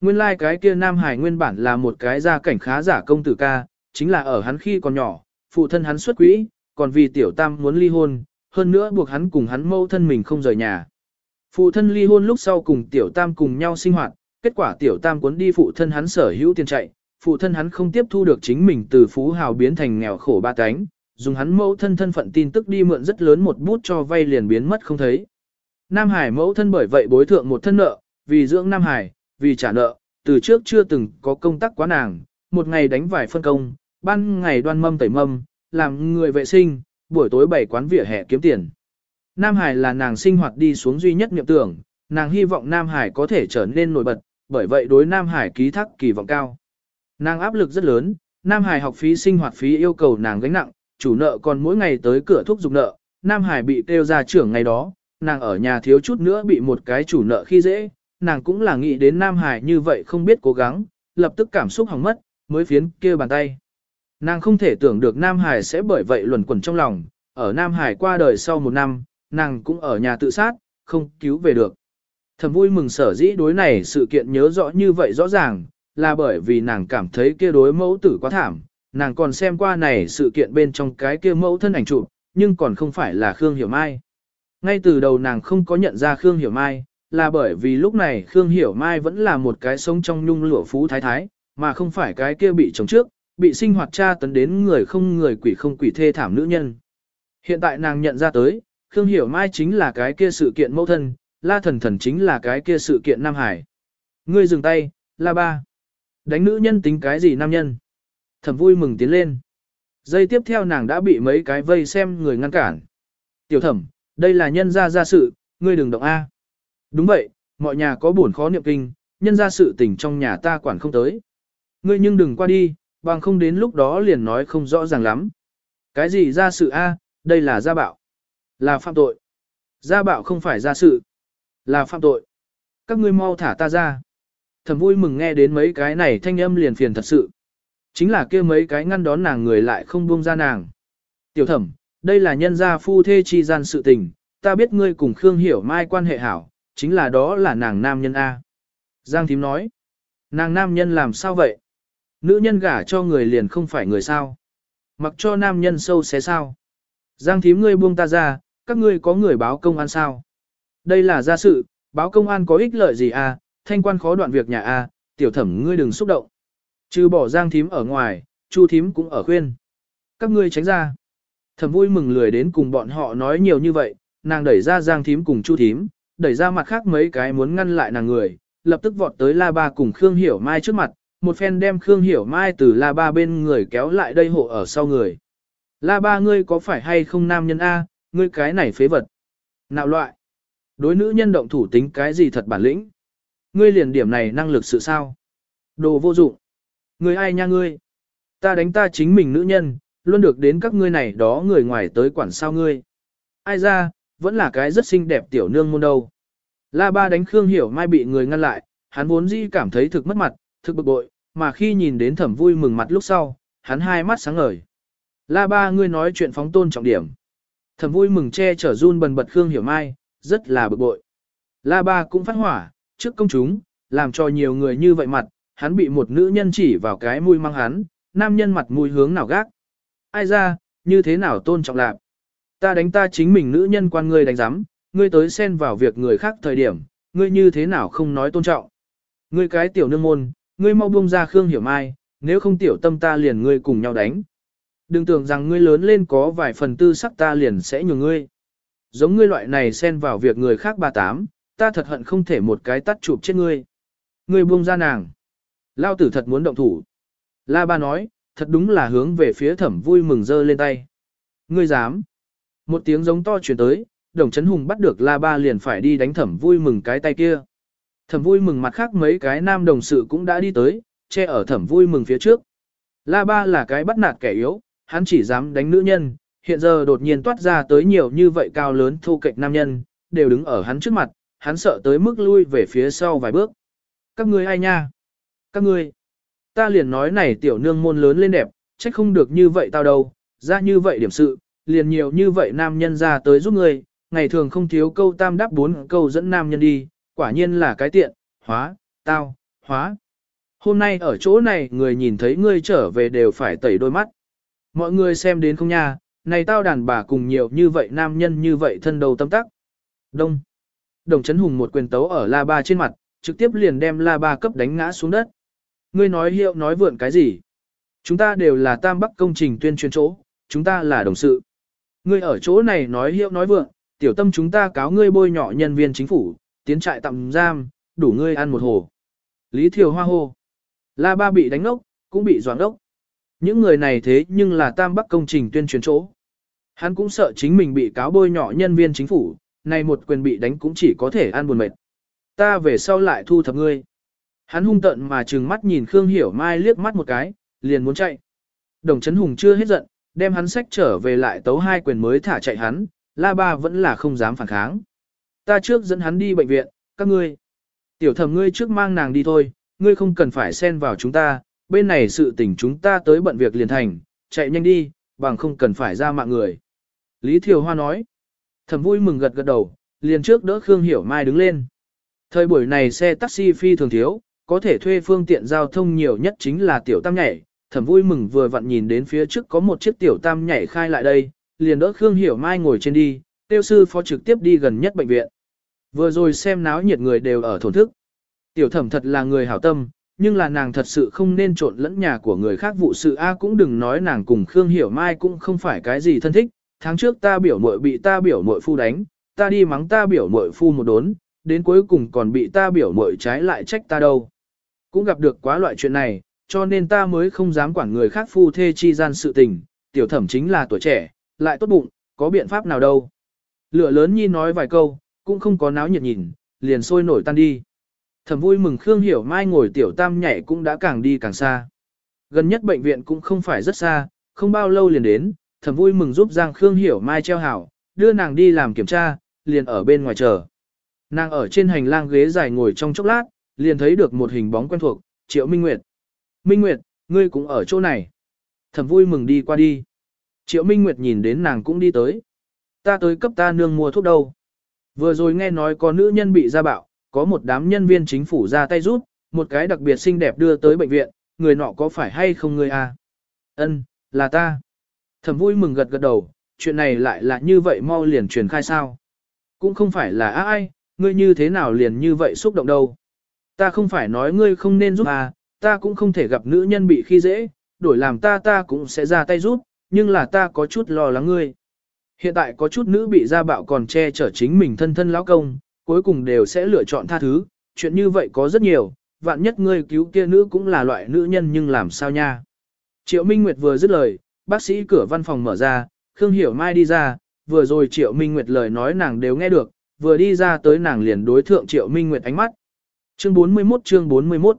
Nguyên lai like cái kia Nam Hải nguyên bản là một cái gia cảnh khá giả công tử ca, chính là ở hắn khi còn nhỏ, phụ thân hắn xuất quỹ, còn vì tiểu tam muốn ly hôn, hơn nữa buộc hắn cùng hắn mâu thân mình không rời nhà. Phụ thân ly hôn lúc sau cùng tiểu tam cùng nhau sinh hoạt, kết quả tiểu tam cuốn đi phụ thân hắn sở hữu tiền chạy, phụ thân hắn không tiếp thu được chính mình từ phú hào biến thành nghèo khổ ba cánh, dùng hắn mẫu thân thân phận tin tức đi mượn rất lớn một bút cho vay liền biến mất không thấy. Nam Hải mẫu thân bởi vậy bối thượng một thân nợ, vì dưỡng Nam Hải, vì trả nợ, từ trước chưa từng có công tác quá nàng, một ngày đánh vài phân công, ban ngày đoan mâm tẩy mâm, làm người vệ sinh, buổi tối bảy quán vỉa hè kiếm tiền. Nam Hải là nàng sinh hoạt đi xuống duy nhất niệm tưởng, nàng hy vọng Nam Hải có thể trở nên nổi bật, bởi vậy đối Nam Hải ký thác kỳ vọng cao. Nàng áp lực rất lớn, Nam Hải học phí sinh hoạt phí yêu cầu nàng gánh nặng, chủ nợ còn mỗi ngày tới cửa thuốc dục nợ, Nam Hải bị kêu ra trưởng ngày đó, nàng ở nhà thiếu chút nữa bị một cái chủ nợ khi dễ, nàng cũng là nghĩ đến Nam Hải như vậy không biết cố gắng, lập tức cảm xúc hỏng mất, mới phiến kia bàn tay. Nàng không thể tưởng được Nam Hải sẽ bởi vậy luẩn quẩn trong lòng, ở Nam Hải qua đời sau một năm, nàng cũng ở nhà tự sát, không cứu về được. Thầm vui mừng sở dĩ đối này sự kiện nhớ rõ như vậy rõ ràng, là bởi vì nàng cảm thấy kia đối mẫu tử quá thảm, nàng còn xem qua này sự kiện bên trong cái kia mẫu thân ảnh chụp, nhưng còn không phải là Khương Hiểu Mai. Ngay từ đầu nàng không có nhận ra Khương Hiểu Mai, là bởi vì lúc này Khương Hiểu Mai vẫn là một cái sống trong nhung lụa phú thái thái, mà không phải cái kia bị chồng trước, bị sinh hoạt tra tấn đến người không người quỷ không quỷ thê thảm nữ nhân. Hiện tại nàng nhận ra tới, Khương Hiểu Mai chính là cái kia sự kiện mẫu thân, La Thần Thần chính là cái kia sự kiện Nam Hải. Ngươi dừng tay, La Ba. Đánh nữ nhân tính cái gì nam nhân? Thẩm vui mừng tiến lên. Giây tiếp theo nàng đã bị mấy cái vây xem người ngăn cản. Tiểu thẩm, đây là nhân gia gia sự, ngươi đừng động A. Đúng vậy, mọi nhà có buồn khó niệm kinh, nhân gia sự tình trong nhà ta quản không tới. Ngươi nhưng đừng qua đi, bằng không đến lúc đó liền nói không rõ ràng lắm. Cái gì gia sự A, đây là gia bạo. Là phạm tội. Gia bạo không phải gia sự. Là phạm tội. Các ngươi mau thả ta ra. thầm vui mừng nghe đến mấy cái này thanh âm liền phiền thật sự. Chính là kia mấy cái ngăn đón nàng người lại không buông ra nàng. Tiểu thẩm, đây là nhân gia phu thê chi gian sự tình, ta biết ngươi cùng Khương Hiểu Mai quan hệ hảo, chính là đó là nàng nam nhân A. Giang thím nói, nàng nam nhân làm sao vậy? Nữ nhân gả cho người liền không phải người sao? Mặc cho nam nhân sâu xé sao? Giang thím ngươi buông ta ra, các ngươi có người báo công an sao? Đây là gia sự, báo công an có ích lợi gì a? thanh quan khó đoạn việc nhà a, tiểu thẩm ngươi đừng xúc động. Trừ bỏ giang thím ở ngoài, chu thím cũng ở khuyên. Các ngươi tránh ra. Thẩm vui mừng lười đến cùng bọn họ nói nhiều như vậy, nàng đẩy ra giang thím cùng chu thím, đẩy ra mặt khác mấy cái muốn ngăn lại nàng người, lập tức vọt tới la ba cùng Khương Hiểu Mai trước mặt, một phen đem Khương Hiểu Mai từ la ba bên người kéo lại đây hộ ở sau người. La ba ngươi có phải hay không nam nhân A, ngươi cái này phế vật. Nạo loại. Đối nữ nhân động thủ tính cái gì thật bản lĩnh. Ngươi liền điểm này năng lực sự sao. Đồ vô dụng. Ngươi ai nha ngươi. Ta đánh ta chính mình nữ nhân, luôn được đến các ngươi này đó người ngoài tới quản sao ngươi. Ai ra, vẫn là cái rất xinh đẹp tiểu nương môn đâu. La ba đánh Khương Hiểu Mai bị người ngăn lại, hắn vốn dĩ cảm thấy thực mất mặt, thực bực bội, mà khi nhìn đến thẩm vui mừng mặt lúc sau, hắn hai mắt sáng ngời. La ba ngươi nói chuyện phóng tôn trọng điểm. Thẩm vui mừng che chở run bần bật Khương Hiểu Mai, rất là bực bội. La ba cũng phát hỏa, trước công chúng, làm cho nhiều người như vậy mặt, hắn bị một nữ nhân chỉ vào cái mũi mang hắn, nam nhân mặt mũi hướng nào gác. Ai ra, như thế nào tôn trọng lạc. Ta đánh ta chính mình nữ nhân quan ngươi đánh giám, ngươi tới xen vào việc người khác thời điểm, ngươi như thế nào không nói tôn trọng. Ngươi cái tiểu nương môn, ngươi mau buông ra Khương Hiểu Mai, nếu không tiểu tâm ta liền ngươi cùng nhau đánh. Đừng tưởng rằng ngươi lớn lên có vài phần tư sắc ta liền sẽ nhường ngươi. Giống ngươi loại này xen vào việc người khác ba tám, ta thật hận không thể một cái tắt chụp chết ngươi. Ngươi buông ra nàng. Lao tử thật muốn động thủ. La ba nói, thật đúng là hướng về phía thẩm vui mừng dơ lên tay. Ngươi dám. Một tiếng giống to chuyển tới, đồng chấn hùng bắt được la ba liền phải đi đánh thẩm vui mừng cái tay kia. Thẩm vui mừng mặt khác mấy cái nam đồng sự cũng đã đi tới, che ở thẩm vui mừng phía trước. La ba là cái bắt nạt kẻ yếu, hắn chỉ dám đánh nữ nhân, hiện giờ đột nhiên toát ra tới nhiều như vậy cao lớn thu kịch nam nhân, đều đứng ở hắn trước mặt, hắn sợ tới mức lui về phía sau vài bước. Các ngươi ai nha? Các ngươi, ta liền nói này tiểu nương môn lớn lên đẹp, trách không được như vậy tao đâu, ra như vậy điểm sự, liền nhiều như vậy nam nhân ra tới giúp ngươi, ngày thường không thiếu câu tam đáp bốn câu dẫn nam nhân đi, quả nhiên là cái tiện, hóa, tao, hóa. Hôm nay ở chỗ này người nhìn thấy ngươi trở về đều phải tẩy đôi mắt. Mọi người xem đến không nha, này tao đàn bà cùng nhiều như vậy nam nhân như vậy thân đầu tâm tắc. Đông. Đồng chấn hùng một quyền tấu ở la ba trên mặt, trực tiếp liền đem la ba cấp đánh ngã xuống đất. Ngươi nói hiệu nói vượn cái gì? Chúng ta đều là tam bắc công trình tuyên truyền chỗ, chúng ta là đồng sự. Ngươi ở chỗ này nói hiệu nói vượng, tiểu tâm chúng ta cáo ngươi bôi nhọ nhân viên chính phủ, tiến trại tạm giam, đủ ngươi ăn một hồ. Lý Thiều Hoa hô. La Ba bị đánh ốc, cũng bị doãn ốc. Những người này thế nhưng là tam bắc công trình tuyên truyền chỗ. Hắn cũng sợ chính mình bị cáo bôi nhọ nhân viên chính phủ, này một quyền bị đánh cũng chỉ có thể ăn buồn mệt. Ta về sau lại thu thập ngươi. Hắn hung tận mà trừng mắt nhìn Khương Hiểu Mai liếc mắt một cái, liền muốn chạy. Đồng Trấn Hùng chưa hết giận, đem hắn sách trở về lại tấu hai quyền mới thả chạy hắn, La Ba vẫn là không dám phản kháng. Ta trước dẫn hắn đi bệnh viện, các ngươi. Tiểu thẩm ngươi trước mang nàng đi thôi, ngươi không cần phải xen vào chúng ta, bên này sự tình chúng ta tới bận việc liền thành, chạy nhanh đi, bằng không cần phải ra mạng người. Lý Thiều Hoa nói. Thẩm vui mừng gật gật đầu, liền trước đỡ Khương Hiểu Mai đứng lên. Thời buổi này xe taxi phi thường thiếu, có thể thuê phương tiện giao thông nhiều nhất chính là tiểu tam nhảy. Thẩm vui mừng vừa vặn nhìn đến phía trước có một chiếc tiểu tam nhảy khai lại đây, liền đỡ Khương Hiểu Mai ngồi trên đi, tiêu sư phó trực tiếp đi gần nhất bệnh viện. Vừa rồi xem náo nhiệt người đều ở thổn thức. Tiểu thẩm thật là người hảo tâm, nhưng là nàng thật sự không nên trộn lẫn nhà của người khác vụ sự A cũng đừng nói nàng cùng Khương Hiểu Mai cũng không phải cái gì thân thích. Tháng trước ta biểu muội bị ta biểu muội phu đánh, ta đi mắng ta biểu muội phu một đốn, đến cuối cùng còn bị ta biểu muội trái lại trách ta đâu. Cũng gặp được quá loại chuyện này, cho nên ta mới không dám quản người khác phu thê chi gian sự tình, tiểu thẩm chính là tuổi trẻ, lại tốt bụng, có biện pháp nào đâu. Lửa lớn nhi nói vài câu, cũng không có náo nhiệt nhìn, liền sôi nổi tan đi. Thẩm vui mừng Khương Hiểu Mai ngồi tiểu tam nhảy cũng đã càng đi càng xa. Gần nhất bệnh viện cũng không phải rất xa, không bao lâu liền đến, thẩm vui mừng giúp Giang Khương Hiểu Mai treo hảo, đưa nàng đi làm kiểm tra, liền ở bên ngoài chờ. Nàng ở trên hành lang ghế dài ngồi trong chốc lát, liền thấy được một hình bóng quen thuộc, Triệu Minh Nguyệt. Minh Nguyệt, ngươi cũng ở chỗ này. Thẩm vui mừng đi qua đi. Triệu Minh Nguyệt nhìn đến nàng cũng đi tới. Ta tới cấp ta nương mua thuốc đâu. Vừa rồi nghe nói có nữ nhân bị ra bạo, có một đám nhân viên chính phủ ra tay rút, một cái đặc biệt xinh đẹp đưa tới bệnh viện, người nọ có phải hay không ngươi à? Ân, là ta. Thẩm vui mừng gật gật đầu, chuyện này lại là như vậy mau liền truyền khai sao? Cũng không phải là ai, ngươi như thế nào liền như vậy xúc động đâu. Ta không phải nói ngươi không nên giúp à, ta cũng không thể gặp nữ nhân bị khi dễ, đổi làm ta ta cũng sẽ ra tay giúp, nhưng là ta có chút lo lắng ngươi. Hiện tại có chút nữ bị gia bạo còn che chở chính mình thân thân lão công, cuối cùng đều sẽ lựa chọn tha thứ, chuyện như vậy có rất nhiều, vạn nhất ngươi cứu kia nữ cũng là loại nữ nhân nhưng làm sao nha. Triệu Minh Nguyệt vừa dứt lời, bác sĩ cửa văn phòng mở ra, Khương Hiểu Mai đi ra, vừa rồi Triệu Minh Nguyệt lời nói nàng đều nghe được, vừa đi ra tới nàng liền đối thượng Triệu Minh Nguyệt ánh mắt. Chương 41 chương 41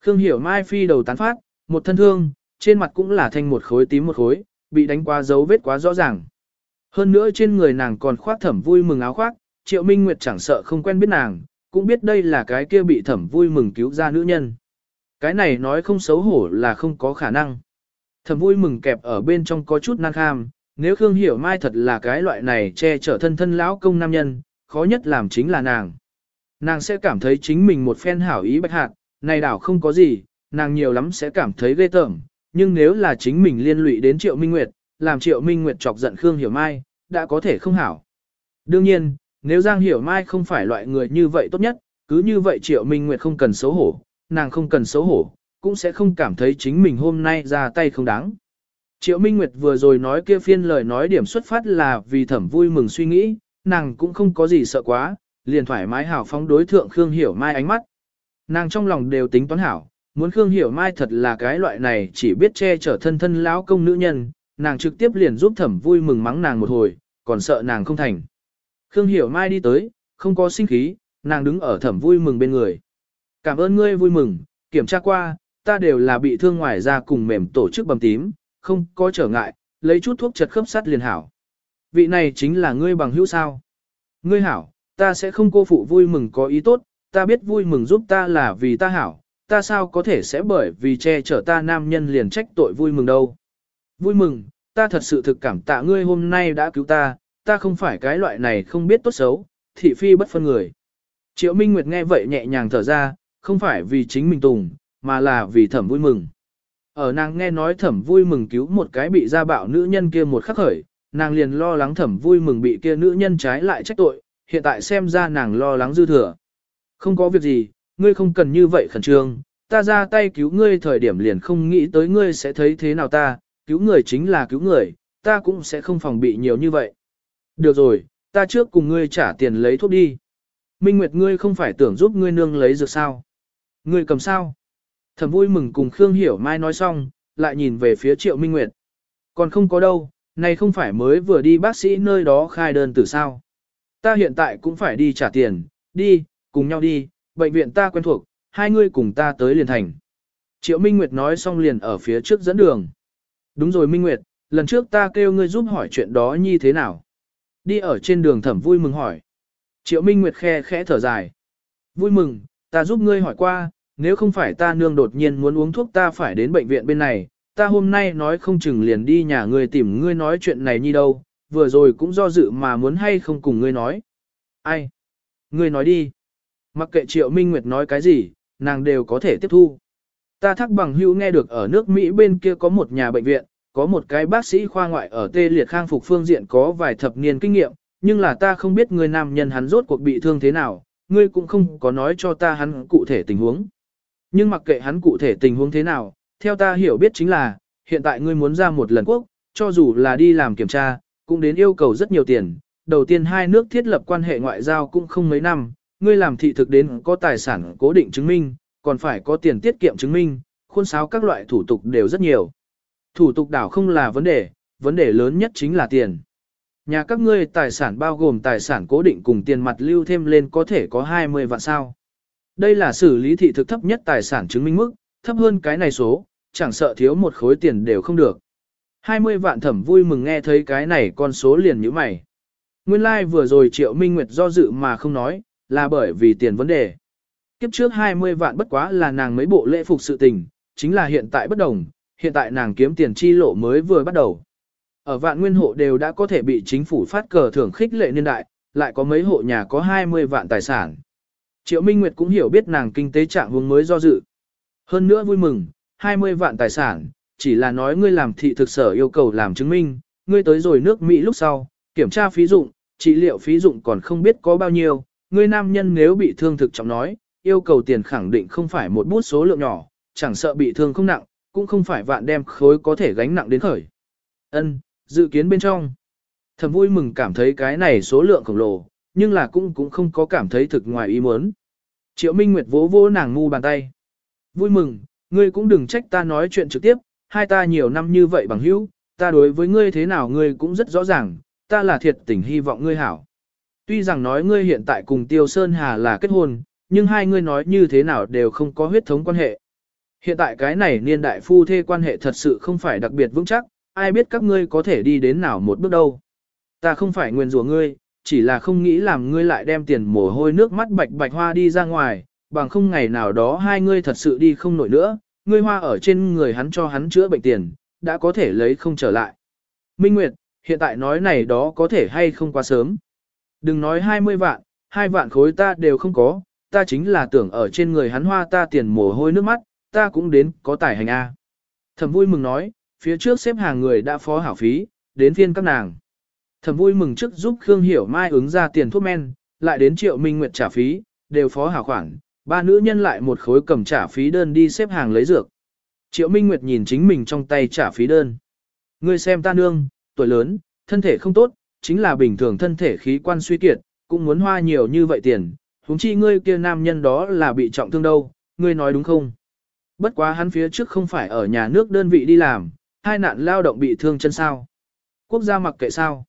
Khương Hiểu Mai phi đầu tán phát, một thân thương, trên mặt cũng là thanh một khối tím một khối, bị đánh qua dấu vết quá rõ ràng. Hơn nữa trên người nàng còn khoác thẩm vui mừng áo khoác, Triệu Minh Nguyệt chẳng sợ không quen biết nàng, cũng biết đây là cái kia bị thẩm vui mừng cứu ra nữ nhân. Cái này nói không xấu hổ là không có khả năng. Thẩm vui mừng kẹp ở bên trong có chút năng kham, nếu Khương Hiểu Mai thật là cái loại này che chở thân thân lão công nam nhân, khó nhất làm chính là nàng. Nàng sẽ cảm thấy chính mình một phen hảo ý bạch hạt, này đảo không có gì, nàng nhiều lắm sẽ cảm thấy ghê tởm, nhưng nếu là chính mình liên lụy đến Triệu Minh Nguyệt, làm Triệu Minh Nguyệt chọc giận Khương Hiểu Mai, đã có thể không hảo. Đương nhiên, nếu Giang Hiểu Mai không phải loại người như vậy tốt nhất, cứ như vậy Triệu Minh Nguyệt không cần xấu hổ, nàng không cần xấu hổ, cũng sẽ không cảm thấy chính mình hôm nay ra tay không đáng. Triệu Minh Nguyệt vừa rồi nói kia phiên lời nói điểm xuất phát là vì thẩm vui mừng suy nghĩ, nàng cũng không có gì sợ quá, liền thoải mái hảo phóng đối thượng Khương Hiểu Mai ánh mắt. Nàng trong lòng đều tính toán hảo, muốn Khương Hiểu Mai thật là cái loại này chỉ biết che chở thân thân lão công nữ nhân, nàng trực tiếp liền giúp thẩm vui mừng mắng nàng một hồi, còn sợ nàng không thành. Khương Hiểu Mai đi tới, không có sinh khí, nàng đứng ở thẩm vui mừng bên người. Cảm ơn ngươi vui mừng, kiểm tra qua, ta đều là bị thương ngoài ra cùng mềm tổ chức bầm tím, không có trở ngại, lấy chút thuốc chật khớp sắt liền hảo. Vị này chính là ngươi bằng hữu sao. Ngươi hảo, ta sẽ không cô phụ vui mừng có ý tốt, ta biết vui mừng giúp ta là vì ta hảo, ta sao có thể sẽ bởi vì che chở ta nam nhân liền trách tội vui mừng đâu. Vui mừng, ta thật sự thực cảm tạ ngươi hôm nay đã cứu ta, ta không phải cái loại này không biết tốt xấu, thị phi bất phân người. Triệu Minh Nguyệt nghe vậy nhẹ nhàng thở ra, không phải vì chính mình tùng, mà là vì thẩm vui mừng. Ở nàng nghe nói thẩm vui mừng cứu một cái bị gia bạo nữ nhân kia một khắc khởi, nàng liền lo lắng thẩm vui mừng bị kia nữ nhân trái lại trách tội, hiện tại xem ra nàng lo lắng dư thừa. Không có việc gì, ngươi không cần như vậy khẩn trương, ta ra tay cứu ngươi thời điểm liền không nghĩ tới ngươi sẽ thấy thế nào ta, cứu người chính là cứu người, ta cũng sẽ không phòng bị nhiều như vậy. Được rồi, ta trước cùng ngươi trả tiền lấy thuốc đi. Minh Nguyệt ngươi không phải tưởng giúp ngươi nương lấy dược sao? Ngươi cầm sao? Thầm vui mừng cùng Khương Hiểu Mai nói xong, lại nhìn về phía Triệu Minh Nguyệt. Còn không có đâu, này không phải mới vừa đi bác sĩ nơi đó khai đơn từ sao. Ta hiện tại cũng phải đi trả tiền, đi, cùng nhau đi, bệnh viện ta quen thuộc, hai ngươi cùng ta tới liền thành. Triệu Minh Nguyệt nói xong liền ở phía trước dẫn đường. Đúng rồi Minh Nguyệt, lần trước ta kêu ngươi giúp hỏi chuyện đó như thế nào. Đi ở trên đường thẩm vui mừng hỏi. Triệu Minh Nguyệt khe khẽ thở dài. Vui mừng, ta giúp ngươi hỏi qua, nếu không phải ta nương đột nhiên muốn uống thuốc ta phải đến bệnh viện bên này, ta hôm nay nói không chừng liền đi nhà ngươi tìm ngươi nói chuyện này như đâu, vừa rồi cũng do dự mà muốn hay không cùng ngươi nói. Ai? Ngươi nói đi. Mặc kệ Triệu Minh Nguyệt nói cái gì, nàng đều có thể tiếp thu. Ta thắc bằng hữu nghe được ở nước Mỹ bên kia có một nhà bệnh viện, có một cái bác sĩ khoa ngoại ở tê liệt khang phục phương diện có vài thập niên kinh nghiệm, nhưng là ta không biết người nam nhân hắn rốt cuộc bị thương thế nào, ngươi cũng không có nói cho ta hắn cụ thể tình huống. Nhưng mặc kệ hắn cụ thể tình huống thế nào, theo ta hiểu biết chính là, hiện tại ngươi muốn ra một lần quốc, cho dù là đi làm kiểm tra, cũng đến yêu cầu rất nhiều tiền. Đầu tiên hai nước thiết lập quan hệ ngoại giao cũng không mấy năm, ngươi làm thị thực đến có tài sản cố định chứng minh, còn phải có tiền tiết kiệm chứng minh, khuôn sáo các loại thủ tục đều rất nhiều. Thủ tục đảo không là vấn đề, vấn đề lớn nhất chính là tiền. Nhà các ngươi tài sản bao gồm tài sản cố định cùng tiền mặt lưu thêm lên có thể có 20 vạn sao. Đây là xử lý thị thực thấp nhất tài sản chứng minh mức, thấp hơn cái này số, chẳng sợ thiếu một khối tiền đều không được. 20 vạn thẩm vui mừng nghe thấy cái này con số liền như mày. Nguyên lai like vừa rồi Triệu Minh Nguyệt do dự mà không nói, là bởi vì tiền vấn đề. Kiếp trước 20 vạn bất quá là nàng mấy bộ lễ phục sự tình, chính là hiện tại bất đồng, hiện tại nàng kiếm tiền chi lộ mới vừa bắt đầu. Ở vạn nguyên hộ đều đã có thể bị chính phủ phát cờ thưởng khích lệ niên đại, lại có mấy hộ nhà có 20 vạn tài sản. Triệu Minh Nguyệt cũng hiểu biết nàng kinh tế trạng hướng mới do dự. Hơn nữa vui mừng, 20 vạn tài sản, chỉ là nói ngươi làm thị thực sở yêu cầu làm chứng minh, ngươi tới rồi nước Mỹ lúc sau, kiểm tra phí dụng, trị liệu phí dụng còn không biết có bao nhiêu, ngươi nam nhân nếu bị thương thực trọng nói, yêu cầu tiền khẳng định không phải một bút số lượng nhỏ, chẳng sợ bị thương không nặng, cũng không phải vạn đem khối có thể gánh nặng đến khởi. Ân, dự kiến bên trong. Thầm vui mừng cảm thấy cái này số lượng khổng lồ, nhưng là cũng cũng không có cảm thấy thực ngoài ý muốn. Triệu Minh Nguyệt vỗ vỗ nàng ngu bàn tay. Vui mừng, ngươi cũng đừng trách ta nói chuyện trực tiếp, hai ta nhiều năm như vậy bằng hữu, ta đối với ngươi thế nào ngươi cũng rất rõ ràng, ta là thiệt tình hy vọng ngươi hảo. Tuy rằng nói ngươi hiện tại cùng Tiêu Sơn Hà là kết hôn, nhưng hai ngươi nói như thế nào đều không có huyết thống quan hệ. Hiện tại cái này niên đại phu thê quan hệ thật sự không phải đặc biệt vững chắc, ai biết các ngươi có thể đi đến nào một bước đâu. Ta không phải nguyên rủa ngươi, chỉ là không nghĩ làm ngươi lại đem tiền mồ hôi nước mắt bạch bạch hoa đi ra ngoài, bằng không ngày nào đó hai ngươi thật sự đi không nổi nữa, ngươi hoa ở trên người hắn cho hắn chữa bệnh tiền, đã có thể lấy không trở lại. Minh Nguyệt, hiện tại nói này đó có thể hay không quá sớm. Đừng nói 20 vạn, hai vạn khối ta đều không có, ta chính là tưởng ở trên người hắn hoa ta tiền mồ hôi nước mắt, ta cũng đến có tài hành A. Thẩm vui mừng nói, phía trước xếp hàng người đã phó hảo phí, đến phiên các nàng. Thẩm vui mừng trước giúp Khương Hiểu Mai ứng ra tiền thuốc men, lại đến Triệu Minh Nguyệt trả phí, đều phó hảo khoản, ba nữ nhân lại một khối cầm trả phí đơn đi xếp hàng lấy dược. Triệu Minh Nguyệt nhìn chính mình trong tay trả phí đơn. Ngươi xem ta nương, tuổi lớn, thân thể không tốt, chính là bình thường thân thể khí quan suy kiệt, cũng muốn hoa nhiều như vậy tiền, huống chi ngươi kia nam nhân đó là bị trọng thương đâu, ngươi nói đúng không? Bất quá hắn phía trước không phải ở nhà nước đơn vị đi làm, hai nạn lao động bị thương chân sao. Quốc gia mặc kệ sao.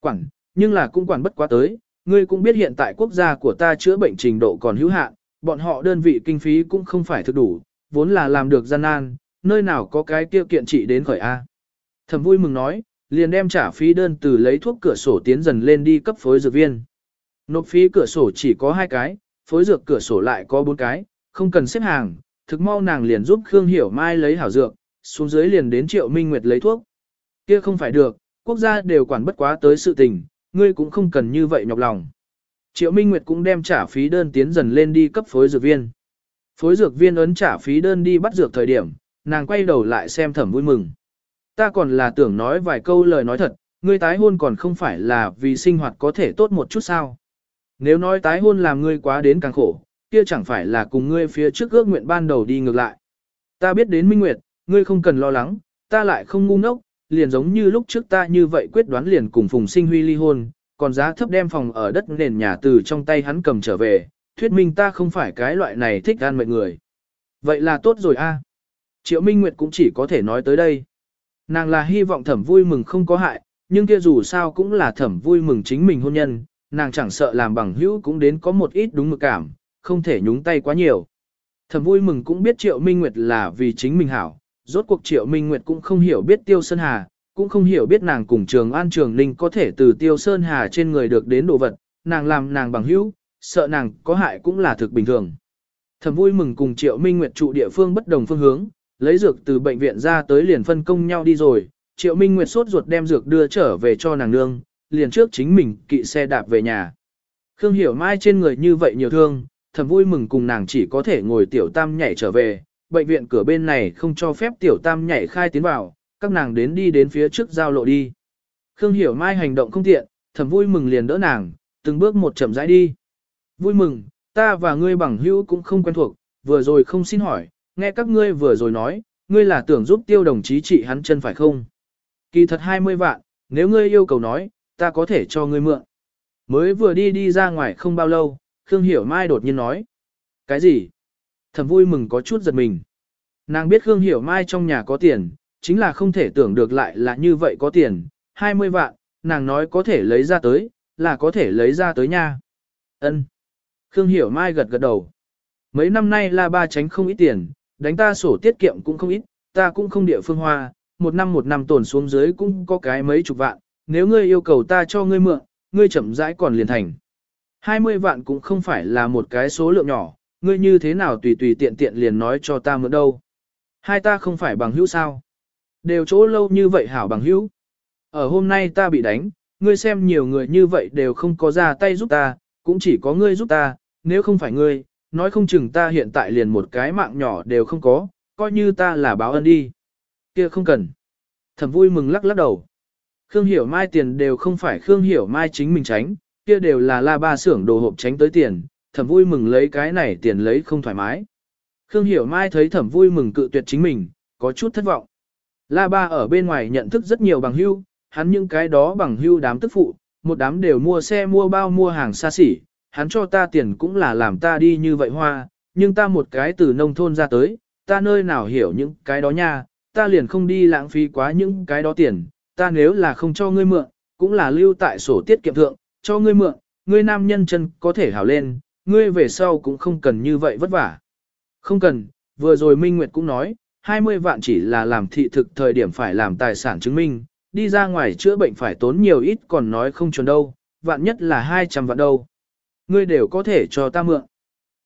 Quản, nhưng là cũng quản bất quá tới, ngươi cũng biết hiện tại quốc gia của ta chữa bệnh trình độ còn hữu hạn, bọn họ đơn vị kinh phí cũng không phải thực đủ, vốn là làm được gian nan, nơi nào có cái tiêu kiện trị đến khởi A. Thầm vui mừng nói, liền đem trả phí đơn từ lấy thuốc cửa sổ tiến dần lên đi cấp phối dược viên. Nộp phí cửa sổ chỉ có hai cái, phối dược cửa sổ lại có bốn cái, không cần xếp hàng, thực mau nàng liền giúp Khương Hiểu Mai lấy hảo dược, xuống dưới liền đến Triệu Minh Nguyệt lấy thuốc. Kia không phải được, quốc gia đều quản bất quá tới sự tình, ngươi cũng không cần như vậy nhọc lòng. Triệu Minh Nguyệt cũng đem trả phí đơn tiến dần lên đi cấp phối dược viên. Phối dược viên ấn trả phí đơn đi bắt dược thời điểm, nàng quay đầu lại xem thẩm vui mừng. Ta còn là tưởng nói vài câu lời nói thật, ngươi tái hôn còn không phải là vì sinh hoạt có thể tốt một chút sao. Nếu nói tái hôn làm ngươi quá đến càng khổ, kia chẳng phải là cùng ngươi phía trước ước nguyện ban đầu đi ngược lại. Ta biết đến Minh Nguyệt, ngươi không cần lo lắng, ta lại không ngu ngốc, liền giống như lúc trước ta như vậy quyết đoán liền cùng Phùng Sinh Huy ly hôn, còn giá thấp đem phòng ở đất nền nhà từ trong tay hắn cầm trở về, thuyết minh ta không phải cái loại này thích gan mệnh người. Vậy là tốt rồi a. Triệu Minh Nguyệt cũng chỉ có thể nói tới đây. Nàng là hy vọng thẩm vui mừng không có hại, nhưng kia dù sao cũng là thẩm vui mừng chính mình hôn nhân, nàng chẳng sợ làm bằng hữu cũng đến có một ít đúng mực cảm, không thể nhúng tay quá nhiều. Thẩm vui mừng cũng biết Triệu Minh Nguyệt là vì chính mình hảo, rốt cuộc Triệu Minh Nguyệt cũng không hiểu biết Tiêu Sơn Hà, cũng không hiểu biết nàng cùng Trường An Trường Ninh có thể từ Tiêu Sơn Hà trên người được đến đồ vật, nàng làm nàng bằng hữu, sợ nàng có hại cũng là thực bình thường. Thẩm vui mừng cùng Triệu Minh Nguyệt trụ địa phương bất đồng phương hướng, lấy dược từ bệnh viện ra tới liền phân công nhau đi rồi, Triệu Minh Nguyệt sốt ruột đem dược đưa trở về cho nàng nương, liền trước chính mình kỵ xe đạp về nhà. Khương Hiểu Mai trên người như vậy nhiều thương, thầm vui mừng cùng nàng chỉ có thể ngồi tiểu tam nhảy trở về, bệnh viện cửa bên này không cho phép tiểu tam nhảy khai tiến vào, các nàng đến đi đến phía trước giao lộ đi. Khương Hiểu Mai hành động không tiện, thầm vui mừng liền đỡ nàng, từng bước một chậm rãi đi. Vui mừng, ta và ngươi bằng hữu cũng không quen thuộc, vừa rồi không xin hỏi, nghe các ngươi vừa rồi nói, ngươi là tưởng giúp tiêu đồng chí trị hắn chân phải không? Kỳ thật 20 vạn, nếu ngươi yêu cầu nói, ta có thể cho ngươi mượn. Mới vừa đi đi ra ngoài không bao lâu, Khương Hiểu Mai đột nhiên nói. Cái gì? Thầm vui mừng có chút giật mình. Nàng biết Khương Hiểu Mai trong nhà có tiền, chính là không thể tưởng được lại là như vậy có tiền, 20 vạn, nàng nói có thể lấy ra tới, là có thể lấy ra tới nha. Ân. Khương Hiểu Mai gật gật đầu. Mấy năm nay là ba tránh không ít tiền, đánh ta sổ tiết kiệm cũng không ít, ta cũng không địa phương hoa, một năm một năm tổn xuống dưới cũng có cái mấy chục vạn, nếu ngươi yêu cầu ta cho ngươi mượn, ngươi chậm rãi còn liền thành. 20 vạn cũng không phải là một cái số lượng nhỏ, ngươi như thế nào tùy tùy tiện tiện liền nói cho ta mượn đâu. Hai ta không phải bằng hữu sao. Đều chỗ lâu như vậy hảo bằng hữu. Ở hôm nay ta bị đánh, ngươi xem nhiều người như vậy đều không có ra tay giúp ta, cũng chỉ có ngươi giúp ta, nếu không phải ngươi, nói không chừng ta hiện tại liền một cái mạng nhỏ đều không có, coi như ta là báo ân đi. Kia không cần. Thẩm vui mừng lắc lắc đầu. Khương Hiểu Mai tiền đều không phải Khương Hiểu Mai chính mình tránh, kia đều là la ba xưởng đồ hộp tránh tới tiền, thẩm vui mừng lấy cái này tiền lấy không thoải mái. Khương Hiểu Mai thấy thẩm vui mừng cự tuyệt chính mình, có chút thất vọng. La ba ở bên ngoài nhận thức rất nhiều bằng hưu, hắn những cái đó bằng hưu đám tức phụ, một đám đều mua xe mua bao mua hàng xa xỉ, hắn cho ta tiền cũng là làm ta đi như vậy hoa, nhưng ta một cái từ nông thôn ra tới, ta nơi nào hiểu những cái đó nha, ta liền không đi lãng phí quá những cái đó tiền, ta nếu là không cho ngươi mượn, cũng là lưu tại sổ tiết kiệm thượng, cho ngươi mượn, ngươi nam nhân chân có thể hảo lên, ngươi về sau cũng không cần như vậy vất vả. Không cần, vừa rồi Minh Nguyệt cũng nói, 20 vạn chỉ là làm thị thực thời điểm phải làm tài sản chứng minh, đi ra ngoài chữa bệnh phải tốn nhiều ít còn nói không chuẩn đâu, vạn nhất là 200 vạn đâu. Ngươi đều có thể cho ta mượn.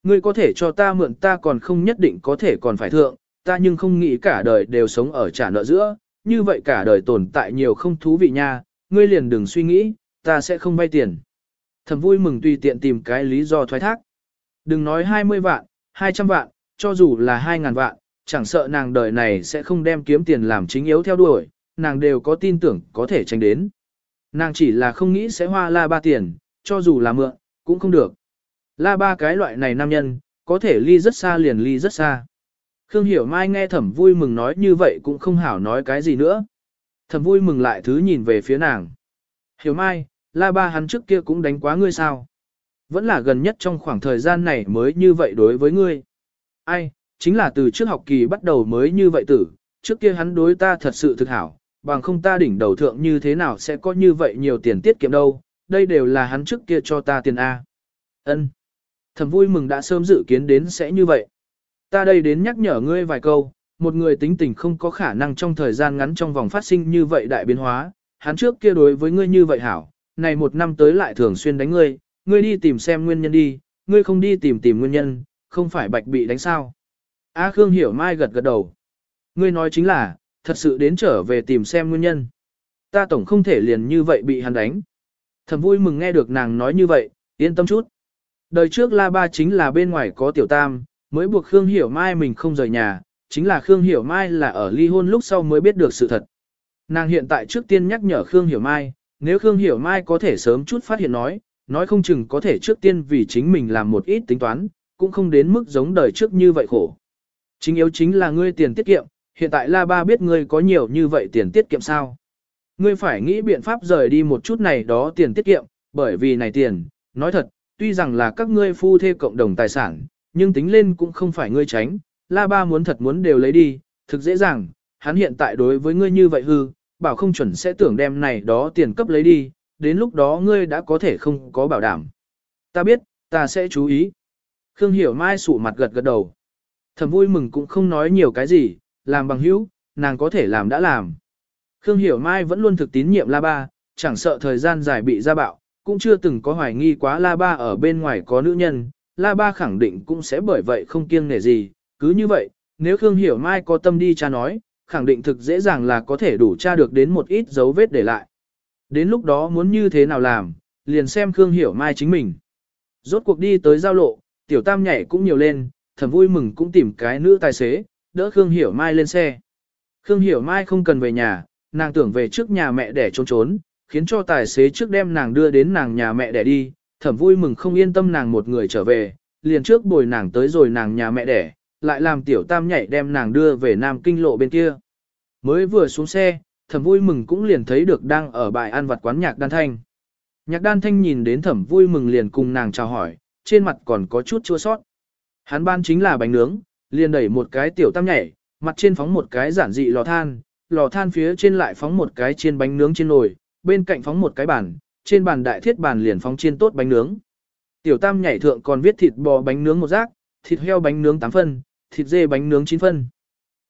Ngươi có thể cho ta mượn ta còn không nhất định có thể còn phải thượng, ta nhưng không nghĩ cả đời đều sống ở trả nợ giữa, như vậy cả đời tồn tại nhiều không thú vị nha, ngươi liền đừng suy nghĩ, ta sẽ không vay tiền. Thầm vui mừng tùy tiện tìm cái lý do thoái thác. Đừng nói 20 vạn, 200 vạn, cho dù là 2.000 vạn, chẳng sợ nàng đời này sẽ không đem kiếm tiền làm chính yếu theo đuổi, nàng đều có tin tưởng có thể tránh đến. Nàng chỉ là không nghĩ sẽ hoa la ba tiền, cho dù là mượn, cũng không được. La ba cái loại này nam nhân, có thể ly rất xa liền ly rất xa. Khương Hiểu Mai nghe thẩm vui mừng nói như vậy cũng không hảo nói cái gì nữa. Thẩm vui mừng lại thứ nhìn về phía nàng. Hiểu Mai, la ba hắn trước kia cũng đánh quá ngươi sao? Vẫn là gần nhất trong khoảng thời gian này mới như vậy đối với ngươi. Ai, chính là từ trước học kỳ bắt đầu mới như vậy tử, trước kia hắn đối ta thật sự thực hảo, bằng không ta đỉnh đầu thượng như thế nào sẽ có như vậy nhiều tiền tiết kiệm đâu, đây đều là hắn trước kia cho ta tiền A. Ân. Thẩm vui mừng đã sớm dự kiến đến sẽ như vậy. Ta đây đến nhắc nhở ngươi vài câu, một người tính tình không có khả năng trong thời gian ngắn trong vòng phát sinh như vậy đại biến hóa, hắn trước kia đối với ngươi như vậy hảo, này một năm tới lại thường xuyên đánh ngươi, ngươi đi tìm xem nguyên nhân đi, ngươi không đi tìm tìm nguyên nhân, không phải bạch bị đánh sao. A Khương hiểu mai gật gật đầu. Ngươi nói chính là, thật sự đến trở về tìm xem nguyên nhân. Ta tổng không thể liền như vậy bị hắn đánh. Thầm vui mừng nghe được nàng nói như vậy, yên tâm chút. Đời trước La Ba chính là bên ngoài có tiểu tam, mới buộc Khương Hiểu Mai mình không rời nhà, chính là Khương Hiểu Mai là ở ly hôn lúc sau mới biết được sự thật. Nàng hiện tại trước tiên nhắc nhở Khương Hiểu Mai, nếu Khương Hiểu Mai có thể sớm chút phát hiện nói, nói không chừng có thể trước tiên vì chính mình làm một ít tính toán, cũng không đến mức giống đời trước như vậy khổ. Chính yếu chính là ngươi tiền tiết kiệm, hiện tại La Ba biết ngươi có nhiều như vậy tiền tiết kiệm sao. Ngươi phải nghĩ biện pháp rời đi một chút này đó tiền tiết kiệm, bởi vì này tiền, nói thật, tuy rằng là các ngươi phu thê cộng đồng tài sản, nhưng tính lên cũng không phải ngươi tránh, La Ba muốn thật muốn đều lấy đi, thực dễ dàng, hắn hiện tại đối với ngươi như vậy hư, bảo không chuẩn sẽ tưởng đem này đó tiền cấp lấy đi, đến lúc đó ngươi đã có thể không có bảo đảm. Ta biết, ta sẽ chú ý. Khương Hiểu Mai sụ mặt gật gật đầu. Thầm vui mừng cũng không nói nhiều cái gì, làm bằng hữu, nàng có thể làm đã làm. Khương Hiểu Mai vẫn luôn thực tín nhiệm La Ba, chẳng sợ thời gian dài bị ra bạo, cũng chưa từng có hoài nghi quá La Ba ở bên ngoài có nữ nhân, La Ba khẳng định cũng sẽ bởi vậy không kiêng nể gì, cứ như vậy, nếu Khương Hiểu Mai có tâm đi cha nói, khẳng định thực dễ dàng là có thể đủ tra được đến một ít dấu vết để lại. Đến lúc đó muốn như thế nào làm, liền xem Khương Hiểu Mai chính mình. Rốt cuộc đi tới giao lộ, tiểu tam nhảy cũng nhiều lên, thầm vui mừng cũng tìm cái nữ tài xế, đỡ Khương Hiểu Mai lên xe. Khương Hiểu Mai không cần về nhà, nàng tưởng về trước nhà mẹ để trốn trốn, khiến cho tài xế trước đem nàng đưa đến nàng nhà mẹ để đi, thẩm vui mừng không yên tâm nàng một người trở về, liền trước bồi nàng tới rồi nàng nhà mẹ đẻ, lại làm tiểu tam nhảy đem nàng đưa về Nam Kinh lộ bên kia. Mới vừa xuống xe, thẩm vui mừng cũng liền thấy được đang ở bài ăn vặt quán nhạc đan thanh. Nhạc đan thanh nhìn đến thẩm vui mừng liền cùng nàng chào hỏi, trên mặt còn có chút chua sót. Hắn ban chính là bánh nướng, liền đẩy một cái tiểu tam nhảy, mặt trên phóng một cái giản dị lò than, lò than phía trên lại phóng một cái chiên bánh nướng trên nồi, bên cạnh phóng một cái bàn, trên bàn đại thiết bàn liền phóng chiên tốt bánh nướng. Tiểu tam nhảy thượng còn viết thịt bò bánh nướng một rác, thịt heo bánh nướng 8 phân, thịt dê bánh nướng 9 phân.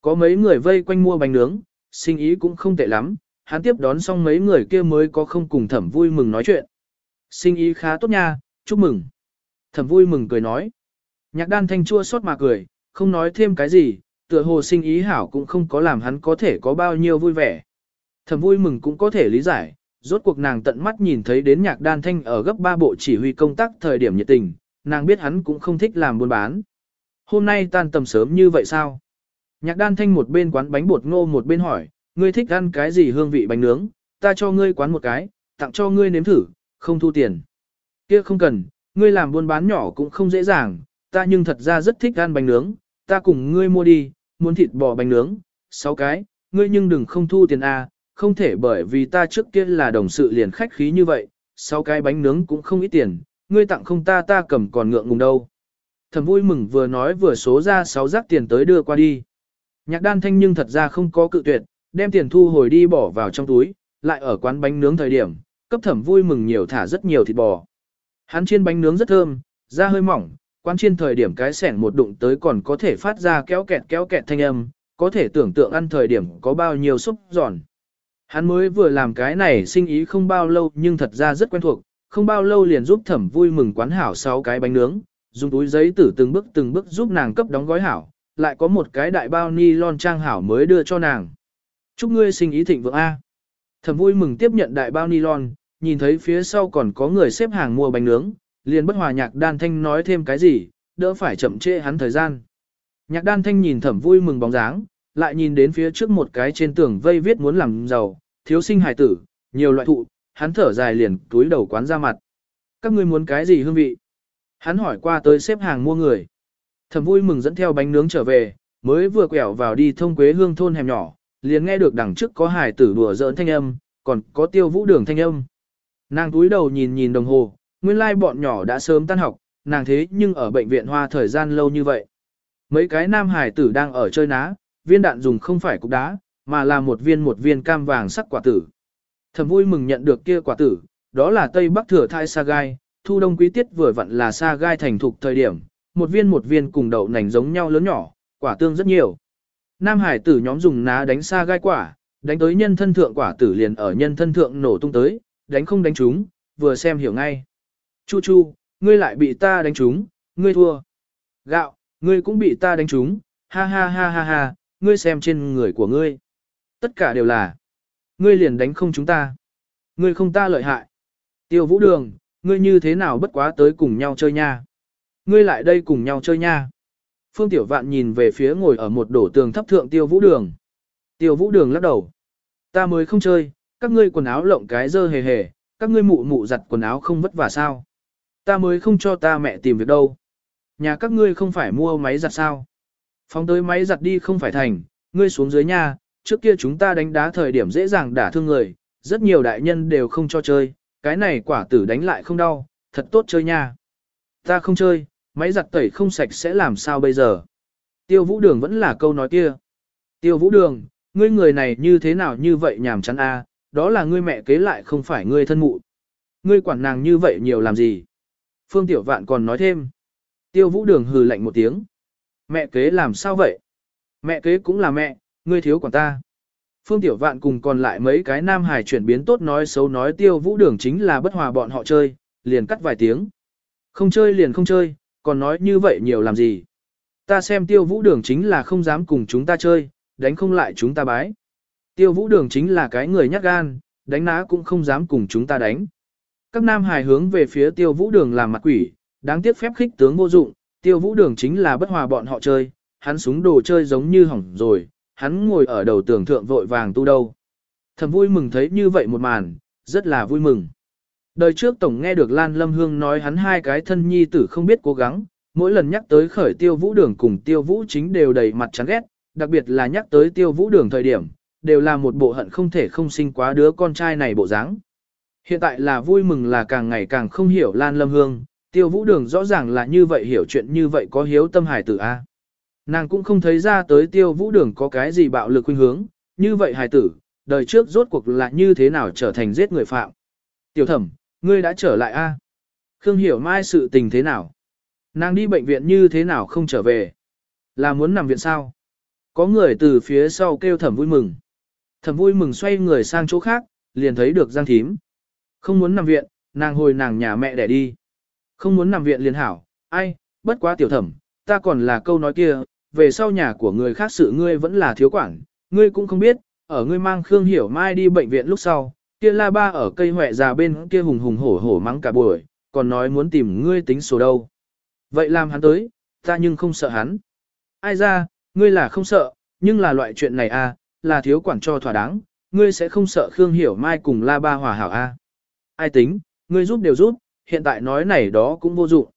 Có mấy người vây quanh mua bánh nướng, sinh ý cũng không tệ lắm, hắn tiếp đón xong mấy người kia mới có không cùng thẩm vui mừng nói chuyện. Sinh ý khá tốt nha, chúc mừng. Thẩm vui mừng cười nói. Nhạc đan thanh chua xót mà cười, không nói thêm cái gì, tựa hồ sinh ý hảo cũng không có làm hắn có thể có bao nhiêu vui vẻ. thầm vui mừng cũng có thể lý giải, rốt cuộc nàng tận mắt nhìn thấy đến nhạc đan thanh ở gấp ba bộ chỉ huy công tác thời điểm nhiệt tình, nàng biết hắn cũng không thích làm buôn bán. Hôm nay tan tầm sớm như vậy sao? Nhạc đan thanh một bên quán bánh bột ngô một bên hỏi, ngươi thích ăn cái gì hương vị bánh nướng, ta cho ngươi quán một cái, tặng cho ngươi nếm thử, không thu tiền. Kia không cần, ngươi làm buôn bán nhỏ cũng không dễ dàng, ta nhưng thật ra rất thích ăn bánh nướng, ta cùng ngươi mua đi, muốn thịt bò bánh nướng, 6 cái, ngươi nhưng đừng không thu tiền A, không thể bởi vì ta trước kia là đồng sự liền khách khí như vậy, 6 cái bánh nướng cũng không ít tiền, ngươi tặng không ta ta cầm còn ngượng ngùng đâu. Thầm vui mừng vừa nói vừa số ra 6 rác tiền tới đưa qua đi. Nhạc đan thanh nhưng thật ra không có cự tuyệt, đem tiền thu hồi đi bỏ vào trong túi, lại ở quán bánh nướng thời điểm, cấp thẩm vui mừng nhiều thả rất nhiều thịt bò. Hắn chiên bánh nướng rất thơm, da hơi mỏng, quán chiên thời điểm cái sẻn một đụng tới còn có thể phát ra kéo kẹt kéo kẹt thanh âm, có thể tưởng tượng ăn thời điểm có bao nhiêu xúc giòn. Hắn mới vừa làm cái này sinh ý không bao lâu nhưng thật ra rất quen thuộc, không bao lâu liền giúp thẩm vui mừng quán hảo sáu cái bánh nướng, dùng túi giấy tử từng bước từng bước giúp nàng cấp đóng gói hảo, lại có một cái đại bao ni lon trang hảo mới đưa cho nàng. Chúc ngươi sinh ý thịnh vượng A. Thẩm vui mừng tiếp nhận đại bao ni lon, nhìn thấy phía sau còn có người xếp hàng mua bánh nướng, liền bất hòa nhạc đan thanh nói thêm cái gì, đỡ phải chậm trễ hắn thời gian. Nhạc đan thanh nhìn thẩm vui mừng bóng dáng, lại nhìn đến phía trước một cái trên tường vây viết muốn làm giàu, thiếu sinh hài tử, nhiều loại thụ, hắn thở dài liền túi đầu quán ra mặt. Các ngươi muốn cái gì hương vị? Hắn hỏi qua tới xếp hàng mua người. Thẩm vui mừng dẫn theo bánh nướng trở về, mới vừa quẹo vào đi thông quế hương thôn hẻm nhỏ, liền nghe được đằng trước có hài tử đùa giỡn thanh âm, còn có tiêu vũ đường thanh âm. Nàng túi đầu nhìn nhìn đồng hồ, nguyên lai bọn nhỏ đã sớm tan học, nàng thế nhưng ở bệnh viện hoa thời gian lâu như vậy. Mấy cái nam hải tử đang ở chơi ná, viên đạn dùng không phải cục đá, mà là một viên một viên cam vàng sắc quả tử. Thầm vui mừng nhận được kia quả tử, đó là Tây Bắc thừa thai sa gai, thu đông quý tiết vừa vặn là sa gai thành thục thời điểm, một viên một viên cùng đậu nành giống nhau lớn nhỏ, quả tương rất nhiều. Nam hải tử nhóm dùng ná đánh sa gai quả, đánh tới nhân thân thượng quả tử liền ở nhân thân thượng nổ tung tới, đánh không đánh chúng, vừa xem hiểu ngay. Chu chu, ngươi lại bị ta đánh trúng, ngươi thua. Gạo, ngươi cũng bị ta đánh trúng, ha ha ha ha ha, ngươi xem trên người của ngươi. Tất cả đều là, ngươi liền đánh không chúng ta. Ngươi không ta lợi hại. Tiêu vũ đường, ngươi như thế nào bất quá tới cùng nhau chơi nha. Ngươi lại đây cùng nhau chơi nha. Phương Tiểu Vạn nhìn về phía ngồi ở một đổ tường thấp thượng tiêu vũ đường. Tiêu vũ đường lắc đầu. Ta mới không chơi, các ngươi quần áo lộng cái dơ hề hề, các ngươi mụ mụ giặt quần áo không vất vả sao. Ta mới không cho ta mẹ tìm việc đâu. Nhà các ngươi không phải mua máy giặt sao. Phóng tới máy giặt đi không phải thành, ngươi xuống dưới nhà, trước kia chúng ta đánh đá thời điểm dễ dàng đả thương người, rất nhiều đại nhân đều không cho chơi, cái này quả tử đánh lại không đau, thật tốt chơi nha. Ta không chơi, máy giặt tẩy không sạch sẽ làm sao bây giờ. Tiêu vũ đường vẫn là câu nói kia. Tiêu vũ đường, ngươi người này như thế nào như vậy nhảm chán a, đó là ngươi mẹ kế lại không phải ngươi thân mụ. Ngươi quản nàng như vậy nhiều làm gì? Phương Tiểu Vạn còn nói thêm. Tiêu vũ đường hừ lạnh một tiếng. Mẹ kế làm sao vậy? Mẹ kế cũng là mẹ, ngươi thiếu quản ta. Phương Tiểu Vạn cùng còn lại mấy cái nam hài chuyển biến tốt nói xấu nói tiêu vũ đường chính là bất hòa bọn họ chơi, liền cắt vài tiếng. Không chơi liền không chơi, còn nói như vậy nhiều làm gì. Ta xem tiêu vũ đường chính là không dám cùng chúng ta chơi, đánh không lại chúng ta bái. Tiêu vũ đường chính là cái người nhát gan, đánh ná cũng không dám cùng chúng ta đánh. Các nam hài hướng về phía tiêu vũ đường làm mặt quỷ, đáng tiếc phép khích tướng vô dụng, tiêu vũ đường chính là bất hòa bọn họ chơi, hắn súng đồ chơi giống như hỏng rồi, hắn ngồi ở đầu tường thượng vội vàng tu đâu. Thầm vui mừng thấy như vậy một màn, rất là vui mừng. Đời trước Tổng nghe được Lan Lâm Hương nói hắn hai cái thân nhi tử không biết cố gắng, mỗi lần nhắc tới khởi tiêu vũ đường cùng tiêu vũ chính đều đầy mặt chán ghét, đặc biệt là nhắc tới tiêu vũ đường thời điểm, đều là một bộ hận không thể không sinh quá đứa con trai này bộ dáng. Hiện tại là vui mừng là càng ngày càng không hiểu Lan Lâm Hương, tiêu vũ đường rõ ràng là như vậy hiểu chuyện như vậy có hiếu tâm hài tử A. Nàng cũng không thấy ra tới tiêu vũ đường có cái gì bạo lực khuynh hướng, như vậy hài tử, đời trước rốt cuộc là như thế nào trở thành giết người phạm. Tiểu thẩm, ngươi đã trở lại a? Khương hiểu mai sự tình thế nào? Nàng đi bệnh viện như thế nào không trở về? Là muốn nằm viện sao? Có người từ phía sau kêu thẩm vui mừng. Thẩm vui mừng xoay người sang chỗ khác, liền thấy được Giang Thím. Không muốn nằm viện, nàng hồi nàng nhà mẹ để đi. Không muốn nằm viện liền hảo, ai, bất quá tiểu thẩm, ta còn là câu nói kia, về sau nhà của người khác sự ngươi vẫn là thiếu quản, ngươi cũng không biết, ở ngươi mang Khương Hiểu Mai đi bệnh viện lúc sau, kia la ba ở cây huệ già bên kia hùng hùng hổ hổ mắng cả buổi, còn nói muốn tìm ngươi tính sổ đâu. Vậy làm hắn tới, ta nhưng không sợ hắn. Ai ra, ngươi là không sợ, nhưng là loại chuyện này à, là thiếu quản cho thỏa đáng, ngươi sẽ không sợ Khương Hiểu Mai cùng la ba hòa hảo a. À. Ai tính, ngươi giúp đều giúp, hiện tại nói này đó cũng vô dụng.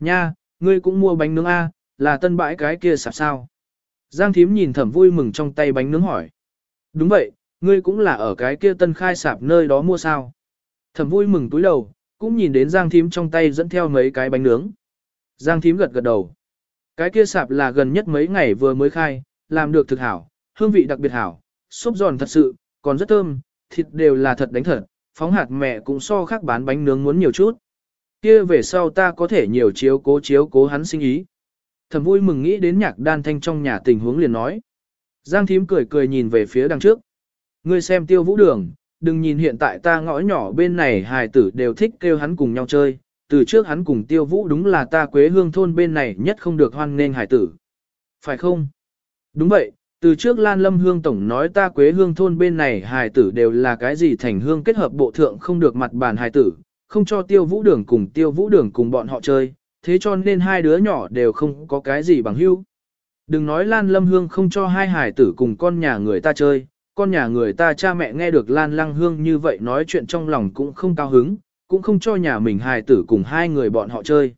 Nha, ngươi cũng mua bánh nướng a, là tân bãi cái kia sạp sao. Giang thím nhìn thẩm vui mừng trong tay bánh nướng hỏi. Đúng vậy, ngươi cũng là ở cái kia tân khai sạp nơi đó mua sao. Thẩm vui mừng túi đầu, cũng nhìn đến Giang thím trong tay dẫn theo mấy cái bánh nướng. Giang thím gật gật đầu. Cái kia sạp là gần nhất mấy ngày vừa mới khai, làm được thực hảo, hương vị đặc biệt hảo, xốp giòn thật sự, còn rất thơm, thịt đều là thật đánh thật, phóng hạt mẹ cũng so khác bán bánh nướng muốn nhiều chút. Kia về sau ta có thể nhiều chiếu cố chiếu cố hắn sinh ý. Thầm vui mừng nghĩ đến nhạc đan thanh trong nhà tình huống liền nói. Giang thím cười cười nhìn về phía đằng trước. Ngươi xem tiêu vũ đường, đừng nhìn hiện tại ta ngõ nhỏ bên này hài tử đều thích kêu hắn cùng nhau chơi. Từ trước hắn cùng tiêu vũ đúng là ta quế hương thôn bên này nhất không được hoan nên hài tử. Phải không? Đúng vậy, từ trước Lan Lâm Hương Tổng nói ta quế hương thôn bên này hài tử đều là cái gì thành hương kết hợp bộ thượng không được mặt bàn hài tử, không cho tiêu vũ đường cùng tiêu vũ đường cùng bọn họ chơi, thế cho nên hai đứa nhỏ đều không có cái gì bằng hữu. Đừng nói Lan Lâm Hương không cho hai hải tử cùng con nhà người ta chơi, con nhà người ta cha mẹ nghe được Lan Lăng Hương như vậy nói chuyện trong lòng cũng không cao hứng, cũng không cho nhà mình hài tử cùng hai người bọn họ chơi.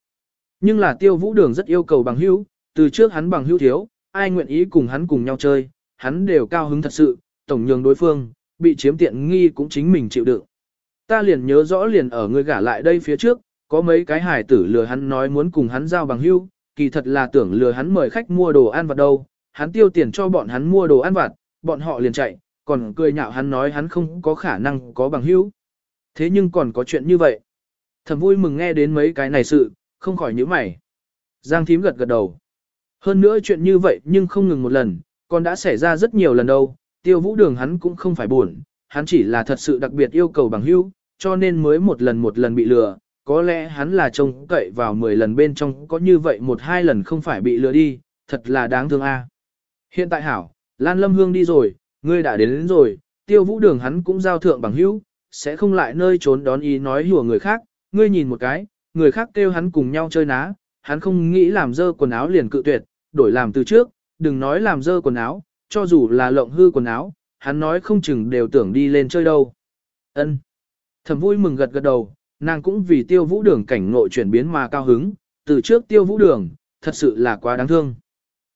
Nhưng là tiêu vũ đường rất yêu cầu bằng hữu, từ trước hắn bằng hữu thiếu, ai nguyện ý cùng hắn cùng nhau chơi, hắn đều cao hứng thật sự, tổng nhường đối phương, bị chiếm tiện nghi cũng chính mình chịu đựng. Ta liền nhớ rõ liền ở người gả lại đây phía trước, có mấy cái hải tử lừa hắn nói muốn cùng hắn giao bằng hữu, kỳ thật là tưởng lừa hắn mời khách mua đồ ăn vặt đâu, hắn tiêu tiền cho bọn hắn mua đồ ăn vặt, bọn họ liền chạy, còn cười nhạo hắn nói hắn không có khả năng có bằng hữu. Thế nhưng còn có chuyện như vậy. Thầm vui mừng nghe đến mấy cái này sự, không khỏi nhíu mày. Giang thím gật gật đầu. Hơn nữa chuyện như vậy nhưng không ngừng một lần, còn đã xảy ra rất nhiều lần đâu, tiêu vũ đường hắn cũng không phải buồn, hắn chỉ là thật sự đặc biệt yêu cầu bằng hữu, cho nên mới một lần một lần bị lừa, có lẽ hắn là trông cậy vào 10 lần bên trong có như vậy một hai lần không phải bị lừa đi, thật là đáng thương a. Hiện tại hảo, Lan Lâm Hương đi rồi, ngươi đã đến, đến rồi, tiêu vũ đường hắn cũng giao thượng bằng hữu, sẽ không lại nơi trốn đón ý nói hùa người khác, ngươi nhìn một cái, người khác kêu hắn cùng nhau chơi ná, hắn không nghĩ làm dơ quần áo liền cự tuyệt, đổi làm từ trước, đừng nói làm dơ quần áo, cho dù là lộng hư quần áo, hắn nói không chừng đều tưởng đi lên chơi đâu. Ân. Thẩm vui mừng gật gật đầu, nàng cũng vì tiêu vũ đường cảnh ngộ chuyển biến mà cao hứng, từ trước tiêu vũ đường, thật sự là quá đáng thương.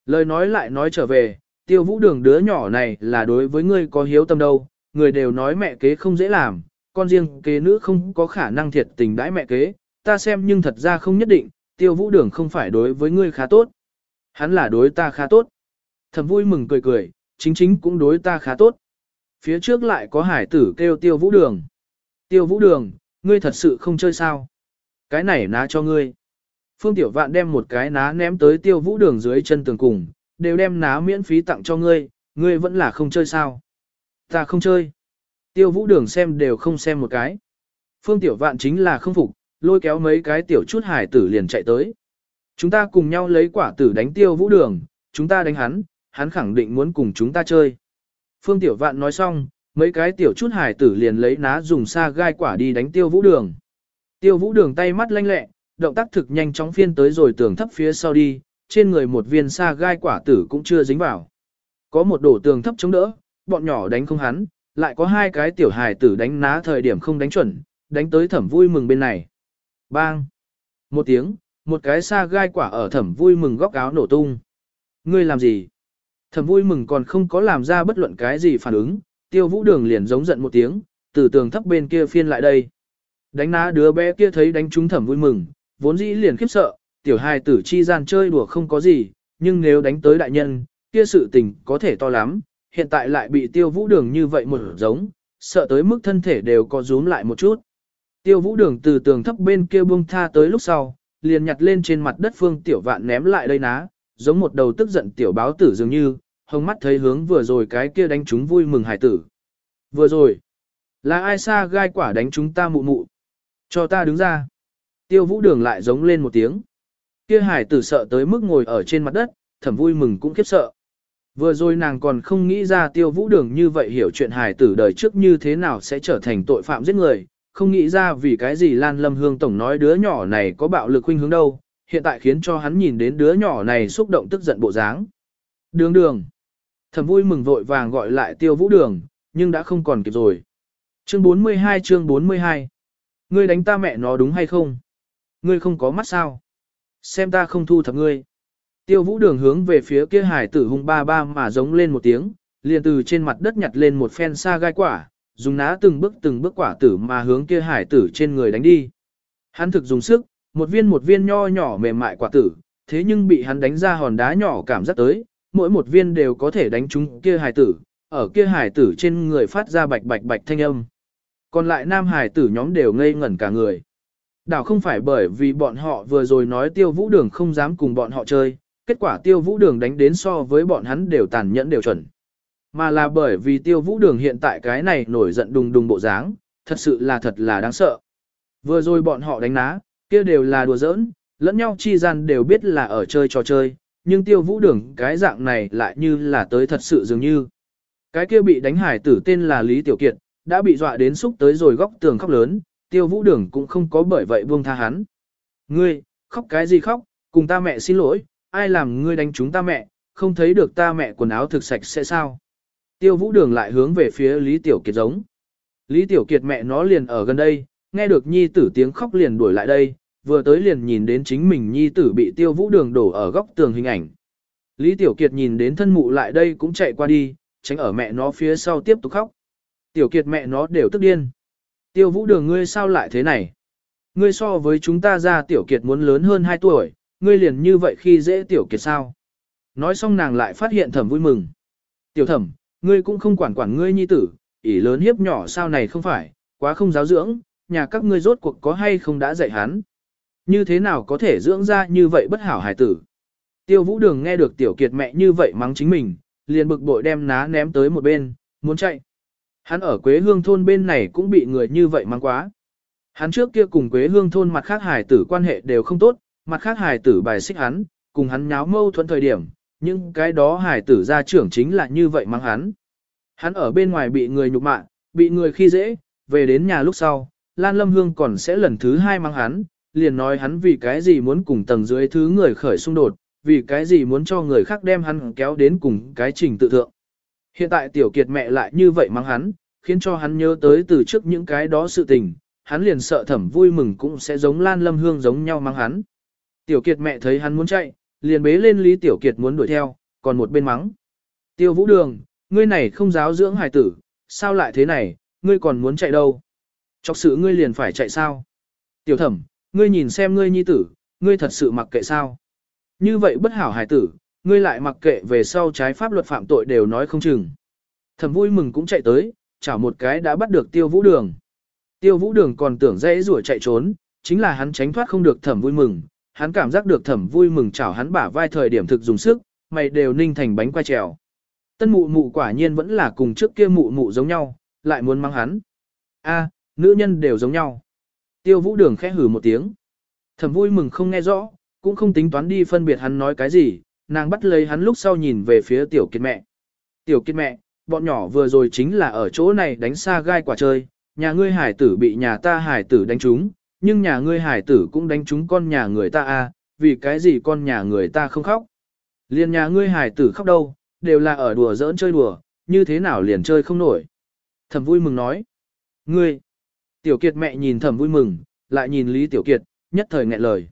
Lời nói lại nói trở về, tiêu vũ đường đứa nhỏ này là đối với ngươi có hiếu tâm đâu, người đều nói mẹ kế không dễ làm, con riêng kế nữ không có khả năng thiệt tình đãi mẹ kế, ta xem nhưng thật ra không nhất định, tiêu vũ đường không phải đối với ngươi khá tốt. Hắn là đối ta khá tốt. Thầm vui mừng cười cười, chính chính cũng đối ta khá tốt. Phía trước lại có hải tử kêu tiêu vũ đường. Tiêu vũ đường, ngươi thật sự không chơi sao. Cái này ná cho ngươi. Phương Tiểu Vạn đem một cái ná ném tới tiêu vũ đường dưới chân tường cùng, đều đem ná miễn phí tặng cho ngươi, ngươi vẫn là không chơi sao. Ta không chơi. Tiêu vũ đường xem đều không xem một cái. Phương Tiểu Vạn chính là không phục, lôi kéo mấy cái tiểu chút hải tử liền chạy tới. Chúng ta cùng nhau lấy quả tử đánh tiêu vũ đường, chúng ta đánh hắn, hắn khẳng định muốn cùng chúng ta chơi. Phương Tiểu Vạn nói xong, mấy cái tiểu chút hải tử liền lấy ná dùng sa gai quả đi đánh tiêu vũ đường. Tiêu vũ đường tay mắt lanh lẹ, động tác thực nhanh chóng phiên tới rồi tường thấp phía sau đi, trên người một viên sa gai quả tử cũng chưa dính vào. Có một đổ tường thấp chống đỡ, bọn nhỏ đánh không hắn, lại có hai cái tiểu hài tử đánh ná thời điểm không đánh chuẩn, đánh tới thẩm vui mừng bên này. Bang! Một tiếng, một cái xa gai quả ở thẩm vui mừng góc áo nổ tung. Ngươi làm gì? Thẩm vui mừng còn không có làm ra bất luận cái gì phản ứng, tiêu vũ đường liền giống giận một tiếng, từ tường thấp bên kia phiên lại đây. Đánh ná đứa bé kia thấy đánh trúng thẩm vui mừng, vốn dĩ liền khiếp sợ, tiểu hài tử chi gian chơi đùa không có gì, nhưng nếu đánh tới đại nhân, kia sự tình có thể to lắm, hiện tại lại bị tiêu vũ đường như vậy một giống, sợ tới mức thân thể đều có rúm lại một chút. Tiêu vũ đường từ tường thấp bên kia buông tha tới lúc sau, liền nhặt lên trên mặt đất phương tiểu vạn ném lại đây ná, giống một đầu tức giận tiểu báo tử dường như, hồng mắt thấy hướng vừa rồi cái kia đánh chúng vui mừng hải tử. Vừa rồi, là ai xa gai quả đánh chúng ta mụ mụ? Cho ta đứng ra. Tiêu vũ đường lại giống lên một tiếng. Kia hải tử sợ tới mức ngồi ở trên mặt đất, thẩm vui mừng cũng khiếp sợ. Vừa rồi nàng còn không nghĩ ra tiêu vũ đường như vậy hiểu chuyện hải tử đời trước như thế nào sẽ trở thành tội phạm giết người, không nghĩ ra vì cái gì Lan Lâm Hương Tổng nói đứa nhỏ này có bạo lực huynh hướng đâu, hiện tại khiến cho hắn nhìn đến đứa nhỏ này xúc động tức giận bộ dáng. Đường đường. thầm vui mừng vội vàng gọi lại tiêu vũ đường, nhưng đã không còn kịp rồi. Chương 42 chương 42 Ngươi đánh ta mẹ nó đúng hay không? Ngươi không có mắt sao? Xem ta không thu thập ngươi. Tiêu vũ đường hướng về phía kia hải tử hung ba ba mà giống lên một tiếng, liền từ trên mặt đất nhặt lên một phen sa gai quả, dùng ná từng bước từng bước quả tử mà hướng kia hải tử trên người đánh đi. Hắn thực dùng sức, một viên một viên nho nhỏ mềm mại quả tử, thế nhưng bị hắn đánh ra hòn đá nhỏ cảm giác tới, mỗi một viên đều có thể đánh trúng kia hải tử, ở kia hải tử trên người phát ra bạch bạch bạch thanh âm. Còn lại nam hải tử nhóm đều ngây ngẩn cả người. Đảo không phải bởi vì bọn họ vừa rồi nói tiêu vũ đường không dám cùng bọn họ chơi, kết quả tiêu vũ đường đánh đến so với bọn hắn đều tàn nhẫn đều chuẩn. Mà là bởi vì tiêu vũ đường hiện tại cái này nổi giận đùng đùng bộ dáng, thật sự là thật là đáng sợ. Vừa rồi bọn họ đánh ná, kia đều là đùa giỡn, lẫn nhau chi gian đều biết là ở chơi trò chơi, nhưng tiêu vũ đường cái dạng này lại như là tới thật sự dường như. Cái kia bị đánh hải tử tên là Lý Tiểu Kiệt, đã bị dọa đến xúc tới rồi góc tường khóc lớn, tiêu vũ đường cũng không có bởi vậy buông tha hắn. Ngươi, khóc cái gì khóc, cùng ta mẹ xin lỗi, ai làm ngươi đánh chúng ta mẹ, không thấy được ta mẹ quần áo thực sạch sẽ sao. Tiêu vũ đường lại hướng về phía Lý Tiểu Kiệt giống. Lý Tiểu Kiệt mẹ nó liền ở gần đây, nghe được nhi tử tiếng khóc liền đuổi lại đây, vừa tới liền nhìn đến chính mình nhi tử bị tiêu vũ đường đổ ở góc tường hình ảnh. Lý Tiểu Kiệt nhìn đến thân mụ lại đây cũng chạy qua đi, tránh ở mẹ nó phía sau tiếp tục khóc. Tiểu Kiệt mẹ nó đều tức điên. Tiêu vũ đường ngươi sao lại thế này? Ngươi so với chúng ta ra Tiểu Kiệt muốn lớn hơn 2 tuổi, ngươi liền như vậy khi dễ Tiểu Kiệt sao? Nói xong nàng lại phát hiện thẩm vui mừng. Tiểu thẩm, ngươi cũng không quản quản ngươi nhi tử, ỷ lớn hiếp nhỏ sao này không phải, quá không giáo dưỡng, nhà các ngươi rốt cuộc có hay không đã dạy hắn. Như thế nào có thể dưỡng ra như vậy bất hảo hài tử. Tiêu vũ đường nghe được tiểu kiệt mẹ như vậy mắng chính mình, liền bực bội đem ná ném tới một bên, muốn chạy. Hắn ở Quế Hương thôn bên này cũng bị người như vậy mắng quá. Hắn trước kia cùng Quế Hương thôn mặt khác hài tử quan hệ đều không tốt, mặt khác hài tử bài xích hắn, cùng hắn nháo mâu thuẫn thời điểm, nhưng cái đó hải tử gia trưởng chính là như vậy mang hắn. Hắn ở bên ngoài bị người nhục mạ, bị người khi dễ, về đến nhà lúc sau, Lan Lâm Hương còn sẽ lần thứ hai mang hắn, liền nói hắn vì cái gì muốn cùng tầng dưới thứ người khởi xung đột, vì cái gì muốn cho người khác đem hắn kéo đến cùng cái trình tự thượng. Hiện tại tiểu kiệt mẹ lại như vậy mang hắn, khiến cho hắn nhớ tới từ trước những cái đó sự tình, hắn liền sợ thẩm vui mừng cũng sẽ giống Lan Lâm Hương giống nhau mang hắn. Tiểu kiệt mẹ thấy hắn muốn chạy, liền bế lên Lý Tiểu Kiệt muốn đuổi theo, còn một bên mắng. Tiêu vũ đường, ngươi này không giáo dưỡng hài tử, sao lại thế này, ngươi còn muốn chạy đâu? Chọc sự ngươi liền phải chạy sao? Tiểu thẩm, ngươi nhìn xem ngươi nhi tử, ngươi thật sự mặc kệ sao? Như vậy bất hảo hài tử, ngươi lại mặc kệ về sau trái pháp luật phạm tội đều nói không chừng. Thẩm vui mừng cũng chạy tới, chảo một cái đã bắt được tiêu vũ đường. Tiêu vũ đường còn tưởng dễ rủa chạy trốn, chính là hắn tránh thoát không được thẩm vui mừng, hắn cảm giác được thẩm vui mừng chảo hắn bả vai thời điểm thực dùng sức, mày đều ninh thành bánh quay trèo. Tân mụ mụ quả nhiên vẫn là cùng trước kia mụ mụ giống nhau, lại muốn mang hắn. A, nữ nhân đều giống nhau. Tiêu vũ đường khẽ hử một tiếng. Thẩm vui mừng không nghe rõ, cũng không tính toán đi phân biệt hắn nói cái gì, nàng bắt lấy hắn lúc sau nhìn về phía tiểu kiệt mẹ. Tiểu kiệt mẹ, bọn nhỏ vừa rồi chính là ở chỗ này đánh xa gai quả chơi, nhà ngươi hải tử bị nhà ta hải tử đánh trúng, nhưng nhà ngươi hải tử cũng đánh trúng con nhà người ta à vì cái gì con nhà người ta không khóc. Liền nhà ngươi hải tử khóc đâu, đều là ở đùa giỡn chơi đùa, như thế nào liền chơi không nổi. Thẩm vui mừng nói. Ngươi, tiểu kiệt mẹ nhìn thẩm vui mừng, lại nhìn Lý Tiểu Kiệt, nhất thời nghẹn lời.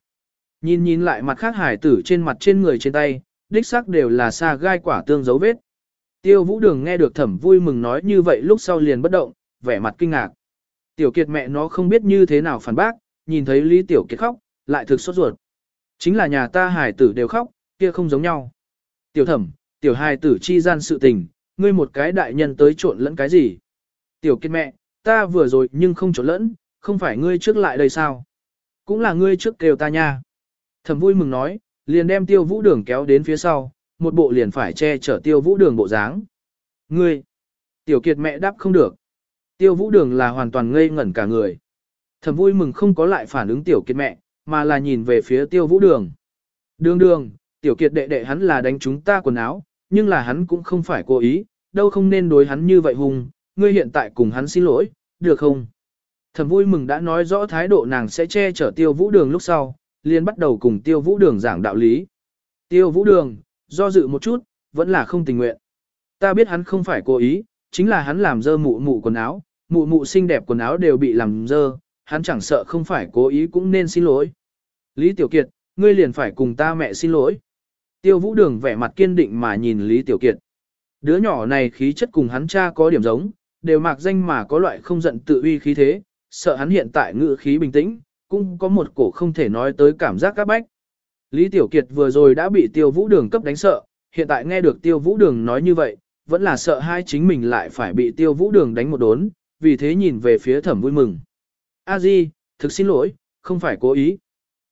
Nhìn nhìn lại mặt khác hải tử trên mặt trên người trên tay, đích xác đều là xa gai quả tương dấu vết. Tiêu vũ đường nghe được thẩm vui mừng nói như vậy lúc sau liền bất động, vẻ mặt kinh ngạc. Tiểu kiệt mẹ nó không biết như thế nào phản bác, nhìn thấy Lý Tiểu Kiệt khóc, lại thực sốt ruột. Chính là nhà ta hải tử đều khóc, kia không giống nhau. Tiểu thẩm, tiểu hài tử chi gian sự tình, ngươi một cái đại nhân tới trộn lẫn cái gì? Tiểu kiệt mẹ, ta vừa rồi nhưng không trộn lẫn, không phải ngươi trước lại đây sao? Cũng là ngươi trước kêu ta nha. Thẩm vui mừng nói, liền đem tiêu vũ đường kéo đến phía sau, một bộ liền phải che chở tiêu vũ đường bộ dáng. Ngươi, tiểu kiệt mẹ đáp không được. Tiêu vũ đường là hoàn toàn ngây ngẩn cả người. Thẩm vui mừng không có lại phản ứng tiểu kiệt mẹ, mà là nhìn về phía tiêu vũ đường. Đường đường, tiểu kiệt đệ đệ hắn là đánh chúng ta quần áo, nhưng là hắn cũng không phải cố ý, đâu không nên đối hắn như vậy hùng, ngươi hiện tại cùng hắn xin lỗi, được không? Thẩm vui mừng đã nói rõ thái độ nàng sẽ che chở tiêu vũ đường lúc sau, liền bắt đầu cùng tiêu vũ đường giảng đạo lý. Tiêu vũ đường, do dự một chút, vẫn là không tình nguyện. Ta biết hắn không phải cố ý, chính là hắn làm dơ mụ mụ quần áo, mụ mụ xinh đẹp quần áo đều bị làm dơ, hắn chẳng sợ không phải cố ý cũng nên xin lỗi. Lý Tiểu Kiệt, ngươi liền phải cùng ta mẹ xin lỗi. Tiêu vũ đường vẻ mặt kiên định mà nhìn Lý Tiểu Kiệt. Đứa nhỏ này khí chất cùng hắn cha có điểm giống, đều mạc danh mà có loại không giận tự uy khí thế, sợ hắn hiện tại ngự khí bình tĩnh, cũng có một cổ không thể nói tới cảm giác các bách. Lý Tiểu Kiệt vừa rồi đã bị tiêu vũ đường cấp đánh sợ, hiện tại nghe được tiêu vũ đường nói như vậy, vẫn là sợ hai chính mình lại phải bị tiêu vũ đường đánh một đốn, vì thế nhìn về phía thẩm vui mừng. A Di, thực xin lỗi, không phải cố ý.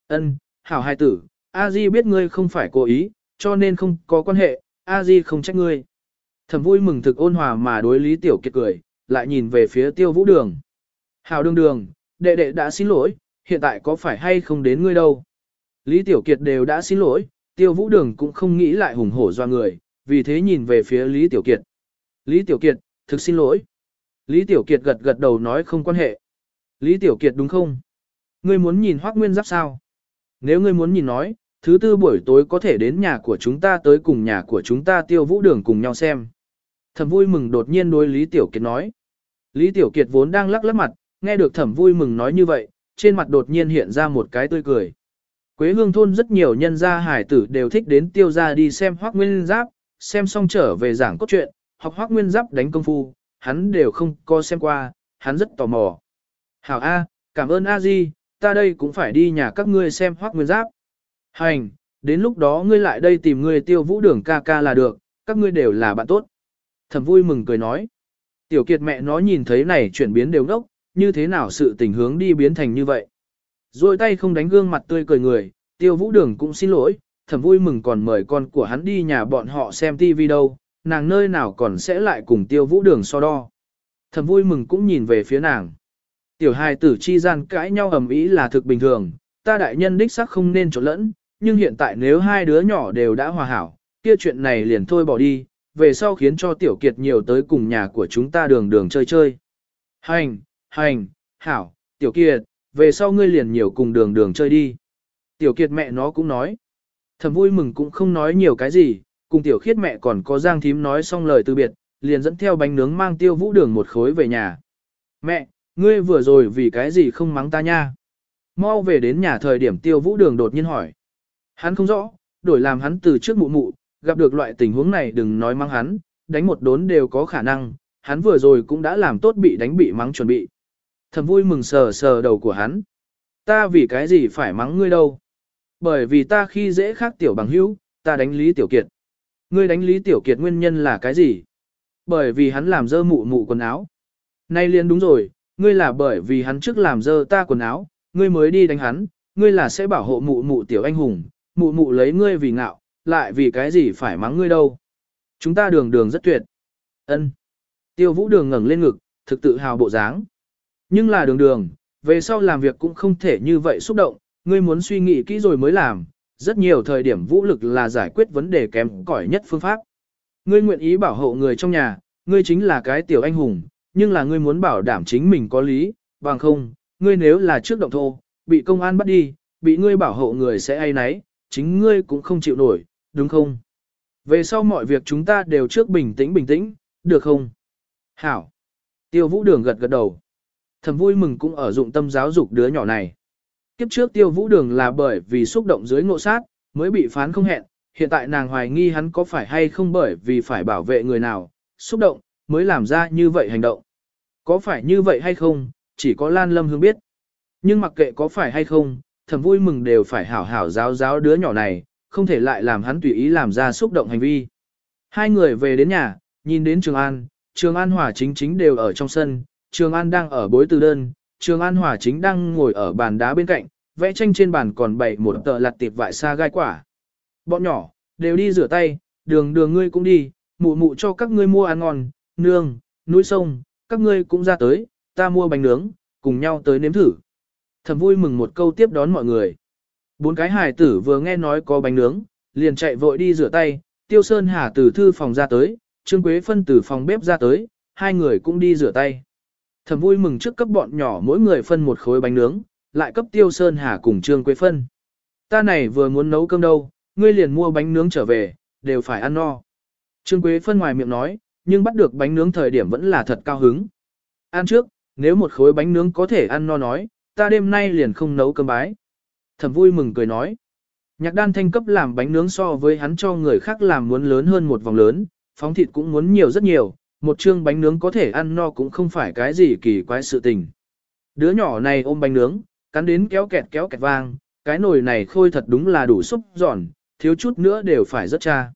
Ân, hảo hai tử, A Di biết ngươi không phải cố ý, cho nên không có quan hệ, A Di không trách ngươi. Thẩm vui mừng thực ôn hòa mà đối Lý Tiểu Kiệt cười, lại nhìn về phía tiêu vũ đường. Hảo đường đường, đệ đệ đã xin lỗi, hiện tại có phải hay không đến ngươi đâu. Lý Tiểu Kiệt đều đã xin lỗi, tiêu vũ đường cũng không nghĩ lại hùng hổ do người, vì thế nhìn về phía Lý Tiểu Kiệt. Lý Tiểu Kiệt, thực xin lỗi. Lý Tiểu Kiệt gật gật đầu nói không quan hệ. Lý Tiểu Kiệt đúng không? Ngươi muốn nhìn Hoác Nguyên Giáp sao? Nếu ngươi muốn nhìn nói, thứ tư buổi tối có thể đến nhà của chúng ta tới cùng nhà của chúng ta tiêu vũ đường cùng nhau xem. Thẩm vui mừng đột nhiên đối Lý Tiểu Kiệt nói. Lý Tiểu Kiệt vốn đang lắc lắc mặt, nghe được thẩm vui mừng nói như vậy, trên mặt đột nhiên hiện ra một cái tươi cười. Quế hương thôn rất nhiều nhân gia hải tử đều thích đến tiêu gia đi xem hoác nguyên giáp, xem xong trở về giảng cốt truyện, học hoác nguyên giáp đánh công phu, hắn đều không có xem qua, hắn rất tò mò. Hảo A, cảm ơn A Di, ta đây cũng phải đi nhà các ngươi xem hoác nguyên giáp. Hành, đến lúc đó ngươi lại đây tìm ngươi tiêu vũ đường ca ca là được, các ngươi đều là bạn tốt. Thẩm vui mừng cười nói. Tiểu kiệt mẹ nó nhìn thấy này chuyển biến đều ngốc, như thế nào sự tình hướng đi biến thành như vậy. Rồi tay không đánh gương mặt tươi cười người, tiêu vũ đường cũng xin lỗi, thẩm vui mừng còn mời con của hắn đi nhà bọn họ xem tivi đâu, nàng nơi nào còn sẽ lại cùng tiêu vũ đường so đo. Thầm vui mừng cũng nhìn về phía nàng. Tiểu hài tử chi gian cãi nhau ầm ĩ là thực bình thường, ta đại nhân đích xác không nên trộn lẫn, nhưng hiện tại nếu hai đứa nhỏ đều đã hòa hảo, kia chuyện này liền thôi bỏ đi, về sau khiến cho tiểu kiệt nhiều tới cùng nhà của chúng ta đường đường chơi chơi. Hành, hành, hảo, tiểu kiệt, về sau ngươi liền nhiều cùng đường đường chơi đi. Tiểu kiệt mẹ nó cũng nói. Thầm vui mừng cũng không nói nhiều cái gì, cùng tiểu khiết mẹ còn có giang thím nói xong lời từ biệt, liền dẫn theo bánh nướng mang tiêu vũ đường một khối về nhà. Mẹ, ngươi vừa rồi vì cái gì không mắng ta nha? Mau về đến nhà thời điểm tiêu vũ đường đột nhiên hỏi. Hắn không rõ, đổi làm hắn từ trước mụ mụ, gặp được loại tình huống này đừng nói mắng hắn, đánh một đốn đều có khả năng, hắn vừa rồi cũng đã làm tốt bị đánh bị mắng chuẩn bị. Thầm vui mừng sờ sờ đầu của hắn. Ta vì cái gì phải mắng ngươi đâu? Bởi vì ta khi dễ khác tiểu bằng hữu, ta đánh Lý Tiểu Kiệt. Ngươi đánh Lý Tiểu Kiệt nguyên nhân là cái gì? Bởi vì hắn làm dơ mụ mụ quần áo. Nay liền đúng rồi, ngươi là bởi vì hắn trước làm dơ ta quần áo, ngươi mới đi đánh hắn, ngươi là sẽ bảo hộ mụ mụ tiểu anh hùng, mụ mụ lấy ngươi vì ngạo, lại vì cái gì phải mắng ngươi đâu. Chúng ta đường đường rất tuyệt. ân Tiêu vũ đường ngẩng lên ngực, thực tự hào bộ dáng. Nhưng là đường đường, về sau làm việc cũng không thể như vậy xúc động, ngươi muốn suy nghĩ kỹ rồi mới làm, rất nhiều thời điểm vũ lực là giải quyết vấn đề kém cỏi nhất phương pháp. Ngươi nguyện ý bảo hộ người trong nhà, ngươi chính là cái tiểu anh hùng, nhưng là ngươi muốn bảo đảm chính mình có lý, bằng không, ngươi nếu là trước động thô, bị công an bắt đi, bị ngươi bảo hộ người sẽ ai nấy, chính ngươi cũng không chịu nổi, đúng không? Về sau mọi việc chúng ta đều trước bình tĩnh bình tĩnh, được không? Hảo. Tiêu vũ đường gật gật đầu. Thầm vui mừng cũng ở dụng tâm giáo dục đứa nhỏ này. Kiếp trước tiêu vũ đường là bởi vì xúc động dưới ngộ sát, mới bị phán không hẹn, hiện tại nàng hoài nghi hắn có phải hay không bởi vì phải bảo vệ người nào, xúc động, mới làm ra như vậy hành động. Có phải như vậy hay không, chỉ có Lan Lâm Hương biết. Nhưng mặc kệ có phải hay không, thầm vui mừng đều phải hảo hảo giáo giáo đứa nhỏ này, không thể lại làm hắn tùy ý làm ra xúc động hành vi. Hai người về đến nhà, nhìn đến Trường An, Trường An Hòa chính chính đều ở trong sân, Trường An đang ở bối từ đơn, Trường An Hòa chính đang ngồi ở bàn đá bên cạnh, vẽ tranh trên bàn còn bày một tờ lặt tiệp vải xa gai quả. Bọn nhỏ, đều đi rửa tay, đường đường ngươi cũng đi, mụ mụ cho các ngươi mua ăn ngon, nương, núi sông, các ngươi cũng ra tới, ta mua bánh nướng, cùng nhau tới nếm thử. Thầm vui mừng một câu tiếp đón mọi người. Bốn cái hài tử vừa nghe nói có bánh nướng, liền chạy vội đi rửa tay, Tiêu Sơn Hà từ thư phòng ra tới, Trương Quế Phân từ phòng bếp ra tới, hai người cũng đi rửa tay thẩm vui mừng trước cấp bọn nhỏ mỗi người phân một khối bánh nướng, lại cấp Tiêu Sơn Hà cùng Trương Quế Phân. Ta này vừa muốn nấu cơm đâu, ngươi liền mua bánh nướng trở về, đều phải ăn no. Trương Quế Phân ngoài miệng nói, nhưng bắt được bánh nướng thời điểm vẫn là thật cao hứng. Ăn trước, nếu một khối bánh nướng có thể ăn no nói, ta đêm nay liền không nấu cơm bái. Thẩm vui mừng cười nói. Nhạc đan thanh cấp làm bánh nướng so với hắn cho người khác làm muốn lớn hơn một vòng lớn, phóng thịt cũng muốn nhiều rất nhiều, một chương bánh nướng có thể ăn no cũng không phải cái gì kỳ quái sự tình. Đứa nhỏ này ôm bánh nướng, cắn đến kéo kẹt kéo kẹt vang, cái nồi này khôi thật đúng là đủ xúc giòn, thiếu chút nữa đều phải rất cha.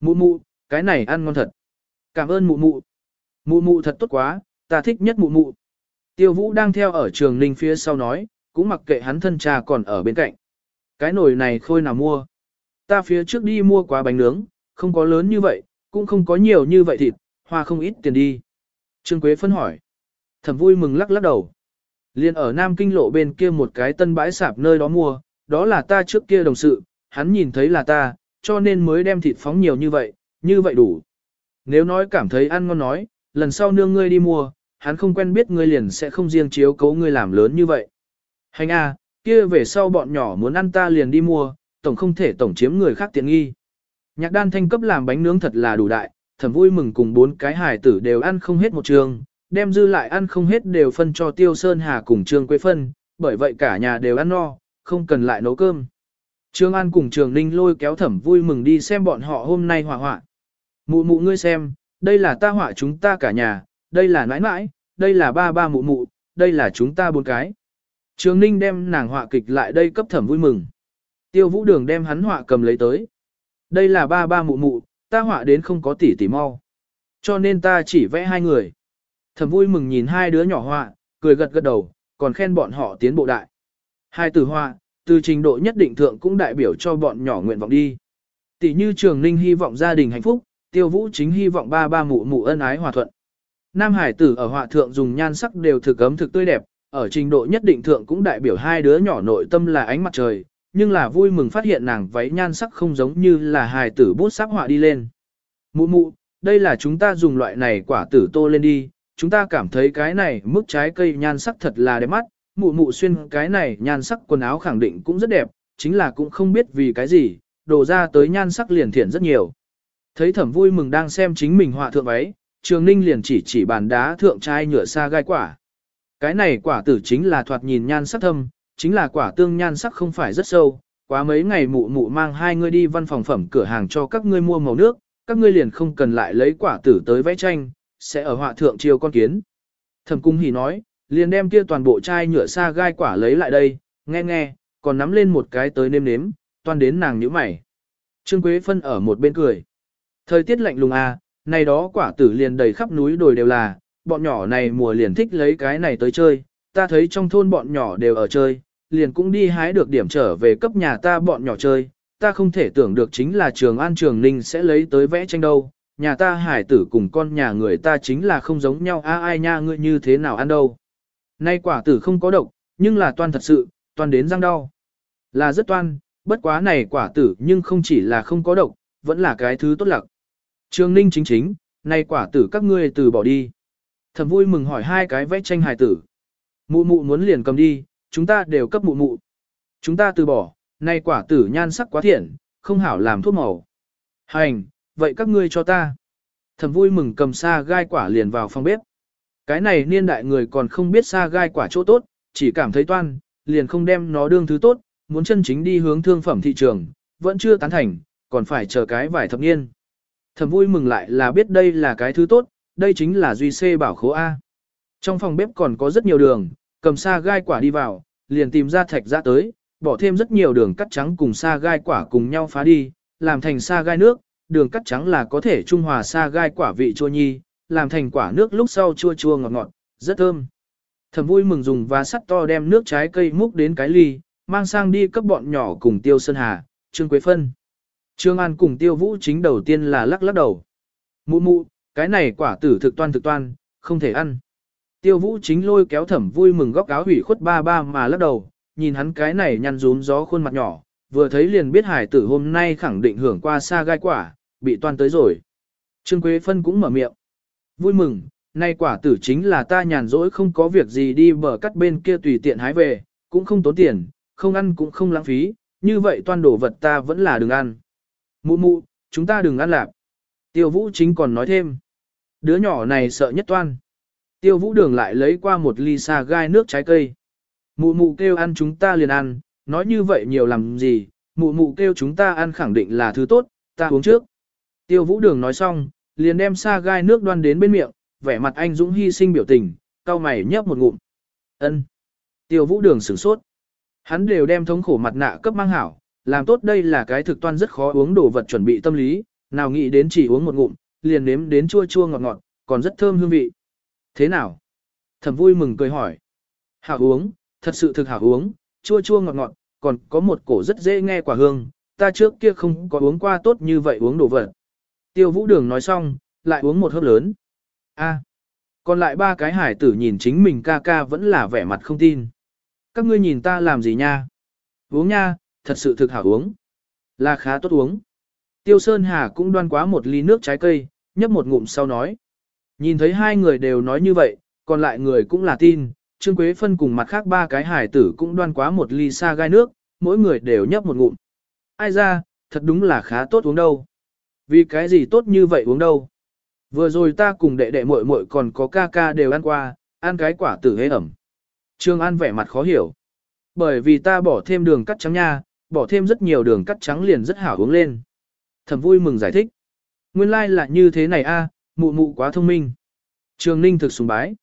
Mụ mụ, cái này ăn ngon thật. Cảm ơn mụ mụ. Mụ mụ thật tốt quá, ta thích nhất mụ mụ. Tiêu vũ đang theo ở trường ninh phía sau nói, cũng mặc kệ hắn thân cha còn ở bên cạnh. Cái nồi này khôi nào mua. Ta phía trước đi mua quá bánh nướng, không có lớn như vậy, cũng không có nhiều như vậy thịt, hoa không ít tiền đi. Trương Quế phân hỏi. Thẩm vui mừng lắc lắc đầu. Liên ở Nam Kinh lộ bên kia một cái tân bãi sạp nơi đó mua, đó là ta trước kia đồng sự, hắn nhìn thấy là ta, cho nên mới đem thịt phóng nhiều như vậy, như vậy đủ. Nếu nói cảm thấy ăn ngon nói, lần sau nương ngươi đi mua, hắn không quen biết ngươi liền sẽ không riêng chiếu cấu ngươi làm lớn như vậy. Hành a, kia về sau bọn nhỏ muốn ăn ta liền đi mua, tổng không thể tổng chiếm người khác tiện nghi. Nhạc đan thanh cấp làm bánh nướng thật là đủ đại, Thẩm vui mừng cùng bốn cái hài tử đều ăn không hết một trường, đem dư lại ăn không hết đều phân cho Tiêu Sơn Hà cùng Trương Quế phân, bởi vậy cả nhà đều ăn no, không cần lại nấu cơm. Trương An cùng Trường Ninh lôi kéo thẩm vui mừng đi xem bọn họ hôm nay hỏa hoạn. Mụ mụ ngươi xem, đây là ta họa chúng ta cả nhà, đây là nãi nãi, đây là ba ba mụ mụ, đây là chúng ta bốn cái. Trường Ninh đem nàng họa kịch lại đây cấp thẩm vui mừng. Tiêu Vũ Đường đem hắn họa cầm lấy tới. Đây là ba ba mụ mụ, ta họa đến không có tỉ tỉ mau. Cho nên ta chỉ vẽ hai người. Thẩm vui mừng nhìn hai đứa nhỏ họa, cười gật gật đầu, còn khen bọn họ tiến bộ đại. Hai từ họa, từ trình độ nhất định thượng cũng đại biểu cho bọn nhỏ nguyện vọng đi. Tỷ như Trường Ninh hy vọng gia đình hạnh phúc, Tiêu Vũ chính hy vọng ba ba mụ mụ ân ái hòa thuận. Nam Hải tử ở họa thượng dùng nhan sắc đều thực ấm thực tươi đẹp, ở trình độ nhất định thượng cũng đại biểu hai đứa nhỏ nội tâm là ánh mặt trời, nhưng là vui mừng phát hiện nàng váy nhan sắc không giống như là hài tử bút sắc họa đi lên. Mụ mụ, đây là chúng ta dùng loại này quả tử tô lên đi, chúng ta cảm thấy cái này mức trái cây nhan sắc thật là đẹp mắt, mụ mụ xuyên cái này nhan sắc quần áo khẳng định cũng rất đẹp, chính là cũng không biết vì cái gì, đổ ra tới nhan sắc liền thiện rất nhiều. Thấy thẩm vui mừng đang xem chính mình họa thượng váy, trường ninh liền chỉ chỉ bàn đá thượng trai nhựa xa gai quả. Cái này quả tử chính là thoạt nhìn nhan sắc thâm, chính là quả tương nhan sắc không phải rất sâu. Quá mấy ngày mụ mụ mang hai ngươi đi văn phòng phẩm cửa hàng cho các ngươi mua màu nước, các ngươi liền không cần lại lấy quả tử tới vẽ tranh, sẽ ở họa thượng chiều con kiến. Thẩm cung hỉ nói, liền đem kia toàn bộ chai nhựa xa gai quả lấy lại đây, nghe nghe, còn nắm lên một cái tới nêm nếm, toàn đến nàng nhíu mày. Trương Quế Phân ở một bên cười. Thời tiết lạnh lùng à, này đó quả tử liền đầy khắp núi đồi đều là, bọn nhỏ này mùa liền thích lấy cái này tới chơi, ta thấy trong thôn bọn nhỏ đều ở chơi, liền cũng đi hái được điểm trở về cấp nhà ta bọn nhỏ chơi, ta không thể tưởng được chính là trường an trường ninh sẽ lấy tới vẽ tranh đâu, nhà ta hải tử cùng con nhà người ta chính là không giống nhau a ai nha ngươi như thế nào ăn đâu. Nay quả tử không có độc, nhưng là toan thật sự, toan đến răng đau. Là rất toan, bất quá này quả tử nhưng không chỉ là không có độc, vẫn là cái thứ tốt lặc. Trường ninh chính chính, nay quả tử các ngươi từ bỏ đi. Thầm vui mừng hỏi hai cái vẽ tranh hải tử. Mụ mụ muốn liền cầm đi, chúng ta đều cấp mụ mụ. Chúng ta từ bỏ, nay quả tử nhan sắc quá thiện, không hảo làm thuốc màu. Hành, vậy các ngươi cho ta. Thầm vui mừng cầm sa gai quả liền vào phòng bếp. Cái này niên đại người còn không biết sa gai quả chỗ tốt, chỉ cảm thấy toan, liền không đem nó đương thứ tốt, muốn chân chính đi hướng thương phẩm thị trường, vẫn chưa tán thành, còn phải chờ cái vài thập niên. Thầm vui mừng lại là biết đây là cái thứ tốt, đây chính là duy xê bảo khố A. Trong phòng bếp còn có rất nhiều đường, cầm sa gai quả đi vào, liền tìm ra thạch ra tới, bỏ thêm rất nhiều đường cắt trắng cùng sa gai quả cùng nhau phá đi, làm thành sa gai nước, đường cắt trắng là có thể trung hòa sa gai quả vị chua nhi, làm thành quả nước lúc sau chua chua ngọt ngọt, rất thơm. Thầm vui mừng dùng và sắt to đem nước trái cây múc đến cái ly, mang sang đi cấp bọn nhỏ cùng tiêu sơn hà, trương quế phân. Trương An cùng tiêu vũ chính đầu tiên là lắc lắc đầu. Mụ mụ, cái này quả tử thực toan thực toan, không thể ăn. Tiêu vũ chính lôi kéo thẩm vui mừng góc áo hủy khuất ba ba mà lắc đầu, nhìn hắn cái này nhăn rún gió khuôn mặt nhỏ, vừa thấy liền biết hải tử hôm nay khẳng định hưởng qua xa gai quả, bị toan tới rồi. Trương Quế Phân cũng mở miệng. Vui mừng, nay quả tử chính là ta nhàn rỗi không có việc gì đi bờ cắt bên kia tùy tiện hái về, cũng không tốn tiền, không ăn cũng không lãng phí, như vậy toan đổ vật ta vẫn là đừng ăn. Mụ mụ, chúng ta đừng ăn lạp. Tiêu vũ chính còn nói thêm. Đứa nhỏ này sợ nhất toan. Tiêu vũ đường lại lấy qua một ly xa gai nước trái cây. Mụ mụ kêu ăn chúng ta liền ăn, nói như vậy nhiều làm gì, mụ mụ kêu chúng ta ăn khẳng định là thứ tốt, ta uống trước. Tiêu vũ đường nói xong, liền đem xa gai nước đoan đến bên miệng, vẻ mặt anh dũng hy sinh biểu tình, cau mày nhấp một ngụm. ân Tiêu vũ đường sửng sốt. Hắn đều đem thống khổ mặt nạ cấp mang hảo, làm tốt đây là cái thực toan rất khó uống đồ vật chuẩn bị tâm lý, nào nghĩ đến chỉ uống một ngụm, liền nếm đến chua chua ngọt ngọt, còn rất thơm hương vị. Thế nào? Thẩm vui mừng cười hỏi. Hảo uống, thật sự thực hảo uống, chua chua ngọt ngọt, còn có một cổ rất dễ nghe quả hương, ta trước kia không có uống qua tốt như vậy uống đồ vật. Tiêu vũ đường nói xong, lại uống một hớp lớn. A, còn lại ba cái hải tử nhìn chính mình ca ca vẫn là vẻ mặt không tin. Các ngươi nhìn ta làm gì nha? Uống nha, thật sự thực hảo uống. Là khá tốt uống. Tiêu Sơn Hà cũng đoan quá một ly nước trái cây, nhấp một ngụm sau nói. Nhìn thấy hai người đều nói như vậy, còn lại người cũng là tin, Trương Quế Phân cùng mặt khác ba cái hải tử cũng đoan quá một ly sa gai nước, mỗi người đều nhấp một ngụm. Ai ra, thật đúng là khá tốt uống đâu. Vì cái gì tốt như vậy uống đâu. Vừa rồi ta cùng đệ đệ muội muội còn có ca ca đều ăn qua, ăn cái quả tử hế ẩm. Trương An vẻ mặt khó hiểu. Bởi vì ta bỏ thêm đường cắt trắng nha, bỏ thêm rất nhiều đường cắt trắng liền rất hảo uống lên. Thẩm vui mừng giải thích. Nguyên lai like là như thế này a, mụ mụ quá thông minh. Trường Ninh thực sùng bái.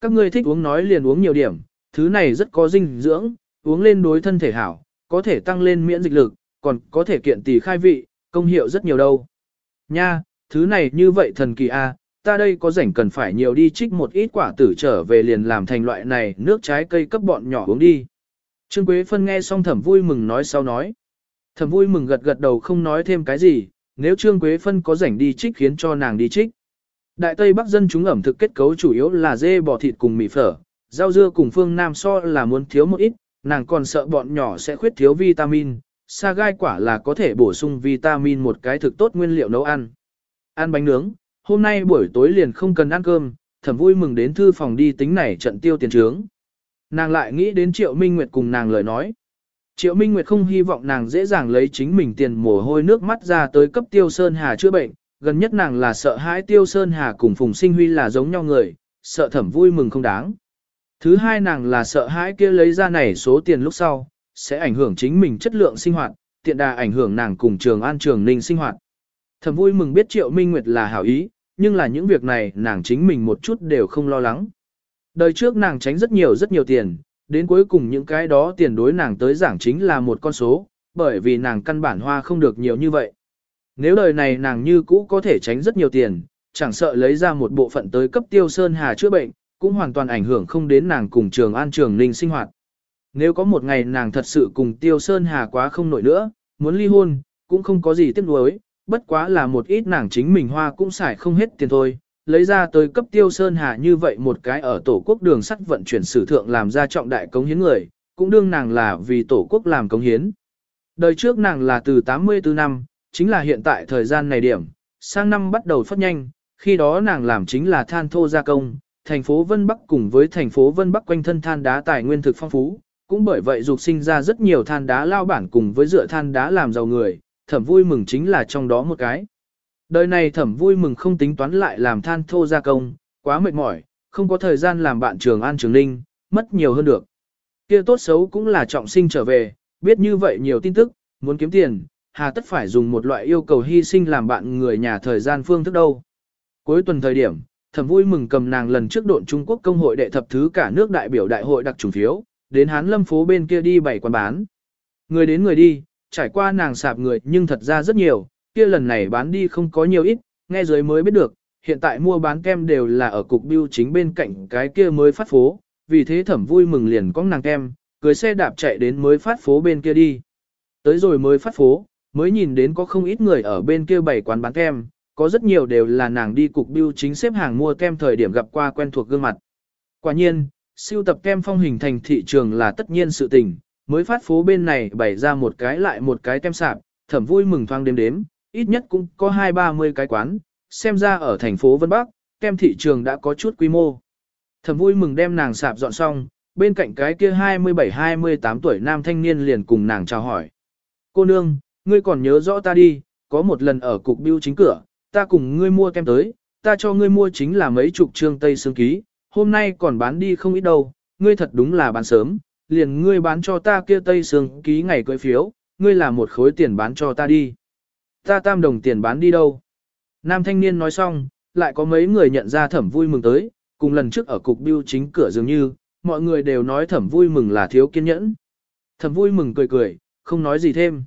Các ngươi thích uống nói liền uống nhiều điểm, thứ này rất có dinh dưỡng, uống lên đối thân thể hảo, có thể tăng lên miễn dịch lực, còn có thể kiện tỷ khai vị, công hiệu rất nhiều đâu. Nha, thứ này như vậy thần kỳ a, ta đây có rảnh cần phải nhiều đi trích một ít quả tử trở về liền làm thành loại này nước trái cây cấp bọn nhỏ uống đi. Trương Quế Phân nghe xong thẩm vui mừng nói sau nói. Thẩm vui mừng gật gật đầu không nói thêm cái gì, nếu Trương Quế Phân có rảnh đi trích khiến cho nàng đi trích. Đại Tây Bắc dân chúng ẩm thực kết cấu chủ yếu là dê bò thịt cùng mì phở, rau dưa cùng phương Nam so là muốn thiếu một ít, nàng còn sợ bọn nhỏ sẽ khuyết thiếu vitamin, sa gai quả là có thể bổ sung vitamin một cái thực tốt nguyên liệu nấu ăn. Ăn bánh nướng, hôm nay buổi tối liền không cần ăn cơm, thẩm vui mừng đến thư phòng đi tính này trận tiêu tiền trướng. Nàng lại nghĩ đến Triệu Minh Nguyệt cùng nàng lời nói. Triệu Minh Nguyệt không hy vọng nàng dễ dàng lấy chính mình tiền mồ hôi nước mắt ra tới cấp Tiêu Sơn Hà chữa bệnh, gần nhất nàng là sợ hãi Tiêu Sơn Hà cùng Phùng Sinh Huy là giống nhau người, sợ thẩm vui mừng không đáng. Thứ hai nàng là sợ hãi kia lấy ra này số tiền lúc sau, sẽ ảnh hưởng chính mình chất lượng sinh hoạt, tiện đà ảnh hưởng nàng cùng trường an trường ninh sinh hoạt. Thẩm vui mừng biết Triệu Minh Nguyệt là hảo ý, nhưng là những việc này nàng chính mình một chút đều không lo lắng. Đời trước nàng tránh rất nhiều rất nhiều tiền, đến cuối cùng những cái đó tiền đối nàng tới giảng chính là một con số, bởi vì nàng căn bản hoa không được nhiều như vậy. Nếu đời này nàng như cũ có thể tránh rất nhiều tiền, chẳng sợ lấy ra một bộ phận tới cấp tiêu sơn hà chữa bệnh, cũng hoàn toàn ảnh hưởng không đến nàng cùng trường an trường ninh sinh hoạt. Nếu có một ngày nàng thật sự cùng tiêu sơn hà quá không nổi nữa, muốn ly hôn, cũng không có gì tiếc nuối, bất quá là một ít nàng chính mình hoa cũng xài không hết tiền thôi, lấy ra tới cấp tiêu sơn hà như vậy một cái ở tổ quốc đường sắt vận chuyển sử thượng làm ra trọng đại cống hiến người, cũng đương nàng là vì tổ quốc làm cống hiến. Đời trước nàng là từ 84 năm, chính là hiện tại thời gian này điểm, sang năm bắt đầu phát nhanh, khi đó nàng làm chính là than thô gia công, thành phố Vân Bắc cùng với thành phố Vân Bắc quanh thân than đá tài nguyên thực phong phú, cũng bởi vậy dục sinh ra rất nhiều than đá lao bản cùng với dựa than đá làm giàu người, thẩm vui mừng chính là trong đó một cái. Đời này thẩm vui mừng không tính toán lại làm than thô gia công, quá mệt mỏi, không có thời gian làm bạn trường an trường ninh, mất nhiều hơn được. Kia tốt xấu cũng là trọng sinh trở về, biết như vậy nhiều tin tức, muốn kiếm tiền, hà tất phải dùng một loại yêu cầu hy sinh làm bạn người nhà thời gian phương thức đâu. Cuối tuần thời điểm, thẩm vui mừng cầm nàng lần trước độn Trung Quốc công hội đệ thập thứ cả nước đại biểu đại hội đặc trùng phiếu, đến Hán Lâm phố bên kia đi bảy quán bán. Người đến người đi, trải qua nàng sạp người nhưng thật ra rất nhiều, kia lần này bán đi không có nhiều ít, nghe giới mới biết được, hiện tại mua bán kem đều là ở cục biêu chính bên cạnh cái kia mới phát phố, vì thế thẩm vui mừng liền có nàng kem, cưới xe đạp chạy đến mới phát phố bên kia đi. Tới rồi mới phát phố, mới nhìn đến có không ít người ở bên kia bày quán bán kem, có rất nhiều đều là nàng đi cục biêu chính xếp hàng mua kem thời điểm gặp qua quen thuộc gương mặt. Quả nhiên, siêu tập kem phong hình thành thị trường là tất nhiên sự tình, mới phát phố bên này bày ra một cái lại một cái kem sạp, thẩm vui mừng thoáng đếm đếm, ít nhất cũng có hai ba mươi cái quán, xem ra ở thành phố Vân Bắc, kem thị trường đã có chút quy mô. Thẩm vui mừng đem nàng sạp dọn xong, bên cạnh cái kia 27-28 tuổi nam thanh niên liền cùng nàng chào hỏi. Cô nương, ngươi còn nhớ rõ ta đi, có một lần ở cục biêu chính cửa, ta cùng ngươi mua kem tới, ta cho ngươi mua chính là mấy chục trương tây xương ký, hôm nay còn bán đi không ít đâu, ngươi thật đúng là bán sớm, liền ngươi bán cho ta kia tây xương ký ngày cưới phiếu, ngươi là một khối tiền bán cho ta đi. Ta tam đồng tiền bán đi đâu? Nam thanh niên nói xong, lại có mấy người nhận ra thẩm vui mừng tới, cùng lần trước ở cục biêu chính cửa dường như, mọi người đều nói thẩm vui mừng là thiếu kiên nhẫn. Thẩm vui mừng cười cười, không nói gì thêm.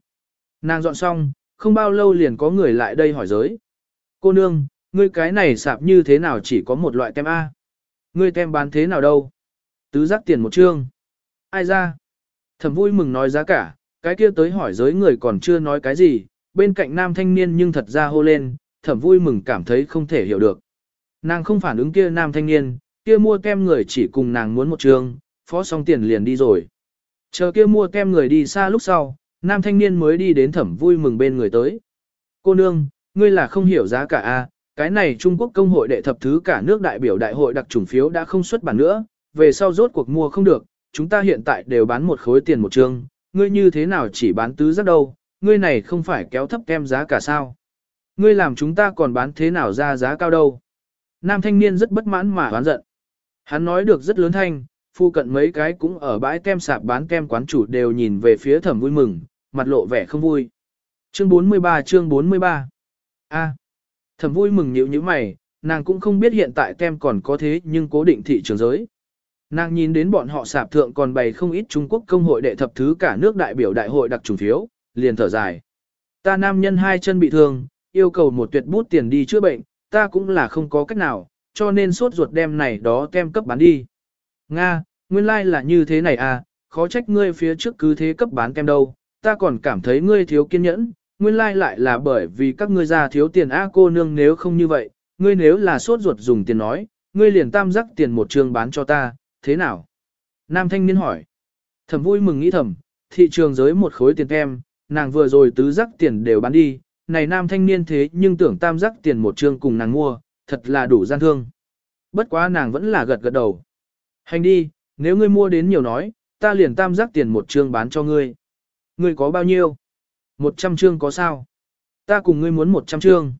Nàng dọn xong, không bao lâu liền có người lại đây hỏi giới. Cô nương, ngươi cái này sạp như thế nào chỉ có một loại tem A? Ngươi tem bán thế nào đâu? Tứ giác tiền một trương. Ai ra? Thẩm vui mừng nói giá cả, cái kia tới hỏi giới người còn chưa nói cái gì, bên cạnh nam thanh niên nhưng thật ra hô lên, thẩm vui mừng cảm thấy không thể hiểu được. Nàng không phản ứng kia nam thanh niên, kia mua kem người chỉ cùng nàng muốn một trường, phó xong tiền liền đi rồi. Chờ kia mua kem người đi xa lúc sau, nam thanh niên mới đi đến thẩm vui mừng bên người tới. Cô nương, ngươi là không hiểu giá cả a cái này Trung Quốc công hội đệ thập thứ cả nước đại biểu đại hội đặc trùng phiếu đã không xuất bản nữa, về sau rốt cuộc mua không được, chúng ta hiện tại đều bán một khối tiền một trương, ngươi như thế nào chỉ bán tứ rất đâu, ngươi này không phải kéo thấp kem giá cả sao. Ngươi làm chúng ta còn bán thế nào ra giá cao đâu. Nam thanh niên rất bất mãn mà oán giận. Hắn nói được rất lớn thanh, phu cận mấy cái cũng ở bãi kem sạp bán kem quán chủ đều nhìn về phía thẩm vui mừng, mặt lộ vẻ không vui. Chương 43 chương 43 A. thẩm vui mừng nhíu như mày, nàng cũng không biết hiện tại tem còn có thế nhưng cố định thị trường giới. Nàng nhìn đến bọn họ sạp thượng còn bày không ít Trung Quốc công hội đệ thập thứ cả nước đại biểu đại hội đặc trùng phiếu, liền thở dài. Ta nam nhân hai chân bị thương, yêu cầu một tuyệt bút tiền đi chữa bệnh, ta cũng là không có cách nào, cho nên sốt ruột đem này đó tem cấp bán đi. Nga, nguyên lai like là như thế này à, khó trách ngươi phía trước cứ thế cấp bán kem đâu, ta còn cảm thấy ngươi thiếu kiên nhẫn, nguyên lai like lại là bởi vì các ngươi già thiếu tiền a cô nương nếu không như vậy, ngươi nếu là sốt ruột dùng tiền nói, ngươi liền tam giác tiền một trường bán cho ta, thế nào? Nam thanh niên hỏi. Thẩm vui mừng nghĩ thầm, thị trường giới một khối tiền kem, nàng vừa rồi tứ giác tiền đều bán đi, này nam thanh niên thế nhưng tưởng tam giác tiền một trương cùng nàng mua, thật là đủ gian thương. Bất quá nàng vẫn là gật gật đầu. Hành đi, nếu ngươi mua đến nhiều nói, ta liền tam giác tiền một trương bán cho ngươi. Ngươi có bao nhiêu? Một trăm chương có sao? Ta cùng ngươi muốn một trăm chương.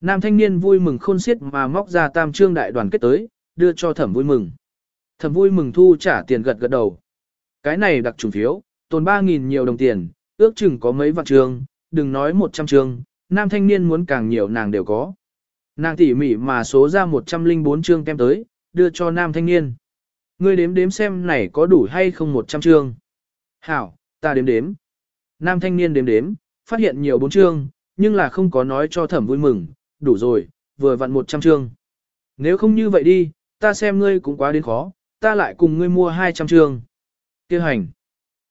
Nam thanh niên vui mừng khôn xiết mà móc ra tam chương đại đoàn kết tới, đưa cho thẩm vui mừng. Thẩm vui mừng thu trả tiền gật gật đầu. Cái này đặc trùng phiếu, tồn 3.000 nhiều đồng tiền, ước chừng có mấy vạn trường, đừng nói 100 trường, nam thanh niên muốn càng nhiều nàng đều có. Nàng tỉ mỉ mà số ra 104 chương kem tới, đưa cho nam thanh niên. Ngươi đếm đếm xem này có đủ hay không 100 chương. Hảo, ta đếm đếm. Nam thanh niên đếm đếm, phát hiện nhiều bốn chương, nhưng là không có nói cho thẩm vui mừng, đủ rồi, vừa vặn 100 chương. Nếu không như vậy đi, ta xem ngươi cũng quá đến khó, ta lại cùng ngươi mua 200 chương. Kêu hành.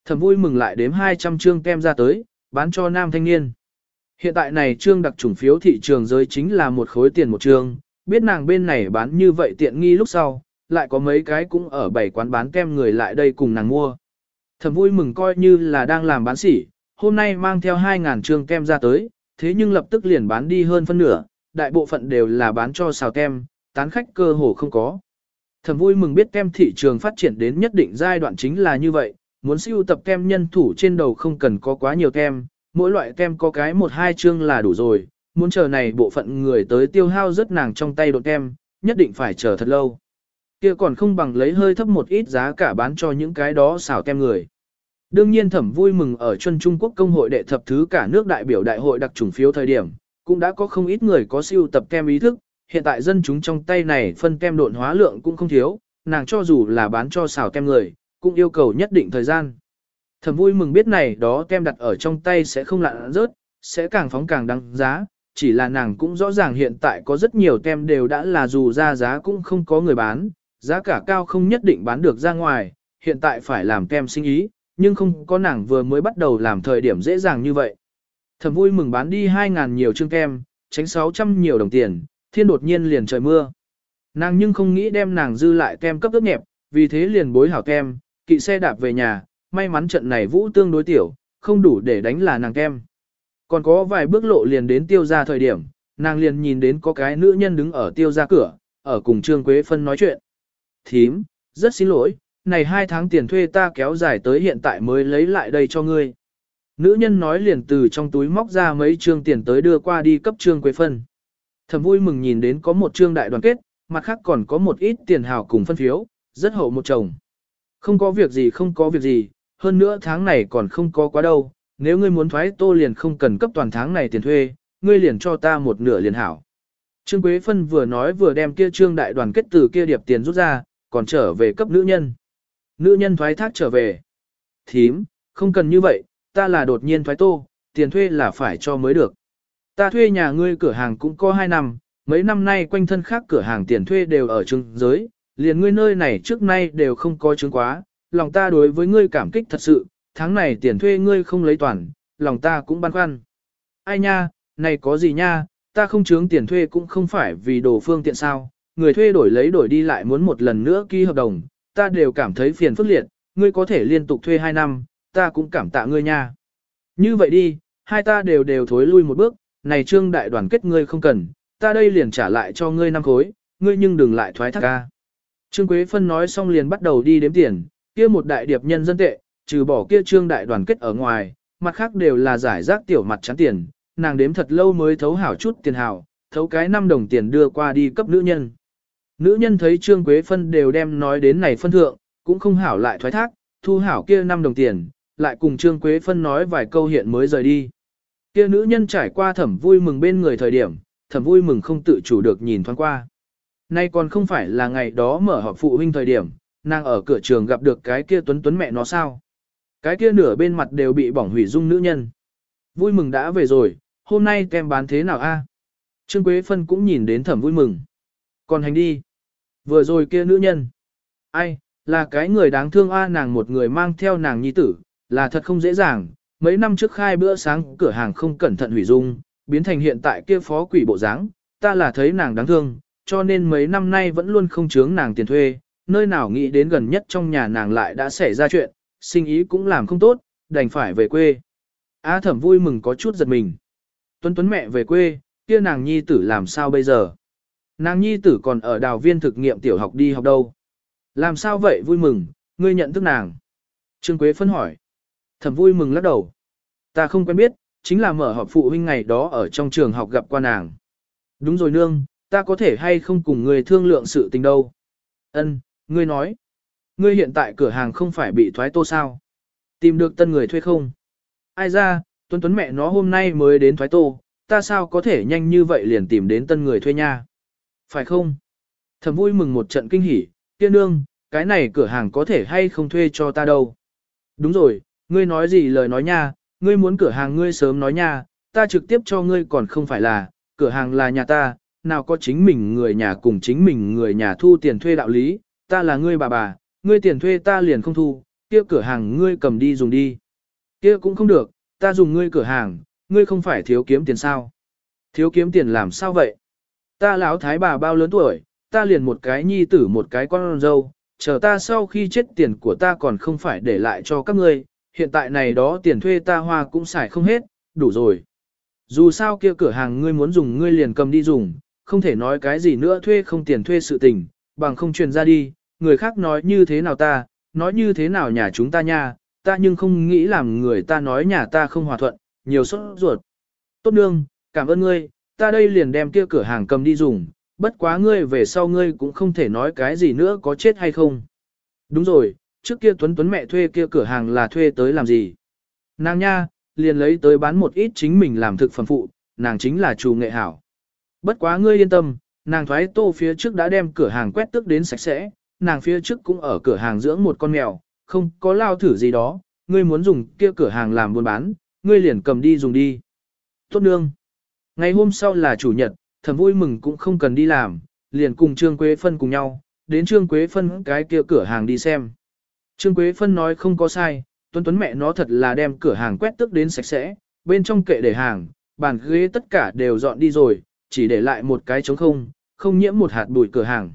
Thẩm vui mừng lại đếm 200 chương kem ra tới, bán cho nam thanh niên. Hiện tại này trương đặc chủng phiếu thị trường giới chính là một khối tiền một trương, biết nàng bên này bán như vậy tiện nghi lúc sau, lại có mấy cái cũng ở bảy quán bán kem người lại đây cùng nàng mua. Thẩm vui mừng coi như là đang làm bán sỉ, hôm nay mang theo 2.000 trương kem ra tới, thế nhưng lập tức liền bán đi hơn phân nửa, đại bộ phận đều là bán cho xào kem, tán khách cơ hồ không có. Thầm vui mừng biết kem thị trường phát triển đến nhất định giai đoạn chính là như vậy, muốn siêu tập kem nhân thủ trên đầu không cần có quá nhiều kem, mỗi loại kem có cái một hai chương là đủ rồi, muốn chờ này bộ phận người tới tiêu hao rất nàng trong tay đột kem, nhất định phải chờ thật lâu. kia còn không bằng lấy hơi thấp một ít giá cả bán cho những cái đó xảo kem người. Đương nhiên thẩm vui mừng ở chân Trung Quốc công hội đệ thập thứ cả nước đại biểu đại hội đặc trùng phiếu thời điểm, cũng đã có không ít người có siêu tập kem ý thức, hiện tại dân chúng trong tay này phân kem độn hóa lượng cũng không thiếu, nàng cho dù là bán cho xào kem người, cũng yêu cầu nhất định thời gian. thẩm vui mừng biết này đó kem đặt ở trong tay sẽ không lạ rớt, sẽ càng phóng càng đăng giá, chỉ là nàng cũng rõ ràng hiện tại có rất nhiều kem đều đã là dù ra giá cũng không có người bán, giá cả cao không nhất định bán được ra ngoài, hiện tại phải làm kem sinh ý, nhưng không có nàng vừa mới bắt đầu làm thời điểm dễ dàng như vậy. Thẩm vui mừng bán đi 2.000 nhiều chương kem, tránh 600 nhiều đồng tiền, thiên đột nhiên liền trời mưa. Nàng nhưng không nghĩ đem nàng dư lại kem cấp ướt nhẹp, vì thế liền bối hảo kem, kỵ xe đạp về nhà, may mắn trận này vũ tương đối tiểu, không đủ để đánh là nàng kem. Còn có vài bước lộ liền đến tiêu ra thời điểm, nàng liền nhìn đến có cái nữ nhân đứng ở tiêu ra cửa, ở cùng Trương Quế Phân nói chuyện. Thím, rất xin lỗi, này hai tháng tiền thuê ta kéo dài tới hiện tại mới lấy lại đây cho ngươi. Nữ nhân nói liền từ trong túi móc ra mấy trương tiền tới đưa qua đi cấp Trương Quế Phân. Thầm vui mừng nhìn đến có một trương đại đoàn kết, mặt khác còn có một ít tiền hào cùng phân phiếu, rất hậu một chồng. Không có việc gì không có việc gì, hơn nữa tháng này còn không có quá đâu, nếu ngươi muốn thoái tô liền không cần cấp toàn tháng này tiền thuê, ngươi liền cho ta một nửa liền hảo. Trương Quế Phân vừa nói vừa đem kia trương đại đoàn kết từ kia điệp tiền rút ra, còn trở về cấp nữ nhân. Nữ nhân thoái thác trở về. Thím, không cần như vậy, ta là đột nhiên thoái tô, tiền thuê là phải cho mới được. Ta thuê nhà ngươi cửa hàng cũng có 2 năm, mấy năm nay quanh thân khác cửa hàng tiền thuê đều ở trưng giới, liền ngươi nơi này trước nay đều không có chứng quá, lòng ta đối với ngươi cảm kích thật sự, tháng này tiền thuê ngươi không lấy toàn, lòng ta cũng băn khoăn. Ai nha, này có gì nha, ta không chứng tiền thuê cũng không phải vì đồ phương tiện sao, người thuê đổi lấy đổi đi lại muốn một lần nữa ký hợp đồng, ta đều cảm thấy phiền phức liệt, ngươi có thể liên tục thuê 2 năm, ta cũng cảm tạ ngươi nha. Như vậy đi, hai ta đều đều thối lui một bước, này trương đại đoàn kết ngươi không cần, ta đây liền trả lại cho ngươi năm khối, ngươi nhưng đừng lại thoái thác ca. Trương Quế Phân nói xong liền bắt đầu đi đếm tiền, kia một đại điệp nhân dân tệ, trừ bỏ kia trương đại đoàn kết ở ngoài, mặt khác đều là giải rác tiểu mặt trắng tiền, nàng đếm thật lâu mới thấu hảo chút tiền hảo, thấu cái 5 đồng tiền đưa qua đi cấp nữ nhân. Nữ nhân thấy Trương Quế Phân đều đem nói đến này phân thượng, cũng không hảo lại thoái thác, thu hảo kia 5 đồng tiền, lại cùng Trương Quế Phân nói vài câu hiện mới rời đi. Kia nữ nhân trải qua thẩm vui mừng bên người thời điểm, thẩm vui mừng không tự chủ được nhìn thoáng qua. Nay còn không phải là ngày đó mở họp phụ huynh thời điểm, nàng ở cửa trường gặp được cái kia tuấn tuấn mẹ nó sao. Cái kia nửa bên mặt đều bị bỏng hủy dung nữ nhân. Vui mừng đã về rồi, hôm nay kem bán thế nào a? Trương Quế Phân cũng nhìn đến thẩm vui mừng. Còn hành đi. Vừa rồi kia nữ nhân. Ai, là cái người đáng thương a nàng một người mang theo nàng nhi tử, là thật không dễ dàng, mấy năm trước khai bữa sáng cửa hàng không cẩn thận hủy dung, biến thành hiện tại kia phó quỷ bộ dáng, ta là thấy nàng đáng thương, cho nên mấy năm nay vẫn luôn không chướng nàng tiền thuê, nơi nào nghĩ đến gần nhất trong nhà nàng lại đã xảy ra chuyện, sinh ý cũng làm không tốt, đành phải về quê. A thẩm vui mừng có chút giật mình. Tuấn Tuấn mẹ về quê, kia nàng nhi tử làm sao bây giờ? Nàng nhi tử còn ở đào viên thực nghiệm tiểu học đi học đâu? Làm sao vậy vui mừng, ngươi nhận thức nàng? Trương Quế phân hỏi. Thẩm vui mừng lắc đầu. Ta không quen biết, chính là mở họp phụ huynh ngày đó ở trong trường học gặp qua nàng. Đúng rồi nương, ta có thể hay không cùng ngươi thương lượng sự tình đâu. Ân, ngươi nói. Ngươi hiện tại cửa hàng không phải bị thoái tô sao? Tìm được tân người thuê không? Ai ra, Tuấn Tuấn mẹ nó hôm nay mới đến thoái tô, ta sao có thể nhanh như vậy liền tìm đến tân người thuê nha? Phải không? Thầm vui mừng một trận kinh hỉ, tiên nương, cái này cửa hàng có thể hay không thuê cho ta đâu? Đúng rồi, ngươi nói gì lời nói nha, ngươi muốn cửa hàng ngươi sớm nói nha, ta trực tiếp cho ngươi còn không phải là, cửa hàng là nhà ta, nào có chính mình người nhà cùng chính mình người nhà thu tiền thuê đạo lý, ta là ngươi bà bà, ngươi tiền thuê ta liền không thu, kia cửa hàng ngươi cầm đi dùng đi. Kia cũng không được, ta dùng ngươi cửa hàng, ngươi không phải thiếu kiếm tiền sao? Thiếu kiếm tiền làm sao vậy? Ta lão thái bà bao lớn tuổi, ta liền một cái nhi tử một cái con dâu, chờ ta sau khi chết tiền của ta còn không phải để lại cho các ngươi, hiện tại này đó tiền thuê ta hoa cũng xài không hết, đủ rồi. Dù sao kia cửa hàng ngươi muốn dùng ngươi liền cầm đi dùng, không thể nói cái gì nữa thuê không tiền thuê sự tình, bằng không truyền ra đi, người khác nói như thế nào ta, nói như thế nào nhà chúng ta nha, ta nhưng không nghĩ làm người ta nói nhà ta không hòa thuận, nhiều sốt ruột. Tốt nương, cảm ơn ngươi, ta đây liền đem kia cửa hàng cầm đi dùng, bất quá ngươi về sau ngươi cũng không thể nói cái gì nữa có chết hay không. Đúng rồi, trước kia Tuấn Tuấn mẹ thuê kia cửa hàng là thuê tới làm gì? Nàng nha, liền lấy tới bán một ít chính mình làm thực phẩm phụ, nàng chính là chủ nghệ hảo. Bất quá ngươi yên tâm, nàng thoái tô phía trước đã đem cửa hàng quét tước đến sạch sẽ, nàng phía trước cũng ở cửa hàng dưỡng một con mèo, không có lao thử gì đó, ngươi muốn dùng kia cửa hàng làm buôn bán, ngươi liền cầm đi dùng đi. Tốt nương. Ngày hôm sau là chủ nhật, thầm vui mừng cũng không cần đi làm, liền cùng Trương Quế Phân cùng nhau, đến Trương Quế Phân cái kia cửa hàng đi xem. Trương Quế Phân nói không có sai, Tuấn Tuấn mẹ nó thật là đem cửa hàng quét tức đến sạch sẽ, bên trong kệ để hàng, bàn ghế tất cả đều dọn đi rồi, chỉ để lại một cái trống không, không nhiễm một hạt bụi cửa hàng.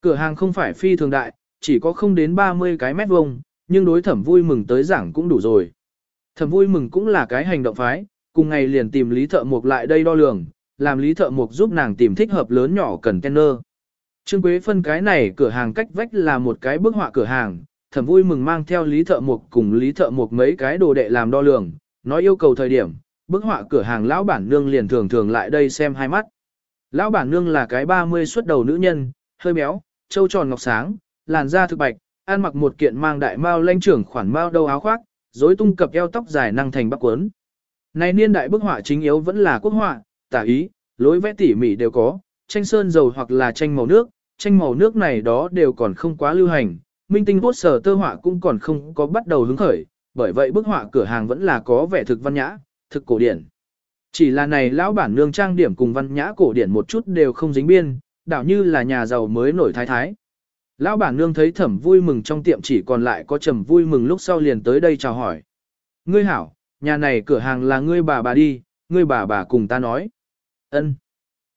Cửa hàng không phải phi thường đại, chỉ có không đến 30 cái mét vuông, nhưng đối thẩm vui mừng tới giảng cũng đủ rồi. Thẩm vui mừng cũng là cái hành động phái, cùng ngày liền tìm Lý Thợ mộc lại đây đo lường, làm Lý Thợ mộc giúp nàng tìm thích hợp lớn nhỏ cần container. Trương Quế phân cái này cửa hàng cách vách là một cái bức họa cửa hàng, thẩm vui mừng mang theo Lý Thợ mộc cùng Lý Thợ mộc mấy cái đồ đệ làm đo lường, nói yêu cầu thời điểm, bức họa cửa hàng lão bản nương liền thường thường lại đây xem hai mắt. Lão bản nương là cái 30 xuất đầu nữ nhân, hơi béo, trâu tròn ngọc sáng, làn da thực bạch, ăn mặc một kiện mang đại mao lanh trưởng khoản mao đầu áo khoác, rối tung cập eo tóc dài năng thành bắc quấn. Này niên đại bức họa chính yếu vẫn là quốc họa, tả ý, lối vẽ tỉ mỉ đều có, tranh sơn dầu hoặc là tranh màu nước, tranh màu nước này đó đều còn không quá lưu hành, minh tinh bút sở tơ họa cũng còn không có bắt đầu hứng khởi, bởi vậy bức họa cửa hàng vẫn là có vẻ thực văn nhã, thực cổ điển. Chỉ là này lão bản nương trang điểm cùng văn nhã cổ điển một chút đều không dính biên, đảo như là nhà giàu mới nổi thái thái. Lão bản nương thấy thẩm vui mừng trong tiệm chỉ còn lại có trầm vui mừng lúc sau liền tới đây chào hỏi. Ngươi hảo, nhà này cửa hàng là ngươi bà bà đi, ngươi bà bà cùng ta nói. Ân.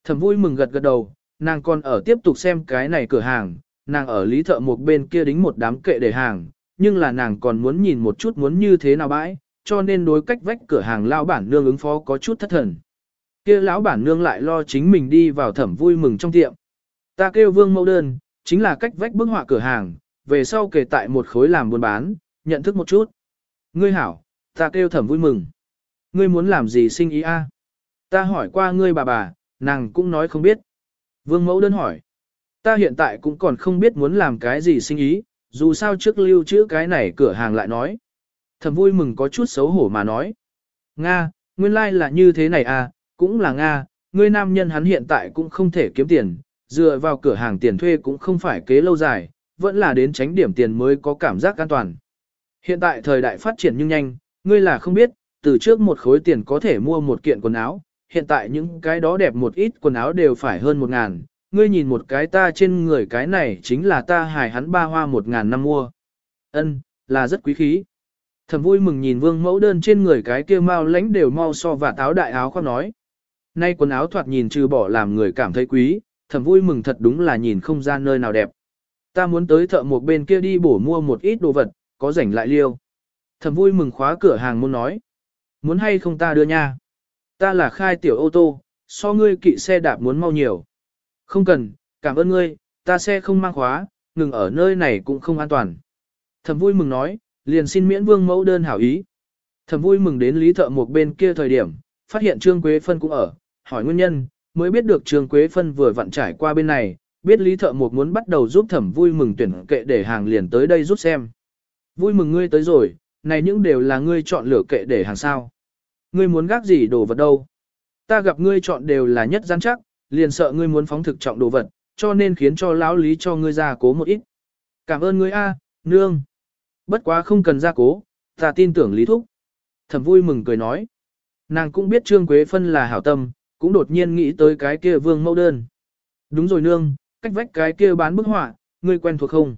Thẩm vui mừng gật gật đầu, nàng còn ở tiếp tục xem cái này cửa hàng, nàng ở lý thợ một bên kia đính một đám kệ để hàng, nhưng là nàng còn muốn nhìn một chút muốn như thế nào bãi, cho nên đối cách vách cửa hàng lão bản nương ứng phó có chút thất thần. Kia lão bản nương lại lo chính mình đi vào thẩm vui mừng trong tiệm. Ta kêu vương mẫu đơn, chính là cách vách bức họa cửa hàng, về sau kể tại một khối làm buôn bán, nhận thức một chút. Ngươi hảo, ta kêu thẩm vui mừng. Ngươi muốn làm gì sinh ý a? Ta hỏi qua ngươi bà bà, nàng cũng nói không biết. Vương mẫu đơn hỏi. Ta hiện tại cũng còn không biết muốn làm cái gì sinh ý, dù sao trước lưu trữ cái này cửa hàng lại nói. Thẩm vui mừng có chút xấu hổ mà nói. Nga, nguyên lai like là như thế này à, cũng là Nga, ngươi nam nhân hắn hiện tại cũng không thể kiếm tiền, dựa vào cửa hàng tiền thuê cũng không phải kế lâu dài, vẫn là đến tránh điểm tiền mới có cảm giác an toàn. Hiện tại thời đại phát triển nhưng nhanh, ngươi là không biết, từ trước một khối tiền có thể mua một kiện quần áo, hiện tại những cái đó đẹp một ít quần áo đều phải hơn một ngàn, ngươi nhìn một cái ta trên người cái này chính là ta hài hắn ba hoa một ngàn năm mua. Ân, là rất quý khí. Thầm vui mừng nhìn vương mẫu đơn trên người cái kia mau lãnh đều mau so và táo đại áo khoác nói. Nay quần áo thoạt nhìn trừ bỏ làm người cảm thấy quý, thầm vui mừng thật đúng là nhìn không ra nơi nào đẹp. Ta muốn tới thợ một bên kia đi bổ mua một ít đồ vật, có rảnh lại liêu. Thầm vui mừng khóa cửa hàng muốn nói. Muốn hay không ta đưa nha. Ta là khai tiểu ô tô, so ngươi kỵ xe đạp muốn mau nhiều. Không cần, cảm ơn ngươi, ta xe không mang khóa, ngừng ở nơi này cũng không an toàn. Thầm vui mừng nói, liền xin miễn vương mẫu đơn hảo ý. Thẩm vui mừng đến Lý Thợ một bên kia thời điểm, phát hiện Trương Quế Phân cũng ở, hỏi nguyên nhân, mới biết được Trương Quế Phân vừa vặn trải qua bên này, biết Lý Thợ Mộc muốn bắt đầu giúp thẩm vui mừng tuyển kệ để hàng liền tới đây rút xem. Vui mừng ngươi tới rồi, này những đều là ngươi chọn lựa kệ để hàng sao. Ngươi muốn gác gì đồ vật đâu. Ta gặp ngươi chọn đều là nhất gian chắc, liền sợ ngươi muốn phóng thực trọng đồ vật, cho nên khiến cho lão lý cho ngươi ra cố một ít. Cảm ơn ngươi a, nương. Bất quá không cần ra cố, ta tin tưởng lý thúc. Thẩm vui mừng cười nói. Nàng cũng biết Trương Quế Phân là hảo tâm, cũng đột nhiên nghĩ tới cái kia vương mẫu đơn. Đúng rồi nương, cách vách cái kia bán bức họa, ngươi quen thuộc không?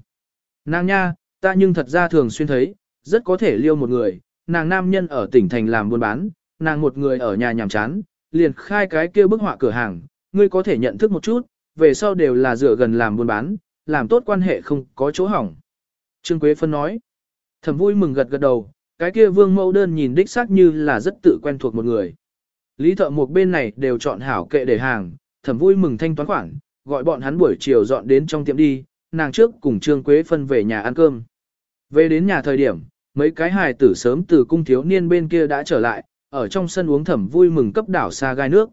Nàng nha, ta nhưng thật ra thường xuyên thấy, rất có thể liêu một người, nàng nam nhân ở tỉnh thành làm buôn bán, nàng một người ở nhà nhàm chán, liền khai cái kia bức họa cửa hàng, ngươi có thể nhận thức một chút, về sau đều là dựa gần làm buôn bán, làm tốt quan hệ không có chỗ hỏng. Trương Quế Phân nói, thầm vui mừng gật gật đầu, cái kia vương mẫu đơn nhìn đích xác như là rất tự quen thuộc một người. Lý thợ một bên này đều chọn hảo kệ để hàng, thầm vui mừng thanh toán khoản, gọi bọn hắn buổi chiều dọn đến trong tiệm đi, nàng trước cùng Trương Quế Phân về nhà ăn cơm. Về đến nhà thời điểm, mấy cái hài tử sớm từ cung thiếu niên bên kia đã trở lại, ở trong sân uống thẩm vui mừng cấp đảo xa gai nước.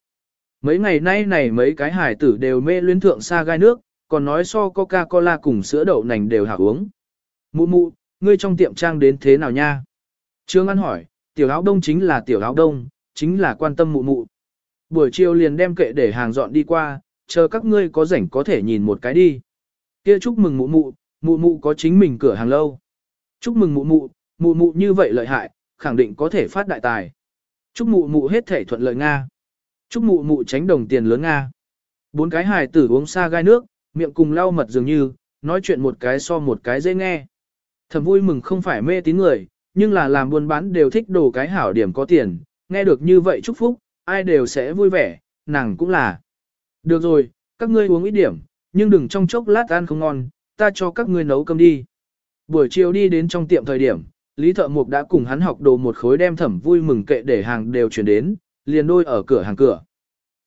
Mấy ngày nay này mấy cái hài tử đều mê luyến thượng xa gai nước, còn nói so Coca-Cola cùng sữa đậu nành đều hảo uống. Mụ mụ, ngươi trong tiệm trang đến thế nào nha? Trương An hỏi, tiểu áo đông chính là tiểu áo đông, chính là quan tâm mụ mụ. Buổi chiều liền đem kệ để hàng dọn đi qua, chờ các ngươi có rảnh có thể nhìn một cái đi. Kia chúc mừng mụ mụ, mụ mụ có chính mình cửa hàng lâu. Chúc mừng mụ mụ, mụ mụ như vậy lợi hại, khẳng định có thể phát đại tài. Chúc mụ mụ hết thể thuận lợi Nga. Chúc mụ mụ tránh đồng tiền lớn Nga. Bốn cái hài tử uống xa gai nước, miệng cùng lau mật dường như, nói chuyện một cái so một cái dễ nghe. Thầm vui mừng không phải mê tín người, nhưng là làm buôn bán đều thích đồ cái hảo điểm có tiền, nghe được như vậy chúc phúc, ai đều sẽ vui vẻ, nàng cũng là. Được rồi, các ngươi uống ít điểm, nhưng đừng trong chốc lát ăn không ngon, ta cho các ngươi nấu cơm đi. Buổi chiều đi đến trong tiệm thời điểm, Lý Thợ Mục đã cùng hắn học đồ một khối đem thẩm vui mừng kệ để hàng đều chuyển đến, liền đôi ở cửa hàng cửa.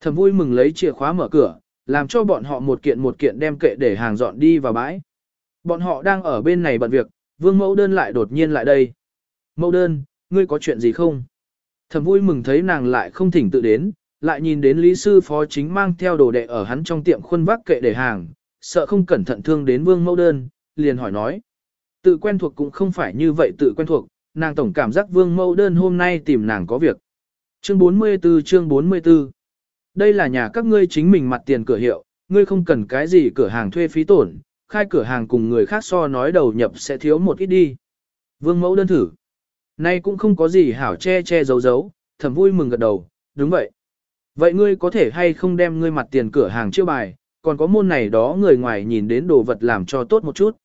Thẩm vui mừng lấy chìa khóa mở cửa, làm cho bọn họ một kiện một kiện đem kệ để hàng dọn đi vào bãi. Bọn họ đang ở bên này bận việc, vương mẫu đơn lại đột nhiên lại đây. Mẫu đơn, ngươi có chuyện gì không? Thẩm vui mừng thấy nàng lại không thỉnh tự đến, lại nhìn đến lý sư phó chính mang theo đồ đệ ở hắn trong tiệm khuôn vác kệ để hàng, sợ không cẩn thận thương đến vương mẫu đơn, liền hỏi nói. Tự quen thuộc cũng không phải như vậy tự quen thuộc, nàng tổng cảm giác vương mẫu đơn hôm nay tìm nàng có việc. Chương 44 chương 44 Đây là nhà các ngươi chính mình mặt tiền cửa hiệu, ngươi không cần cái gì cửa hàng thuê phí tổn, khai cửa hàng cùng người khác so nói đầu nhập sẽ thiếu một ít đi. Vương mẫu đơn thử. Nay cũng không có gì hảo che che giấu giấu, thầm vui mừng gật đầu, đúng vậy. Vậy ngươi có thể hay không đem ngươi mặt tiền cửa hàng chiêu bài, còn có môn này đó người ngoài nhìn đến đồ vật làm cho tốt một chút.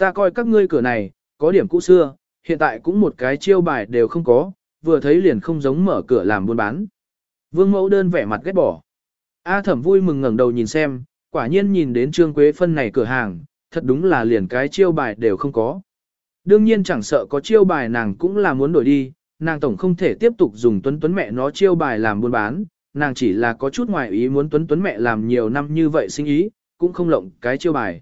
Ta coi các ngươi cửa này, có điểm cũ xưa, hiện tại cũng một cái chiêu bài đều không có, vừa thấy liền không giống mở cửa làm buôn bán. Vương mẫu đơn vẻ mặt ghét bỏ. A thẩm vui mừng ngẩng đầu nhìn xem, quả nhiên nhìn đến Trương Quế Phân này cửa hàng, thật đúng là liền cái chiêu bài đều không có. Đương nhiên chẳng sợ có chiêu bài nàng cũng là muốn đổi đi, nàng tổng không thể tiếp tục dùng tuấn tuấn mẹ nó chiêu bài làm buôn bán, nàng chỉ là có chút ngoài ý muốn tuấn tuấn mẹ làm nhiều năm như vậy sinh ý, cũng không lộng cái chiêu bài.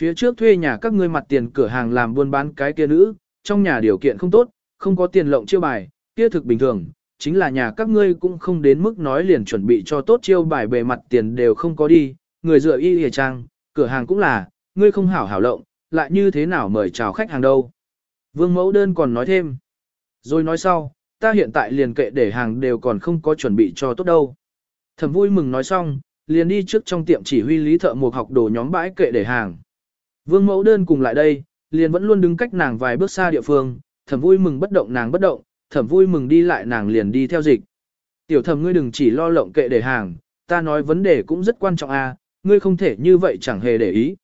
Phía trước thuê nhà các ngươi mặt tiền cửa hàng làm buôn bán cái kia nữ, trong nhà điều kiện không tốt, không có tiền lộng chiêu bài, kia thực bình thường, chính là nhà các ngươi cũng không đến mức nói liền chuẩn bị cho tốt chiêu bài bề mặt tiền đều không có đi, người dựa y hề trang, cửa hàng cũng là, ngươi không hảo hảo lộng, lại như thế nào mời chào khách hàng đâu. Vương mẫu đơn còn nói thêm, rồi nói sau, ta hiện tại liền kệ để hàng đều còn không có chuẩn bị cho tốt đâu. Thẩm vui mừng nói xong, liền đi trước trong tiệm chỉ huy lý thợ một học đồ nhóm bãi kệ để hàng. Vương mẫu đơn cùng lại đây, liền vẫn luôn đứng cách nàng vài bước xa địa phương, thẩm vui mừng bất động nàng bất động, thẩm vui mừng đi lại nàng liền đi theo dịch. Tiểu thẩm ngươi đừng chỉ lo lộng kệ để hàng, ta nói vấn đề cũng rất quan trọng à, ngươi không thể như vậy chẳng hề để ý.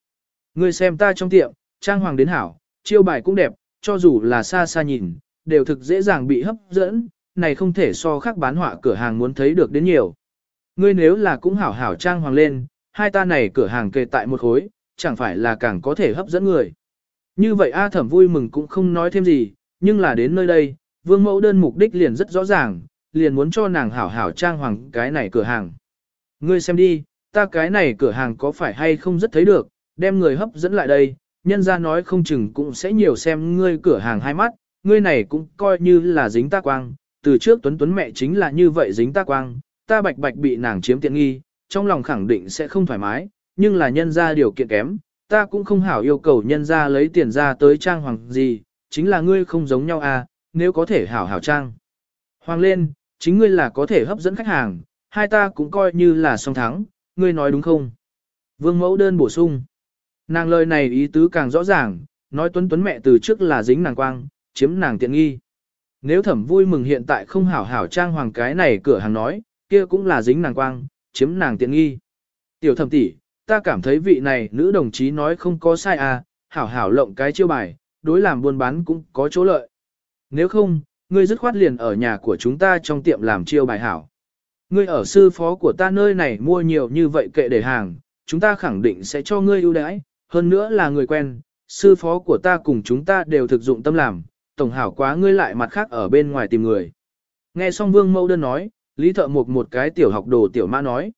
Ngươi xem ta trong tiệm, trang hoàng đến hảo, chiêu bài cũng đẹp, cho dù là xa xa nhìn, đều thực dễ dàng bị hấp dẫn, này không thể so khác bán họa cửa hàng muốn thấy được đến nhiều. Ngươi nếu là cũng hảo hảo trang hoàng lên, hai ta này cửa hàng kề tại một khối, chẳng phải là càng có thể hấp dẫn người. Như vậy A thẩm vui mừng cũng không nói thêm gì, nhưng là đến nơi đây, vương mẫu đơn mục đích liền rất rõ ràng, liền muốn cho nàng hảo hảo trang hoàng cái này cửa hàng. Ngươi xem đi, ta cái này cửa hàng có phải hay không rất thấy được, đem người hấp dẫn lại đây, nhân ra nói không chừng cũng sẽ nhiều xem ngươi cửa hàng hai mắt, ngươi này cũng coi như là dính ta quang, từ trước Tuấn Tuấn mẹ chính là như vậy dính ta quang, ta bạch bạch bị nàng chiếm tiện nghi, trong lòng khẳng định sẽ không thoải mái, nhưng là nhân ra điều kiện kém, ta cũng không hảo yêu cầu nhân ra lấy tiền ra tới trang hoàng gì, chính là ngươi không giống nhau à, nếu có thể hảo hảo trang. Hoàng lên, chính ngươi là có thể hấp dẫn khách hàng, hai ta cũng coi như là song thắng, ngươi nói đúng không? Vương mẫu đơn bổ sung. Nàng lời này ý tứ càng rõ ràng, nói tuấn tuấn mẹ từ trước là dính nàng quang, chiếm nàng tiện nghi. Nếu thẩm vui mừng hiện tại không hảo hảo trang hoàng cái này cửa hàng nói, kia cũng là dính nàng quang, chiếm nàng tiện nghi. Tiểu thẩm tỷ, ta cảm thấy vị này nữ đồng chí nói không có sai à, hảo hảo lộng cái chiêu bài, đối làm buôn bán cũng có chỗ lợi. Nếu không, ngươi dứt khoát liền ở nhà của chúng ta trong tiệm làm chiêu bài hảo. Ngươi ở sư phó của ta nơi này mua nhiều như vậy kệ để hàng, chúng ta khẳng định sẽ cho ngươi ưu đãi, hơn nữa là người quen, sư phó của ta cùng chúng ta đều thực dụng tâm làm, tổng hảo quá ngươi lại mặt khác ở bên ngoài tìm người. Nghe xong vương mẫu đơn nói, lý thợ một một cái tiểu học đồ tiểu mã nói.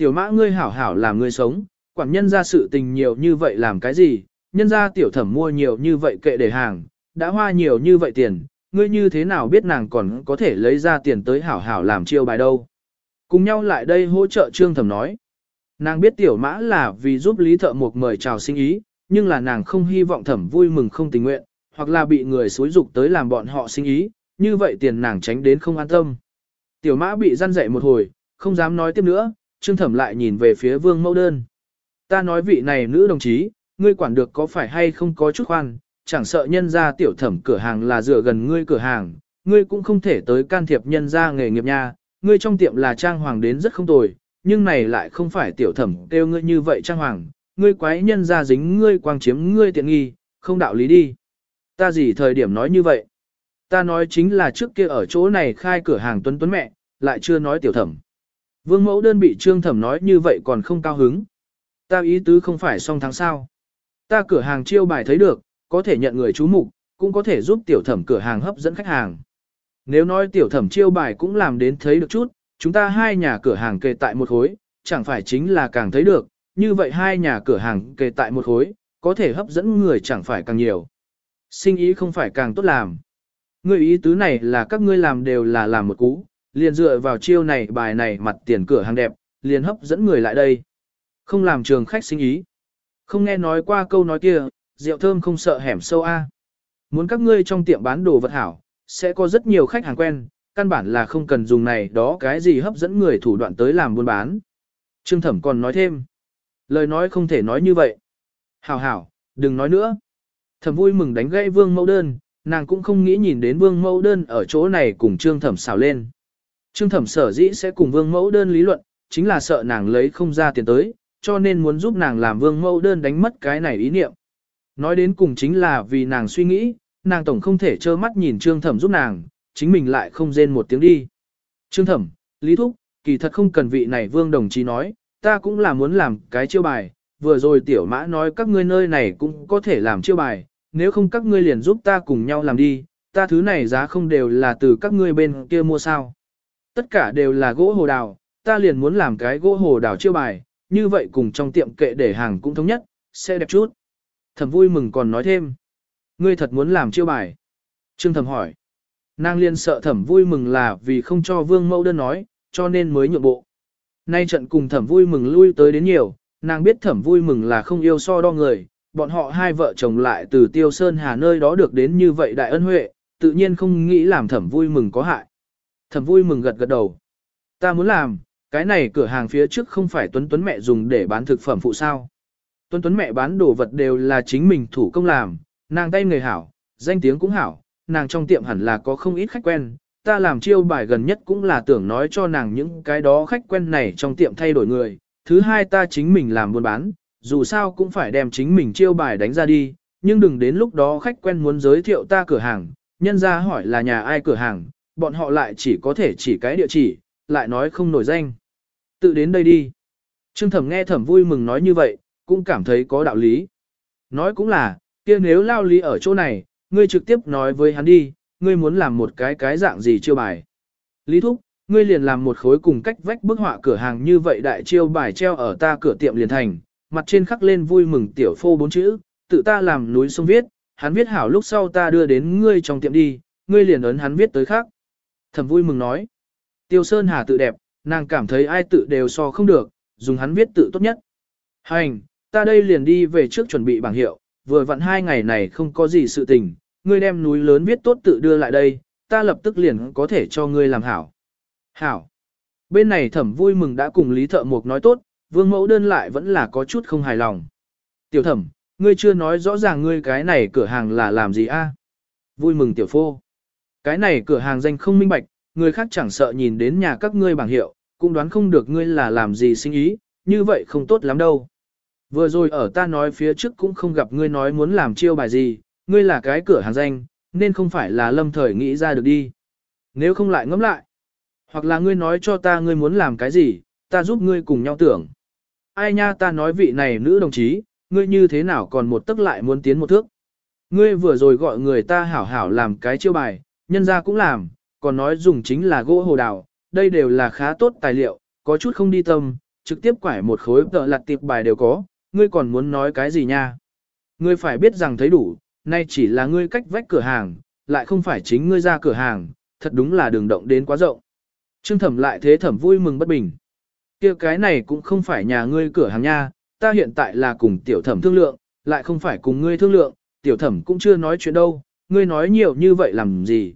Tiểu mã ngươi hảo hảo làm ngươi sống, quản nhân ra sự tình nhiều như vậy làm cái gì, nhân ra tiểu thẩm mua nhiều như vậy kệ để hàng, đã hoa nhiều như vậy tiền, ngươi như thế nào biết nàng còn có thể lấy ra tiền tới hảo hảo làm chiêu bài đâu. Cùng nhau lại đây hỗ trợ trương thẩm nói. Nàng biết tiểu mã là vì giúp lý thợ một mời chào sinh ý, nhưng là nàng không hy vọng thẩm vui mừng không tình nguyện, hoặc là bị người xối dục tới làm bọn họ sinh ý, như vậy tiền nàng tránh đến không an tâm. Tiểu mã bị răn dậy một hồi, không dám nói tiếp nữa, trương thẩm lại nhìn về phía vương mẫu đơn. Ta nói vị này nữ đồng chí, ngươi quản được có phải hay không có chút khoan, chẳng sợ nhân ra tiểu thẩm cửa hàng là dựa gần ngươi cửa hàng, ngươi cũng không thể tới can thiệp nhân ra nghề nghiệp nha, ngươi trong tiệm là trang hoàng đến rất không tồi, nhưng này lại không phải tiểu thẩm kêu ngươi như vậy trang hoàng, ngươi quái nhân ra dính ngươi quang chiếm ngươi tiện nghi, không đạo lý đi. Ta gì thời điểm nói như vậy? Ta nói chính là trước kia ở chỗ này khai cửa hàng tuấn tuấn mẹ, lại chưa nói tiểu thẩm. Vương mẫu đơn bị trương thẩm nói như vậy còn không cao hứng. Ta ý tứ không phải song tháng sao. Ta cửa hàng chiêu bài thấy được, có thể nhận người chú mục, cũng có thể giúp tiểu thẩm cửa hàng hấp dẫn khách hàng. Nếu nói tiểu thẩm chiêu bài cũng làm đến thấy được chút, chúng ta hai nhà cửa hàng kề tại một khối, chẳng phải chính là càng thấy được, như vậy hai nhà cửa hàng kề tại một khối, có thể hấp dẫn người chẳng phải càng nhiều. Sinh ý không phải càng tốt làm. Người ý tứ này là các ngươi làm đều là làm một cú, liền dựa vào chiêu này bài này mặt tiền cửa hàng đẹp, liền hấp dẫn người lại đây. Không làm trường khách sinh ý. Không nghe nói qua câu nói kia, rượu thơm không sợ hẻm sâu a. Muốn các ngươi trong tiệm bán đồ vật hảo, sẽ có rất nhiều khách hàng quen, căn bản là không cần dùng này đó cái gì hấp dẫn người thủ đoạn tới làm buôn bán. Trương Thẩm còn nói thêm. Lời nói không thể nói như vậy. Hảo hảo, đừng nói nữa. Thẩm vui mừng đánh gãy vương mẫu đơn, nàng cũng không nghĩ nhìn đến vương mẫu đơn ở chỗ này cùng Trương Thẩm xào lên. Trương Thẩm sở dĩ sẽ cùng vương mẫu đơn lý luận, chính là sợ nàng lấy không ra tiền tới, cho nên muốn giúp nàng làm vương mẫu đơn đánh mất cái này ý niệm. Nói đến cùng chính là vì nàng suy nghĩ, nàng tổng không thể trơ mắt nhìn Trương Thẩm giúp nàng, chính mình lại không rên một tiếng đi. Trương Thẩm, Lý Thúc, kỳ thật không cần vị này vương đồng chí nói, ta cũng là muốn làm cái chiêu bài, vừa rồi tiểu mã nói các ngươi nơi này cũng có thể làm chiêu bài, nếu không các ngươi liền giúp ta cùng nhau làm đi, ta thứ này giá không đều là từ các ngươi bên kia mua sao. Tất cả đều là gỗ hồ đào, ta liền muốn làm cái gỗ hồ đào chiêu bài, như vậy cùng trong tiệm kệ để hàng cũng thống nhất, sẽ đẹp chút. Thẩm vui mừng còn nói thêm. Ngươi thật muốn làm chiêu bài. Trương thẩm hỏi. Nàng liên sợ thẩm vui mừng là vì không cho vương mẫu đơn nói, cho nên mới nhượng bộ. Nay trận cùng thẩm vui mừng lui tới đến nhiều, nàng biết thẩm vui mừng là không yêu so đo người, bọn họ hai vợ chồng lại từ tiêu sơn hà nơi đó được đến như vậy đại ân huệ, tự nhiên không nghĩ làm thẩm vui mừng có hại. Thẩm vui mừng gật gật đầu. Ta muốn làm, cái này cửa hàng phía trước không phải tuấn tuấn mẹ dùng để bán thực phẩm phụ sao. Tuấn tuấn mẹ bán đồ vật đều là chính mình thủ công làm, nàng tay người hảo, danh tiếng cũng hảo, nàng trong tiệm hẳn là có không ít khách quen. Ta làm chiêu bài gần nhất cũng là tưởng nói cho nàng những cái đó khách quen này trong tiệm thay đổi người. Thứ hai ta chính mình làm buôn bán, dù sao cũng phải đem chính mình chiêu bài đánh ra đi, nhưng đừng đến lúc đó khách quen muốn giới thiệu ta cửa hàng, nhân ra hỏi là nhà ai cửa hàng, bọn họ lại chỉ có thể chỉ cái địa chỉ, lại nói không nổi danh. Tự đến đây đi. Trương thẩm nghe thẩm vui mừng nói như vậy, cũng cảm thấy có đạo lý. Nói cũng là, kia nếu lao lý ở chỗ này, ngươi trực tiếp nói với hắn đi, ngươi muốn làm một cái cái dạng gì chiêu bài. Lý thúc, ngươi liền làm một khối cùng cách vách bức họa cửa hàng như vậy đại chiêu bài treo ở ta cửa tiệm liền thành, mặt trên khắc lên vui mừng tiểu phô bốn chữ, tự ta làm núi sông viết, hắn viết hảo lúc sau ta đưa đến ngươi trong tiệm đi, ngươi liền ấn hắn viết tới khác. Thẩm vui mừng nói. Tiêu Sơn Hà tự đẹp, nàng cảm thấy ai tự đều so không được, dùng hắn viết tự tốt nhất. Hành, ta đây liền đi về trước chuẩn bị bảng hiệu, vừa vặn hai ngày này không có gì sự tình, ngươi đem núi lớn viết tốt tự đưa lại đây, ta lập tức liền có thể cho ngươi làm hảo. Hảo. Bên này thẩm vui mừng đã cùng Lý Thợ Mục nói tốt, vương mẫu đơn lại vẫn là có chút không hài lòng. Tiểu thẩm, ngươi chưa nói rõ ràng ngươi cái này cửa hàng là làm gì a? Vui mừng tiểu phô. Cái này cửa hàng danh không minh bạch, người khác chẳng sợ nhìn đến nhà các ngươi bảng hiệu, cũng đoán không được ngươi là làm gì sinh ý, như vậy không tốt lắm đâu. Vừa rồi ở ta nói phía trước cũng không gặp ngươi nói muốn làm chiêu bài gì, ngươi là cái cửa hàng danh, nên không phải là lâm thời nghĩ ra được đi. Nếu không lại ngẫm lại, hoặc là ngươi nói cho ta ngươi muốn làm cái gì, ta giúp ngươi cùng nhau tưởng. Ai nha ta nói vị này nữ đồng chí, ngươi như thế nào còn một tức lại muốn tiến một thước. Ngươi vừa rồi gọi người ta hảo hảo làm cái chiêu bài, nhân ra cũng làm, còn nói dùng chính là gỗ hồ đào, đây đều là khá tốt tài liệu, có chút không đi tâm, trực tiếp quải một khối tợ lặt tiệp bài đều có, ngươi còn muốn nói cái gì nha. Ngươi phải biết rằng thấy đủ, nay chỉ là ngươi cách vách cửa hàng, lại không phải chính ngươi ra cửa hàng, thật đúng là đường động đến quá rộng. Trương thẩm lại thế thẩm vui mừng bất bình. kia cái này cũng không phải nhà ngươi cửa hàng nha, ta hiện tại là cùng tiểu thẩm thương lượng, lại không phải cùng ngươi thương lượng, tiểu thẩm cũng chưa nói chuyện đâu, ngươi nói nhiều như vậy làm gì.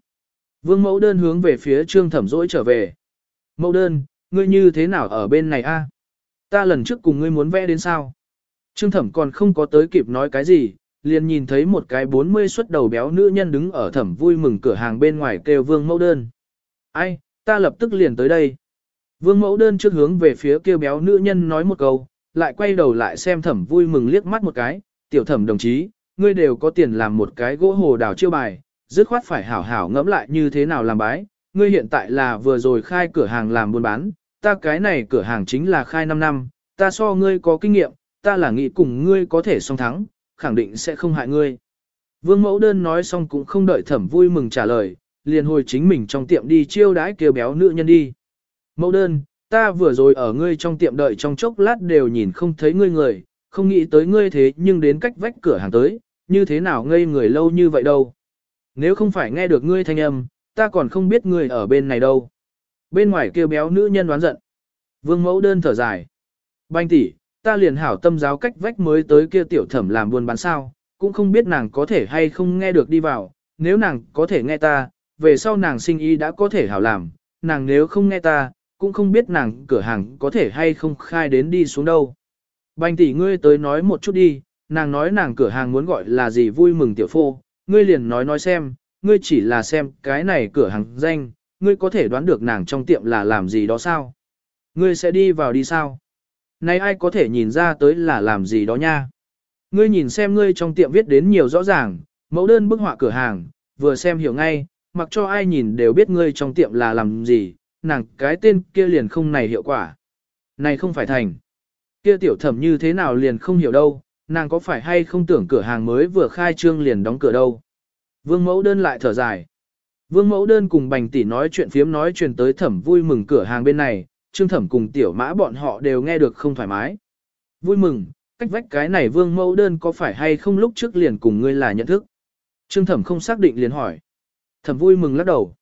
Vương mẫu đơn hướng về phía trương thẩm dỗi trở về. Mẫu đơn, ngươi như thế nào ở bên này a? Ta lần trước cùng ngươi muốn vẽ đến sao? Trương thẩm còn không có tới kịp nói cái gì, liền nhìn thấy một cái 40 xuất đầu béo nữ nhân đứng ở thẩm vui mừng cửa hàng bên ngoài kêu vương mẫu đơn. Ai, ta lập tức liền tới đây. Vương mẫu đơn trước hướng về phía kêu béo nữ nhân nói một câu, lại quay đầu lại xem thẩm vui mừng liếc mắt một cái, tiểu thẩm đồng chí, ngươi đều có tiền làm một cái gỗ hồ đào chiêu bài, dứt khoát phải hảo hảo ngẫm lại như thế nào làm bái, ngươi hiện tại là vừa rồi khai cửa hàng làm buôn bán, ta cái này cửa hàng chính là khai 5 năm, ta so ngươi có kinh nghiệm, ta là nghĩ cùng ngươi có thể song thắng, khẳng định sẽ không hại ngươi. Vương mẫu đơn nói xong cũng không đợi thẩm vui mừng trả lời, liền hồi chính mình trong tiệm đi chiêu đãi kêu béo nữ nhân đi. Mẫu đơn, ta vừa rồi ở ngươi trong tiệm đợi trong chốc lát đều nhìn không thấy ngươi người, không nghĩ tới ngươi thế nhưng đến cách vách cửa hàng tới, như thế nào ngây người lâu như vậy đâu. Nếu không phải nghe được ngươi thanh âm, ta còn không biết ngươi ở bên này đâu. Bên ngoài kêu béo nữ nhân đoán giận. Vương mẫu đơn thở dài. Banh tỷ, ta liền hảo tâm giáo cách vách mới tới kia tiểu thẩm làm buôn bán sao, cũng không biết nàng có thể hay không nghe được đi vào, nếu nàng có thể nghe ta, về sau nàng sinh y đã có thể hảo làm, nàng nếu không nghe ta, cũng không biết nàng cửa hàng có thể hay không khai đến đi xuống đâu. banh tỷ ngươi tới nói một chút đi, nàng nói nàng cửa hàng muốn gọi là gì vui mừng tiểu phô, ngươi liền nói nói xem, ngươi chỉ là xem cái này cửa hàng danh, ngươi có thể đoán được nàng trong tiệm là làm gì đó sao? Ngươi sẽ đi vào đi sao? Này ai có thể nhìn ra tới là làm gì đó nha? Ngươi nhìn xem ngươi trong tiệm viết đến nhiều rõ ràng, mẫu đơn bức họa cửa hàng, vừa xem hiểu ngay, mặc cho ai nhìn đều biết ngươi trong tiệm là làm gì, nàng cái tên kia liền không này hiệu quả. Này không phải thành. Kia tiểu thẩm như thế nào liền không hiểu đâu, nàng có phải hay không tưởng cửa hàng mới vừa khai trương liền đóng cửa đâu. Vương mẫu đơn lại thở dài. Vương mẫu đơn cùng bành tỷ nói chuyện phiếm nói chuyện tới thẩm vui mừng cửa hàng bên này, trương thẩm cùng tiểu mã bọn họ đều nghe được không thoải mái. Vui mừng, cách vách cái này vương mẫu đơn có phải hay không lúc trước liền cùng ngươi là nhận thức. Trương thẩm không xác định liền hỏi. Thẩm vui mừng lắc đầu.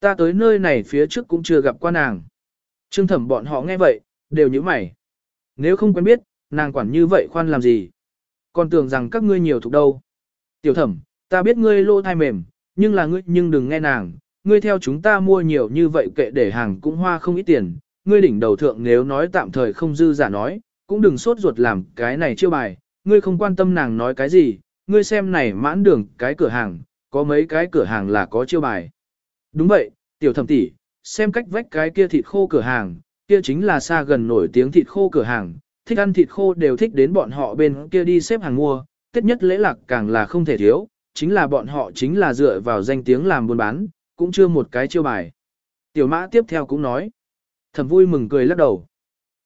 Ta tới nơi này phía trước cũng chưa gặp qua nàng. Trương thẩm bọn họ nghe vậy, đều như mày. Nếu không quen biết, nàng quản như vậy khoan làm gì? Còn tưởng rằng các ngươi nhiều thuộc đâu. Tiểu thẩm, ta biết ngươi lô thai mềm, nhưng là ngươi nhưng đừng nghe nàng, ngươi theo chúng ta mua nhiều như vậy kệ để hàng cũng hoa không ít tiền, ngươi đỉnh đầu thượng nếu nói tạm thời không dư giả nói, cũng đừng sốt ruột làm cái này chiêu bài, ngươi không quan tâm nàng nói cái gì, ngươi xem này mãn đường cái cửa hàng, có mấy cái cửa hàng là có chiêu bài. Đúng vậy, tiểu thẩm tỷ, xem cách vách cái kia thịt khô cửa hàng, kia chính là xa gần nổi tiếng thịt khô cửa hàng, thích ăn thịt khô đều thích đến bọn họ bên kia đi xếp hàng mua, tết nhất lễ lạc càng là không thể thiếu, chính là bọn họ chính là dựa vào danh tiếng làm buôn bán, cũng chưa một cái chiêu bài. Tiểu mã tiếp theo cũng nói, thầm vui mừng cười lắc đầu.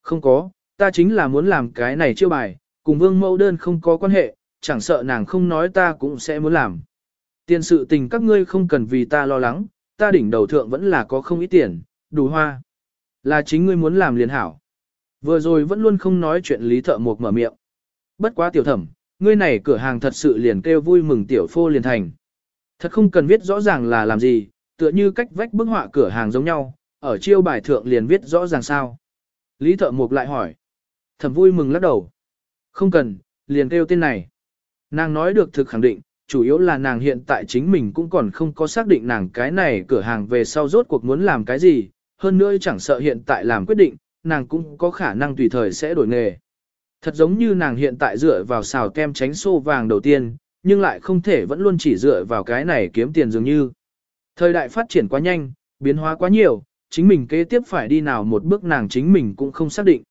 Không có, ta chính là muốn làm cái này chiêu bài, cùng vương mẫu đơn không có quan hệ, chẳng sợ nàng không nói ta cũng sẽ muốn làm. Tiền sự tình các ngươi không cần vì ta lo lắng, ta đỉnh đầu thượng vẫn là có không ít tiền, đủ hoa. Là chính ngươi muốn làm liền hảo. Vừa rồi vẫn luôn không nói chuyện lý thợ mộc mở miệng. Bất quá tiểu thẩm, ngươi này cửa hàng thật sự liền kêu vui mừng tiểu phô liền thành. Thật không cần viết rõ ràng là làm gì, tựa như cách vách bức họa cửa hàng giống nhau, ở chiêu bài thượng liền viết rõ ràng sao. Lý thợ mục lại hỏi. Thẩm vui mừng lắc đầu. Không cần, liền kêu tên này. Nàng nói được thực khẳng định, chủ yếu là nàng hiện tại chính mình cũng còn không có xác định nàng cái này cửa hàng về sau rốt cuộc muốn làm cái gì, hơn nữa chẳng sợ hiện tại làm quyết định, nàng cũng có khả năng tùy thời sẽ đổi nghề. Thật giống như nàng hiện tại dựa vào xào kem tránh xô vàng đầu tiên, nhưng lại không thể vẫn luôn chỉ dựa vào cái này kiếm tiền dường như. Thời đại phát triển quá nhanh, biến hóa quá nhiều, chính mình kế tiếp phải đi nào một bước nàng chính mình cũng không xác định.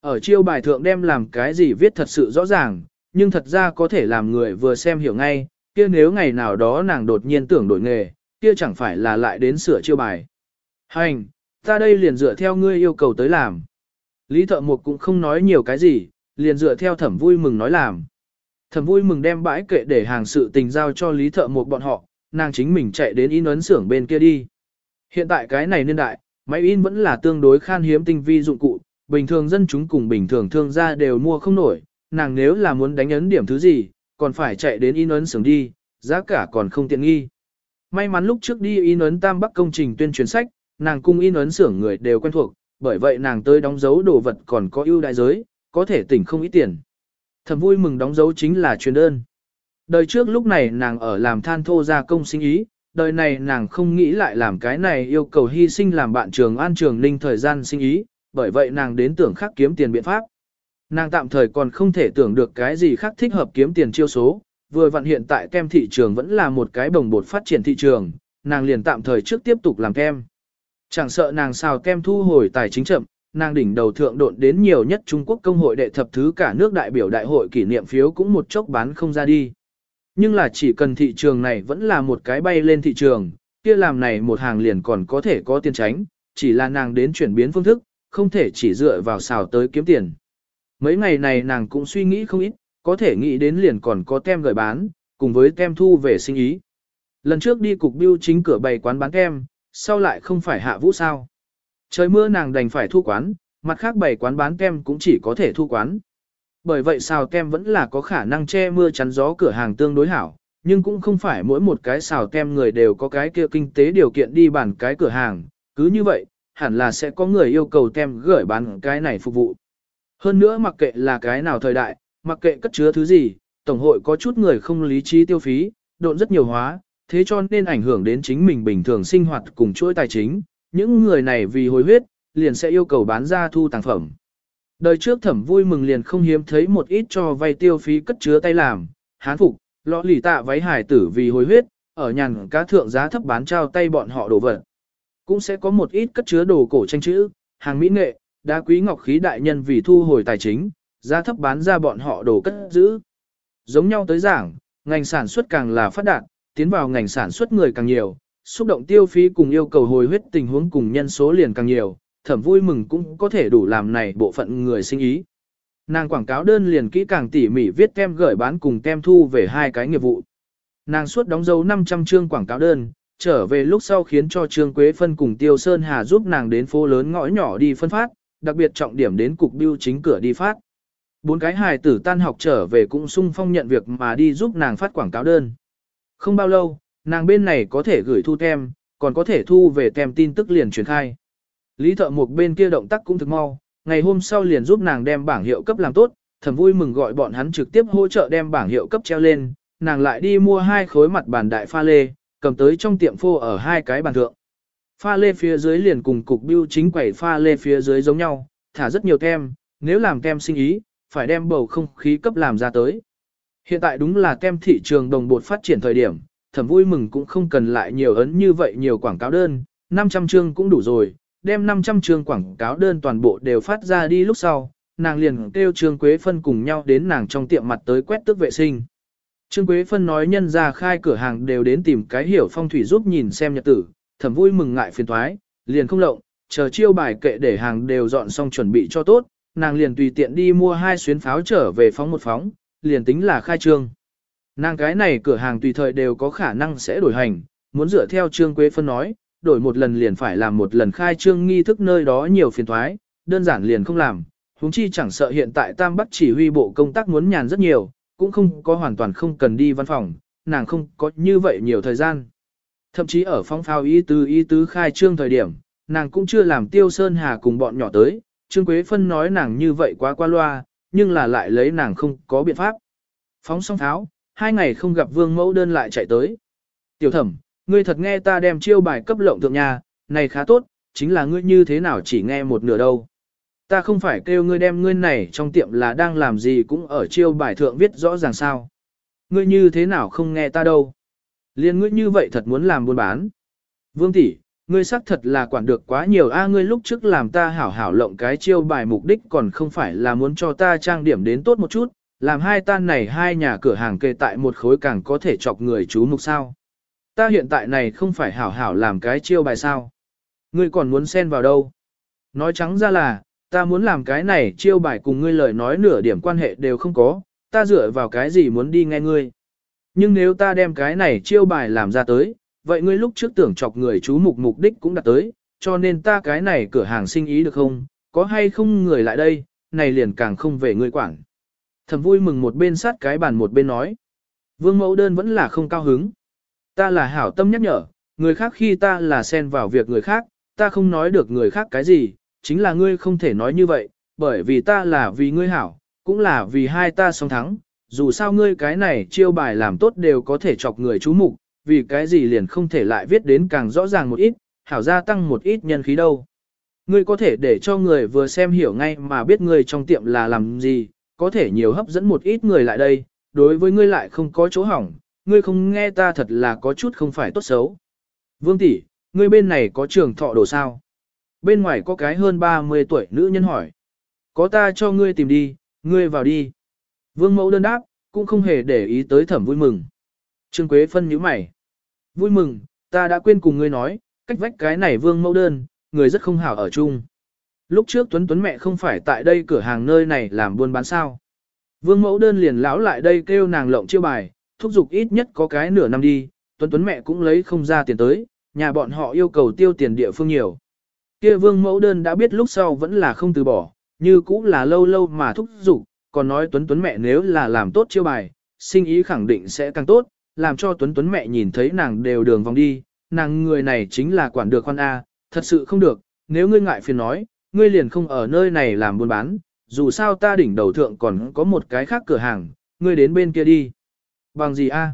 Ở chiêu bài thượng đem làm cái gì viết thật sự rõ ràng, nhưng thật ra có thể làm người vừa xem hiểu ngay, kia nếu ngày nào đó nàng đột nhiên tưởng đổi nghề, kia chẳng phải là lại đến sửa chiêu bài. Hành, ta đây liền dựa theo ngươi yêu cầu tới làm. Lý thợ mục cũng không nói nhiều cái gì, liền dựa theo thẩm vui mừng nói làm. Thẩm vui mừng đem bãi kệ để hàng sự tình giao cho lý thợ mục bọn họ, nàng chính mình chạy đến in ấn xưởng bên kia đi. Hiện tại cái này niên đại, máy in vẫn là tương đối khan hiếm tinh vi dụng cụ, bình thường dân chúng cùng bình thường thương gia đều mua không nổi, nàng nếu là muốn đánh ấn điểm thứ gì, còn phải chạy đến in ấn xưởng đi, giá cả còn không tiện nghi. May mắn lúc trước đi in ấn Tam Bắc công trình tuyên truyền sách, nàng cung in ấn xưởng người đều quen thuộc, bởi vậy nàng tới đóng dấu đồ vật còn có ưu đại giới, có thể tỉnh không ít tiền. Thầm vui mừng đóng dấu chính là truyền đơn. Đời trước lúc này nàng ở làm than thô gia công sinh ý, đời này nàng không nghĩ lại làm cái này yêu cầu hy sinh làm bạn trường an trường ninh thời gian sinh ý, bởi vậy nàng đến tưởng khác kiếm tiền biện pháp. Nàng tạm thời còn không thể tưởng được cái gì khác thích hợp kiếm tiền chiêu số, vừa vặn hiện tại kem thị trường vẫn là một cái bồng bột phát triển thị trường, nàng liền tạm thời trước tiếp tục làm kem. Chẳng sợ nàng xào kem thu hồi tài chính chậm, nàng đỉnh đầu thượng độn đến nhiều nhất Trung Quốc công hội đệ thập thứ cả nước đại biểu đại hội kỷ niệm phiếu cũng một chốc bán không ra đi. Nhưng là chỉ cần thị trường này vẫn là một cái bay lên thị trường, kia làm này một hàng liền còn có thể có tiền tránh, chỉ là nàng đến chuyển biến phương thức, không thể chỉ dựa vào xào tới kiếm tiền. Mấy ngày này nàng cũng suy nghĩ không ít, có thể nghĩ đến liền còn có tem gửi bán, cùng với tem thu về sinh ý. Lần trước đi cục biêu chính cửa bày quán bán kem, sau lại không phải hạ vũ sao. Trời mưa nàng đành phải thu quán, mặt khác bảy quán bán kem cũng chỉ có thể thu quán. Bởi vậy xào kem vẫn là có khả năng che mưa chắn gió cửa hàng tương đối hảo, nhưng cũng không phải mỗi một cái xào kem người đều có cái kia kinh tế điều kiện đi bàn cái cửa hàng, cứ như vậy, hẳn là sẽ có người yêu cầu kem gửi bán cái này phục vụ. Hơn nữa mặc kệ là cái nào thời đại, mặc kệ cất chứa thứ gì, Tổng hội có chút người không lý trí tiêu phí, độn rất nhiều hóa, thế cho nên ảnh hưởng đến chính mình bình thường sinh hoạt cùng chuỗi tài chính, những người này vì hồi huyết, liền sẽ yêu cầu bán ra thu tàng phẩm. Đời trước thẩm vui mừng liền không hiếm thấy một ít cho vay tiêu phí cất chứa tay làm, hán phục, lọ lì tạ váy hải tử vì hồi huyết, ở nhàn cá thượng giá thấp bán trao tay bọn họ đồ vật. Cũng sẽ có một ít cất chứa đồ cổ tranh chữ, hàng mỹ nghệ, đá quý ngọc khí đại nhân vì thu hồi tài chính, giá thấp bán ra bọn họ đồ cất giữ. Giống nhau tới giảng, ngành sản xuất càng là phát đạt, tiến vào ngành sản xuất người càng nhiều, xúc động tiêu phí cùng yêu cầu hồi huyết tình huống cùng nhân số liền càng nhiều, thẩm vui mừng cũng có thể đủ làm này bộ phận người sinh ý. Nàng quảng cáo đơn liền kỹ càng tỉ mỉ viết kem gửi bán cùng kem thu về hai cái nghiệp vụ. Nàng suốt đóng dấu 500 chương quảng cáo đơn, trở về lúc sau khiến cho Trương Quế Phân cùng Tiêu Sơn Hà giúp nàng đến phố lớn ngõ nhỏ đi phân phát, đặc biệt trọng điểm đến cục biêu chính cửa đi phát. Bốn cái hài tử tan học trở về cũng sung phong nhận việc mà đi giúp nàng phát quảng cáo đơn. Không bao lâu, nàng bên này có thể gửi thu tem, còn có thể thu về tem tin tức liền truyền khai. Lý thợ một bên kia động tác cũng thực mau, ngày hôm sau liền giúp nàng đem bảng hiệu cấp làm tốt, thầm vui mừng gọi bọn hắn trực tiếp hỗ trợ đem bảng hiệu cấp treo lên, nàng lại đi mua hai khối mặt bàn đại pha lê, cầm tới trong tiệm phô ở hai cái bàn thượng. Pha lê phía dưới liền cùng cục bưu chính quẩy pha lê phía dưới giống nhau, thả rất nhiều kem, nếu làm kem sinh ý, phải đem bầu không khí cấp làm ra tới. Hiện tại đúng là kem thị trường đồng bột phát triển thời điểm, thẩm vui mừng cũng không cần lại nhiều ấn như vậy nhiều quảng cáo đơn, 500 chương cũng đủ rồi, đem 500 chương quảng cáo đơn toàn bộ đều phát ra đi lúc sau, nàng liền kêu Trương Quế Phân cùng nhau đến nàng trong tiệm mặt tới quét tước vệ sinh. Trương Quế Phân nói nhân ra khai cửa hàng đều đến tìm cái hiểu phong thủy giúp nhìn xem nhật tử, thẩm vui mừng ngại phiền thoái, liền không lộng, chờ chiêu bài kệ để hàng đều dọn xong chuẩn bị cho tốt, nàng liền tùy tiện đi mua hai xuyến pháo trở về phóng một phóng, liền tính là khai trương. Nàng cái này cửa hàng tùy thời đều có khả năng sẽ đổi hành, muốn dựa theo Trương Quế Phân nói, đổi một lần liền phải làm một lần khai trương nghi thức nơi đó nhiều phiền thoái, đơn giản liền không làm. Húng chi chẳng sợ hiện tại Tam Bắc chỉ huy bộ công tác muốn nhàn rất nhiều, cũng không có hoàn toàn không cần đi văn phòng, nàng không có như vậy nhiều thời gian. Thậm chí ở phong phao y tứ y tứ khai trương thời điểm, nàng cũng chưa làm tiêu sơn hà cùng bọn nhỏ tới, Trương Quế Phân nói nàng như vậy quá qua loa, nhưng là lại lấy nàng không có biện pháp. Phóng xong tháo, hai ngày không gặp vương mẫu đơn lại chạy tới. Tiểu thẩm, ngươi thật nghe ta đem chiêu bài cấp lộng thượng nhà, này khá tốt, chính là ngươi như thế nào chỉ nghe một nửa đâu. Ta không phải kêu ngươi đem ngươi này trong tiệm là đang làm gì cũng ở chiêu bài thượng viết rõ ràng sao. Ngươi như thế nào không nghe ta đâu. Liên ngươi như vậy thật muốn làm buôn bán. Vương tỷ, ngươi xác thật là quản được quá nhiều a ngươi lúc trước làm ta hảo hảo lộng cái chiêu bài mục đích còn không phải là muốn cho ta trang điểm đến tốt một chút, làm hai tan này hai nhà cửa hàng kê tại một khối càng có thể chọc người chú mục sao. Ta hiện tại này không phải hảo hảo làm cái chiêu bài sao. Ngươi còn muốn xen vào đâu? Nói trắng ra là, ta muốn làm cái này chiêu bài cùng ngươi lời nói nửa điểm quan hệ đều không có, ta dựa vào cái gì muốn đi nghe ngươi. Nhưng nếu ta đem cái này chiêu bài làm ra tới, vậy ngươi lúc trước tưởng chọc người chú mục mục đích cũng đạt tới, cho nên ta cái này cửa hàng sinh ý được không, có hay không người lại đây, này liền càng không về ngươi quản. Thầm vui mừng một bên sát cái bàn một bên nói. Vương mẫu đơn vẫn là không cao hứng. Ta là hảo tâm nhắc nhở, người khác khi ta là xen vào việc người khác, ta không nói được người khác cái gì, chính là ngươi không thể nói như vậy, bởi vì ta là vì ngươi hảo, cũng là vì hai ta song thắng, dù sao ngươi cái này chiêu bài làm tốt đều có thể chọc người chú mục, vì cái gì liền không thể lại viết đến càng rõ ràng một ít, hảo gia tăng một ít nhân khí đâu. Ngươi có thể để cho người vừa xem hiểu ngay mà biết ngươi trong tiệm là làm gì, có thể nhiều hấp dẫn một ít người lại đây, đối với ngươi lại không có chỗ hỏng, ngươi không nghe ta thật là có chút không phải tốt xấu. Vương tỷ, ngươi bên này có trường thọ đồ sao? Bên ngoài có cái hơn 30 tuổi nữ nhân hỏi. Có ta cho ngươi tìm đi, ngươi vào đi. Vương mẫu đơn đáp, cũng không hề để ý tới thẩm vui mừng. Trương Quế phân nhíu mày. Vui mừng, ta đã quên cùng ngươi nói, cách vách cái này vương mẫu đơn, người rất không hảo ở chung. Lúc trước Tuấn Tuấn mẹ không phải tại đây cửa hàng nơi này làm buôn bán sao. Vương mẫu đơn liền lão lại đây kêu nàng lộng chiêu bài, thúc giục ít nhất có cái nửa năm đi, Tuấn Tuấn mẹ cũng lấy không ra tiền tới, nhà bọn họ yêu cầu tiêu tiền địa phương nhiều. Kia vương mẫu đơn đã biết lúc sau vẫn là không từ bỏ, như cũng là lâu lâu mà thúc giục, còn nói Tuấn Tuấn mẹ nếu là làm tốt chiêu bài, sinh ý khẳng định sẽ càng tốt, làm cho Tuấn Tuấn mẹ nhìn thấy nàng đều đường vòng đi, nàng người này chính là quản được con A, thật sự không được, nếu ngươi ngại phiền nói, ngươi liền không ở nơi này làm buôn bán, dù sao ta đỉnh đầu thượng còn có một cái khác cửa hàng, ngươi đến bên kia đi. Bằng gì A?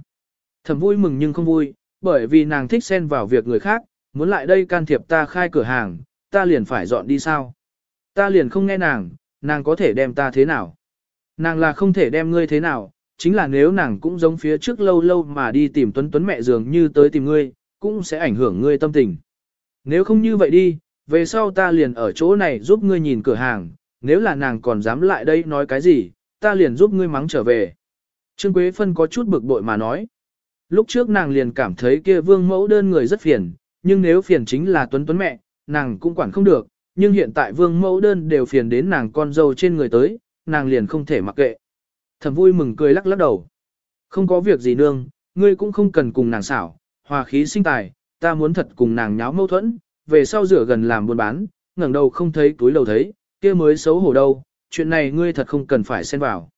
Thầm vui mừng nhưng không vui, bởi vì nàng thích xen vào việc người khác, muốn lại đây can thiệp ta khai cửa hàng, ta liền phải dọn đi sao? Ta liền không nghe nàng, nàng có thể đem ta thế nào? Nàng là không thể đem ngươi thế nào, chính là nếu nàng cũng giống phía trước lâu lâu mà đi tìm tuấn tuấn mẹ dường như tới tìm ngươi, cũng sẽ ảnh hưởng ngươi tâm tình. Nếu không như vậy đi, về sau ta liền ở chỗ này giúp ngươi nhìn cửa hàng, nếu là nàng còn dám lại đây nói cái gì, ta liền giúp ngươi mắng trở về. Trương Quế Phân có chút bực bội mà nói. Lúc trước nàng liền cảm thấy kia vương mẫu đơn người rất phiền, nhưng nếu phiền chính là tuấn tuấn mẹ, nàng cũng quản không được, nhưng hiện tại vương mẫu đơn đều phiền đến nàng con dâu trên người tới, nàng liền không thể mặc kệ. Thẩm vui mừng cười lắc lắc đầu. Không có việc gì nương, ngươi cũng không cần cùng nàng xảo, hòa khí sinh tài, ta muốn thật cùng nàng nháo mâu thuẫn, về sau rửa gần làm buôn bán, ngẩng đầu không thấy túi lầu thấy, kia mới xấu hổ đâu, chuyện này ngươi thật không cần phải xen vào.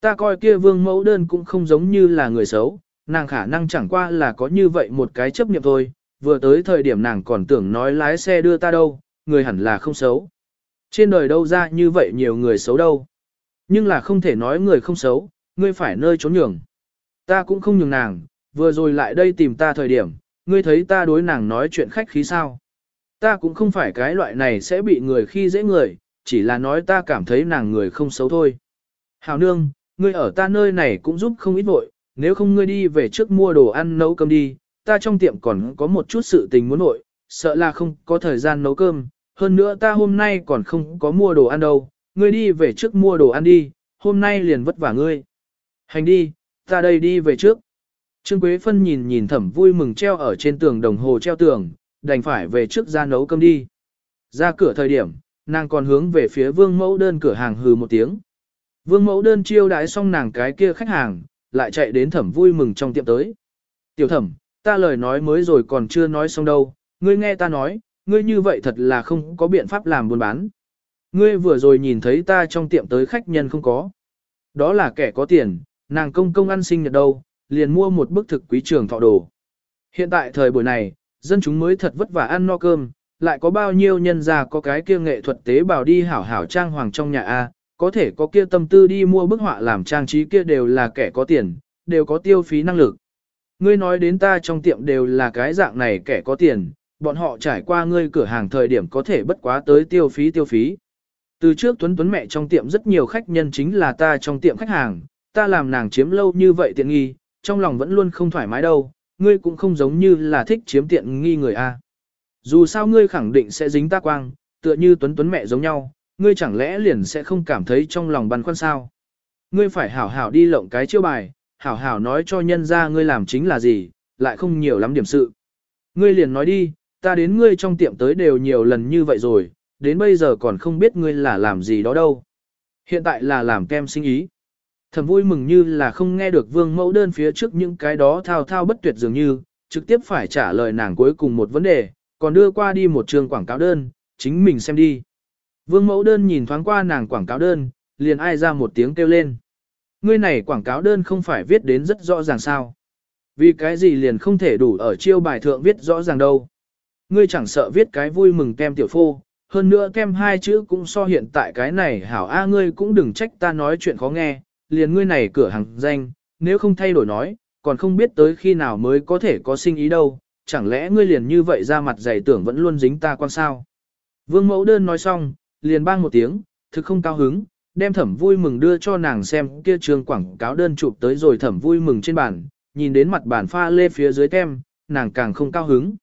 Ta coi kia vương mẫu đơn cũng không giống như là người xấu, nàng khả năng chẳng qua là có như vậy một cái chấp niệm thôi, vừa tới thời điểm nàng còn tưởng nói lái xe đưa ta đâu, người hẳn là không xấu. Trên đời đâu ra như vậy nhiều người xấu đâu. Nhưng là không thể nói người không xấu, ngươi phải nơi trốn nhường. Ta cũng không nhường nàng, vừa rồi lại đây tìm ta thời điểm, ngươi thấy ta đối nàng nói chuyện khách khí sao. Ta cũng không phải cái loại này sẽ bị người khi dễ người, chỉ là nói ta cảm thấy nàng người không xấu thôi. Hào nương, ngươi ở ta nơi này cũng giúp không ít vội, nếu không ngươi đi về trước mua đồ ăn nấu cơm đi, ta trong tiệm còn có một chút sự tình muốn nội, sợ là không có thời gian nấu cơm, hơn nữa ta hôm nay còn không có mua đồ ăn đâu, ngươi đi về trước mua đồ ăn đi, hôm nay liền vất vả ngươi. Hành đi, ta đây đi về trước. Trương Quế Phân nhìn nhìn thẩm vui mừng treo ở trên tường đồng hồ treo tường, đành phải về trước ra nấu cơm đi. Ra cửa thời điểm, nàng còn hướng về phía vương mẫu đơn cửa hàng hừ một tiếng. Vương mẫu đơn chiêu đãi xong nàng cái kia khách hàng, lại chạy đến thẩm vui mừng trong tiệm tới. Tiểu thẩm, ta lời nói mới rồi còn chưa nói xong đâu, ngươi nghe ta nói, ngươi như vậy thật là không có biện pháp làm buôn bán. Ngươi vừa rồi nhìn thấy ta trong tiệm tới khách nhân không có. Đó là kẻ có tiền, nàng công công ăn sinh nhật đâu, liền mua một bức thực quý trường thọ đồ. Hiện tại thời buổi này, dân chúng mới thật vất vả ăn no cơm, lại có bao nhiêu nhân gia có cái kia nghệ thuật tế bào đi hảo hảo trang hoàng trong nhà A, có thể có kia tâm tư đi mua bức họa làm trang trí kia đều là kẻ có tiền, đều có tiêu phí năng lực. Ngươi nói đến ta trong tiệm đều là cái dạng này kẻ có tiền, bọn họ trải qua ngươi cửa hàng thời điểm có thể bất quá tới tiêu phí tiêu phí. Từ trước Tuấn Tuấn mẹ trong tiệm rất nhiều khách nhân chính là ta trong tiệm khách hàng, ta làm nàng chiếm lâu như vậy tiện nghi, trong lòng vẫn luôn không thoải mái đâu, ngươi cũng không giống như là thích chiếm tiện nghi người A. Dù sao ngươi khẳng định sẽ dính ta quang, tựa như Tuấn Tuấn mẹ giống nhau, ngươi chẳng lẽ liền sẽ không cảm thấy trong lòng băn khoăn sao? Ngươi phải hảo hảo đi lộng cái chiêu bài, hảo hảo nói cho nhân ra ngươi làm chính là gì, lại không nhiều lắm điểm sự. Ngươi liền nói đi, ta đến ngươi trong tiệm tới đều nhiều lần như vậy rồi, đến bây giờ còn không biết ngươi là làm gì đó đâu. Hiện tại là làm kem sinh ý. Thầm vui mừng như là không nghe được vương mẫu đơn phía trước những cái đó thao thao bất tuyệt dường như, trực tiếp phải trả lời nàng cuối cùng một vấn đề, còn đưa qua đi một trường quảng cáo đơn, chính mình xem đi. Vương mẫu đơn nhìn thoáng qua nàng quảng cáo đơn, liền ai ra một tiếng kêu lên. Ngươi này quảng cáo đơn không phải viết đến rất rõ ràng sao. Vì cái gì liền không thể đủ ở chiêu bài thượng viết rõ ràng đâu. Ngươi chẳng sợ viết cái vui mừng kem tiểu phô, hơn nữa kem hai chữ cũng so hiện tại cái này hảo a ngươi cũng đừng trách ta nói chuyện khó nghe, liền ngươi này cửa hàng danh, nếu không thay đổi nói, còn không biết tới khi nào mới có thể có sinh ý đâu, chẳng lẽ ngươi liền như vậy ra mặt dày tưởng vẫn luôn dính ta quan sao. Vương mẫu đơn nói xong, liền bang một tiếng, thực không cao hứng, đem thẩm vui mừng đưa cho nàng xem kia trường quảng cáo đơn chụp tới rồi thẩm vui mừng trên bàn, nhìn đến mặt bàn pha lê phía dưới tem, nàng càng không cao hứng.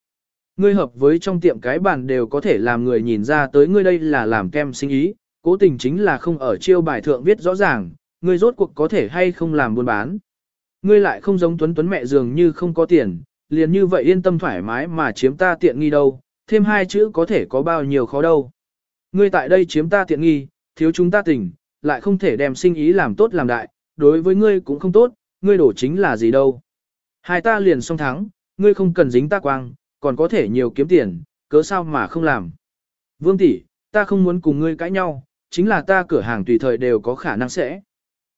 Ngươi hợp với trong tiệm cái bàn đều có thể làm người nhìn ra tới ngươi đây là làm kem sinh ý, cố tình chính là không ở chiêu bài thượng viết rõ ràng, ngươi rốt cuộc có thể hay không làm buôn bán. Ngươi lại không giống tuấn tuấn mẹ dường như không có tiền, liền như vậy yên tâm thoải mái mà chiếm ta tiện nghi đâu, thêm hai chữ có thể có bao nhiêu khó đâu. Ngươi tại đây chiếm ta tiện nghi, thiếu chúng ta tình, lại không thể đem sinh ý làm tốt làm đại, đối với ngươi cũng không tốt, ngươi đổ chính là gì đâu. Hai ta liền song thắng, ngươi không cần dính ta quang, còn có thể nhiều kiếm tiền, cớ sao mà không làm. Vương tỷ, ta không muốn cùng ngươi cãi nhau, chính là ta cửa hàng tùy thời đều có khả năng sẽ.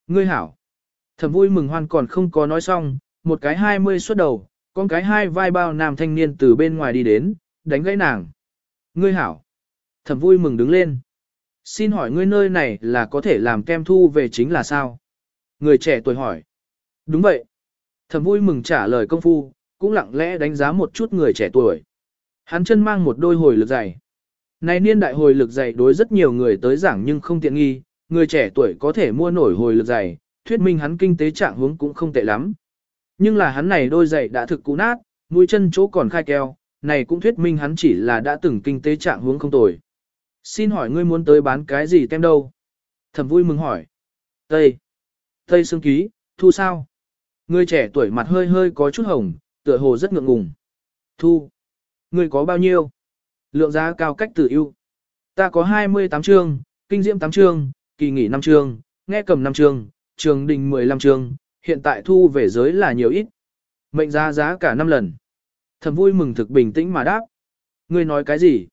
Ngươi hảo. Thẩm vui mừng hoan còn không có nói xong, một cái hai mươi xuất đầu, con cái hai vai bao nam thanh niên từ bên ngoài đi đến, đánh gãy nàng. Ngươi hảo. Thẩm vui mừng đứng lên. Xin hỏi ngươi nơi này là có thể làm kem thu về chính là sao? Người trẻ tuổi hỏi. Đúng vậy. Thẩm vui mừng trả lời công phu, cũng lặng lẽ đánh giá một chút người trẻ tuổi. Hắn chân mang một đôi hồi lực dày. Này niên đại hồi lực dày đối rất nhiều người tới giảng nhưng không tiện nghi, người trẻ tuổi có thể mua nổi hồi lực dày, thuyết minh hắn kinh tế trạng huống cũng không tệ lắm. Nhưng là hắn này đôi giày đã thực cũ nát, mũi chân chỗ còn khai keo, này cũng thuyết minh hắn chỉ là đã từng kinh tế trạng huống không tồi. Xin hỏi ngươi muốn tới bán cái gì tem đâu? Thẩm vui mừng hỏi. Tây. Tây xương ký, thu sao? Người trẻ tuổi mặt hơi hơi có chút hồng, tựa hồ rất ngượng ngùng. Thu. Ngươi có bao nhiêu? Lượng giá cao cách tử ưu. Ta có 28 chương, kinh diễm 8 chương, kỳ nghỉ 5 chương, nghe cầm 5 chương, trường đình 15 chương, hiện tại thu về giới là nhiều ít. Mệnh giá giá cả 5 lần. Thầm vui mừng thực bình tĩnh mà đáp. Ngươi nói cái gì?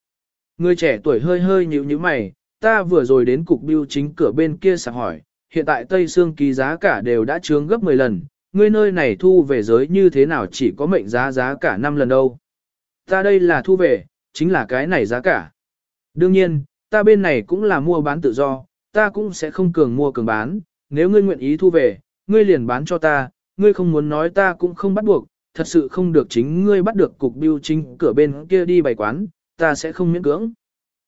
Người trẻ tuổi hơi hơi nhíu nhíu mày, ta vừa rồi đến cục biêu chính cửa bên kia sạc hỏi, hiện tại Tây Sương ký giá cả đều đã trướng gấp 10 lần, ngươi nơi này thu về giới như thế nào chỉ có mệnh giá giá cả 5 lần đâu. Ta đây là thu về, chính là cái này giá cả. Đương nhiên, ta bên này cũng là mua bán tự do, ta cũng sẽ không cường mua cường bán, nếu ngươi nguyện ý thu về, ngươi liền bán cho ta, ngươi không muốn nói ta cũng không bắt buộc, thật sự không được chính ngươi bắt được cục biêu chính cửa bên kia đi bày quán, ta sẽ không miễn cưỡng.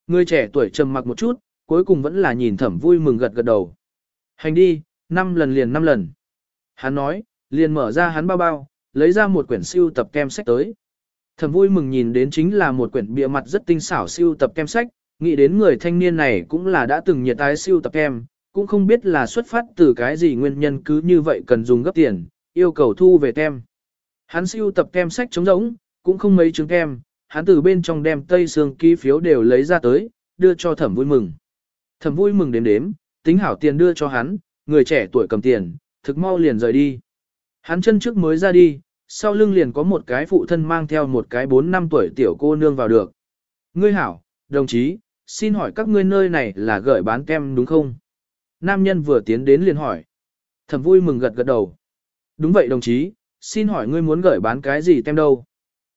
Người trẻ tuổi trầm mặc một chút, cuối cùng vẫn là nhìn thẩm vui mừng gật gật đầu. Hành đi, năm lần liền năm lần. Hắn nói, liền mở ra hắn bao bao, lấy ra một quyển siêu tập kem sách tới. Thẩm vui mừng nhìn đến chính là một quyển bìa mặt rất tinh xảo siêu tập kem sách, nghĩ đến người thanh niên này cũng là đã từng nhiệt tái siêu tập kem, cũng không biết là xuất phát từ cái gì nguyên nhân cứ như vậy cần dùng gấp tiền, yêu cầu thu về kem. Hắn siêu tập kem sách trống rỗng, cũng không mấy chứng kem, hắn từ bên trong đem tây xương ký phiếu đều lấy ra tới, đưa cho thẩm vui mừng. Thẩm vui mừng đếm đếm, tính hảo tiền đưa cho hắn, người trẻ tuổi cầm tiền, thực mau liền rời đi. Hắn chân trước mới ra đi, sau lưng liền có một cái phụ thân mang theo một cái 4 năm tuổi tiểu cô nương vào được. Ngươi hảo, đồng chí, xin hỏi các ngươi nơi này là gửi bán kem đúng không? Nam nhân vừa tiến đến liền hỏi. Thẩm vui mừng gật gật đầu. Đúng vậy đồng chí, xin hỏi ngươi muốn gửi bán cái gì tem đâu?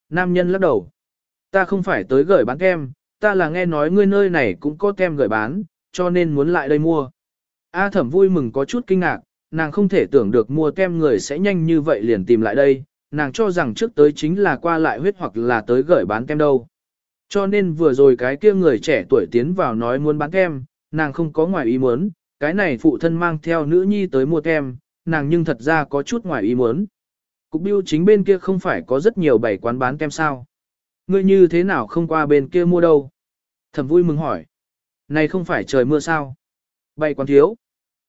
Nam nhân lắc đầu. Ta không phải tới gửi bán kem, ta là nghe nói ngươi nơi này cũng có tem gửi bán, cho nên muốn lại đây mua. A thẩm vui mừng có chút kinh ngạc, nàng không thể tưởng được mua kem người sẽ nhanh như vậy liền tìm lại đây, nàng cho rằng trước tới chính là qua lại huyết hoặc là tới gửi bán kem đâu. Cho nên vừa rồi cái kia người trẻ tuổi tiến vào nói muốn bán kem, nàng không có ngoài ý muốn, cái này phụ thân mang theo nữ nhi tới mua kem, nàng nhưng thật ra có chút ngoài ý muốn. Cục biêu chính bên kia không phải có rất nhiều bảy quán bán kem sao. Ngươi như thế nào không qua bên kia mua đâu? Thẩm vui mừng hỏi. Này không phải trời mưa sao? Bảy quán thiếu.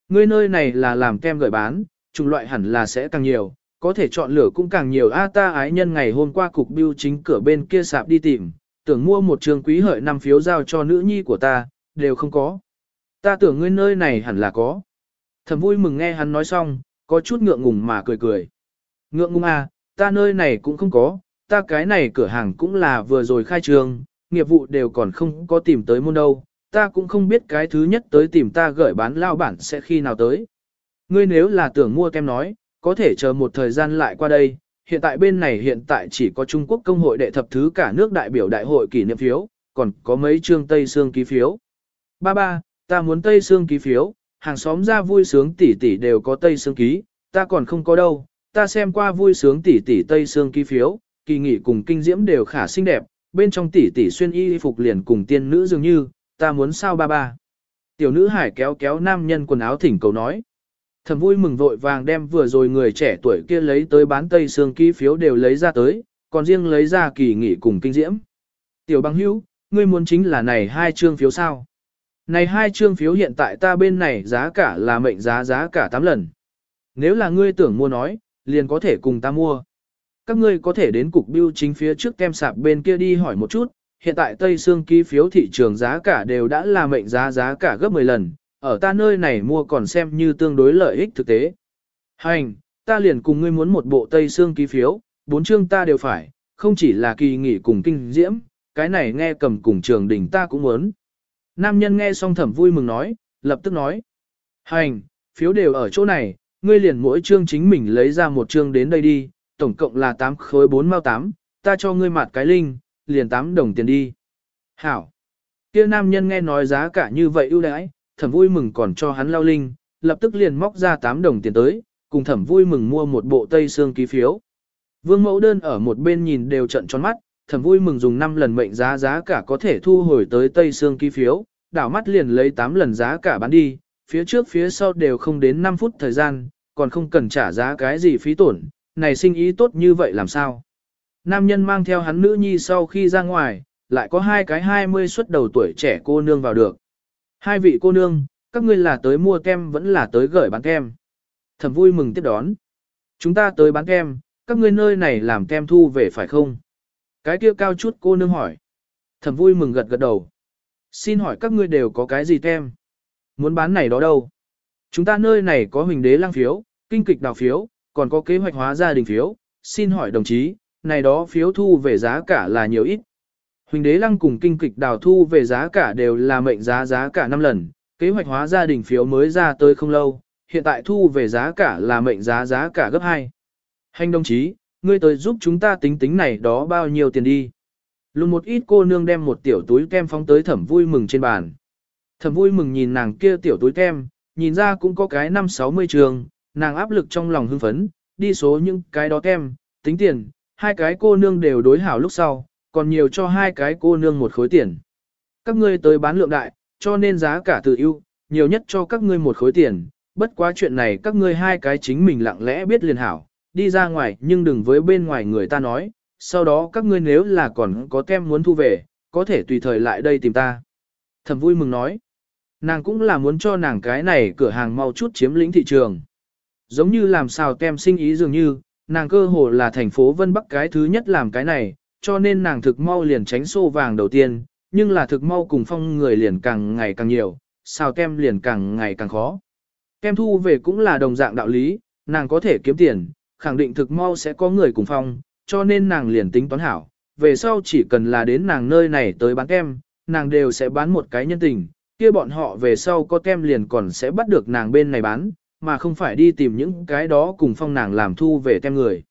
Ngươi nơi này là làm kem gửi bán, chủng loại hẳn là sẽ càng nhiều, có thể chọn lựa cũng càng nhiều. A ta ái nhân ngày hôm qua cục biêu chính cửa bên kia sạp đi tìm, tưởng mua một trường quý hợi năm phiếu giao cho nữ nhi của ta, đều không có. Ta tưởng ngươi nơi này hẳn là có. Thầm vui mừng nghe hắn nói xong, có chút ngượng ngùng mà cười cười. Ngượng ngùng à, ta nơi này cũng không có, ta cái này cửa hàng cũng là vừa rồi khai trương, nghiệp vụ đều còn không có tìm tới môn đâu, ta cũng không biết cái thứ nhất tới tìm ta gửi bán lao bản sẽ khi nào tới. Ngươi nếu là tưởng mua kem nói, có thể chờ một thời gian lại qua đây, hiện tại bên này hiện tại chỉ có Trung Quốc công hội đệ thập thứ cả nước đại biểu đại hội kỷ niệm phiếu, còn có mấy chương Tây Sương ký phiếu. Ba ba, ta muốn Tây Sương ký phiếu, hàng xóm ra vui sướng tỷ tỷ đều có Tây Sương ký, ta còn không có đâu, ta xem qua vui sướng tỷ tỷ Tây Sương ký phiếu, kỳ nghỉ cùng kinh diễm đều khả xinh đẹp, bên trong tỷ tỷ xuyên y phục liền cùng tiên nữ dường như, ta muốn sao ba ba. Tiểu nữ hải kéo kéo nam nhân quần áo thỉnh cầu nói. Thầm vui mừng vội vàng đem vừa rồi người trẻ tuổi kia lấy tới bán tây xương ký phiếu đều lấy ra tới, còn riêng lấy ra kỳ nghỉ cùng kinh diễm. Tiểu băng hữu, ngươi muốn chính là này hai chương phiếu sao? Này hai chương phiếu hiện tại ta bên này giá cả là mệnh giá giá cả 8 lần. Nếu là ngươi tưởng mua nói, liền có thể cùng ta mua. Các ngươi có thể đến cục biêu chính phía trước kem sạp bên kia đi hỏi một chút, hiện tại Tây Sương ký phiếu thị trường giá cả đều đã là mệnh giá giá cả gấp 10 lần, ở ta nơi này mua còn xem như tương đối lợi ích thực tế. Hành, ta liền cùng ngươi muốn một bộ Tây Sương ký phiếu, bốn chương ta đều phải, không chỉ là kỳ nghỉ cùng kinh diễm, cái này nghe cầm cùng trường đỉnh ta cũng muốn. Nam nhân nghe xong thẩm vui mừng nói, lập tức nói. Hành, phiếu đều ở chỗ này, ngươi liền mỗi chương chính mình lấy ra một chương đến đây đi, tổng cộng là 8 khối 4 mao 8, ta cho ngươi mặt cái linh, liền 8 đồng tiền đi. Hảo. Kia nam nhân nghe nói giá cả như vậy ưu đãi, thẩm vui mừng còn cho hắn lao linh, lập tức liền móc ra 8 đồng tiền tới, cùng thẩm vui mừng mua một bộ tây xương ký phiếu. Vương mẫu đơn ở một bên nhìn đều trận tròn mắt, thẩm vui mừng dùng 5 lần mệnh giá giá cả có thể thu hồi tới tây xương ký phiếu, đảo mắt liền lấy 8 lần giá cả bán đi, phía trước phía sau đều không đến 5 phút thời gian, còn không cần trả giá cái gì phí tổn, này sinh ý tốt như vậy làm sao. Nam nhân mang theo hắn nữ nhi sau khi ra ngoài, lại có hai cái 20 xuất đầu tuổi trẻ cô nương vào được. Hai vị cô nương, các ngươi là tới mua kem vẫn là tới gửi bán kem. Thẩm vui mừng tiếp đón. Chúng ta tới bán kem, các ngươi nơi này làm kem thu về phải không? Cái kia cao chút cô nương hỏi. Thẩm vui mừng gật gật đầu. Xin hỏi các ngươi đều có cái gì kem? Muốn bán này đó đâu? Chúng ta nơi này có huỳnh đế lăng phiếu, kinh kịch đào phiếu, còn có kế hoạch hóa gia đình phiếu. Xin hỏi đồng chí, này đó phiếu thu về giá cả là nhiều ít? Huỳnh đế lăng cùng kinh kịch đào thu về giá cả đều là mệnh giá giá cả 5 lần, kế hoạch hóa gia đình phiếu mới ra tới không lâu, hiện tại thu về giá cả là mệnh giá giá cả gấp 2. Hành đồng chí, ngươi tới giúp chúng ta tính tính này đó bao nhiêu tiền đi. Luôn một ít cô nương đem một tiểu túi kem phóng tới thẩm vui mừng trên bàn. Thẩm vui mừng nhìn nàng kia tiểu túi kem, nhìn ra cũng có cái 5-60 trường, nàng áp lực trong lòng hưng phấn, đi số những cái đó kem, tính tiền, hai cái cô nương đều đối hảo lúc sau, còn nhiều cho hai cái cô nương một khối tiền. Các ngươi tới bán lượng đại, cho nên giá cả tự ưu, nhiều nhất cho các ngươi một khối tiền, bất quá chuyện này các ngươi hai cái chính mình lặng lẽ biết liền hảo, đi ra ngoài nhưng đừng với bên ngoài người ta nói, sau đó các ngươi nếu là còn có tem muốn thu về, có thể tùy thời lại đây tìm ta. Thẩm vui mừng nói, nàng cũng là muốn cho nàng cái này cửa hàng mau chút chiếm lĩnh thị trường. Giống như làm sao tem sinh ý dường như, nàng cơ hồ là thành phố Vân Bắc cái thứ nhất làm cái này, cho nên nàng thực mau liền tránh xô vàng đầu tiên, nhưng là thực mau cùng phong người liền càng ngày càng nhiều, sao kem liền càng ngày càng khó. Kem thu về cũng là đồng dạng đạo lý, nàng có thể kiếm tiền, khẳng định thực mau sẽ có người cùng phong, cho nên nàng liền tính toán hảo, về sau chỉ cần là đến nàng nơi này tới bán kem, nàng đều sẽ bán một cái nhân tình, kia bọn họ về sau có kem liền còn sẽ bắt được nàng bên này bán, mà không phải đi tìm những cái đó cùng phong nàng làm thu về tem người.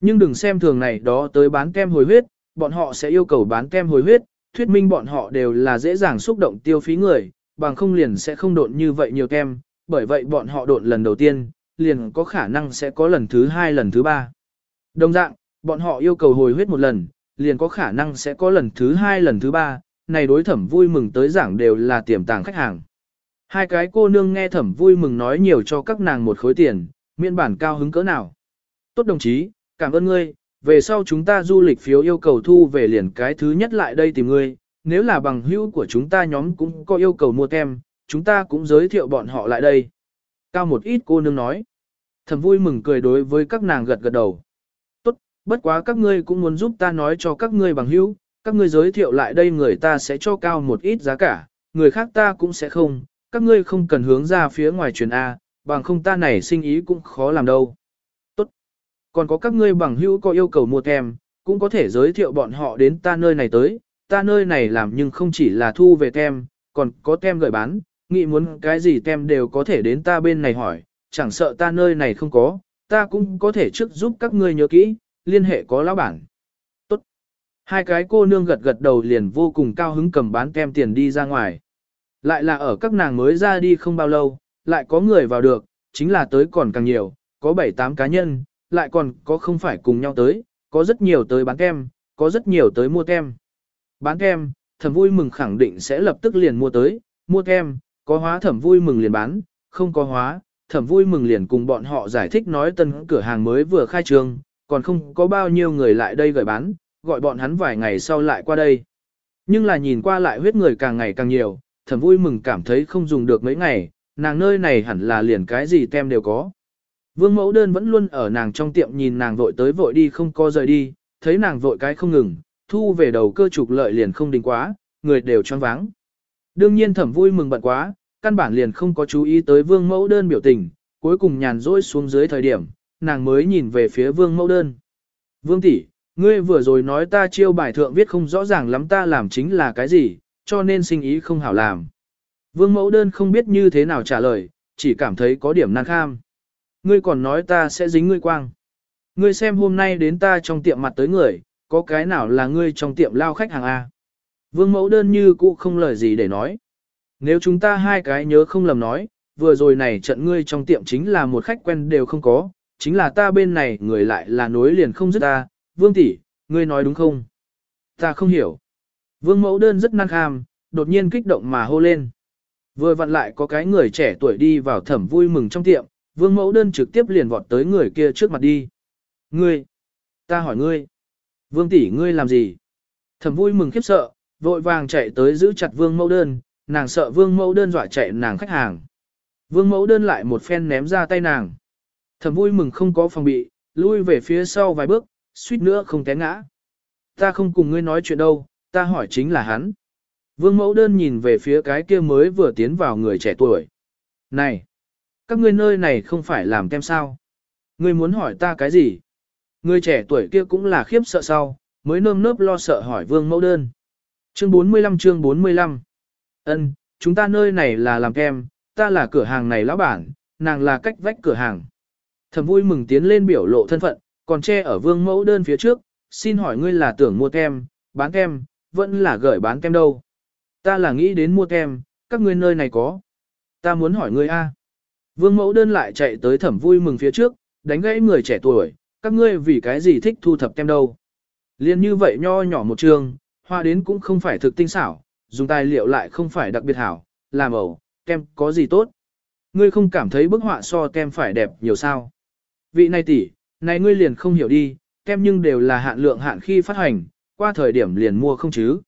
Nhưng đừng xem thường này đó tới bán kem hồi huyết, bọn họ sẽ yêu cầu bán kem hồi huyết, thuyết minh bọn họ đều là dễ dàng xúc động tiêu phí người, bằng không liền sẽ không độn như vậy nhiều kem, bởi vậy bọn họ độn lần đầu tiên, liền có khả năng sẽ có lần thứ hai lần thứ ba. Đồng dạng, bọn họ yêu cầu hồi huyết một lần, liền có khả năng sẽ có lần thứ hai lần thứ ba, này đối thẩm vui mừng tới giảng đều là tiềm tàng khách hàng. Hai cái cô nương nghe thẩm vui mừng nói nhiều cho các nàng một khối tiền, miễn bản cao hứng cỡ nào. Tốt đồng chí, cảm ơn ngươi, về sau chúng ta du lịch phiếu yêu cầu thu về liền cái thứ nhất lại đây tìm ngươi, nếu là bằng hữu của chúng ta nhóm cũng có yêu cầu mua tem, chúng ta cũng giới thiệu bọn họ lại đây. Cao một ít cô nương nói. Thẩm vui mừng cười đối với các nàng gật gật đầu. Tốt, bất quá các ngươi cũng muốn giúp ta nói cho các ngươi bằng hữu, các ngươi giới thiệu lại đây người ta sẽ cho cao một ít giá cả, người khác ta cũng sẽ không, các ngươi không cần hướng ra phía ngoài truyền A, bằng không ta này sinh ý cũng khó làm đâu. Tốt. Còn có các ngươi bằng hữu có yêu cầu mua tem, cũng có thể giới thiệu bọn họ đến ta nơi này tới, ta nơi này làm nhưng không chỉ là thu về tem, còn có tem gửi bán, nghĩ muốn cái gì tem đều có thể đến ta bên này hỏi, chẳng sợ ta nơi này không có, ta cũng có thể trước giúp các ngươi nhớ kỹ, liên hệ có lão bản. Tốt. Hai cái cô nương gật gật đầu liền vô cùng cao hứng cầm bán kem tiền đi ra ngoài. Lại là ở các nàng mới ra đi không bao lâu, lại có người vào được, chính là tới còn càng nhiều, có 7-8 cá nhân, lại còn có không phải cùng nhau tới, có rất nhiều tới bán kem, có rất nhiều tới mua kem. Bán kem, thẩm vui mừng khẳng định sẽ lập tức liền mua tới, mua kem, có hóa thẩm vui mừng liền bán, không có hóa, thẩm vui mừng liền cùng bọn họ giải thích nói tân cửa hàng mới vừa khai trương, còn không có bao nhiêu người lại đây gửi bán, gọi bọn hắn vài ngày sau lại qua đây. Nhưng là nhìn qua lại huyết người càng ngày càng nhiều, thẩm vui mừng cảm thấy không dùng được mấy ngày, nàng nơi này hẳn là liền cái gì tem đều có. Vương mẫu đơn vẫn luôn ở nàng trong tiệm nhìn nàng vội tới vội đi không có rời đi, thấy nàng vội cái không ngừng, thu về đầu cơ trục lợi liền không đình quá, người đều choáng váng. Đương nhiên thẩm vui mừng bận quá, căn bản liền không có chú ý tới vương mẫu đơn biểu tình, cuối cùng nhàn rỗi xuống dưới thời điểm, nàng mới nhìn về phía vương mẫu đơn. Vương tỷ, ngươi vừa rồi nói ta chiêu bài thượng viết không rõ ràng lắm ta làm chính là cái gì, cho nên sinh ý không hảo làm. Vương mẫu đơn không biết như thế nào trả lời, chỉ cảm thấy có điểm năng kham. Ngươi còn nói ta sẽ dính ngươi quang. Ngươi xem hôm nay đến ta trong tiệm mặt tới người, có cái nào là ngươi trong tiệm lao khách hàng A. Vương mẫu đơn như cũ không lời gì để nói. Nếu chúng ta hai cái nhớ không lầm nói, vừa rồi này trận ngươi trong tiệm chính là một khách quen đều không có, chính là ta bên này người lại là nối liền không dứt ta, vương tỷ, ngươi nói đúng không? Ta không hiểu. Vương mẫu đơn rất năng kham, đột nhiên kích động mà hô lên. Vừa vặn lại có cái người trẻ tuổi đi vào thẩm vui mừng trong tiệm, vương mẫu đơn trực tiếp liền vọt tới người kia trước mặt đi. Ngươi, ta hỏi ngươi, vương tỷ ngươi làm gì? Thẩm vui mừng khiếp sợ, vội vàng chạy tới giữ chặt vương mẫu đơn, nàng sợ vương mẫu đơn dọa chạy nàng khách hàng. Vương mẫu đơn lại một phen ném ra tay nàng. Thẩm vui mừng không có phòng bị, lui về phía sau vài bước, suýt nữa không té ngã. Ta không cùng ngươi nói chuyện đâu, ta hỏi chính là hắn. Vương mẫu đơn nhìn về phía cái kia mới vừa tiến vào người trẻ tuổi. Này, các ngươi nơi này không phải làm tem sao? Ngươi muốn hỏi ta cái gì? Người trẻ tuổi kia cũng là khiếp sợ sau, mới nơm nớp lo sợ hỏi vương mẫu đơn. Chương 45 chương 45 Ân, chúng ta nơi này là làm kem, ta là cửa hàng này lão bản, nàng là cách vách cửa hàng. Thầm vui mừng tiến lên biểu lộ thân phận, còn che ở vương mẫu đơn phía trước, xin hỏi ngươi là tưởng mua kem, bán kem, vẫn là gửi bán kem đâu. Ta là nghĩ đến mua kem, các ngươi nơi này có. Ta muốn hỏi ngươi a. Vương mẫu đơn lại chạy tới thẩm vui mừng phía trước, đánh gãy người trẻ tuổi, các ngươi vì cái gì thích thu thập kem đâu. Liên như vậy nho nhỏ một trường, hoa đến cũng không phải thực tinh xảo, dùng tài liệu lại không phải đặc biệt hảo, làm ẩu, kem có gì tốt. Ngươi không cảm thấy bức họa so kem phải đẹp nhiều sao. Vị này tỷ, này ngươi liền không hiểu đi, kem nhưng đều là hạn lượng hạn khi phát hành, qua thời điểm liền mua không chứ.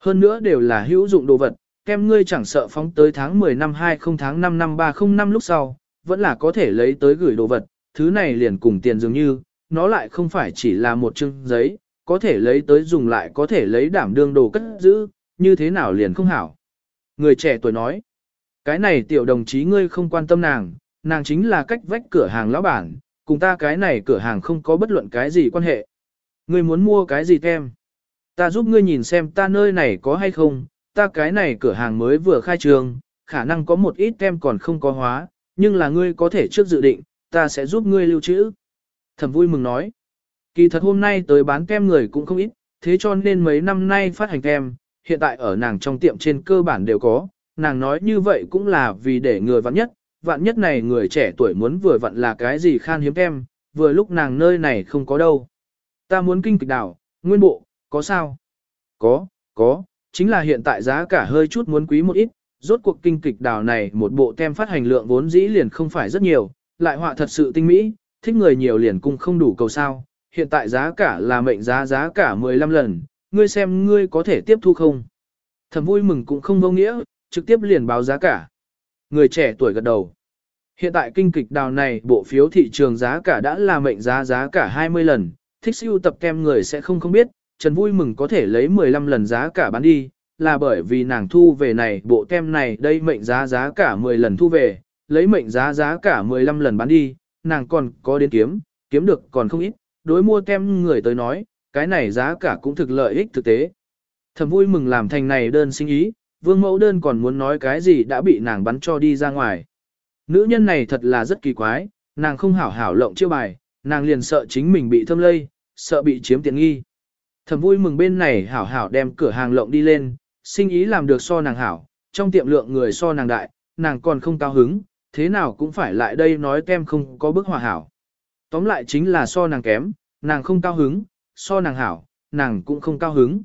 Hơn nữa đều là hữu dụng đồ vật, kem ngươi chẳng sợ phóng tới tháng 10 năm 20 tháng 5 năm 305 lúc sau, vẫn là có thể lấy tới gửi đồ vật, thứ này liền cùng tiền dường như, nó lại không phải chỉ là một chương giấy, có thể lấy tới dùng lại có thể lấy đảm đương đồ cất giữ, như thế nào liền không hảo. Người trẻ tuổi nói, cái này tiểu đồng chí ngươi không quan tâm nàng, nàng chính là cách vách cửa hàng lão bản, cùng ta cái này cửa hàng không có bất luận cái gì quan hệ. Ngươi muốn mua cái gì kem? Ta giúp ngươi nhìn xem ta nơi này có hay không, ta cái này cửa hàng mới vừa khai trương, khả năng có một ít tem còn không có hóa, nhưng là ngươi có thể trước dự định, ta sẽ giúp ngươi lưu trữ. Thẩm vui mừng nói, kỳ thật hôm nay tới bán kem người cũng không ít, thế cho nên mấy năm nay phát hành kem, hiện tại ở nàng trong tiệm trên cơ bản đều có, nàng nói như vậy cũng là vì để người vặn nhất, vạn nhất này người trẻ tuổi muốn vừa vặn là cái gì khan hiếm kem, vừa lúc nàng nơi này không có đâu. Ta muốn kinh kịch đảo, nguyên bộ, có sao? Có, có, chính là hiện tại giá cả hơi chút muốn quý một ít, rốt cuộc kinh kịch đào này một bộ tem phát hành lượng vốn dĩ liền không phải rất nhiều, lại họa thật sự tinh mỹ, thích người nhiều liền cung không đủ cầu sao, hiện tại giá cả là mệnh giá giá cả 15 lần, ngươi xem ngươi có thể tiếp thu không. Thầm vui mừng cũng không vô nghĩa, trực tiếp liền báo giá cả. Người trẻ tuổi gật đầu. Hiện tại kinh kịch đào này bộ phiếu thị trường giá cả đã là mệnh giá giá cả 20 lần, thích siêu tập kem người sẽ không không biết, Trần vui mừng có thể lấy 15 lần giá cả bán đi, là bởi vì nàng thu về này bộ kem này đây mệnh giá giá cả 10 lần thu về, lấy mệnh giá giá cả 15 lần bán đi, nàng còn có đến kiếm, kiếm được còn không ít, đối mua kem người tới nói, cái này giá cả cũng thực lợi ích thực tế. Thầm vui mừng làm thành này đơn sinh ý, vương mẫu đơn còn muốn nói cái gì đã bị nàng bắn cho đi ra ngoài. Nữ nhân này thật là rất kỳ quái, nàng không hảo hảo lộng chiêu bài, nàng liền sợ chính mình bị thâm lây, sợ bị chiếm tiện nghi. Thầm vui mừng bên này hảo hảo đem cửa hàng lộng đi lên, sinh ý làm được so nàng hảo, trong tiệm lượng người so nàng đại, nàng còn không cao hứng, thế nào cũng phải lại đây nói kem không có bức hòa hảo. Tóm lại chính là so nàng kém, nàng không cao hứng, so nàng hảo, nàng cũng không cao hứng.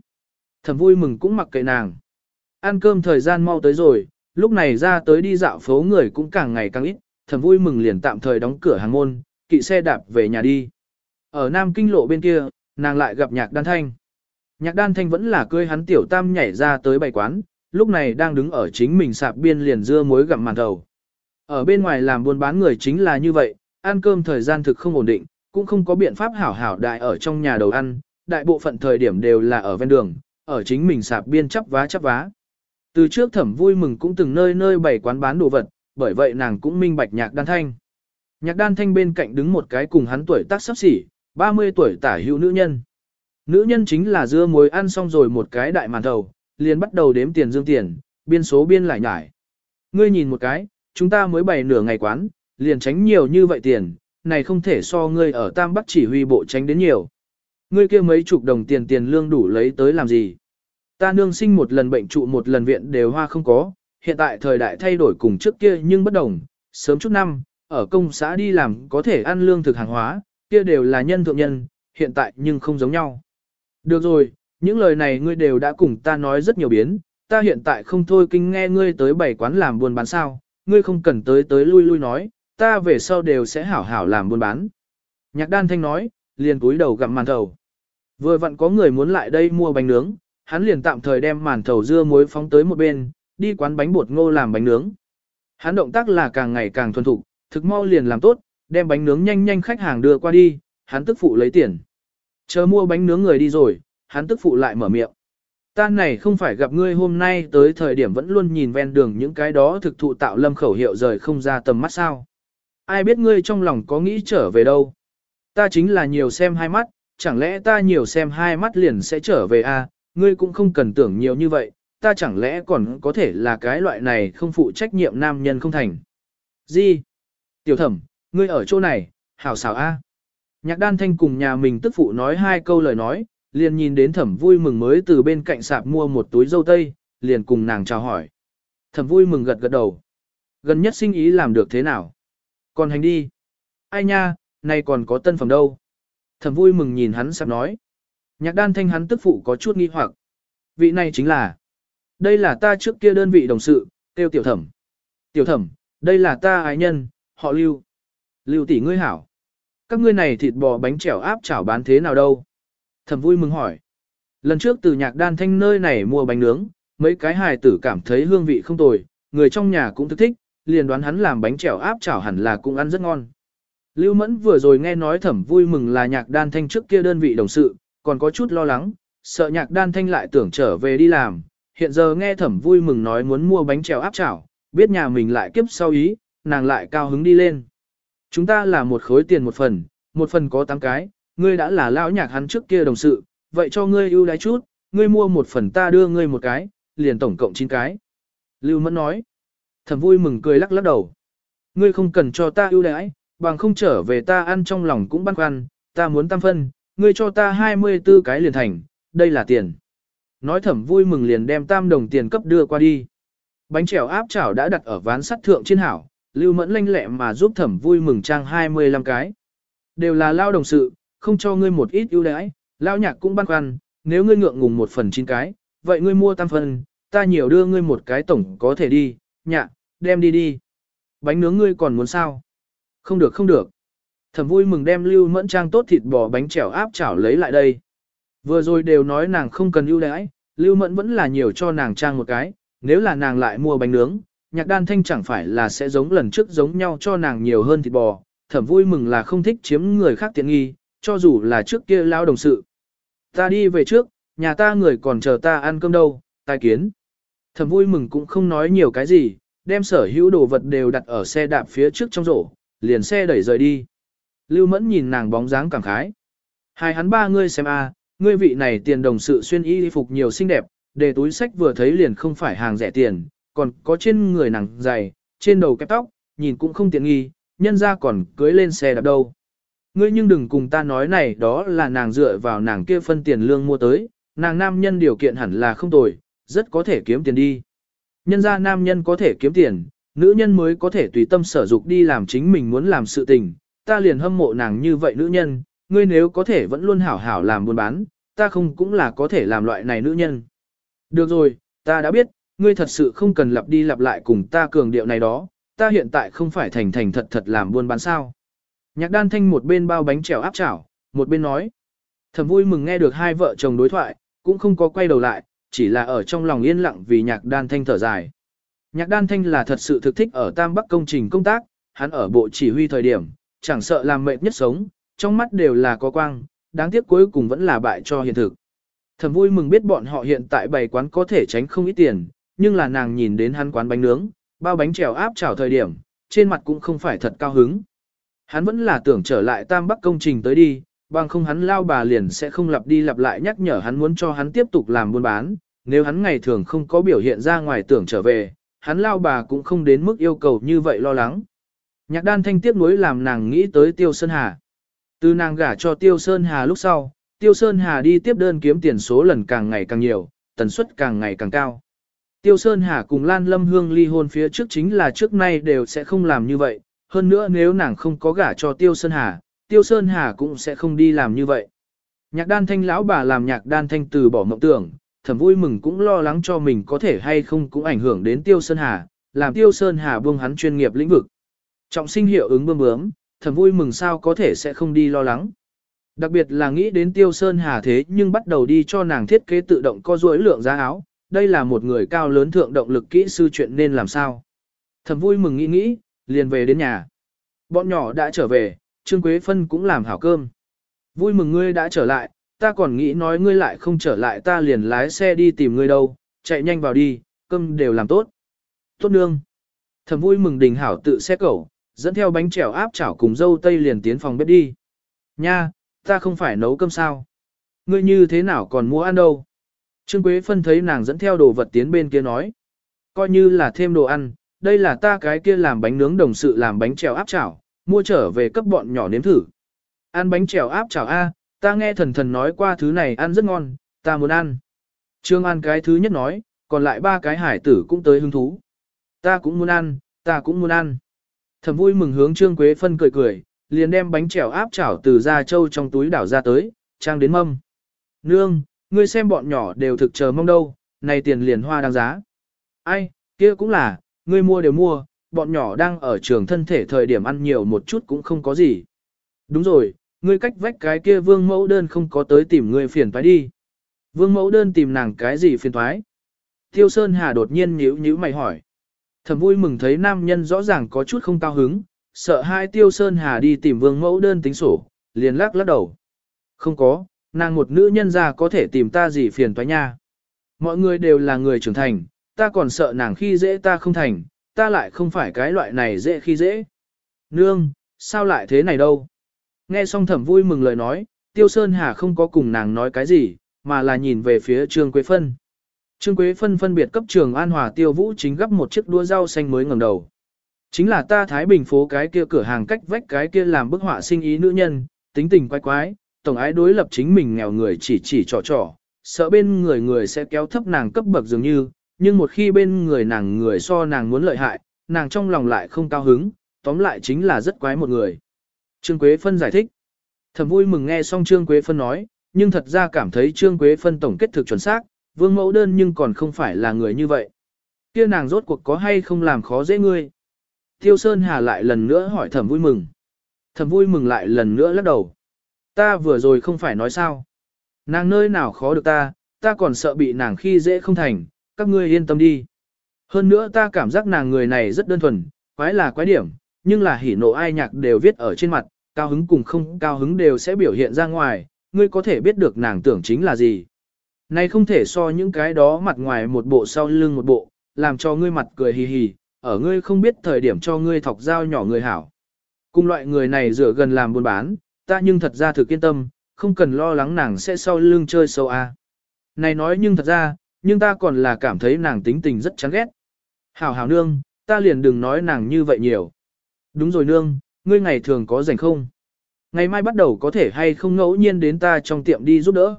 Thầm vui mừng cũng mặc kệ nàng. Ăn cơm thời gian mau tới rồi, lúc này ra tới đi dạo phố người cũng càng ngày càng ít, thầm vui mừng liền tạm thời đóng cửa hàng môn, kỵ xe đạp về nhà đi. Ở Nam Kinh lộ bên kia, nàng lại gặp nhạc đan thanh. Nhạc đan thanh vẫn là cười hắn tiểu tam nhảy ra tới bày quán, lúc này đang đứng ở chính mình sạp biên liền dưa muối gặm màn đầu. Ở bên ngoài làm buôn bán người chính là như vậy, ăn cơm thời gian thực không ổn định, cũng không có biện pháp hảo hảo đại ở trong nhà đầu ăn, đại bộ phận thời điểm đều là ở ven đường, ở chính mình sạp biên chắp vá chắp vá. Từ trước thẩm vui mừng cũng từng nơi nơi bày quán bán đồ vật, bởi vậy nàng cũng minh bạch nhạc đan thanh. Nhạc đan thanh bên cạnh đứng một cái cùng hắn tuổi tác sắp xỉ, 30 tuổi tả hữu nữ nhân. Nữ nhân chính là dưa muối ăn xong rồi một cái đại màn thầu, liền bắt đầu đếm tiền dương tiền, biên số biên lại nhải. Ngươi nhìn một cái, chúng ta mới bày nửa ngày quán, liền tránh nhiều như vậy tiền, này không thể so ngươi ở Tam Bắc chỉ huy bộ tránh đến nhiều. Ngươi kia mấy chục đồng tiền tiền lương đủ lấy tới làm gì? Ta nương sinh một lần bệnh trụ một lần viện đều hoa không có, hiện tại thời đại thay đổi cùng trước kia nhưng bất đồng, sớm chút năm, ở công xã đi làm có thể ăn lương thực hàng hóa, kia đều là nhân thượng nhân, hiện tại nhưng không giống nhau. Được rồi, những lời này ngươi đều đã cùng ta nói rất nhiều biến, ta hiện tại không thôi kinh nghe ngươi tới bảy quán làm buôn bán sao, ngươi không cần tới tới lui lui nói, ta về sau đều sẽ hảo hảo làm buôn bán. Nhạc đan thanh nói, liền cúi đầu gặm màn thầu. Vừa vặn có người muốn lại đây mua bánh nướng, hắn liền tạm thời đem màn thầu dưa muối phóng tới một bên, đi quán bánh bột ngô làm bánh nướng. Hắn động tác là càng ngày càng thuần thục, thực mau liền làm tốt, đem bánh nướng nhanh nhanh khách hàng đưa qua đi, hắn tức phụ lấy tiền. Chờ mua bánh nướng người đi rồi, hắn tức phụ lại mở miệng. Ta này không phải gặp ngươi hôm nay tới thời điểm vẫn luôn nhìn ven đường những cái đó thực thụ tạo lâm khẩu hiệu rời không ra tầm mắt sao. Ai biết ngươi trong lòng có nghĩ trở về đâu. Ta chính là nhiều xem hai mắt, chẳng lẽ ta nhiều xem hai mắt liền sẽ trở về a? À? ngươi cũng không cần tưởng nhiều như vậy, ta chẳng lẽ còn có thể là cái loại này không phụ trách nhiệm nam nhân không thành. Gì? Tiểu thẩm, ngươi ở chỗ này, hảo xảo a. Nhạc đan thanh cùng nhà mình tức phụ nói hai câu lời nói, liền nhìn đến thẩm vui mừng mới từ bên cạnh sạp mua một túi dâu tây, liền cùng nàng chào hỏi. Thẩm vui mừng gật gật đầu. Gần nhất sinh ý làm được thế nào? Còn hành đi. Ai nha, nay còn có tân phẩm đâu. Thẩm vui mừng nhìn hắn sạp nói. Nhạc đan thanh hắn tức phụ có chút nghi hoặc. Vị này chính là. Đây là ta trước kia đơn vị đồng sự, tiêu tiểu thẩm. Tiểu thẩm, đây là ta ái nhân, họ lưu. Lưu tỷ ngươi hảo. Các ngươi này thịt bò bánh chèo áp chảo bán thế nào đâu? Thẩm vui mừng hỏi. Lần trước từ nhạc đan thanh nơi này mua bánh nướng, mấy cái hài tử cảm thấy hương vị không tồi, người trong nhà cũng thức thích, liền đoán hắn làm bánh chèo áp chảo hẳn là cũng ăn rất ngon. Lưu Mẫn vừa rồi nghe nói thẩm vui mừng là nhạc đan thanh trước kia đơn vị đồng sự, còn có chút lo lắng, sợ nhạc đan thanh lại tưởng trở về đi làm. Hiện giờ nghe thẩm vui mừng nói muốn mua bánh chèo áp chảo, biết nhà mình lại kiếp sau ý, nàng lại cao hứng đi lên. Chúng ta là một khối tiền một phần, một phần có 8 cái, ngươi đã là lão nhạc hắn trước kia đồng sự, vậy cho ngươi ưu đãi chút, ngươi mua một phần ta đưa ngươi một cái, liền tổng cộng 9 cái. Lưu Mẫn nói. Thẩm vui mừng cười lắc lắc đầu. ngươi không cần cho ta ưu đãi, bằng không trở về ta ăn trong lòng cũng băn khoăn, ta muốn tam phân, ngươi cho ta 24 cái liền thành, đây là tiền. Nói thẩm vui mừng liền đem tam đồng tiền cấp đưa qua đi. Bánh trèo áp chảo đã đặt ở ván sắt thượng trên hảo, lưu mẫn lanh lẹ mà giúp thẩm vui mừng trang 25 cái. Đều là lao đồng sự, không cho ngươi một ít ưu đãi, lao nhạc cũng băn khoăn, nếu ngươi ngượng ngùng một phần chín cái, vậy ngươi mua tam phần, ta nhiều đưa ngươi một cái tổng có thể đi, nhạ, đem đi đi. Bánh nướng ngươi còn muốn sao? Không được không được. Thẩm vui mừng đem lưu mẫn trang tốt thịt bò bánh chèo áp chảo lấy lại đây. Vừa rồi đều nói nàng không cần ưu đãi, lưu mẫn vẫn là nhiều cho nàng trang một cái, nếu là nàng lại mua bánh nướng, nhạc đan thanh chẳng phải là sẽ giống lần trước giống nhau cho nàng nhiều hơn thịt bò, thẩm vui mừng là không thích chiếm người khác tiện nghi, cho dù là trước kia lao đồng sự. Ta đi về trước, nhà ta người còn chờ ta ăn cơm đâu, tai kiến. Thẩm vui mừng cũng không nói nhiều cái gì, đem sở hữu đồ vật đều đặt ở xe đạp phía trước trong rổ, liền xe đẩy rời đi. Lưu Mẫn nhìn nàng bóng dáng cảm khái. Hai hắn ba ngươi xem a, ngươi vị này tiền đồng sự xuyên y phục nhiều xinh đẹp, để túi sách vừa thấy liền không phải hàng rẻ tiền, còn có trên người nàng dày, trên đầu kẹp tóc, nhìn cũng không tiện nghi, nhân ra còn cưới lên xe đạp đâu. Ngươi nhưng đừng cùng ta nói này đó là nàng dựa vào nàng kia phân tiền lương mua tới, nàng nam nhân điều kiện hẳn là không tồi, rất có thể kiếm tiền đi. Nhân ra nam nhân có thể kiếm tiền, nữ nhân mới có thể tùy tâm sở dục đi làm chính mình muốn làm sự tình, ta liền hâm mộ nàng như vậy nữ nhân, ngươi nếu có thể vẫn luôn hảo hảo làm buôn bán, ta không cũng là có thể làm loại này nữ nhân. Được rồi, ta đã biết, ngươi thật sự không cần lặp đi lặp lại cùng ta cường điệu này đó, ta hiện tại không phải thành thành thật thật làm buôn bán sao. Nhạc đan thanh một bên bao bánh trèo áp chảo, một bên nói. Thầm vui mừng nghe được hai vợ chồng đối thoại, cũng không có quay đầu lại, chỉ là ở trong lòng yên lặng vì nhạc đan thanh thở dài. Nhạc đan thanh là thật sự thực thích ở Tam Bắc công trình công tác, hắn ở bộ chỉ huy thời điểm, chẳng sợ làm mệt nhất sống, trong mắt đều là có quang, đáng tiếc cuối cùng vẫn là bại cho hiện thực. Thầm vui mừng biết bọn họ hiện tại bày quán có thể tránh không ít tiền, nhưng là nàng nhìn đến hắn quán bánh nướng, bao bánh trèo áp chảo thời điểm, trên mặt cũng không phải thật cao hứng. Hắn vẫn là tưởng trở lại Tam Bắc công trình tới đi, bằng không hắn lao bà liền sẽ không lặp đi lặp lại nhắc nhở hắn muốn cho hắn tiếp tục làm buôn bán, nếu hắn ngày thường không có biểu hiện ra ngoài tưởng trở về, hắn lao bà cũng không đến mức yêu cầu như vậy lo lắng. Nhạc đan thanh tiếc nuối làm nàng nghĩ tới Tiêu Sơn Hà. Từ nàng gả cho Tiêu Sơn Hà lúc sau, Tiêu Sơn Hà đi tiếp đơn kiếm tiền số lần càng ngày càng nhiều, tần suất càng ngày càng cao. Tiêu Sơn Hà cùng Lan Lâm Hương ly hôn phía trước chính là trước nay đều sẽ không làm như vậy, hơn nữa nếu nàng không có gả cho Tiêu Sơn Hà, Tiêu Sơn Hà cũng sẽ không đi làm như vậy. Nhạc đan thanh lão bà làm nhạc đan thanh từ bỏ mộng tưởng, thầm vui mừng cũng lo lắng cho mình có thể hay không cũng ảnh hưởng đến Tiêu Sơn Hà, làm Tiêu Sơn Hà buông hắn chuyên nghiệp lĩnh vực. Trọng sinh hiệu ứng bơm bướm, thầm vui mừng sao có thể sẽ không đi lo lắng. Đặc biệt là nghĩ đến Tiêu Sơn Hà thế nhưng bắt đầu đi cho nàng thiết kế tự động co duỗi lượng giá áo, đây là một người cao lớn thượng động lực kỹ sư chuyện nên làm sao. Thầm vui mừng nghĩ nghĩ, liền về đến nhà. Bọn nhỏ đã trở về, Trương Quế Phân cũng làm hảo cơm. Vui mừng ngươi đã trở lại, ta còn nghĩ nói ngươi lại không trở lại ta liền lái xe đi tìm ngươi đâu, chạy nhanh vào đi, cơm đều làm tốt. Tốt nương. Thầm vui mừng đình hảo tự xe cẩu, dẫn theo bánh trèo áp chảo cùng dâu tây liền tiến phòng bếp đi. Nha, ta không phải nấu cơm sao. Ngươi như thế nào còn mua ăn đâu. Trương Quế Phân thấy nàng dẫn theo đồ vật tiến bên kia nói. Coi như là thêm đồ ăn, đây là ta cái kia làm bánh nướng đồng sự làm bánh trèo áp chảo, mua trở về cấp bọn nhỏ nếm thử. Ăn bánh trèo áp chảo A, ta nghe thần thần nói qua thứ này ăn rất ngon, ta muốn ăn. Trương An cái thứ nhất nói, còn lại ba cái hải tử cũng tới hứng thú. Ta cũng muốn ăn, ta cũng muốn ăn. Thầm vui mừng hướng Trương Quế Phân cười cười, liền đem bánh trèo áp chảo từ da trâu trong túi đảo ra tới, trang đến mâm. Nương, ngươi xem bọn nhỏ đều thực chờ mong đâu, này tiền liền hoa đáng giá. Ai, kia cũng là, ngươi mua đều mua, bọn nhỏ đang ở trường thân thể thời điểm ăn nhiều một chút cũng không có gì. Đúng rồi, ngươi cách vách cái kia vương mẫu đơn không có tới tìm ngươi phiền toái đi. Vương mẫu đơn tìm nàng cái gì phiền toái? Tiêu Sơn Hà đột nhiên nhíu nhíu mày hỏi. Thầm vui mừng thấy nam nhân rõ ràng có chút không cao hứng, sợ hai Tiêu Sơn Hà đi tìm vương mẫu đơn tính sổ, liền lắc lắc đầu. Không có, nàng một nữ nhân ra có thể tìm ta gì phiền toái nha. Mọi người đều là người trưởng thành, ta còn sợ nàng khi dễ ta không thành, ta lại không phải cái loại này dễ khi dễ. Nương, sao lại thế này đâu? Nghe xong thẩm vui mừng lời nói, Tiêu Sơn Hà không có cùng nàng nói cái gì, mà là nhìn về phía Trương Quế Phân. Trương Quế Phân phân biệt cấp trường An Hòa Tiêu Vũ chính gấp một chiếc đua rau xanh mới ngẩng đầu. Chính là ta Thái Bình phố cái kia cửa hàng cách vách cái kia làm bức họa sinh ý nữ nhân, tính tình quái quái, tổng ái đối lập chính mình nghèo người chỉ chỉ trò trò, sợ bên người người sẽ kéo thấp nàng cấp bậc dường như, nhưng một khi bên người nàng người so nàng muốn lợi hại, nàng trong lòng lại không cao hứng, tóm lại chính là rất quái một người. Trương Quế Phân giải thích. Thầm vui mừng nghe xong Trương Quế Phân nói, nhưng thật ra cảm thấy Trương Quế Phân tổng kết thực chuẩn xác, vương mẫu đơn nhưng còn không phải là người như vậy. kia nàng rốt cuộc có hay không làm khó dễ ngươi. Tiêu Sơn Hà lại lần nữa hỏi thầm vui mừng. Thầm vui mừng lại lần nữa lắc đầu. Ta vừa rồi không phải nói sao. Nàng nơi nào khó được ta, ta còn sợ bị nàng khi dễ không thành, các ngươi yên tâm đi. Hơn nữa ta cảm giác nàng người này rất đơn thuần, quái là quái điểm, nhưng là hỉ nộ ai nhạc đều viết ở trên mặt, cao hứng cùng không cao hứng đều sẽ biểu hiện ra ngoài, ngươi có thể biết được nàng tưởng chính là gì. Này không thể so những cái đó mặt ngoài một bộ sau lưng một bộ, làm cho ngươi mặt cười hì hì, ở ngươi không biết thời điểm cho ngươi thọc dao nhỏ người hảo. Cùng loại người này rửa gần làm buôn bán, ta nhưng thật ra thực yên tâm, không cần lo lắng nàng sẽ sau lưng chơi sâu a. À. Này nói nhưng thật ra, nhưng ta còn là cảm thấy nàng tính tình rất chán ghét. Hảo hảo nương, ta liền đừng nói nàng như vậy nhiều. Đúng rồi nương, ngươi ngày thường có rảnh không? Ngày mai bắt đầu có thể hay không ngẫu nhiên đến ta trong tiệm đi giúp đỡ.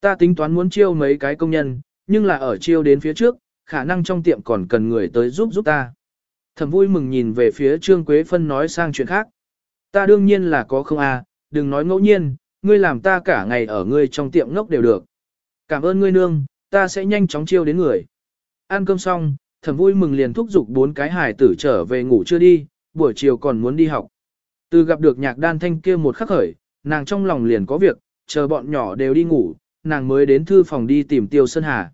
Ta tính toán muốn chiêu mấy cái công nhân, nhưng là ở chiêu đến phía trước, khả năng trong tiệm còn cần người tới giúp giúp ta. thầm vui mừng nhìn về phía Trương Quế Phân nói sang chuyện khác. Ta đương nhiên là có không à, đừng nói ngẫu nhiên, ngươi làm ta cả ngày ở ngươi trong tiệm ngốc đều được. Cảm ơn ngươi nương, ta sẽ nhanh chóng chiêu đến người. Ăn cơm xong, thẩm vui mừng liền thúc giục bốn cái hải tử trở về ngủ chưa đi, buổi chiều còn muốn đi học. Từ gặp được nhạc đan thanh kia một khắc khởi, nàng trong lòng liền có việc, chờ bọn nhỏ đều đi ngủ, nàng mới đến thư phòng đi tìm Tiêu Sơn Hà.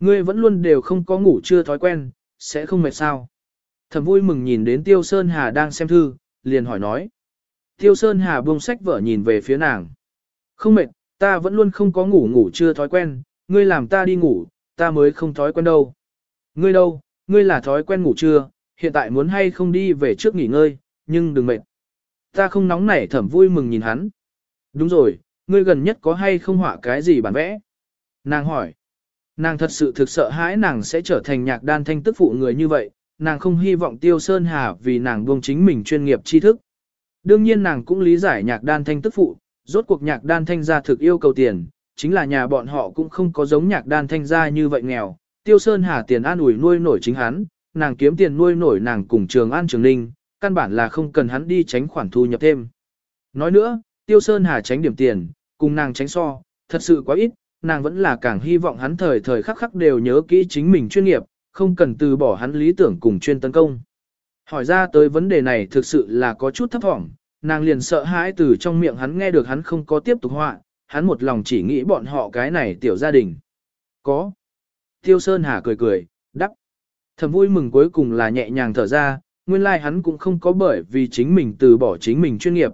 Ngươi vẫn luôn đều không có ngủ chưa thói quen, sẽ không mệt sao. thẩm vui mừng nhìn đến Tiêu Sơn Hà đang xem thư, liền hỏi nói. Tiêu Sơn Hà buông sách vở nhìn về phía nàng. Không mệt, ta vẫn luôn không có ngủ ngủ chưa thói quen, ngươi làm ta đi ngủ, ta mới không thói quen đâu. Ngươi đâu, ngươi là thói quen ngủ chưa, hiện tại muốn hay không đi về trước nghỉ ngơi, nhưng đừng mệt. Ta không nóng nảy thẩm vui mừng nhìn hắn. Đúng rồi, ngươi gần nhất có hay không họa cái gì bản vẽ? Nàng hỏi. Nàng thật sự thực sợ hãi nàng sẽ trở thành nhạc đan thanh tức phụ người như vậy, nàng không hy vọng Tiêu Sơn Hà vì nàng buông chính mình chuyên nghiệp tri thức. Đương nhiên nàng cũng lý giải nhạc đan thanh tức phụ, rốt cuộc nhạc đan thanh gia thực yêu cầu tiền, chính là nhà bọn họ cũng không có giống nhạc đan thanh gia như vậy nghèo. Tiêu Sơn Hà tiền an ủi nuôi nổi chính hắn, nàng kiếm tiền nuôi nổi nàng cùng trường an trường ninh, căn bản là không cần hắn đi tránh khoản thu nhập thêm. Nói nữa, Tiêu Sơn Hà tránh điểm tiền, cùng nàng tránh so, thật sự quá ít, nàng vẫn là càng hy vọng hắn thời thời khắc khắc đều nhớ kỹ chính mình chuyên nghiệp, không cần từ bỏ hắn lý tưởng cùng chuyên tấn công. Hỏi ra tới vấn đề này thực sự là có chút thấp thỏm, nàng liền sợ hãi từ trong miệng hắn nghe được hắn không có tiếp tục họa, hắn một lòng chỉ nghĩ bọn họ cái này tiểu gia đình. Có. Tiêu Sơn Hà cười cười, đắc. Thầm vui mừng cuối cùng là nhẹ nhàng thở ra, nguyên lai like hắn cũng không có bởi vì chính mình từ bỏ chính mình chuyên nghiệp.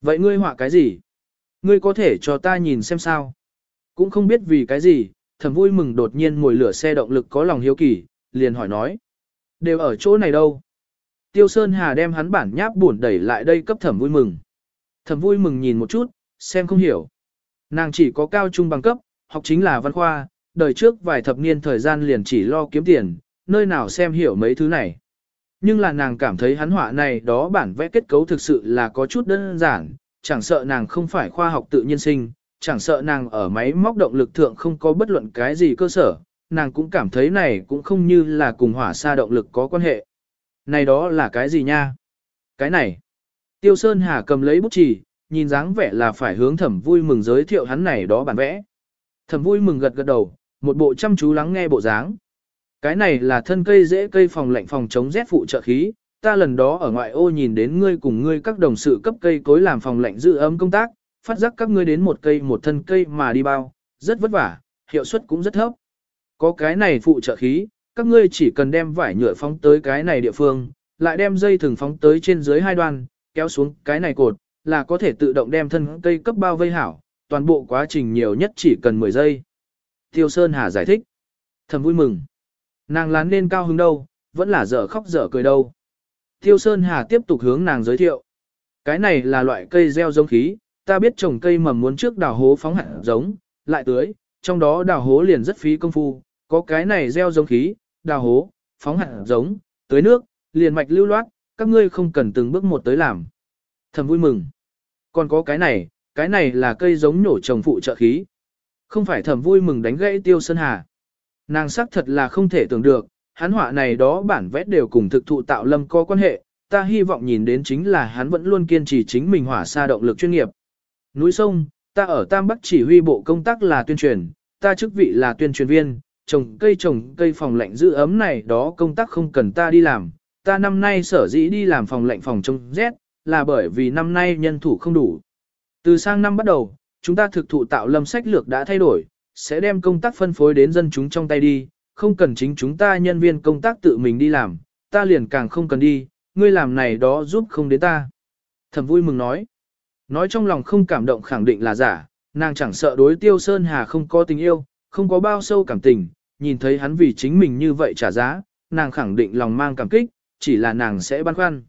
Vậy ngươi họa cái gì? Ngươi có thể cho ta nhìn xem sao? Cũng không biết vì cái gì, thầm vui mừng đột nhiên ngồi lửa xe động lực có lòng hiếu kỳ, liền hỏi nói. Đều ở chỗ này đâu? Tiêu Sơn Hà đem hắn bản nháp buồn đẩy lại đây cấp thẩm vui mừng. Thẩm vui mừng nhìn một chút, xem không hiểu. Nàng chỉ có cao trung bằng cấp, học chính là văn khoa, đời trước vài thập niên thời gian liền chỉ lo kiếm tiền, nơi nào xem hiểu mấy thứ này. Nhưng là nàng cảm thấy hắn họa này đó bản vẽ kết cấu thực sự là có chút đơn giản, chẳng sợ nàng không phải khoa học tự nhiên sinh, chẳng sợ nàng ở máy móc động lực thượng không có bất luận cái gì cơ sở, nàng cũng cảm thấy này cũng không như là cùng hỏa xa động lực có quan hệ. Này đó là cái gì nha? Cái này. Tiêu Sơn Hà cầm lấy bút chì, nhìn dáng vẻ là phải hướng thẩm vui mừng giới thiệu hắn này đó bản vẽ. Thẩm vui mừng gật gật đầu, một bộ chăm chú lắng nghe bộ dáng. Cái này là thân cây dễ cây phòng lạnh phòng chống rét phụ trợ khí, ta lần đó ở ngoại ô nhìn đến ngươi cùng ngươi các đồng sự cấp cây cối làm phòng lạnh giữ ấm công tác, phát giác các ngươi đến một cây một thân cây mà đi bao, rất vất vả, hiệu suất cũng rất thấp. Có cái này phụ trợ khí, các ngươi chỉ cần đem vải nhựa phóng tới cái này địa phương, lại đem dây thừng phóng tới trên dưới hai đoan, kéo xuống cái này cột, là có thể tự động đem thân cây cấp bao vây hảo, toàn bộ quá trình nhiều nhất chỉ cần 10 giây. Tiêu Sơn Hà giải thích. Thầm vui mừng. Nàng lán lên cao hứng đâu, vẫn là dở khóc dở cười đâu. Tiêu Sơn Hà tiếp tục hướng nàng giới thiệu. Cái này là loại cây gieo giống khí, ta biết trồng cây mầm muốn trước đào hố phóng hạt giống, lại tưới, trong đó đào hố liền rất phí công phu, có cái này gieo giống khí, đào hố, phóng hạt giống, tưới nước, liền mạch lưu loát, các ngươi không cần từng bước một tới làm. Thầm vui mừng. Còn có cái này, cái này là cây giống nhổ trồng phụ trợ khí. Không phải thầm vui mừng đánh gãy tiêu sơn hà. Nàng sắc thật là không thể tưởng được, hắn họa này đó bản vẽ đều cùng thực thụ tạo lâm có quan hệ, ta hy vọng nhìn đến chính là hắn vẫn luôn kiên trì chính mình hỏa xa động lực chuyên nghiệp. Núi sông, ta ở Tam Bắc chỉ huy bộ công tác là tuyên truyền, ta chức vị là tuyên truyền viên, trồng cây trồng cây phòng lạnh giữ ấm này đó công tác không cần ta đi làm, ta năm nay sở dĩ đi làm phòng lạnh phòng trông rét, là bởi vì năm nay nhân thủ không đủ. Từ sang năm bắt đầu, chúng ta thực thụ tạo lâm sách lược đã thay đổi, sẽ đem công tác phân phối đến dân chúng trong tay đi, không cần chính chúng ta nhân viên công tác tự mình đi làm, ta liền càng không cần đi, ngươi làm này đó giúp không đến ta. Thẩm vui mừng nói, nói trong lòng không cảm động khẳng định là giả, nàng chẳng sợ đối tiêu sơn hà không có tình yêu, không có bao sâu cảm tình, nhìn thấy hắn vì chính mình như vậy trả giá, nàng khẳng định lòng mang cảm kích, chỉ là nàng sẽ băn khoăn.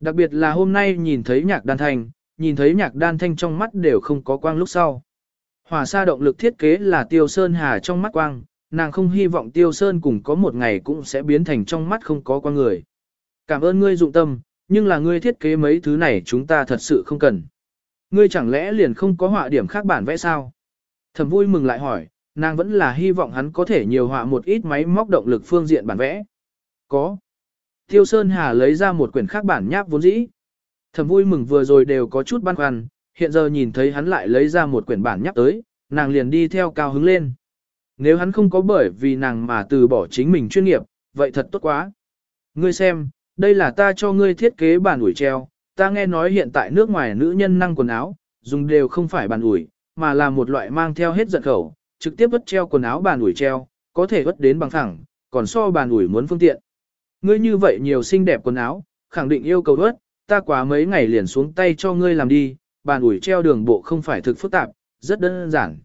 Đặc biệt là hôm nay nhìn thấy nhạc đan thanh, nhìn thấy nhạc đan thanh trong mắt đều không có quang lúc sau. Hỏa sa động lực thiết kế là tiêu sơn hà trong mắt quang, nàng không hy vọng tiêu sơn cùng có một ngày cũng sẽ biến thành trong mắt không có quang người. Cảm ơn ngươi dụng tâm, nhưng là ngươi thiết kế mấy thứ này chúng ta thật sự không cần. Ngươi chẳng lẽ liền không có họa điểm khác bản vẽ sao? Thầm vui mừng lại hỏi, nàng vẫn là hy vọng hắn có thể nhiều họa một ít máy móc động lực phương diện bản vẽ. Có. Tiêu Sơn Hà lấy ra một quyển khác bản nháp vốn dĩ. Thầm vui mừng vừa rồi đều có chút băn khoăn, hiện giờ nhìn thấy hắn lại lấy ra một quyển bản nháp tới, nàng liền đi theo cao hứng lên. Nếu hắn không có bởi vì nàng mà từ bỏ chính mình chuyên nghiệp, vậy thật tốt quá. Ngươi xem, đây là ta cho ngươi thiết kế bản ủi treo, ta nghe nói hiện tại nước ngoài nữ nhân năng quần áo, dùng đều không phải bàn ủi, mà là một loại mang theo hết giận khẩu, trực tiếp vất treo quần áo bàn ủi treo, có thể vất đến bằng thẳng, còn so bàn ủi muốn phương tiện. Ngươi như vậy nhiều xinh đẹp quần áo, khẳng định yêu cầu vất, ta quá mấy ngày liền xuống tay cho ngươi làm đi, bàn ủi treo đường bộ không phải thực phức tạp, rất đơn giản.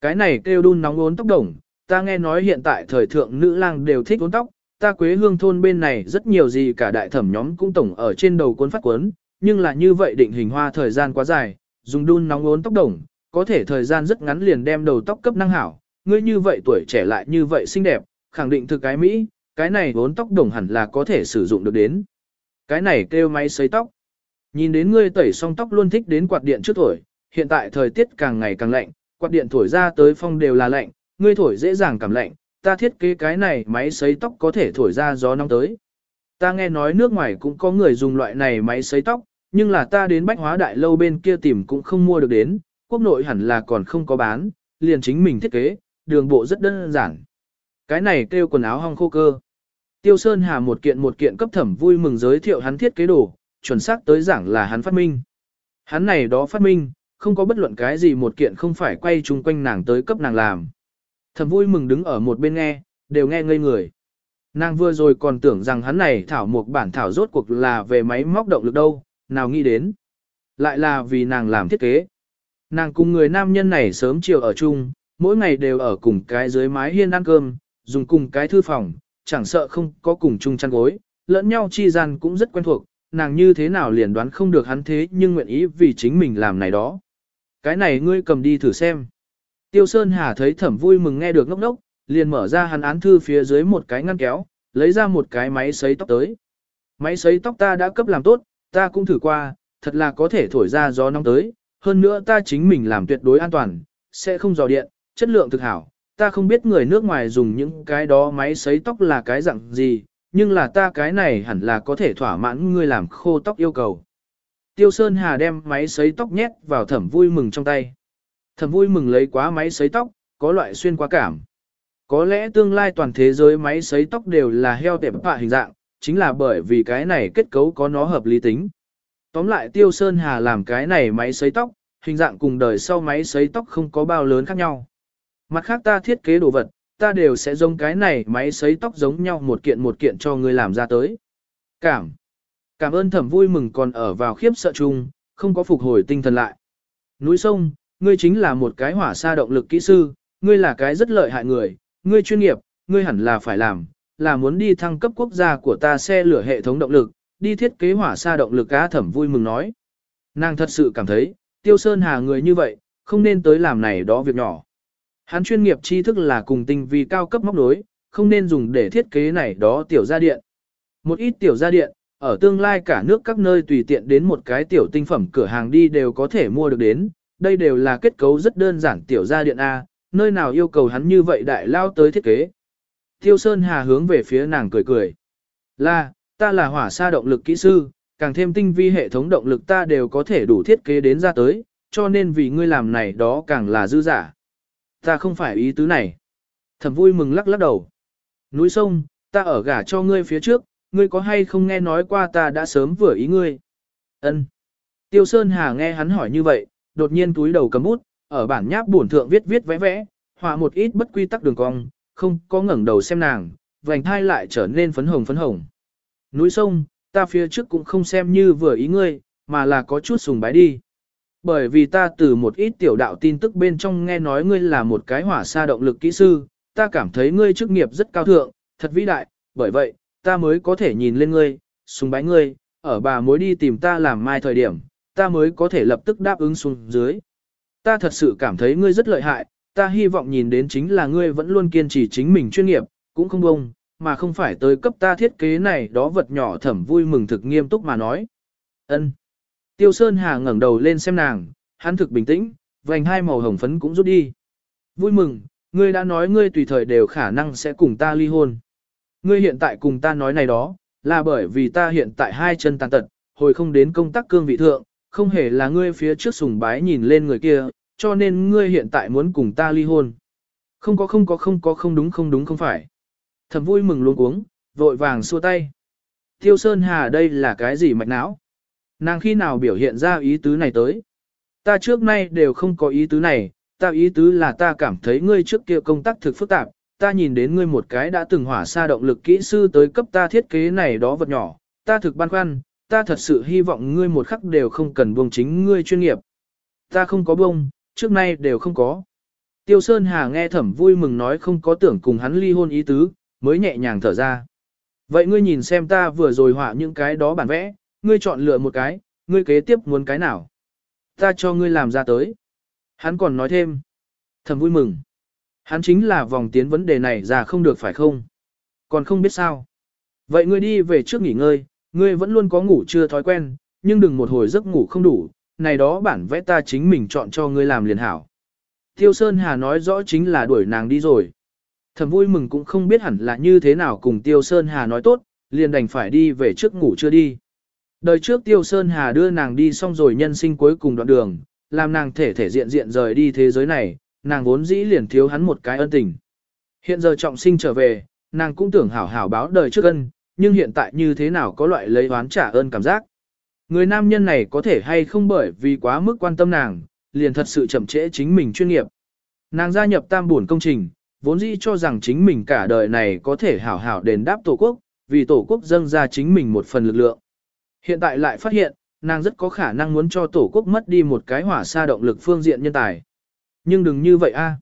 Cái này kêu đun nóng ốn tóc đồng, ta nghe nói hiện tại thời thượng nữ lang đều thích uốn tóc, ta quế hương thôn bên này rất nhiều gì cả đại thẩm nhóm cũng tổng ở trên đầu cuốn phát cuốn, nhưng là như vậy định hình hoa thời gian quá dài, dùng đun nóng uốn tóc đồng, có thể thời gian rất ngắn liền đem đầu tóc cấp năng hảo, ngươi như vậy tuổi trẻ lại như vậy xinh đẹp, khẳng định thực cái Mỹ, cái này vốn tóc đồng hẳn là có thể sử dụng được đến. Cái này kêu máy sấy tóc. Nhìn đến ngươi tẩy xong tóc luôn thích đến quạt điện trước tuổi, hiện tại thời tiết càng ngày càng lạnh, quạt điện thổi ra tới phong đều là lạnh, ngươi thổi dễ dàng cảm lạnh, ta thiết kế cái này máy sấy tóc có thể thổi ra gió nóng tới. Ta nghe nói nước ngoài cũng có người dùng loại này máy sấy tóc, nhưng là ta đến bách hóa đại lâu bên kia tìm cũng không mua được đến, quốc nội hẳn là còn không có bán, liền chính mình thiết kế, đường bộ rất đơn giản. Cái này kêu quần áo hong khô cơ. Tiêu Sơn Hà một kiện một kiện cấp thẩm vui mừng giới thiệu hắn thiết kế đồ, chuẩn xác tới giảng là hắn phát minh. Hắn này đó phát minh, không có bất luận cái gì một kiện không phải quay chung quanh nàng tới cấp nàng làm. Thẩm vui mừng đứng ở một bên nghe, đều nghe ngây người. Nàng vừa rồi còn tưởng rằng hắn này thảo một bản thảo rốt cuộc là về máy móc động lực đâu, nào nghĩ đến. Lại là vì nàng làm thiết kế. Nàng cùng người nam nhân này sớm chiều ở chung, mỗi ngày đều ở cùng cái dưới mái hiên ăn cơm, dùng cùng cái thư phòng, chẳng sợ không có cùng chung chăn gối, lẫn nhau chi gian cũng rất quen thuộc, nàng như thế nào liền đoán không được hắn thế nhưng nguyện ý vì chính mình làm này đó. Cái này ngươi cầm đi thử xem. Tiêu Sơn Hà thấy thẩm vui mừng nghe được ngốc ngốc, liền mở ra hắn án thư phía dưới một cái ngăn kéo, lấy ra một cái máy sấy tóc tới. Máy sấy tóc ta đã cấp làm tốt, ta cũng thử qua, thật là có thể thổi ra gió nóng tới, hơn nữa ta chính mình làm tuyệt đối an toàn, sẽ không dò điện, chất lượng thực hảo. Ta không biết người nước ngoài dùng những cái đó máy sấy tóc là cái dạng gì, nhưng là ta cái này hẳn là có thể thỏa mãn người làm khô tóc yêu cầu. Tiêu Sơn Hà đem máy sấy tóc nhét vào thẩm vui mừng trong tay. Thẩm vui mừng lấy quá máy sấy tóc, có loại xuyên quá cảm. Có lẽ tương lai toàn thế giới máy sấy tóc đều là heo tẹp họa hình dạng, chính là bởi vì cái này kết cấu có nó hợp lý tính. Tóm lại Tiêu Sơn Hà làm cái này máy sấy tóc, hình dạng cùng đời sau máy sấy tóc không có bao lớn khác nhau. Mặt khác ta thiết kế đồ vật, ta đều sẽ giống cái này máy sấy tóc giống nhau một kiện một kiện cho ngươi làm ra tới. Cảm. Cảm ơn thẩm vui mừng còn ở vào khiếp sợ chung, không có phục hồi tinh thần lại. Núi sông, ngươi chính là một cái hỏa sa động lực kỹ sư, ngươi là cái rất lợi hại người, ngươi chuyên nghiệp, ngươi hẳn là phải làm, là muốn đi thăng cấp quốc gia của ta xe lửa hệ thống động lực, đi thiết kế hỏa xa động lực cá thẩm vui mừng nói. Nàng thật sự cảm thấy, tiêu sơn hà người như vậy, không nên tới làm này đó việc nhỏ. Hắn chuyên nghiệp tri thức là cùng tinh vi cao cấp móc đối, không nên dùng để thiết kế này đó tiểu gia điện. Một ít tiểu gia điện, ở tương lai cả nước các nơi tùy tiện đến một cái tiểu tinh phẩm cửa hàng đi đều có thể mua được đến, đây đều là kết cấu rất đơn giản tiểu gia điện A, nơi nào yêu cầu hắn như vậy đại lao tới thiết kế. Tiêu Sơn Hà hướng về phía nàng cười cười. Là, ta là hỏa sa động lực kỹ sư, càng thêm tinh vi hệ thống động lực ta đều có thể đủ thiết kế đến ra tới, cho nên vì ngươi làm này đó càng là dư giả. Ta không phải ý tứ này. Thẩm vui mừng lắc lắc đầu. Núi sông, ta ở gả cho ngươi phía trước, ngươi có hay không nghe nói qua ta đã sớm vừa ý ngươi? Ân. Tiêu Sơn Hà nghe hắn hỏi như vậy, đột nhiên túi đầu cầm bút, ở bản nháp bổn thượng viết viết vẽ vẽ, họa một ít bất quy tắc đường cong, không có ngẩng đầu xem nàng, vành thai lại trở nên phấn hồng phấn hồng. Núi sông, ta phía trước cũng không xem như vừa ý ngươi, mà là có chút sùng bái đi. Bởi vì ta từ một ít tiểu đạo tin tức bên trong nghe nói ngươi là một cái hỏa sa động lực kỹ sư, ta cảm thấy ngươi chức nghiệp rất cao thượng, thật vĩ đại, bởi vậy, ta mới có thể nhìn lên ngươi, sùng bái ngươi, ở bà mối đi tìm ta làm mai thời điểm, ta mới có thể lập tức đáp ứng xuống dưới. Ta thật sự cảm thấy ngươi rất lợi hại, ta hy vọng nhìn đến chính là ngươi vẫn luôn kiên trì chính mình chuyên nghiệp, cũng không bông, mà không phải tới cấp ta thiết kế này đó vật nhỏ thẩm vui mừng thực nghiêm túc mà nói. ân Tiêu Sơn Hà ngẩng đầu lên xem nàng, hắn thực bình tĩnh, vành hai màu hồng phấn cũng rút đi. Vui mừng, ngươi đã nói ngươi tùy thời đều khả năng sẽ cùng ta ly hôn. Ngươi hiện tại cùng ta nói này đó, là bởi vì ta hiện tại hai chân tàn tật, hồi không đến công tác cương vị thượng, không hề là ngươi phía trước sùng bái nhìn lên người kia, cho nên ngươi hiện tại muốn cùng ta ly hôn. Không có không có không có không đúng không đúng không phải. Thầm vui mừng luôn uống, vội vàng xua tay. Tiêu Sơn Hà đây là cái gì mạch não? Nàng khi nào biểu hiện ra ý tứ này tới? Ta trước nay đều không có ý tứ này, ta ý tứ là ta cảm thấy ngươi trước kia công tác thực phức tạp, ta nhìn đến ngươi một cái đã từng hỏa xa động lực kỹ sư tới cấp ta thiết kế này đó vật nhỏ, ta thực băn khoăn, ta thật sự hy vọng ngươi một khắc đều không cần buông chính ngươi chuyên nghiệp. Ta không có buông, trước nay đều không có. Tiêu Sơn Hà nghe thẩm vui mừng nói không có tưởng cùng hắn ly hôn ý tứ, mới nhẹ nhàng thở ra. Vậy ngươi nhìn xem ta vừa rồi họa những cái đó bản vẽ, ngươi chọn lựa một cái, ngươi kế tiếp muốn cái nào. Ta cho ngươi làm ra tới. Hắn còn nói thêm. Thầm vui mừng. Hắn chính là vòng tiến vấn đề này ra không được phải không? Còn không biết sao. Vậy ngươi đi về trước nghỉ ngơi, ngươi vẫn luôn có ngủ chưa thói quen, nhưng đừng một hồi giấc ngủ không đủ, này đó bản vẽ ta chính mình chọn cho ngươi làm liền hảo. Tiêu Sơn Hà nói rõ chính là đuổi nàng đi rồi. Thầm vui mừng cũng không biết hẳn là như thế nào cùng Tiêu Sơn Hà nói tốt, liền đành phải đi về trước ngủ chưa đi. Đời trước Tiêu Sơn Hà đưa nàng đi xong rồi nhân sinh cuối cùng đoạn đường, làm nàng thể thể diện diện rời đi thế giới này, nàng vốn dĩ liền thiếu hắn một cái ân tình. Hiện giờ trọng sinh trở về, nàng cũng tưởng hảo hảo báo đời trước ân, nhưng hiện tại như thế nào có loại lấy oán trả ơn cảm giác. Người nam nhân này có thể hay không bởi vì quá mức quan tâm nàng, liền thật sự chậm trễ chính mình chuyên nghiệp. Nàng gia nhập tam buồn công trình, vốn dĩ cho rằng chính mình cả đời này có thể hảo hảo đền đáp tổ quốc, vì tổ quốc dâng ra chính mình một phần lực lượng. Hiện tại lại phát hiện, nàng rất có khả năng muốn cho tổ quốc mất đi một cái hỏa xa động lực phương diện nhân tài. Nhưng đừng như vậy a. À.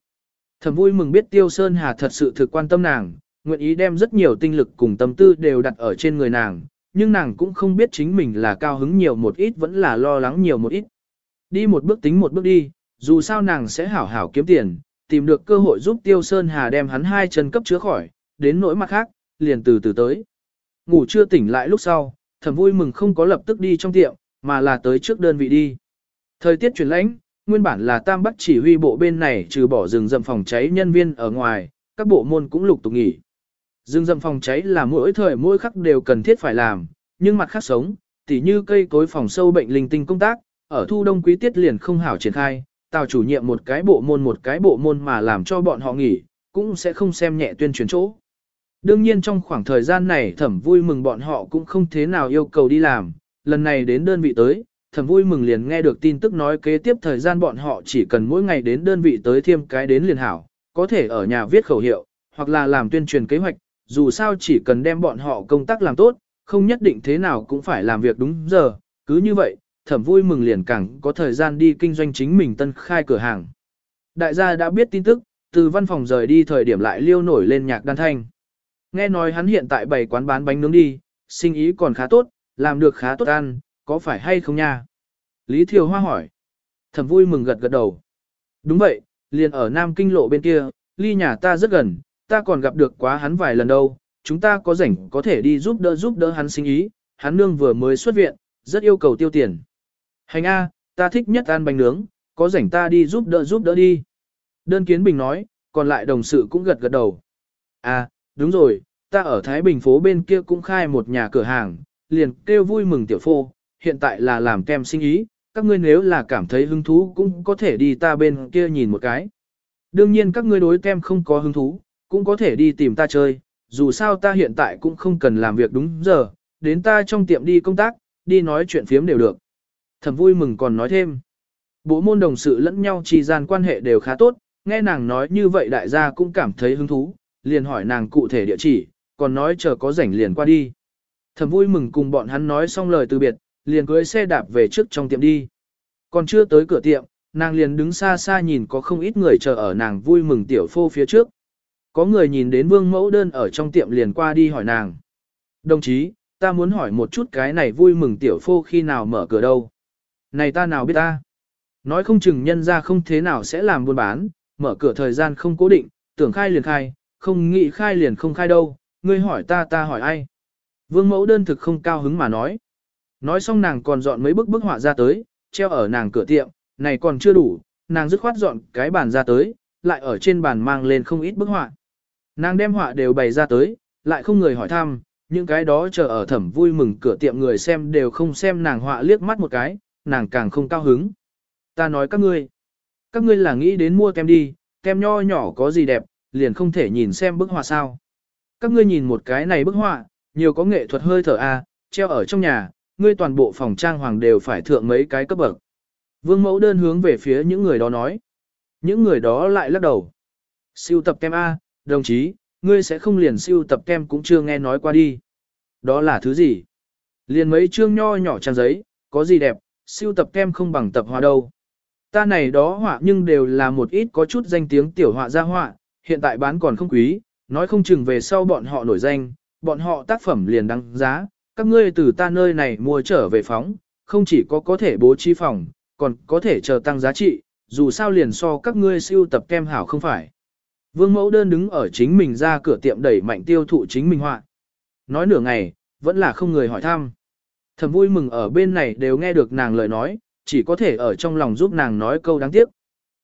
Thầm vui mừng biết Tiêu Sơn Hà thật sự thực quan tâm nàng, nguyện ý đem rất nhiều tinh lực cùng tâm tư đều đặt ở trên người nàng, nhưng nàng cũng không biết chính mình là cao hứng nhiều một ít vẫn là lo lắng nhiều một ít. Đi một bước tính một bước đi, dù sao nàng sẽ hảo hảo kiếm tiền, tìm được cơ hội giúp Tiêu Sơn Hà đem hắn hai chân cấp chữa khỏi, đến nỗi mặt khác, liền từ từ tới. Ngủ chưa tỉnh lại lúc sau, thầm vui mừng không có lập tức đi trong tiệm, mà là tới trước đơn vị đi. Thời tiết chuyển lãnh, nguyên bản là Tam Bắc chỉ huy bộ bên này trừ bỏ rừng rậm phòng cháy nhân viên ở ngoài, các bộ môn cũng lục tục nghỉ. Rừng rậm phòng cháy là mỗi thời mỗi khắc đều cần thiết phải làm, nhưng mặt khác sống, tỉ như cây cối phòng sâu bệnh linh tinh công tác, ở thu đông quý tiết liền không hảo triển khai, tào chủ nhiệm một cái bộ môn một cái bộ môn mà làm cho bọn họ nghỉ, cũng sẽ không xem nhẹ tuyên truyền chỗ. Đương nhiên trong khoảng thời gian này thẩm vui mừng bọn họ cũng không thế nào yêu cầu đi làm, lần này đến đơn vị tới, thẩm vui mừng liền nghe được tin tức nói kế tiếp thời gian bọn họ chỉ cần mỗi ngày đến đơn vị tới thêm cái đến liền hảo, có thể ở nhà viết khẩu hiệu, hoặc là làm tuyên truyền kế hoạch, dù sao chỉ cần đem bọn họ công tác làm tốt, không nhất định thế nào cũng phải làm việc đúng giờ, cứ như vậy, thẩm vui mừng liền càng có thời gian đi kinh doanh chính mình tân khai cửa hàng. Đại gia đã biết tin tức, từ văn phòng rời đi thời điểm lại liêu nổi lên nhạc đan thanh. Nghe nói hắn hiện tại bày quán bán bánh nướng đi, sinh ý còn khá tốt, làm được khá tốt ăn, có phải hay không nha? Lý Thiều Hoa hỏi. Thẩm vui mừng gật gật đầu. Đúng vậy, liền ở Nam Kinh lộ bên kia, ly nhà ta rất gần, ta còn gặp được quá hắn vài lần đâu, chúng ta có rảnh có thể đi giúp đỡ giúp đỡ hắn sinh ý, hắn nương vừa mới xuất viện, rất yêu cầu tiêu tiền. Hành A, ta thích nhất ăn bánh nướng, có rảnh ta đi giúp đỡ giúp đỡ đi. Đơn Kiến Bình nói, còn lại đồng sự cũng gật gật đầu. À, đúng rồi, ta ở Thái Bình phố bên kia cũng khai một nhà cửa hàng, liền kêu vui mừng tiểu phô, hiện tại là làm kem sinh ý, các ngươi nếu là cảm thấy hứng thú cũng có thể đi ta bên kia nhìn một cái. Đương nhiên các ngươi đối kem không có hứng thú, cũng có thể đi tìm ta chơi, dù sao ta hiện tại cũng không cần làm việc đúng giờ, đến ta trong tiệm đi công tác, đi nói chuyện phiếm đều được. Thẩm vui mừng còn nói thêm. Bộ môn đồng sự lẫn nhau trì gian quan hệ đều khá tốt, nghe nàng nói như vậy đại gia cũng cảm thấy hứng thú, liền hỏi nàng cụ thể địa chỉ, còn nói chờ có rảnh liền qua đi. Thẩm vui mừng cùng bọn hắn nói xong lời từ biệt, liền cưới xe đạp về trước trong tiệm đi. Còn chưa tới cửa tiệm, nàng liền đứng xa xa nhìn có không ít người chờ ở nàng vui mừng tiểu phô phía trước. Có người nhìn đến vương mẫu đơn ở trong tiệm liền qua đi hỏi nàng. Đồng chí, ta muốn hỏi một chút cái này vui mừng tiểu phô khi nào mở cửa đâu. Này ta nào biết ta. Nói không chừng nhân ra không thế nào sẽ làm buôn bán, mở cửa thời gian không cố định, tưởng khai liền khai, không nghĩ khai liền không khai đâu, ngươi hỏi ta ta hỏi ai. Vương mẫu đơn thực không cao hứng mà nói. Nói xong nàng còn dọn mấy bức bức họa ra tới, treo ở nàng cửa tiệm, này còn chưa đủ, nàng dứt khoát dọn cái bàn ra tới, lại ở trên bàn mang lên không ít bức họa. Nàng đem họa đều bày ra tới, lại không người hỏi thăm, những cái đó chờ ở thẩm vui mừng cửa tiệm người xem đều không xem nàng họa liếc mắt một cái, nàng càng không cao hứng. Ta nói các ngươi, các ngươi là nghĩ đến mua kem đi, kem nho nhỏ có gì đẹp, liền không thể nhìn xem bức họa sao. Các ngươi nhìn một cái này bức họa, nhiều có nghệ thuật hơi thở a, treo ở trong nhà, ngươi toàn bộ phòng trang hoàng đều phải thượng mấy cái cấp bậc. Vương mẫu đơn hướng về phía những người đó nói. Những người đó lại lắc đầu. Siêu tập kem A, đồng chí, ngươi sẽ không liền siêu tập kem cũng chưa nghe nói qua đi. Đó là thứ gì? Liền mấy chương nho nhỏ trang giấy, có gì đẹp, siêu tập kem không bằng tập họa đâu. Ta này đó họa nhưng đều là một ít có chút danh tiếng tiểu họa gia họa, hiện tại bán còn không quý, nói không chừng về sau bọn họ nổi danh, bọn họ tác phẩm liền đăng giá, các ngươi từ ta nơi này mua trở về phóng, không chỉ có có thể bố trí phòng, còn có thể chờ tăng giá trị, dù sao liền so các ngươi siêu tập kem hảo không phải. Vương mẫu đơn đứng ở chính mình ra cửa tiệm đẩy mạnh tiêu thụ chính mình họa. Nói nửa ngày, vẫn là không người hỏi thăm. Thầm vui mừng ở bên này đều nghe được nàng lời nói, chỉ có thể ở trong lòng giúp nàng nói câu đáng tiếc.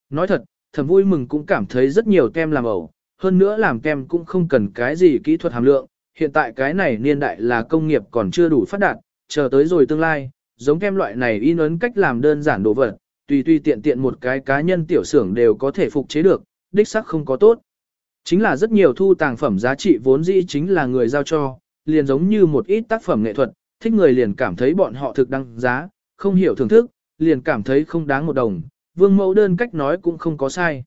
Nói thật, thầm vui mừng cũng cảm thấy rất nhiều kem làm ẩu, hơn nữa làm kem cũng không cần cái gì kỹ thuật hàm lượng, hiện tại cái này niên đại là công nghiệp còn chưa đủ phát đạt, chờ tới rồi tương lai, giống kem loại này in ấn cách làm đơn giản đồ vật, tùy tùy tiện tiện một cái cá nhân tiểu xưởng đều có thể phục chế được, đích xác không có tốt. Chính là rất nhiều thu tàng phẩm giá trị vốn dĩ chính là người giao cho, liền giống như một ít tác phẩm nghệ thuật, thích người liền cảm thấy bọn họ thực đăng giá, không hiểu thưởng thức, liền cảm thấy không đáng một đồng, vương mẫu đơn cách nói cũng không có sai.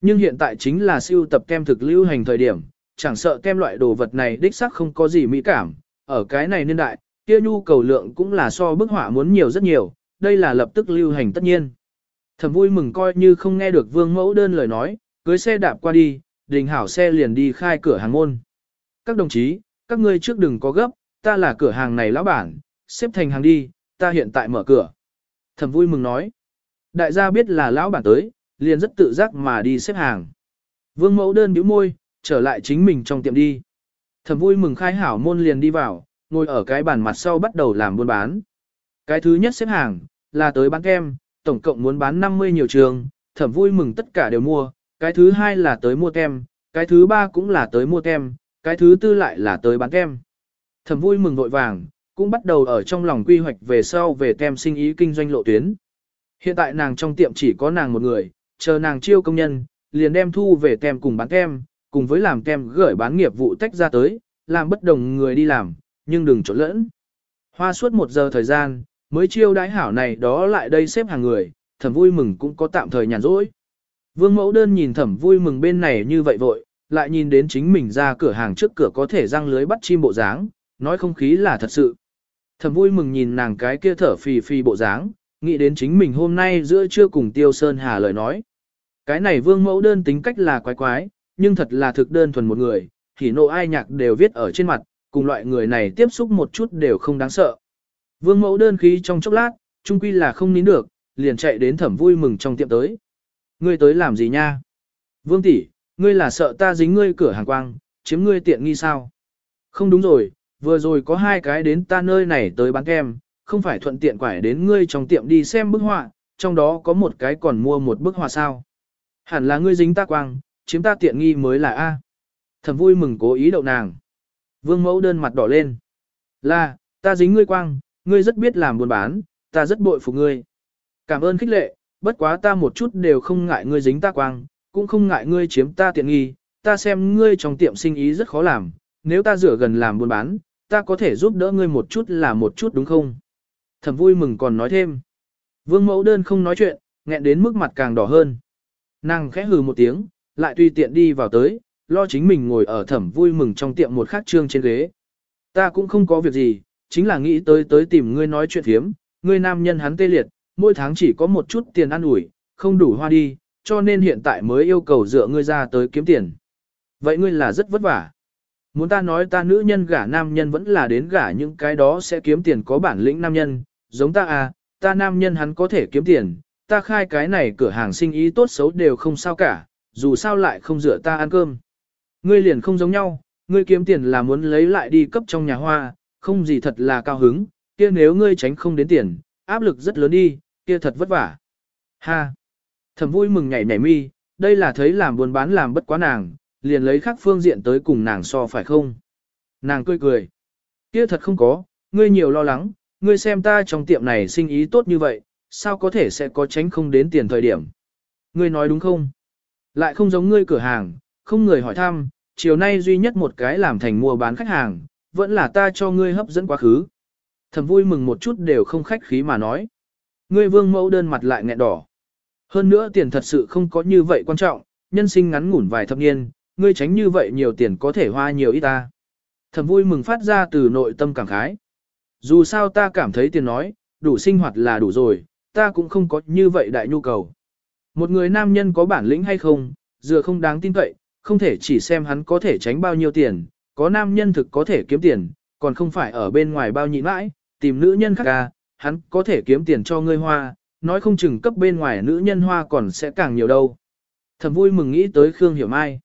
Nhưng hiện tại chính là siêu tập kem thực lưu hành thời điểm, chẳng sợ kem loại đồ vật này đích xác không có gì mỹ cảm, ở cái này niên đại, kia nhu cầu lượng cũng là so bức họa muốn nhiều rất nhiều, đây là lập tức lưu hành tất nhiên. Thầm vui mừng coi như không nghe được vương mẫu đơn lời nói, cưới xe đạp qua đi, đình hảo xe liền đi khai cửa hàng môn. Các đồng chí, các ngươi trước đừng có gấp, ta là cửa hàng này lão bản, xếp thành hàng đi, ta hiện tại mở cửa. Thẩm vui mừng nói. Đại gia biết là lão bản tới, liền rất tự giác mà đi xếp hàng. Vương mẫu đơn bĩu môi, trở lại chính mình trong tiệm đi. Thẩm vui mừng khai hảo môn liền đi vào, ngồi ở cái bàn mặt sau bắt đầu làm buôn bán. Cái thứ nhất xếp hàng, là tới bán kem, tổng cộng muốn bán 50 nhiều trường, thẩm vui mừng tất cả đều mua. Cái thứ hai là tới mua kem, cái thứ ba cũng là tới mua kem, cái thứ tư lại là tới bán kem. Thẩm vui mừng vội vàng, cũng bắt đầu ở trong lòng quy hoạch về sau về kem sinh ý kinh doanh lộ tuyến. Hiện tại nàng trong tiệm chỉ có nàng một người, chờ nàng chiêu công nhân, liền đem thu về kem cùng bán kem, cùng với làm kem gửi bán nghiệp vụ tách ra tới, làm bất đồng người đi làm, nhưng đừng trộn lẫn. Hoa suốt một giờ thời gian, mới chiêu đái hảo này đó lại đây xếp hàng người, thẩm vui mừng cũng có tạm thời nhàn rỗi. Vương mẫu đơn nhìn thẩm vui mừng bên này như vậy vội, lại nhìn đến chính mình ra cửa hàng trước cửa có thể răng lưới bắt chim bộ dáng, nói không khí là thật sự. Thẩm vui mừng nhìn nàng cái kia thở phì phì bộ dáng, nghĩ đến chính mình hôm nay giữa trưa cùng Tiêu Sơn Hà lời nói. Cái này vương mẫu đơn tính cách là quái quái, nhưng thật là thực đơn thuần một người, thì nộ ai nhạc đều viết ở trên mặt, cùng loại người này tiếp xúc một chút đều không đáng sợ. Vương mẫu đơn khí trong chốc lát, trung quy là không nín được, liền chạy đến thẩm vui mừng trong tiệm tới. Ngươi tới làm gì nha? Vương tỷ, ngươi là sợ ta dính ngươi cửa hàng quang, chiếm ngươi tiện nghi sao? Không đúng rồi, vừa rồi có hai cái đến ta nơi này tới bán kem, không phải thuận tiện quải đến ngươi trong tiệm đi xem bức họa, trong đó có một cái còn mua một bức họa sao. Hẳn là ngươi dính ta quang, chiếm ta tiện nghi mới là A. Thầm vui mừng cố ý đậu nàng. Vương mẫu đơn mặt đỏ lên. Là, ta dính ngươi quang, ngươi rất biết làm buôn bán, ta rất bội phục ngươi. Cảm ơn khích lệ, bất quá ta một chút đều không ngại ngươi dính ta quang, cũng không ngại ngươi chiếm ta tiện nghi, ta xem ngươi trong tiệm sinh ý rất khó làm, nếu ta rửa gần làm buôn bán, ta có thể giúp đỡ ngươi một chút là một chút đúng không? Thẩm vui mừng còn nói thêm. Vương mẫu đơn không nói chuyện, nghẹn đến mức mặt càng đỏ hơn. Nàng khẽ hừ một tiếng, lại tùy tiện đi vào tới, lo chính mình ngồi ở thẩm vui mừng trong tiệm một khắc trương trên ghế. Ta cũng không có việc gì, chính là nghĩ tới tới tìm ngươi nói chuyện thiếm, ngươi nam nhân hắn tê liệt, mỗi tháng chỉ có một chút tiền ăn ủi, không đủ hoa đi, cho nên hiện tại mới yêu cầu dựa ngươi ra tới kiếm tiền. Vậy ngươi là rất vất vả. Muốn ta nói ta nữ nhân gả nam nhân vẫn là đến gả những cái đó sẽ kiếm tiền có bản lĩnh nam nhân, giống ta à, ta nam nhân hắn có thể kiếm tiền, ta khai cái này cửa hàng sinh ý tốt xấu đều không sao cả, dù sao lại không rửa ta ăn cơm. Ngươi liền không giống nhau, ngươi kiếm tiền là muốn lấy lại đi cấp trong nhà hoa, không gì thật là cao hứng, kia nếu ngươi tránh không đến tiền, áp lực rất lớn đi, kia thật vất vả. Ha! Thầm vui mừng nhảy nhảy mi, đây là thấy làm buôn bán làm bất quá nàng, liền lấy khác phương diện tới cùng nàng so phải không? Nàng cười cười. Kia thật không có, ngươi nhiều lo lắng, ngươi xem ta trong tiệm này sinh ý tốt như vậy, sao có thể sẽ có tránh không đến tiền thời điểm? Ngươi nói đúng không? Lại không giống ngươi cửa hàng, không người hỏi thăm, chiều nay duy nhất một cái làm thành mua bán khách hàng, vẫn là ta cho ngươi hấp dẫn quá khứ. Thầm vui mừng một chút đều không khách khí mà nói. Ngươi vương mẫu đơn mặt lại nghẹn đỏ. Hơn nữa tiền thật sự không có như vậy quan trọng, nhân sinh ngắn ngủn vài thập niên, ngươi tránh như vậy nhiều tiền có thể hoa nhiều ít ta. Thầm vui mừng phát ra từ nội tâm cảm khái. Dù sao ta cảm thấy tiền nói, đủ sinh hoạt là đủ rồi, ta cũng không có như vậy đại nhu cầu. Một người nam nhân có bản lĩnh hay không, dựa không đáng tin cậy, không thể chỉ xem hắn có thể tránh bao nhiêu tiền, có nam nhân thực có thể kiếm tiền, còn không phải ở bên ngoài bao nhịn mãi, tìm nữ nhân khác ca, à, hắn có thể kiếm tiền cho ngươi hoa, nói không chừng cấp bên ngoài nữ nhân hoa còn sẽ càng nhiều đâu. Thầm vui mừng nghĩ tới Khương Hiểu Mai.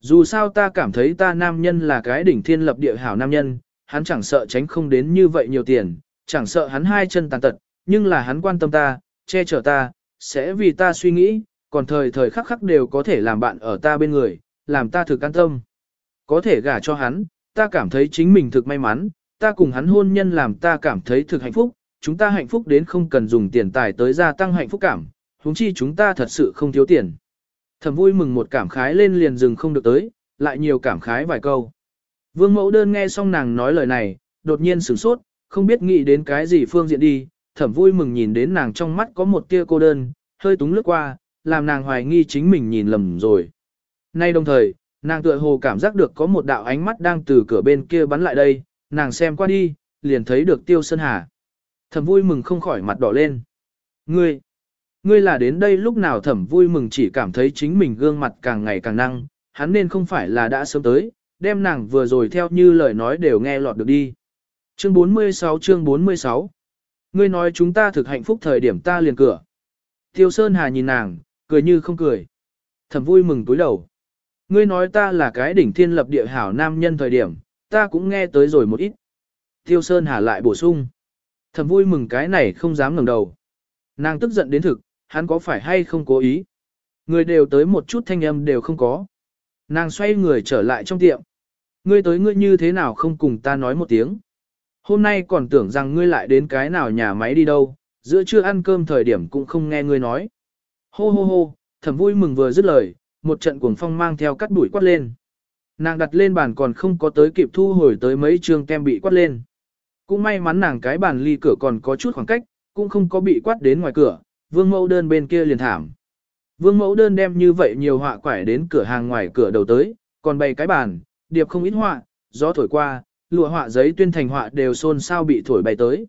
Dù sao ta cảm thấy ta nam nhân là cái đỉnh thiên lập địa hảo nam nhân, hắn chẳng sợ tránh không đến như vậy nhiều tiền, chẳng sợ hắn hai chân tàn tật, nhưng là hắn quan tâm ta, che chở ta, sẽ vì ta suy nghĩ, còn thời thời khắc khắc đều có thể làm bạn ở ta bên người, làm ta thực an tâm. Có thể gả cho hắn, ta cảm thấy chính mình thực may mắn, ta cùng hắn hôn nhân làm ta cảm thấy thực hạnh phúc, chúng ta hạnh phúc đến không cần dùng tiền tài tới gia tăng hạnh phúc cảm, huống chi chúng ta thật sự không thiếu tiền. Thẩm vui mừng một cảm khái lên liền dừng không được tới, lại nhiều cảm khái vài câu. Vương mẫu đơn nghe xong nàng nói lời này, đột nhiên sửng sốt, không biết nghĩ đến cái gì phương diện đi, thẩm vui mừng nhìn đến nàng trong mắt có một tia cô đơn, hơi túng lướt qua, làm nàng hoài nghi chính mình nhìn lầm rồi. Nay đồng thời, nàng tựa hồ cảm giác được có một đạo ánh mắt đang từ cửa bên kia bắn lại đây, nàng xem qua đi, liền thấy được tiêu sơn hà. Thẩm vui mừng không khỏi mặt đỏ lên. Ngươi, ngươi là đến đây lúc nào thẩm vui mừng chỉ cảm thấy chính mình gương mặt càng ngày càng năng, hắn nên không phải là đã sớm tới, đem nàng vừa rồi theo như lời nói đều nghe lọt được đi. Chương 46 chương 46 Ngươi nói chúng ta thực hạnh phúc thời điểm ta liền cửa. Tiêu Sơn Hà nhìn nàng, cười như không cười. Thẩm vui mừng túi đầu. Ngươi nói ta là cái đỉnh thiên lập địa hảo nam nhân thời điểm, ta cũng nghe tới rồi một ít. Tiêu Sơn Hà lại bổ sung. Thẩm vui mừng cái này không dám ngẩng đầu. Nàng tức giận đến thực, hắn có phải hay không cố ý. Người đều tới một chút thanh âm đều không có. Nàng xoay người trở lại trong tiệm. Ngươi tới ngươi như thế nào không cùng ta nói một tiếng. Hôm nay còn tưởng rằng ngươi lại đến cái nào nhà máy đi đâu, giữa trưa ăn cơm thời điểm cũng không nghe ngươi nói. Hô hô hô, thẩm vui mừng vừa dứt lời, một trận cuồng phong mang theo cắt đuổi quát lên. Nàng đặt lên bàn còn không có tới kịp thu hồi tới mấy trường kem bị quát lên. Cũng may mắn nàng cái bàn ly cửa còn có chút khoảng cách, cũng không có bị quát đến ngoài cửa, vương mẫu đơn bên kia liền thảm. Vương mẫu đơn đem như vậy nhiều họa quải đến cửa hàng ngoài cửa đầu tới, còn bày cái bàn, điệp không ít họa, gió thổi qua, lụa họa giấy tuyên thành họa đều xôn xao bị thổi bay tới.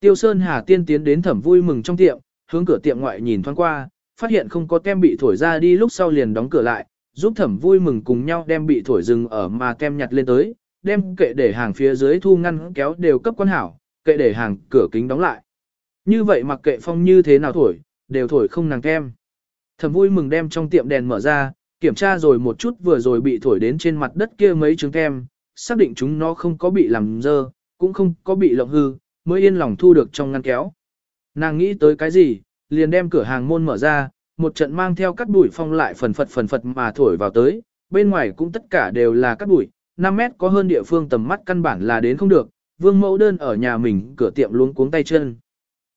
Tiêu Sơn Hà tiên tiến đến thẩm vui mừng trong tiệm, hướng cửa tiệm ngoại nhìn thoáng qua, phát hiện không có tem bị thổi ra đi lúc sau liền đóng cửa lại, giúp thẩm vui mừng cùng nhau đem bị thổi dừng ở mà tem nhặt lên tới, đem kệ để hàng phía dưới thu ngăn kéo đều cấp quan hảo, kệ để hàng cửa kính đóng lại. Như vậy mặc kệ phong như thế nào thổi, đều thổi không nàng kem. Thẩm vui mừng đem trong tiệm đèn mở ra, kiểm tra rồi một chút vừa rồi bị thổi đến trên mặt đất kia mấy trứng kem, xác định chúng nó không có bị làm dơ, cũng không có bị lộng hư, mới yên lòng thu được trong ngăn kéo. Nàng nghĩ tới cái gì, liền đem cửa hàng môn mở ra, một trận mang theo cắt bụi phong lại phần phật phần phật mà thổi vào tới, bên ngoài cũng tất cả đều là cắt bụi, 5 mét có hơn địa phương tầm mắt căn bản là đến không được, vương mẫu đơn ở nhà mình cửa tiệm luống cuống tay chân.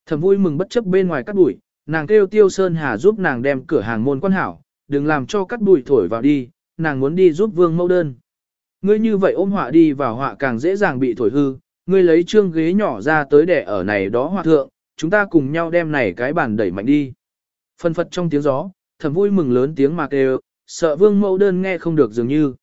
Thẩm vui mừng bất chấp bên ngoài cắt bụi, nàng kêu tiêu sơn hà giúp nàng đem cửa hàng môn quan hảo, đừng làm cho cắt bụi thổi vào đi, nàng muốn đi giúp vương mẫu đơn. Ngươi như vậy ôm họa đi vào họa càng dễ dàng bị thổi hư, ngươi lấy trương ghế nhỏ ra tới để ở này đó họa thượng, chúng ta cùng nhau đem này cái bàn đẩy mạnh đi. Phân phật trong tiếng gió, thầm vui mừng lớn tiếng mà kêu, sợ vương mẫu đơn nghe không được dường như.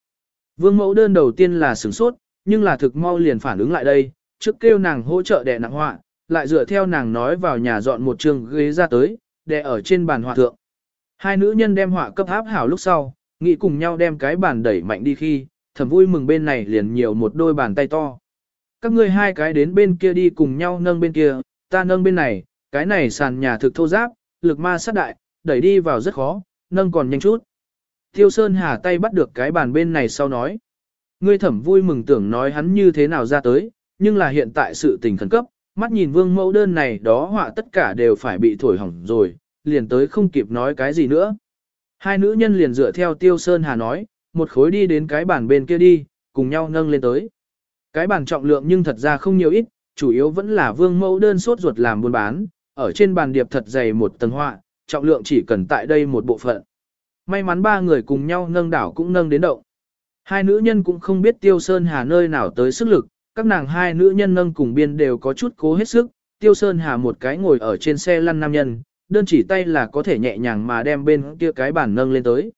Vương mẫu đơn đầu tiên là sửng sốt, nhưng là thực mau liền phản ứng lại đây, trước kêu nàng hỗ trợ đè nặng họa, lại dựa theo nàng nói vào nhà dọn một trường ghế ra tới, để ở trên bàn họa thượng. Hai nữ nhân đem họa cấp áp hảo lúc sau, nghĩ cùng nhau đem cái bàn đẩy mạnh đi khi, thầm vui mừng bên này liền nhiều một đôi bàn tay to. Các ngươi hai cái đến bên kia đi cùng nhau nâng bên kia, ta nâng bên này, cái này sàn nhà thực thô giáp, lực ma sát đại, đẩy đi vào rất khó, nâng còn nhanh chút. Tiêu Sơn Hà tay bắt được cái bàn bên này sau nói. Ngươi thẩm vui mừng tưởng nói hắn như thế nào ra tới, nhưng là hiện tại sự tình khẩn cấp, mắt nhìn vương mẫu đơn này đó họa tất cả đều phải bị thổi hỏng rồi, liền tới không kịp nói cái gì nữa. Hai nữ nhân liền dựa theo Tiêu Sơn Hà nói, một khối đi đến cái bàn bên kia đi, cùng nhau nâng lên tới. Cái bàn trọng lượng nhưng thật ra không nhiều ít, chủ yếu vẫn là vương mẫu đơn sốt ruột làm buôn bán, ở trên bàn điệp thật dày một tầng họa, trọng lượng chỉ cần tại đây một bộ phận. May mắn ba người cùng nhau nâng đảo cũng nâng đến động. Hai nữ nhân cũng không biết Tiêu Sơn Hà nơi nào tới sức lực, các nàng hai nữ nhân nâng cùng biên đều có chút cố hết sức. Tiêu Sơn Hà một cái ngồi ở trên xe lăn nam nhân, đơn chỉ tay là có thể nhẹ nhàng mà đem bên kia cái bàn nâng lên tới.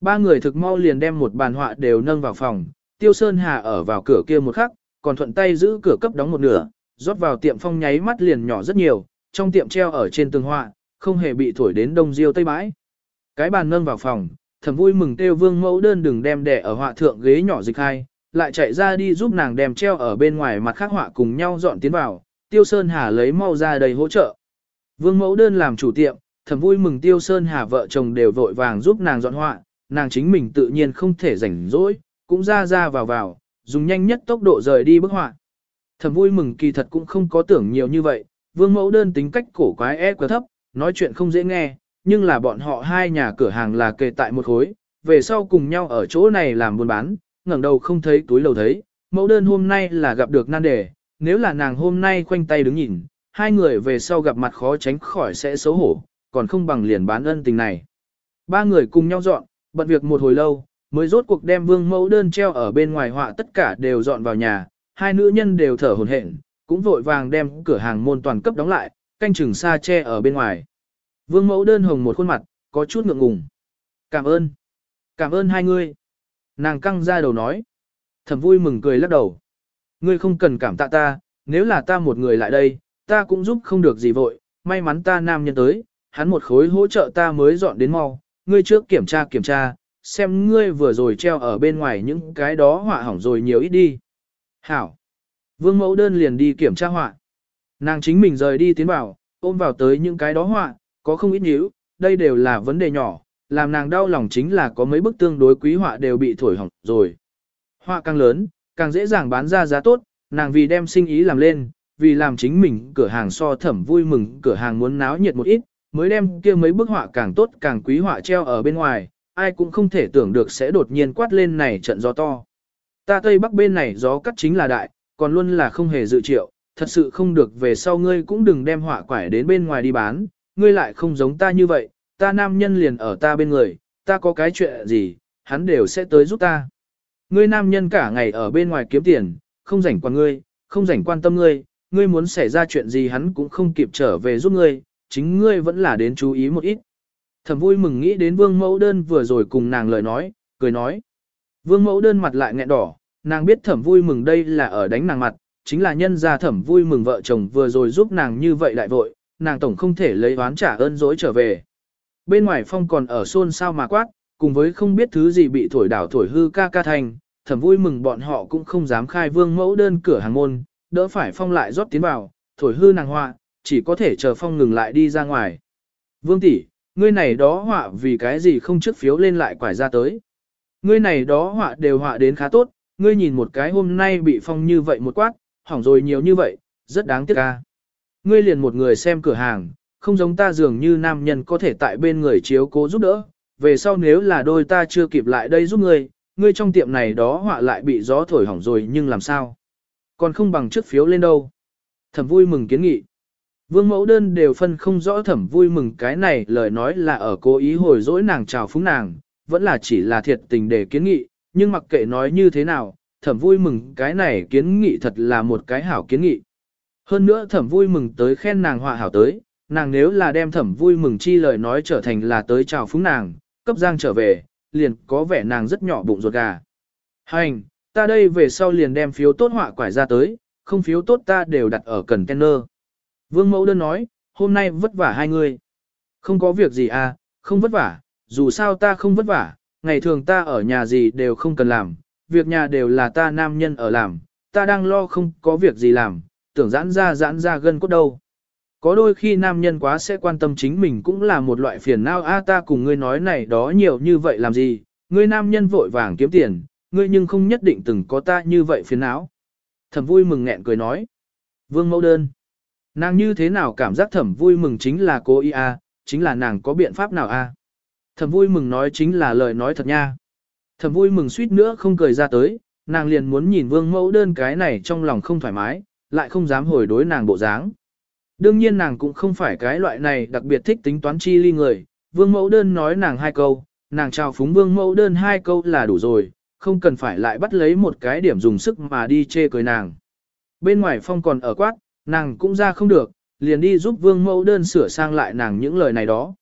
Ba người thực mau liền đem một bàn họa đều nâng vào phòng, Tiêu Sơn Hà ở vào cửa kia một khắc, còn thuận tay giữ cửa cấp đóng một nửa, rót vào tiệm phong nháy mắt liền nhỏ rất nhiều, trong tiệm treo ở trên tường họa, không hề bị thổi đến đông diêu tây bãi. Cái bàn nâng vào phòng, thầm vui mừng tiêu vương mẫu đơn đừng đem đẻ ở họa thượng ghế nhỏ dịch hai, lại chạy ra đi giúp nàng đem treo ở bên ngoài mặt khắc họa cùng nhau dọn tiến vào, tiêu sơn hà lấy mau ra đầy hỗ trợ. Vương mẫu đơn làm chủ tiệm, thầm vui mừng tiêu sơn hà vợ chồng đều vội vàng giúp nàng dọn họa, nàng chính mình tự nhiên không thể rảnh rỗi, cũng ra ra vào vào, dùng nhanh nhất tốc độ rời đi bức họa. Thầm vui mừng kỳ thật cũng không có tưởng nhiều như vậy, vương mẫu đơn tính cách cổ quái e quá thấp, nói chuyện không dễ nghe, nhưng là bọn họ hai nhà cửa hàng là kề tại một khối, về sau cùng nhau ở chỗ này làm buôn bán, ngẩng đầu không thấy túi lầu thấy, mẫu đơn hôm nay là gặp được nan đề, nếu là nàng hôm nay khoanh tay đứng nhìn, hai người về sau gặp mặt khó tránh khỏi sẽ xấu hổ, còn không bằng liền bán ân tình này. Ba người cùng nhau dọn, bận việc một hồi lâu, mới rốt cuộc đem vương mẫu đơn treo ở bên ngoài họa tất cả đều dọn vào nhà, hai nữ nhân đều thở hổn hển, cũng vội vàng đem cửa hàng môn toàn cấp đóng lại, canh chừng xa che ở bên ngoài. Vương mẫu đơn hồng một khuôn mặt, có chút ngượng ngùng. Cảm ơn. Cảm ơn hai người Nàng căng ra đầu nói. Thẩm vui mừng cười lắc đầu. Ngươi không cần cảm tạ ta, nếu là ta một người lại đây, ta cũng giúp không được gì vội, may mắn ta nam nhân tới, hắn một khối hỗ trợ ta mới dọn đến mau, ngươi trước kiểm tra kiểm tra, xem ngươi vừa rồi treo ở bên ngoài những cái đó họa hỏng rồi nhiều ít đi. Hảo. Vương mẫu đơn liền đi kiểm tra họa. Nàng chính mình rời đi tiến vào, ôm vào tới những cái đó họa, có không ít nhíu, đây đều là vấn đề nhỏ, làm nàng đau lòng chính là có mấy bức tương đối quý họa đều bị thổi hỏng rồi. Họa càng lớn, càng dễ dàng bán ra giá tốt, nàng vì đem sinh ý làm lên, vì làm chính mình cửa hàng so thẩm vui mừng cửa hàng muốn náo nhiệt một ít, mới đem kia mấy bức họa càng tốt càng quý họa treo ở bên ngoài, ai cũng không thể tưởng được sẽ đột nhiên quát lên này trận gió to. Ta tây bắc bên này gió cắt chính là đại, còn luôn là không hề dự triệu, thật sự không được về sau ngươi cũng đừng đem họa quải đến bên ngoài đi bán, ngươi lại không giống ta như vậy, ta nam nhân liền ở ta bên người, ta có cái chuyện gì, hắn đều sẽ tới giúp ta. Ngươi nam nhân cả ngày ở bên ngoài kiếm tiền, không rảnh quan ngươi, không rảnh quan tâm ngươi, ngươi muốn xảy ra chuyện gì hắn cũng không kịp trở về giúp ngươi, chính ngươi vẫn là đến chú ý một ít. Thẩm vui mừng nghĩ đến vương mẫu đơn vừa rồi cùng nàng lời nói, cười nói. Vương mẫu đơn mặt lại nghẹn đỏ, nàng biết thẩm vui mừng đây là ở đánh nàng mặt, chính là nhân gia thẩm vui mừng vợ chồng vừa rồi giúp nàng như vậy lại vội, nàng tổng không thể lấy oán trả ơn dối trở về. Bên ngoài phong còn ở xôn sao mà quát, cùng với không biết thứ gì bị thổi đảo thổi hư ca ca thành, thẩm vui mừng bọn họ cũng không dám khai vương mẫu đơn cửa hàng môn, đỡ phải phong lại rót tiến vào, thổi hư nàng họa, chỉ có thể chờ phong ngừng lại đi ra ngoài. Vương tỷ, ngươi này đó họa vì cái gì không trước phiếu lên lại quải ra tới. Ngươi này đó họa đều họa đến khá tốt, ngươi nhìn một cái hôm nay bị phong như vậy một quát, hỏng rồi nhiều như vậy, rất đáng tiếc ca. Ngươi liền một người xem cửa hàng, không giống ta dường như nam nhân có thể tại bên người chiếu cố giúp đỡ, về sau nếu là đôi ta chưa kịp lại đây giúp ngươi, ngươi trong tiệm này đó họa lại bị gió thổi hỏng rồi nhưng làm sao? Còn không bằng trước phiếu lên đâu. Thẩm vui mừng kiến nghị. Vương mẫu đơn đều phân không rõ thẩm vui mừng cái này lời nói là ở cố ý hồi dỗi nàng chào phúng nàng, vẫn là chỉ là thiệt tình để kiến nghị, nhưng mặc kệ nói như thế nào, thẩm vui mừng cái này kiến nghị thật là một cái hảo kiến nghị. Hơn nữa thẩm vui mừng tới khen nàng họa hảo tới, nàng nếu là đem thẩm vui mừng chi lời nói trở thành là tới chào phúng nàng, cấp giang trở về, liền có vẻ nàng rất nhỏ bụng ruột gà. Hành, ta đây về sau liền đem phiếu tốt họa quải ra tới, không phiếu tốt ta đều đặt ở cần kenner. Vương mẫu đơn nói, hôm nay vất vả hai người. Không có việc gì à, không vất vả, dù sao ta không vất vả, ngày thường ta ở nhà gì đều không cần làm, việc nhà đều là ta nam nhân ở làm, ta đang lo không có việc gì làm, tưởng giãn ra giãn ra gân cốt đâu. Có đôi khi nam nhân quá sẽ quan tâm chính mình cũng là một loại phiền não a ta cùng ngươi nói này đó nhiều như vậy làm gì, ngươi nam nhân vội vàng kiếm tiền, ngươi nhưng không nhất định từng có ta như vậy phiền não. Thẩm vui mừng nghẹn cười nói. Vương mẫu đơn. Nàng như thế nào cảm giác thẩm vui mừng chính là cô y a, chính là nàng có biện pháp nào a? Thẩm vui mừng nói chính là lời nói thật nha. Thẩm vui mừng suýt nữa không cười ra tới, nàng liền muốn nhìn vương mẫu đơn cái này trong lòng không thoải mái, lại không dám hồi đối nàng bộ dáng. Đương nhiên nàng cũng không phải cái loại này đặc biệt thích tính toán chi ly người, vương mẫu đơn nói nàng hai câu, nàng chào phúng vương mẫu đơn hai câu là đủ rồi, không cần phải lại bắt lấy một cái điểm dùng sức mà đi chê cười nàng. Bên ngoài phong còn ở quát, nàng cũng ra không được, liền đi giúp vương mẫu đơn sửa sang lại nàng những lời này đó.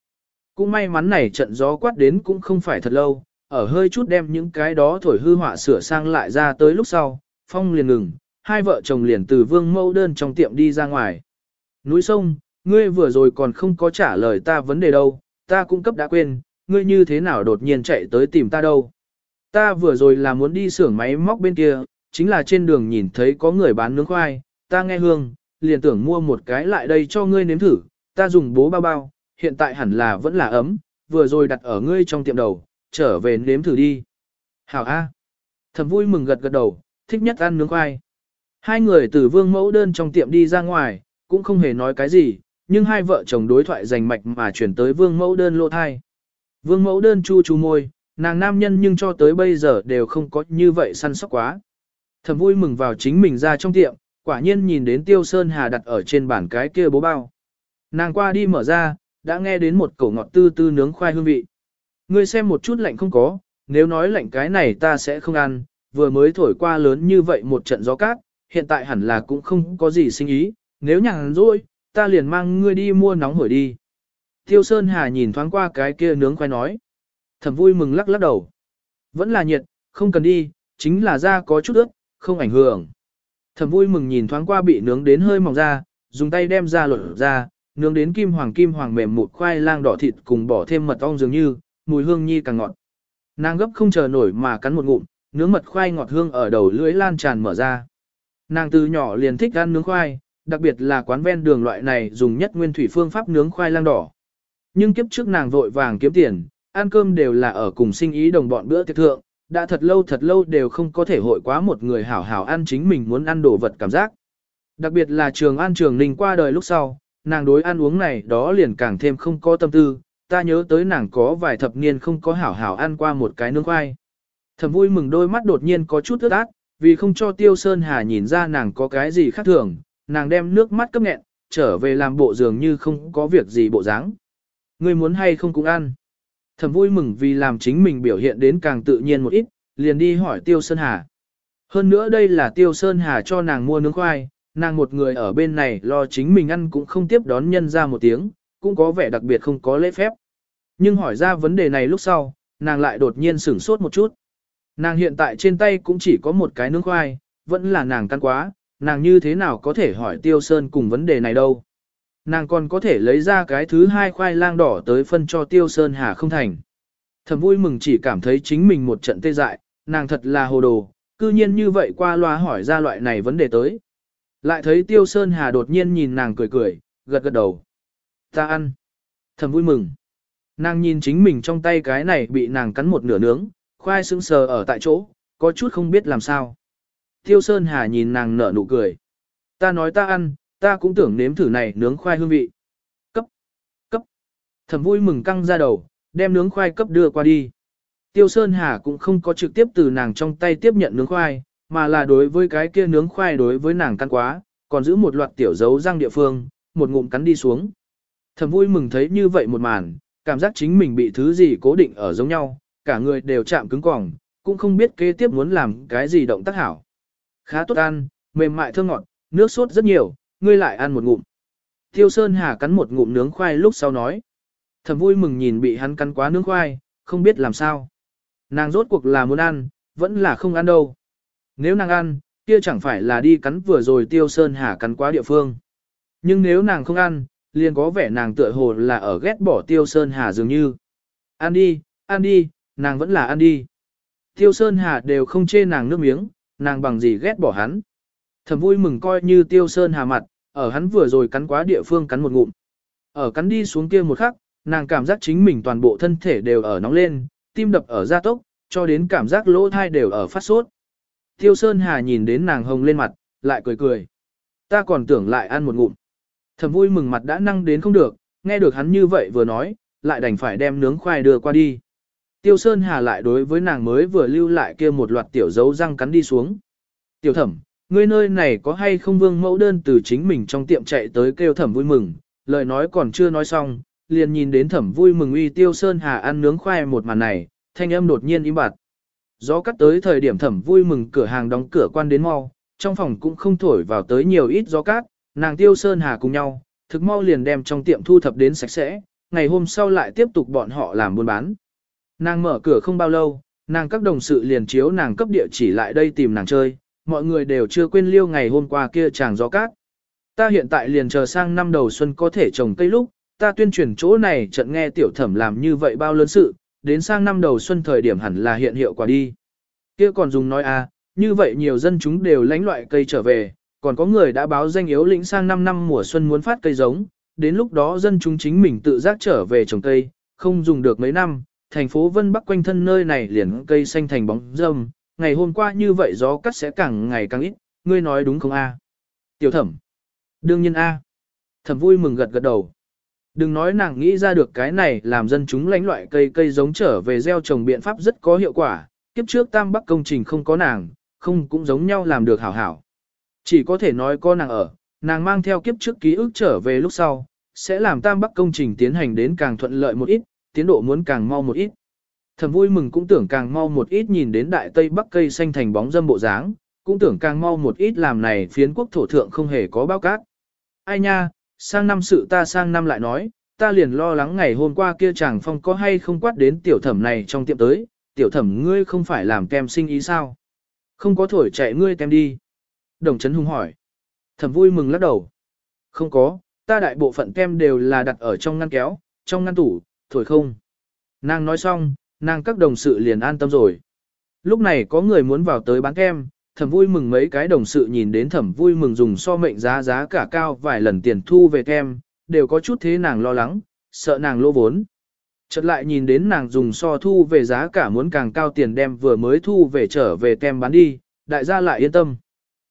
Cũng may mắn này trận gió quát đến cũng không phải thật lâu, ở hơi chút đem những cái đó thổi hư họa sửa sang lại ra tới lúc sau, phong liền ngừng, hai vợ chồng liền từ vương mẫu đơn trong tiệm đi ra ngoài. Núi sông, ngươi vừa rồi còn không có trả lời ta vấn đề đâu, ta cũng cấp đã quên, ngươi như thế nào đột nhiên chạy tới tìm ta đâu. Ta vừa rồi là muốn đi xưởng máy móc bên kia, chính là trên đường nhìn thấy có người bán nướng khoai, ta nghe hương, liền tưởng mua một cái lại đây cho ngươi nếm thử, ta dùng bố bao bao, hiện tại hẳn là vẫn là ấm, vừa rồi đặt ở ngươi trong tiệm đầu, trở về nếm thử đi. Hảo A. Thầm vui mừng gật gật đầu, thích nhất ăn nướng khoai. Hai người từ vương mẫu đơn trong tiệm đi ra ngoài, cũng không hề nói cái gì, nhưng hai vợ chồng đối thoại rành mạch mà chuyển tới vương mẫu đơn lô thai. Vương mẫu đơn chu chu môi, nàng nam nhân nhưng cho tới bây giờ đều không có như vậy săn sóc quá. Thầm vui mừng vào chính mình ra trong tiệm, quả nhiên nhìn đến tiêu sơn hà đặt ở trên bàn cái kia bố bao. Nàng qua đi mở ra, đã nghe đến một cổ ngọt tư tư nướng khoai hương vị. Ngươi xem một chút lạnh không có, nếu nói lạnh cái này ta sẽ không ăn, vừa mới thổi qua lớn như vậy một trận gió cát, hiện tại hẳn là cũng không có gì sinh ý, nếu nhàn rỗi, ta liền mang ngươi đi mua nóng hổi đi. Tiêu Sơn Hà nhìn thoáng qua cái kia nướng khoai nói. Thẩm vui mừng lắc lắc đầu. Vẫn là nhiệt, không cần đi, chính là da có chút ướt, không ảnh hưởng. Thẩm vui mừng nhìn thoáng qua bị nướng đến hơi mỏng ra, dùng tay đem ra lột ra, nướng đến kim hoàng kim hoàng mềm một khoai lang đỏ thịt cùng bỏ thêm mật ong dường như, mùi hương nhi càng ngọt. Nàng gấp không chờ nổi mà cắn một ngụm, nướng mật khoai ngọt hương ở đầu lưỡi lan tràn mở ra. Nàng từ nhỏ liền thích ăn nướng khoai, đặc biệt là quán ven đường loại này dùng nhất nguyên thủy phương pháp nướng khoai lang đỏ. Nhưng kiếp trước nàng vội vàng kiếm tiền, ăn cơm đều là ở cùng sinh ý đồng bọn bữa tiệc thượng, đã thật lâu thật lâu đều không có thể hội quá một người hảo hảo ăn chính mình muốn ăn đồ vật cảm giác. Đặc biệt là trường an trường ninh qua đời lúc sau, nàng đối ăn uống này đó liền càng thêm không có tâm tư, ta nhớ tới nàng có vài thập niên không có hảo hảo ăn qua một cái nướng khoai. Thầm vui mừng đôi mắt đột nhiên có chút ướt át, vì không cho Tiêu Sơn Hà nhìn ra nàng có cái gì khác thường, nàng đem nước mắt cấp nghẹn, trở về làm bộ dường như không có việc gì bộ dáng. Ngươi muốn hay không cũng ăn. Thầm vui mừng vì làm chính mình biểu hiện đến càng tự nhiên một ít, liền đi hỏi Tiêu Sơn Hà. Hơn nữa đây là Tiêu Sơn Hà cho nàng mua nướng khoai, nàng một người ở bên này lo chính mình ăn cũng không tiếp đón nhân ra một tiếng, cũng có vẻ đặc biệt không có lễ phép. Nhưng hỏi ra vấn đề này lúc sau, nàng lại đột nhiên sửng sốt một chút. Nàng hiện tại trên tay cũng chỉ có một cái nướng khoai, vẫn là nàng căn quá, nàng như thế nào có thể hỏi Tiêu Sơn cùng vấn đề này đâu. Nàng còn có thể lấy ra cái thứ hai khoai lang đỏ tới phân cho Tiêu Sơn Hà không thành. Thầm vui mừng chỉ cảm thấy chính mình một trận tê dại, nàng thật là hồ đồ, cư nhiên như vậy qua loa hỏi ra loại này vấn đề tới. Lại thấy Tiêu Sơn Hà đột nhiên nhìn nàng cười cười, gật gật đầu. Ta ăn. Thầm vui mừng. Nàng nhìn chính mình trong tay cái này bị nàng cắn một nửa nướng, khoai sững sờ ở tại chỗ, có chút không biết làm sao. Tiêu Sơn Hà nhìn nàng nở nụ cười. Ta nói ta ăn, ta cũng tưởng nếm thử này nướng khoai hương vị. Cấp, cấp. Thẩm vui mừng căng ra đầu, đem nướng khoai cấp đưa qua đi. Tiêu Sơn Hà cũng không có trực tiếp từ nàng trong tay tiếp nhận nướng khoai, mà là đối với cái kia nướng khoai đối với nàng căn quá, còn giữ một loạt tiểu dấu răng địa phương, một ngụm cắn đi xuống. Thẩm vui mừng thấy như vậy một màn, cảm giác chính mình bị thứ gì cố định ở giống nhau, cả người đều chạm cứng cỏng, cũng không biết kế tiếp muốn làm cái gì động tác hảo. Khá tốt ăn, mềm mại thơm ngọt, nước sốt rất nhiều, ngươi lại ăn một ngụm. Tiêu Sơn Hà cắn một ngụm nướng khoai lúc sau nói. Thầm vui mừng nhìn bị hắn cắn quá nướng khoai, không biết làm sao. Nàng rốt cuộc là muốn ăn, vẫn là không ăn đâu. Nếu nàng ăn, kia chẳng phải là đi cắn vừa rồi Tiêu Sơn Hà cắn quá địa phương. Nhưng nếu nàng không ăn, liền có vẻ nàng tựa hồ là ở ghét bỏ Tiêu Sơn Hà dường như. Ăn đi, ăn đi, nàng vẫn là ăn đi. Tiêu Sơn Hà đều không chê nàng nước miếng, nàng bằng gì ghét bỏ hắn. Thầm vui mừng coi như Tiêu Sơn Hà mặt, ở hắn vừa rồi cắn quá địa phương cắn một ngụm. Ở cắn đi xuống kia một khắc, nàng cảm giác chính mình toàn bộ thân thể đều ở nóng lên, tim đập ở gia tốc, cho đến cảm giác lỗ thai đều ở phát sốt. Tiêu Sơn Hà nhìn đến nàng hồng lên mặt, lại cười cười. Ta còn tưởng lại ăn một ngụm. Thầm vui mừng mặt đã năng đến không được, nghe được hắn như vậy vừa nói, lại đành phải đem nướng khoai đưa qua đi. Tiêu Sơn Hà lại đối với nàng mới vừa lưu lại kia một loạt tiểu dấu răng cắn đi xuống. Tiểu thẩm, ngươi nơi này có hay không vương mẫu đơn từ chính mình trong tiệm chạy tới kêu thẩm vui mừng, lời nói còn chưa nói xong, liền nhìn đến thẩm vui mừng uy Tiêu Sơn Hà ăn nướng khoai một màn này, thanh âm đột nhiên im bặt. Gió cắt tới thời điểm thẩm vui mừng cửa hàng đóng cửa quan đến mau, trong phòng cũng không thổi vào tới nhiều ít gió cát, nàng Tiêu Sơn Hà cùng nhau, thực mau liền đem trong tiệm thu thập đến sạch sẽ, ngày hôm sau lại tiếp tục bọn họ làm buôn bán. Nàng mở cửa không bao lâu, nàng các đồng sự liền chiếu nàng cấp địa chỉ lại đây tìm nàng chơi, mọi người đều chưa quên liêu ngày hôm qua kia chàng gió cát. Ta hiện tại liền chờ sang năm đầu xuân có thể trồng cây lúc, ta tuyên truyền chỗ này trận nghe tiểu thẩm làm như vậy bao lớn sự, đến sang năm đầu xuân thời điểm hẳn là hiện hiệu quả đi. Kia còn dùng nói à, như vậy nhiều dân chúng đều lánh loại cây trở về, còn có người đã báo danh yếu lĩnh sang năm năm mùa xuân muốn phát cây giống, đến lúc đó dân chúng chính mình tự giác trở về trồng cây, không dùng được mấy năm, thành phố Vân Bắc quanh thân nơi này liền cây xanh thành bóng râm, ngày hôm qua như vậy gió cắt sẽ càng ngày càng ít, ngươi nói đúng không a? Tiểu thẩm. Đương nhiên a. Thẩm vui mừng gật gật đầu. Đừng nói nàng nghĩ ra được cái này làm dân chúng lánh loại cây cây giống trở về gieo trồng biện pháp rất có hiệu quả, kiếp trước Tam Bắc công trình không có nàng, không cũng giống nhau làm được hảo hảo. Chỉ có thể nói có nàng ở, nàng mang theo kiếp trước ký ức trở về lúc sau, sẽ làm Tam Bắc công trình tiến hành đến càng thuận lợi một ít, tiến độ muốn càng mau một ít. Thầm vui mừng cũng tưởng càng mau một ít nhìn đến đại tây bắc cây xanh thành bóng dâm bộ dáng, cũng tưởng càng mau một ít làm này phiến quốc thổ thượng không hề có báo cát. Ai nha, sang năm sự ta sang năm lại nói, ta liền lo lắng ngày hôm qua kia chàng phong có hay không quát đến tiểu thẩm này trong tiệm tới, tiểu thẩm ngươi không phải làm kem sinh ý sao? Không có thổi chạy ngươi tem đi. Đồng Trấn Hùng hỏi. Thẩm vui mừng lắc đầu. Không có, ta đại bộ phận kem đều là đặt ở trong ngăn kéo, trong ngăn tủ, thổi không. Nàng nói xong, nàng các đồng sự liền an tâm rồi. Lúc này có người muốn vào tới bán kem, thẩm vui mừng mấy cái đồng sự nhìn đến thẩm vui mừng dùng so mệnh giá giá cả cao vài lần tiền thu về kem, đều có chút thế nàng lo lắng, sợ nàng lỗ vốn. Chợt lại nhìn đến nàng dùng so thu về giá cả muốn càng cao tiền đem vừa mới thu về trở về kem bán đi, đại gia lại yên tâm.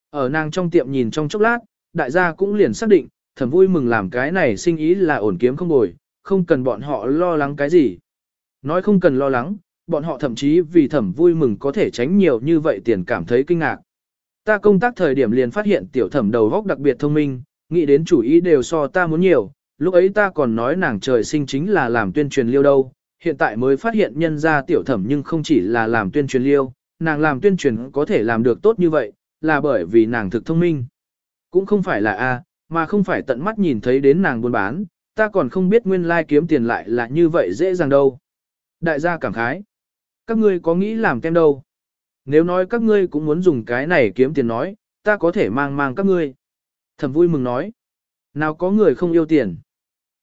Ở nàng trong tiệm nhìn trong chốc lát, đại gia cũng liền xác định, thẩm vui mừng làm cái này sinh ý là ổn kiếm không bồi, không cần bọn họ lo lắng cái gì. Nói không cần lo lắng, bọn họ thậm chí vì thẩm vui mừng có thể tránh nhiều như vậy tiền cảm thấy kinh ngạc. Ta công tác thời điểm liền phát hiện tiểu thẩm đầu góc đặc biệt thông minh, nghĩ đến chủ ý đều so ta muốn nhiều, lúc ấy ta còn nói nàng trời sinh chính là làm tuyên truyền liêu đâu, hiện tại mới phát hiện nhân ra tiểu thẩm nhưng không chỉ là làm tuyên truyền liêu, nàng làm tuyên truyền có thể làm được tốt như vậy, là bởi vì nàng thực thông minh. Cũng không phải là A, mà không phải tận mắt nhìn thấy đến nàng buôn bán, ta còn không biết nguyên lai like kiếm tiền lại là như vậy dễ dàng đâu. Đại gia cảm khái. Các ngươi có nghĩ làm kem đâu? Nếu nói các ngươi cũng muốn dùng cái này kiếm tiền nói, ta có thể mang mang các ngươi. Thẩm vui mừng nói. Nào có người không yêu tiền.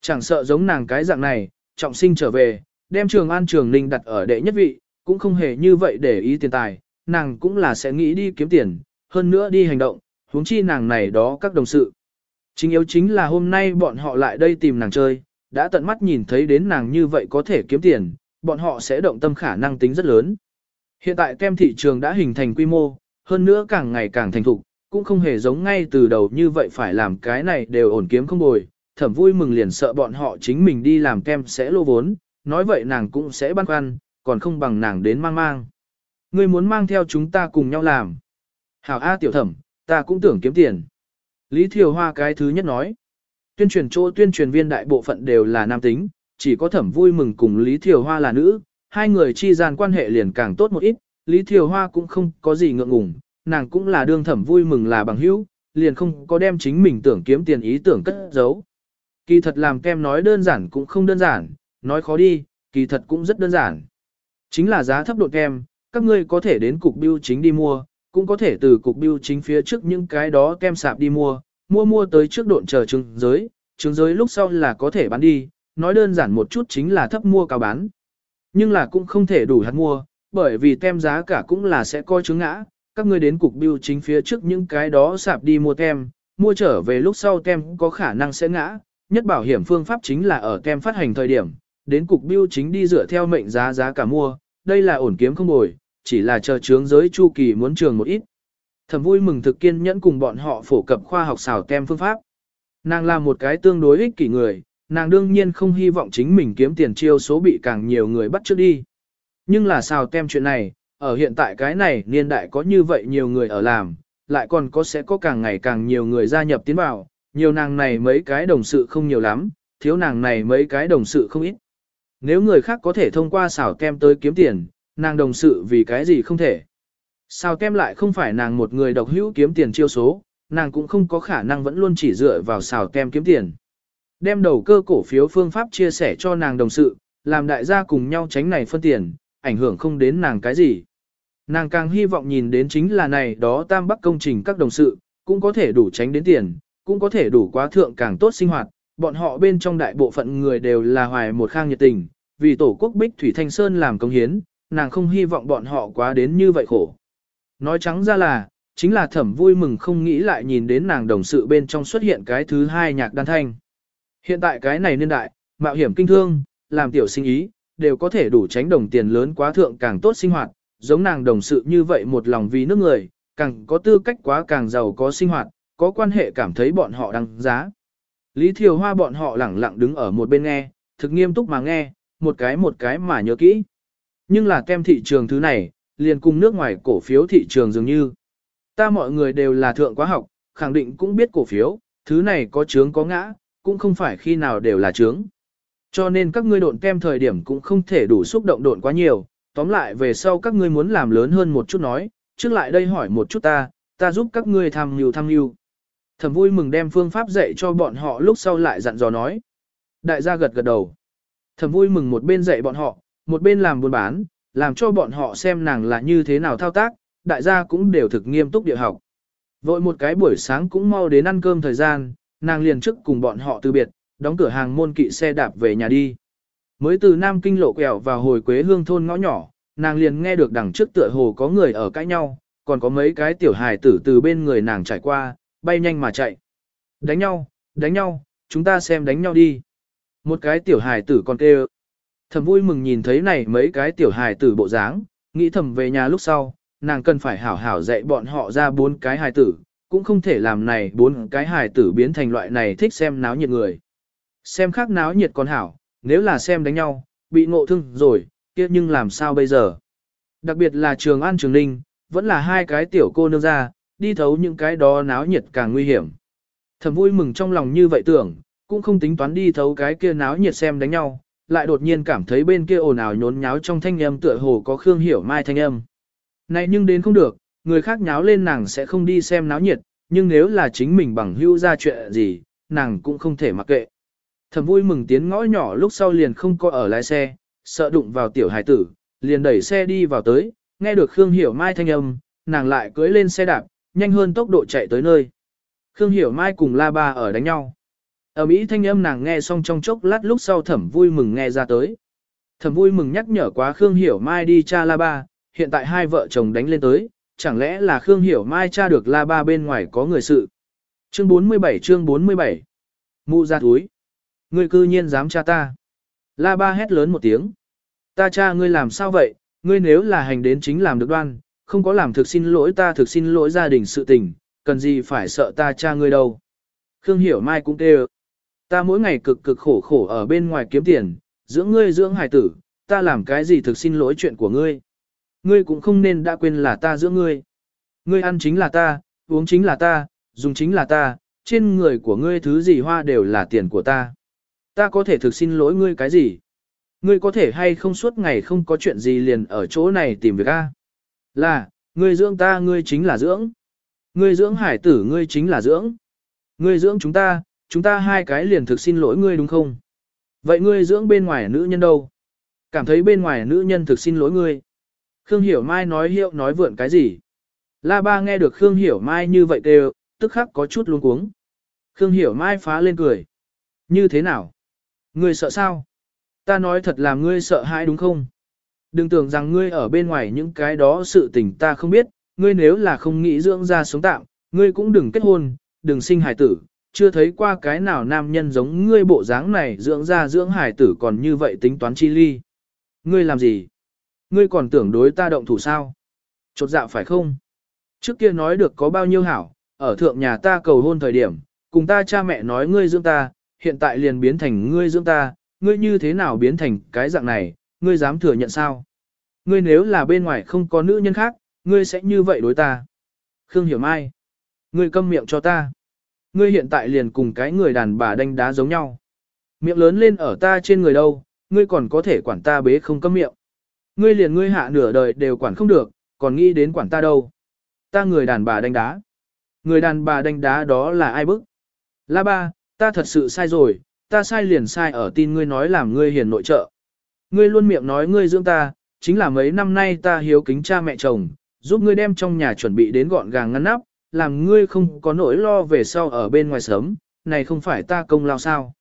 Chẳng sợ giống nàng cái dạng này, trọng sinh trở về, đem trường an trường ninh đặt ở đệ nhất vị, cũng không hề như vậy để ý tiền tài, nàng cũng là sẽ nghĩ đi kiếm tiền, hơn nữa đi hành động, huống chi nàng này đó các đồng sự. Chính yếu chính là hôm nay bọn họ lại đây tìm nàng chơi, đã tận mắt nhìn thấy đến nàng như vậy có thể kiếm tiền, bọn họ sẽ động tâm khả năng tính rất lớn. Hiện tại kem thị trường đã hình thành quy mô, hơn nữa càng ngày càng thành thục, cũng không hề giống ngay từ đầu như vậy phải làm cái này đều ổn kiếm không bồi. Thẩm vui mừng liền sợ bọn họ chính mình đi làm kem sẽ lô vốn, nói vậy nàng cũng sẽ băn khoăn, còn không bằng nàng đến mang mang. Ngươi muốn mang theo chúng ta cùng nhau làm. Hảo A tiểu thẩm, ta cũng tưởng kiếm tiền. Lý Thiều Hoa cái thứ nhất nói. Tuyên truyền chỗ tuyên truyền viên đại bộ phận đều là nam tính, chỉ có thẩm vui mừng cùng Lý Thiều Hoa là nữ, hai người chi gian quan hệ liền càng tốt một ít, Lý Thiều Hoa cũng không có gì ngượng ngùng, nàng cũng là đương thẩm vui mừng là bằng hữu, liền không có đem chính mình tưởng kiếm tiền ý tưởng cất giấu. Kỳ thật làm kem nói đơn giản cũng không đơn giản, nói khó đi, kỳ thật cũng rất đơn giản. Chính là giá thấp đột kem, các ngươi có thể đến cục biêu chính đi mua, cũng có thể từ cục biêu chính phía trước những cái đó kem sạp đi mua, mua mua tới trước độn chờ trứng giới, trứng giới lúc sau là có thể bán đi, nói đơn giản một chút chính là thấp mua cao bán. Nhưng là cũng không thể đủ hạt mua, bởi vì tem giá cả cũng là sẽ coi trứng ngã, các ngươi đến cục biêu chính phía trước những cái đó sạp đi mua tem, mua trở về lúc sau tem có khả năng sẽ ngã, nhất bảo hiểm phương pháp chính là ở tem phát hành thời điểm, đến cục biêu chính đi dựa theo mệnh giá giá cả mua, đây là ổn kiếm không bồi, chỉ là chờ chướng giới chu kỳ muốn trường một ít. Thầm vui mừng thực kiên nhẫn cùng bọn họ phổ cập khoa học xào tem phương pháp. Nàng là một cái tương đối ích kỷ người, nàng đương nhiên không hy vọng chính mình kiếm tiền chiêu số bị càng nhiều người bắt trước đi. Nhưng là xào tem chuyện này, ở hiện tại cái này niên đại có như vậy nhiều người ở làm, lại còn có sẽ có càng ngày càng nhiều người gia nhập tiến vào, nhiều nàng này mấy cái đồng sự không nhiều lắm, thiếu nàng này mấy cái đồng sự không ít. Nếu người khác có thể thông qua xào kem tới kiếm tiền, nàng đồng sự vì cái gì không thể. Sao kem lại không phải nàng một người độc hữu kiếm tiền chiêu số, nàng cũng không có khả năng vẫn luôn chỉ dựa vào xào kem kiếm tiền. Đem đầu cơ cổ phiếu phương pháp chia sẻ cho nàng đồng sự, làm đại gia cùng nhau tránh này phân tiền, ảnh hưởng không đến nàng cái gì. Nàng càng hy vọng nhìn đến chính là này đó tam bắc công trình các đồng sự, cũng có thể đủ tránh đến tiền, cũng có thể đủ quá thượng càng tốt sinh hoạt, bọn họ bên trong đại bộ phận người đều là hoài một khang nhiệt tình, vì tổ quốc Bích Thủy Thanh Sơn làm công hiến, nàng không hy vọng bọn họ quá đến như vậy khổ. Nói trắng ra là, chính là thẩm vui mừng không nghĩ lại nhìn đến nàng đồng sự bên trong xuất hiện cái thứ hai nhạc đan thanh. Hiện tại cái này niên đại, mạo hiểm kinh thương, làm tiểu sinh ý, đều có thể đủ tránh đồng tiền lớn quá thượng càng tốt sinh hoạt, giống nàng đồng sự như vậy một lòng vì nước người, càng có tư cách quá càng giàu có sinh hoạt, có quan hệ cảm thấy bọn họ đăng giá. Lý Thiều Hoa bọn họ lẳng lặng đứng ở một bên nghe, thực nghiêm túc mà nghe, một cái một cái mà nhớ kỹ. Nhưng là kem thị trường thứ này, liền cùng nước ngoài cổ phiếu thị trường dường như. Ta mọi người đều là thượng quá học, khẳng định cũng biết cổ phiếu, thứ này có trướng có ngã, cũng không phải khi nào đều là trướng. Cho nên các ngươi độn kem thời điểm cũng không thể đủ xúc động độn quá nhiều, tóm lại về sau các ngươi muốn làm lớn hơn một chút nói, trước lại đây hỏi một chút ta, ta giúp các ngươi tham nhiều tham nhiều. Thẩm vui mừng đem phương pháp dạy cho bọn họ lúc sau lại dặn dò nói. Đại gia gật gật đầu. Thẩm vui mừng một bên dạy bọn họ, một bên làm buôn bán, làm cho bọn họ xem nàng là như thế nào thao tác, đại gia cũng đều thực nghiêm túc địa học. Vội một cái buổi sáng cũng mau đến ăn cơm thời gian, nàng liền trước cùng bọn họ từ biệt, đóng cửa hàng môn kỵ xe đạp về nhà đi. Mới từ Nam Kinh lộ quẹo vào hồi Quế Hương thôn ngõ nhỏ, nàng liền nghe được đằng trước tựa hồ có người ở cãi nhau, còn có mấy cái tiểu hài tử từ bên người nàng trải qua, bay nhanh mà chạy. Đánh nhau, đánh nhau, chúng ta xem đánh nhau đi. Một cái tiểu hài tử còn kêu. Thầm vui mừng nhìn thấy này mấy cái tiểu hài tử bộ dáng, nghĩ thầm về nhà lúc sau, nàng cần phải hảo hảo dạy bọn họ ra bốn cái hài tử, cũng không thể làm này bốn cái hài tử biến thành loại này thích xem náo nhiệt người. Xem khác náo nhiệt còn hảo, nếu là xem đánh nhau, bị ngộ thương rồi, kia nhưng làm sao bây giờ? Đặc biệt là trường an trường ninh, vẫn là hai cái tiểu cô nương ra, đi thấu những cái đó náo nhiệt càng nguy hiểm. Thầm vui mừng trong lòng như vậy tưởng, cũng không tính toán đi thấu cái kia náo nhiệt xem đánh nhau, lại đột nhiên cảm thấy bên kia ồn ào nhốn nháo trong thanh âm tựa hồ có Khương Hiểu Mai thanh âm. Này nhưng đến không được, người khác nháo lên nàng sẽ không đi xem náo nhiệt, nhưng nếu là chính mình bằng hữu ra chuyện gì, nàng cũng không thể mặc kệ. Thầm vui mừng tiến ngõ nhỏ lúc sau liền không có ở lái xe, sợ đụng vào tiểu hải tử, liền đẩy xe đi vào tới, nghe được Khương Hiểu Mai thanh âm, nàng lại cưỡi lên xe đạp, nhanh hơn tốc độ chạy tới nơi. Khương Hiểu Mai cùng La Ba ở đánh nhau. Ở Mỹ thanh âm nàng nghe xong trong chốc lát lúc sau thẩm vui mừng nghe ra tới. Thẩm vui mừng nhắc nhở quá Khương Hiểu Mai đi cha La Ba, hiện tại hai vợ chồng đánh lên tới, chẳng lẽ là Khương Hiểu Mai cha được La Ba bên ngoài có người sự. Chương 47 chương 47 Mụ ra túi. Ngươi cư nhiên dám cha ta. La Ba hét lớn một tiếng. Ta cha ngươi làm sao vậy, ngươi nếu là hành đến chính làm được đoan, không có làm thực xin lỗi ta thực xin lỗi gia đình sự tình, cần gì phải sợ ta cha ngươi đâu. Khương Hiểu Mai cũng kêu, ta mỗi ngày cực cực khổ khổ ở bên ngoài kiếm tiền, dưỡng ngươi dưỡng hài tử, ta làm cái gì thực xin lỗi chuyện của ngươi. Ngươi cũng không nên đã quên là ta dưỡng ngươi. Ngươi ăn chính là ta, uống chính là ta, dùng chính là ta, trên người của ngươi thứ gì hoa đều là tiền của ta. Ta có thể thực xin lỗi ngươi cái gì? Ngươi có thể hay không suốt ngày không có chuyện gì liền ở chỗ này tìm việc a? Là, ngươi dưỡng ta ngươi chính là dưỡng. Ngươi dưỡng hải tử ngươi chính là dưỡng. Ngươi dưỡng chúng ta, chúng ta hai cái liền thực xin lỗi ngươi đúng không? Vậy ngươi dưỡng bên ngoài nữ nhân đâu? Cảm thấy bên ngoài nữ nhân thực xin lỗi ngươi. Khương Hiểu Mai nói hiệu nói vượn cái gì? La Ba nghe được Khương Hiểu Mai như vậy đều, tức khắc có chút luống cuống. Khương Hiểu Mai phá lên cười. Như thế nào? Ngươi sợ sao? Ta nói thật là ngươi sợ hãi đúng không? Đừng tưởng rằng ngươi ở bên ngoài những cái đó sự tình ta không biết, ngươi nếu là không nghĩ dưỡng ra sống tạm, ngươi cũng đừng kết hôn, đừng sinh hài tử, chưa thấy qua cái nào nam nhân giống ngươi bộ dáng này dưỡng ra dưỡng hải tử còn như vậy tính toán chi ly. Ngươi làm gì? Ngươi còn tưởng đối ta động thủ sao? Chột dạo phải không? Trước kia nói được có bao nhiêu hảo, ở thượng nhà ta cầu hôn thời điểm, cùng ta cha mẹ nói ngươi dưỡng ta, hiện tại liền biến thành ngươi dưỡng ta, ngươi như thế nào biến thành cái dạng này, ngươi dám thừa nhận sao? Ngươi nếu là bên ngoài không có nữ nhân khác, ngươi sẽ như vậy đối ta. Khương Hiểu Mai, ngươi câm miệng cho ta. Ngươi hiện tại liền cùng cái người đàn bà đánh đá giống nhau. Miệng lớn lên ở ta trên người đâu, ngươi còn có thể quản ta bế không cấm miệng. Ngươi liền ngươi hạ nửa đời đều quản không được, còn nghĩ đến quản ta đâu. Ta người đàn bà đánh đá. Người đàn bà đánh đá đó là ai bức? La ba, ta thật sự sai rồi, ta sai liền sai ở tin ngươi nói làm ngươi hiền nội trợ. Ngươi luôn miệng nói ngươi dưỡng ta, chính là mấy năm nay ta hiếu kính cha mẹ chồng, giúp ngươi đem trong nhà chuẩn bị đến gọn gàng ngăn nắp, làm ngươi không có nỗi lo về sau ở bên ngoài sớm, này không phải ta công lao sao.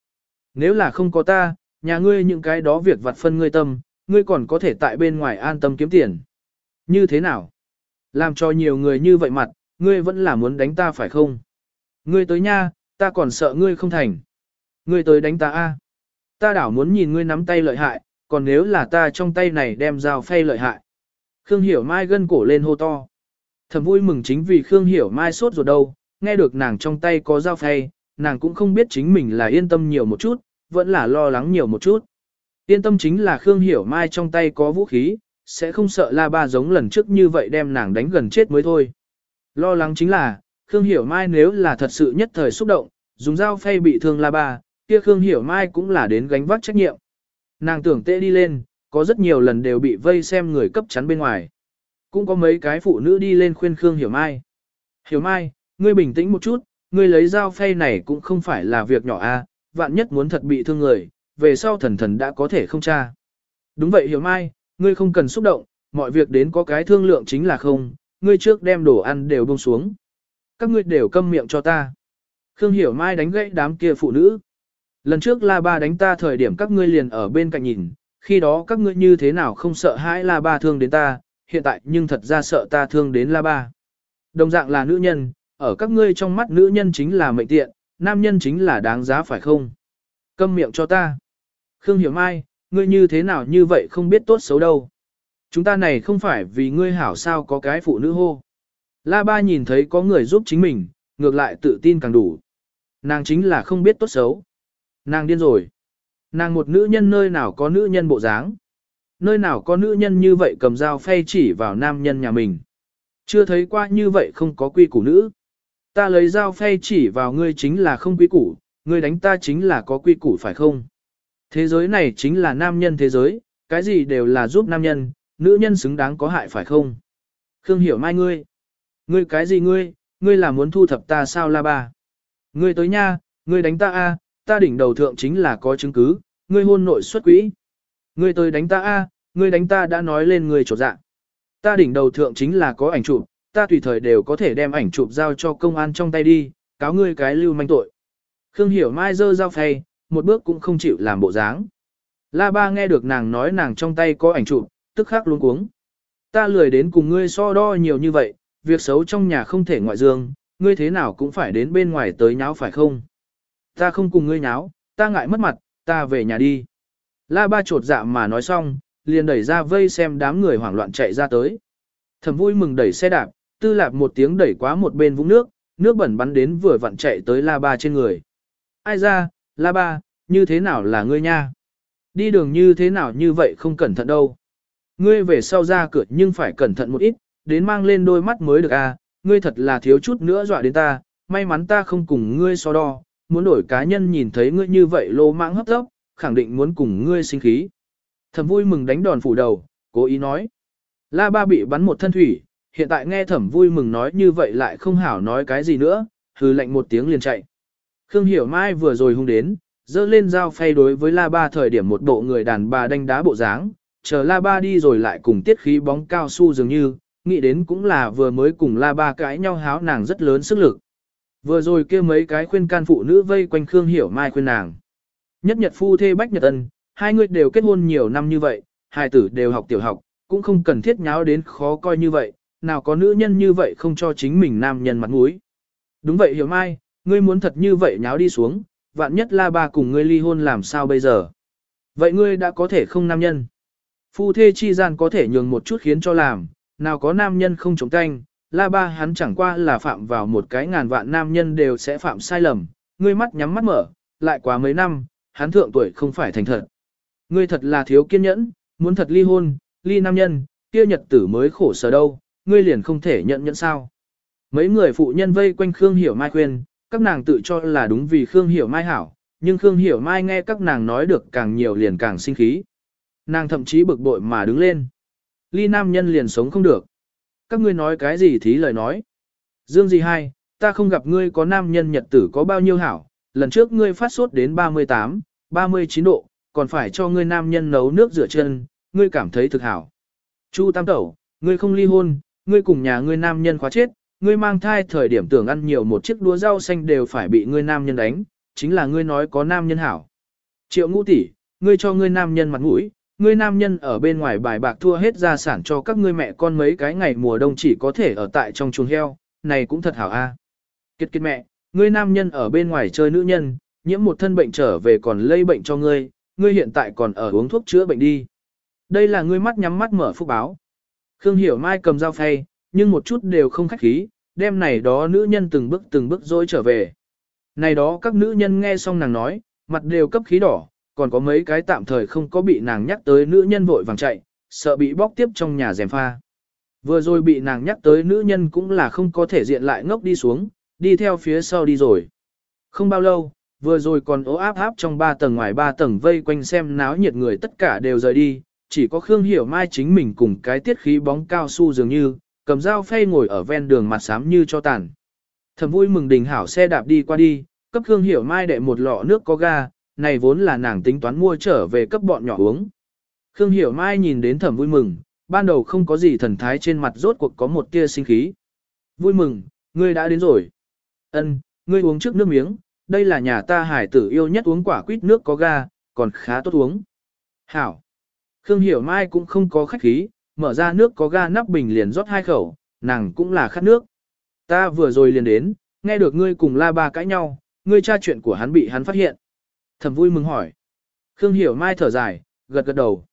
Nếu là không có ta, nhà ngươi những cái đó việc vặt phân ngươi tâm, ngươi còn có thể tại bên ngoài an tâm kiếm tiền. Như thế nào? Làm cho nhiều người như vậy mặt, ngươi vẫn là muốn đánh ta phải không? Ngươi tới nha, ta còn sợ ngươi không thành. Ngươi tới đánh ta a. Ta đảo muốn nhìn ngươi nắm tay lợi hại, còn nếu là ta trong tay này đem dao phay lợi hại. Khương Hiểu Mai gân cổ lên hô to. Thầm vui mừng chính vì Khương Hiểu Mai sốt ruột đâu, nghe được nàng trong tay có dao phay, nàng cũng không biết chính mình là yên tâm nhiều một chút, vẫn là lo lắng nhiều một chút. Yên tâm chính là Khương Hiểu Mai trong tay có vũ khí, sẽ không sợ la ba giống lần trước như vậy đem nàng đánh gần chết mới thôi. Lo lắng chính là, Khương Hiểu Mai nếu là thật sự nhất thời xúc động, dùng dao phay bị thương la ba, kia Khương Hiểu Mai cũng là đến gánh vác trách nhiệm. Nàng tưởng tệ đi lên, có rất nhiều lần đều bị vây xem người cấp chắn bên ngoài. Cũng có mấy cái phụ nữ đi lên khuyên Khương Hiểu Mai. Hiểu Mai, ngươi bình tĩnh một chút, ngươi lấy dao phay này cũng không phải là việc nhỏ a, vạn nhất muốn thật bị thương người, về sau thần thần đã có thể không tra. Đúng vậy Hiểu Mai, ngươi không cần xúc động, mọi việc đến có cái thương lượng chính là không, ngươi trước đem đồ ăn đều buông xuống. Các ngươi đều câm miệng cho ta. Khương Hiểu Mai đánh gãy đám kia phụ nữ. Lần trước La Ba đánh ta thời điểm các ngươi liền ở bên cạnh nhìn, khi đó các ngươi như thế nào không sợ hãi La Ba thương đến ta, hiện tại nhưng thật ra sợ ta thương đến La Ba. Đồng dạng là nữ nhân, ở các ngươi trong mắt nữ nhân chính là mệnh tiện, nam nhân chính là đáng giá phải không? Câm miệng cho ta. Khương Hiểu Mai, ngươi như thế nào như vậy không biết tốt xấu đâu. Chúng ta này không phải vì ngươi hảo sao có cái phụ nữ hô. La Ba nhìn thấy có người giúp chính mình, ngược lại tự tin càng đủ. Nàng chính là không biết tốt xấu. Nàng điên rồi. Nàng một nữ nhân nơi nào có nữ nhân bộ dáng. Nơi nào có nữ nhân như vậy cầm dao phay chỉ vào nam nhân nhà mình. Chưa thấy qua như vậy không có quy củ nữ. Ta lấy dao phay chỉ vào ngươi chính là không quy củ, ngươi đánh ta chính là có quy củ phải không? Thế giới này chính là nam nhân thế giới, cái gì đều là giúp nam nhân, nữ nhân xứng đáng có hại phải không? Khương hiểu mai ngươi. Ngươi cái gì ngươi, ngươi là muốn thu thập ta sao la ba? Ngươi tới nha, ngươi đánh ta a, ta đỉnh đầu thượng chính là có chứng cứ, ngươi hôn nội xuất quỹ. Ngươi tới đánh ta a, ngươi đánh ta đã nói lên ngươi trột dạ. Ta đỉnh đầu thượng chính là có ảnh chụp, ta tùy thời đều có thể đem ảnh chụp giao cho công an trong tay đi, cáo ngươi cái lưu manh tội. Khương Hiểu Mai dơ dao phay, một bước cũng không chịu làm bộ dáng. La Ba nghe được nàng nói nàng trong tay có ảnh chụp, tức khắc luống cuống. Ta lười đến cùng ngươi so đo nhiều như vậy, việc xấu trong nhà không thể ngoại dương, ngươi thế nào cũng phải đến bên ngoài tới nháo phải không? Ta không cùng ngươi nháo, ta ngại mất mặt, ta về nhà đi. La ba trột dạ mà nói xong, liền đẩy ra vây xem đám người hoảng loạn chạy ra tới. Thẩm vui mừng đẩy xe đạp, tư lạp một tiếng đẩy quá một bên vũng nước, nước bẩn bắn đến vừa vặn chạy tới la ba trên người. Ai ra, la ba, như thế nào là ngươi nha? Đi đường như thế nào như vậy không cẩn thận đâu. Ngươi về sau ra cửa nhưng phải cẩn thận một ít, đến mang lên đôi mắt mới được à, ngươi thật là thiếu chút nữa dọa đến ta, may mắn ta không cùng ngươi so đo, muốn đổi cá nhân nhìn thấy ngươi như vậy lô mãng hấp tốc, khẳng định muốn cùng ngươi sinh khí. Thẩm vui mừng đánh đòn phủ đầu, cố ý nói. La ba bị bắn một thân thủy, hiện tại nghe thẩm vui mừng nói như vậy lại không hảo nói cái gì nữa, hừ lạnh một tiếng liền chạy. Khương Hiểu Mai vừa rồi hung đến, dơ lên dao phay đối với La Ba thời điểm một bộ người đàn bà đánh đá bộ dáng, chờ La Ba đi rồi lại cùng tiết khí bóng cao su dường như, nghĩ đến cũng là vừa mới cùng La Ba cãi nhau háo nàng rất lớn sức lực. Vừa rồi kia mấy cái khuyên can phụ nữ vây quanh Khương Hiểu Mai khuyên nàng. Nhất nhật phu thê bách nhật ân, hai người đều kết hôn nhiều năm như vậy, hai tử đều học tiểu học, cũng không cần thiết nháo đến khó coi như vậy, nào có nữ nhân như vậy không cho chính mình nam nhân mặt mũi. Đúng vậy Hiểu Mai, ngươi muốn thật như vậy nháo đi xuống, vạn nhất la ba cùng ngươi ly hôn làm sao bây giờ. Vậy ngươi đã có thể không nam nhân. Phu thê chi gian có thể nhường một chút khiến cho làm, nào có nam nhân không chống canh, la ba hắn chẳng qua là phạm vào một cái ngàn vạn nam nhân đều sẽ phạm sai lầm, ngươi mắt nhắm mắt mở, lại quá mấy năm, hắn thượng tuổi không phải thành thật. Ngươi thật là thiếu kiên nhẫn, muốn thật ly hôn, ly nam nhân, kia nhật tử mới khổ sở đâu, ngươi liền không thể nhận nhận sao. Mấy người phụ nhân vây quanh Khương Hiểu Mai khuyên, các nàng tự cho là đúng vì Khương Hiểu Mai hảo, nhưng Khương Hiểu Mai nghe các nàng nói được càng nhiều liền càng sinh khí. Nàng thậm chí bực bội mà đứng lên. Ly nam nhân liền sống không được. Các ngươi nói cái gì thí lời nói. Dương gì hai, ta không gặp ngươi có nam nhân nhật tử có bao nhiêu hảo, lần trước ngươi phát sốt đến 38, 39 độ, còn phải cho ngươi nam nhân nấu nước rửa chân, ngươi cảm thấy thực hảo. Chu Tam Tẩu, ngươi không ly hôn, ngươi cùng nhà ngươi nam nhân khóa chết, ngươi mang thai thời điểm tưởng ăn nhiều một chiếc đũa rau xanh đều phải bị ngươi nam nhân đánh, chính là ngươi nói có nam nhân hảo. Triệu ngũ tỷ, ngươi cho ngươi nam nhân mặt mũi, ngươi nam nhân ở bên ngoài bài bạc thua hết gia sản cho các ngươi mẹ con mấy cái ngày mùa đông chỉ có thể ở tại trong chuồng heo, này cũng thật hảo a. À. Kiệt mẹ, ngươi nam nhân ở bên ngoài chơi nữ nhân, nhiễm một thân bệnh trở về còn lây bệnh cho ngươi, ngươi hiện tại còn ở uống thuốc chữa bệnh đi. Đây là ngươi mắt nhắm mắt mở phúc báo. Khương Hiểu Mai cầm dao phay, nhưng một chút đều không khách khí, đem này đó nữ nhân từng bước từng bước dối trở về. Này đó các nữ nhân nghe xong nàng nói, mặt đều cấp khí đỏ, còn có mấy cái tạm thời không có bị nàng nhắc tới nữ nhân vội vàng chạy, sợ bị bóc tiếp trong nhà rèm pha. Vừa rồi bị nàng nhắc tới nữ nhân cũng là không có thể diện lại ngốc đi xuống, đi theo phía sau đi rồi. Không bao lâu, vừa rồi còn ố áp áp trong ba tầng ngoài ba tầng vây quanh xem náo nhiệt người tất cả đều rời đi, chỉ có Khương Hiểu Mai chính mình cùng cái tiết khí bóng cao su dường như, cầm dao phay ngồi ở ven đường mặt xám như cho tàn. Thầm vui mừng đình hảo xe đạp đi qua đi, cấp Khương Hiểu Mai đệ một lọ nước có ga, này vốn là nàng tính toán mua trở về cấp bọn nhỏ uống. Khương Hiểu Mai nhìn đến thầm vui mừng, ban đầu không có gì thần thái trên mặt rốt cuộc có một tia sinh khí. Vui mừng, ngươi đã đến rồi. Ân, ngươi uống trước nước miếng, đây là nhà ta hải tử yêu nhất uống quả quýt nước có ga, còn khá tốt uống. Hảo. Khương Hiểu Mai cũng không có khách khí, mở ra nước có ga nắp bình liền rót hai khẩu, nàng cũng là khát nước. Ta vừa rồi liền đến, nghe được ngươi cùng la ba cãi nhau, ngươi tra chuyện của hắn bị hắn phát hiện. Thầm vui mừng hỏi. Khương Hiểu Mai thở dài, gật gật đầu.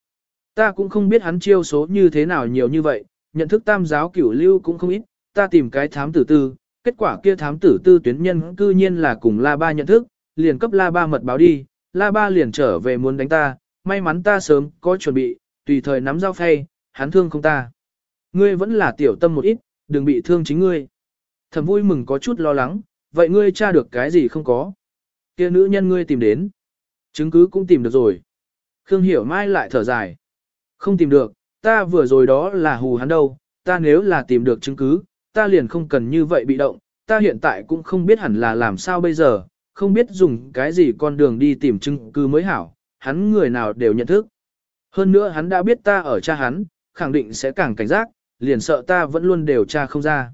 Ta cũng không biết hắn chiêu số như thế nào nhiều như vậy, nhận thức tam giáo cửu lưu cũng không ít, ta tìm cái thám tử tư, kết quả kia thám tử tư tuyến nhân cư nhiên là cùng La Ba nhận thức, liền cấp La Ba mật báo đi, La Ba liền trở về muốn đánh ta, may mắn ta sớm có chuẩn bị, tùy thời nắm dao phay, hắn thương không ta. Ngươi vẫn là tiểu tâm một ít, đừng bị thương chính ngươi. Thầm vui mừng có chút lo lắng, vậy ngươi tra được cái gì không có? Kia nữ nhân ngươi tìm đến. Chứng cứ cũng tìm được rồi. Khương Hiểu Mai lại thở dài. Không tìm được, ta vừa rồi đó là hù hắn đâu, ta nếu là tìm được chứng cứ, ta liền không cần như vậy bị động, ta hiện tại cũng không biết hẳn là làm sao bây giờ, không biết dùng cái gì con đường đi tìm chứng cứ mới hảo, hắn người nào đều nhận thức. Hơn nữa hắn đã biết ta ở cha hắn, khẳng định sẽ càng cảnh giác, liền sợ ta vẫn luôn đều tra không ra.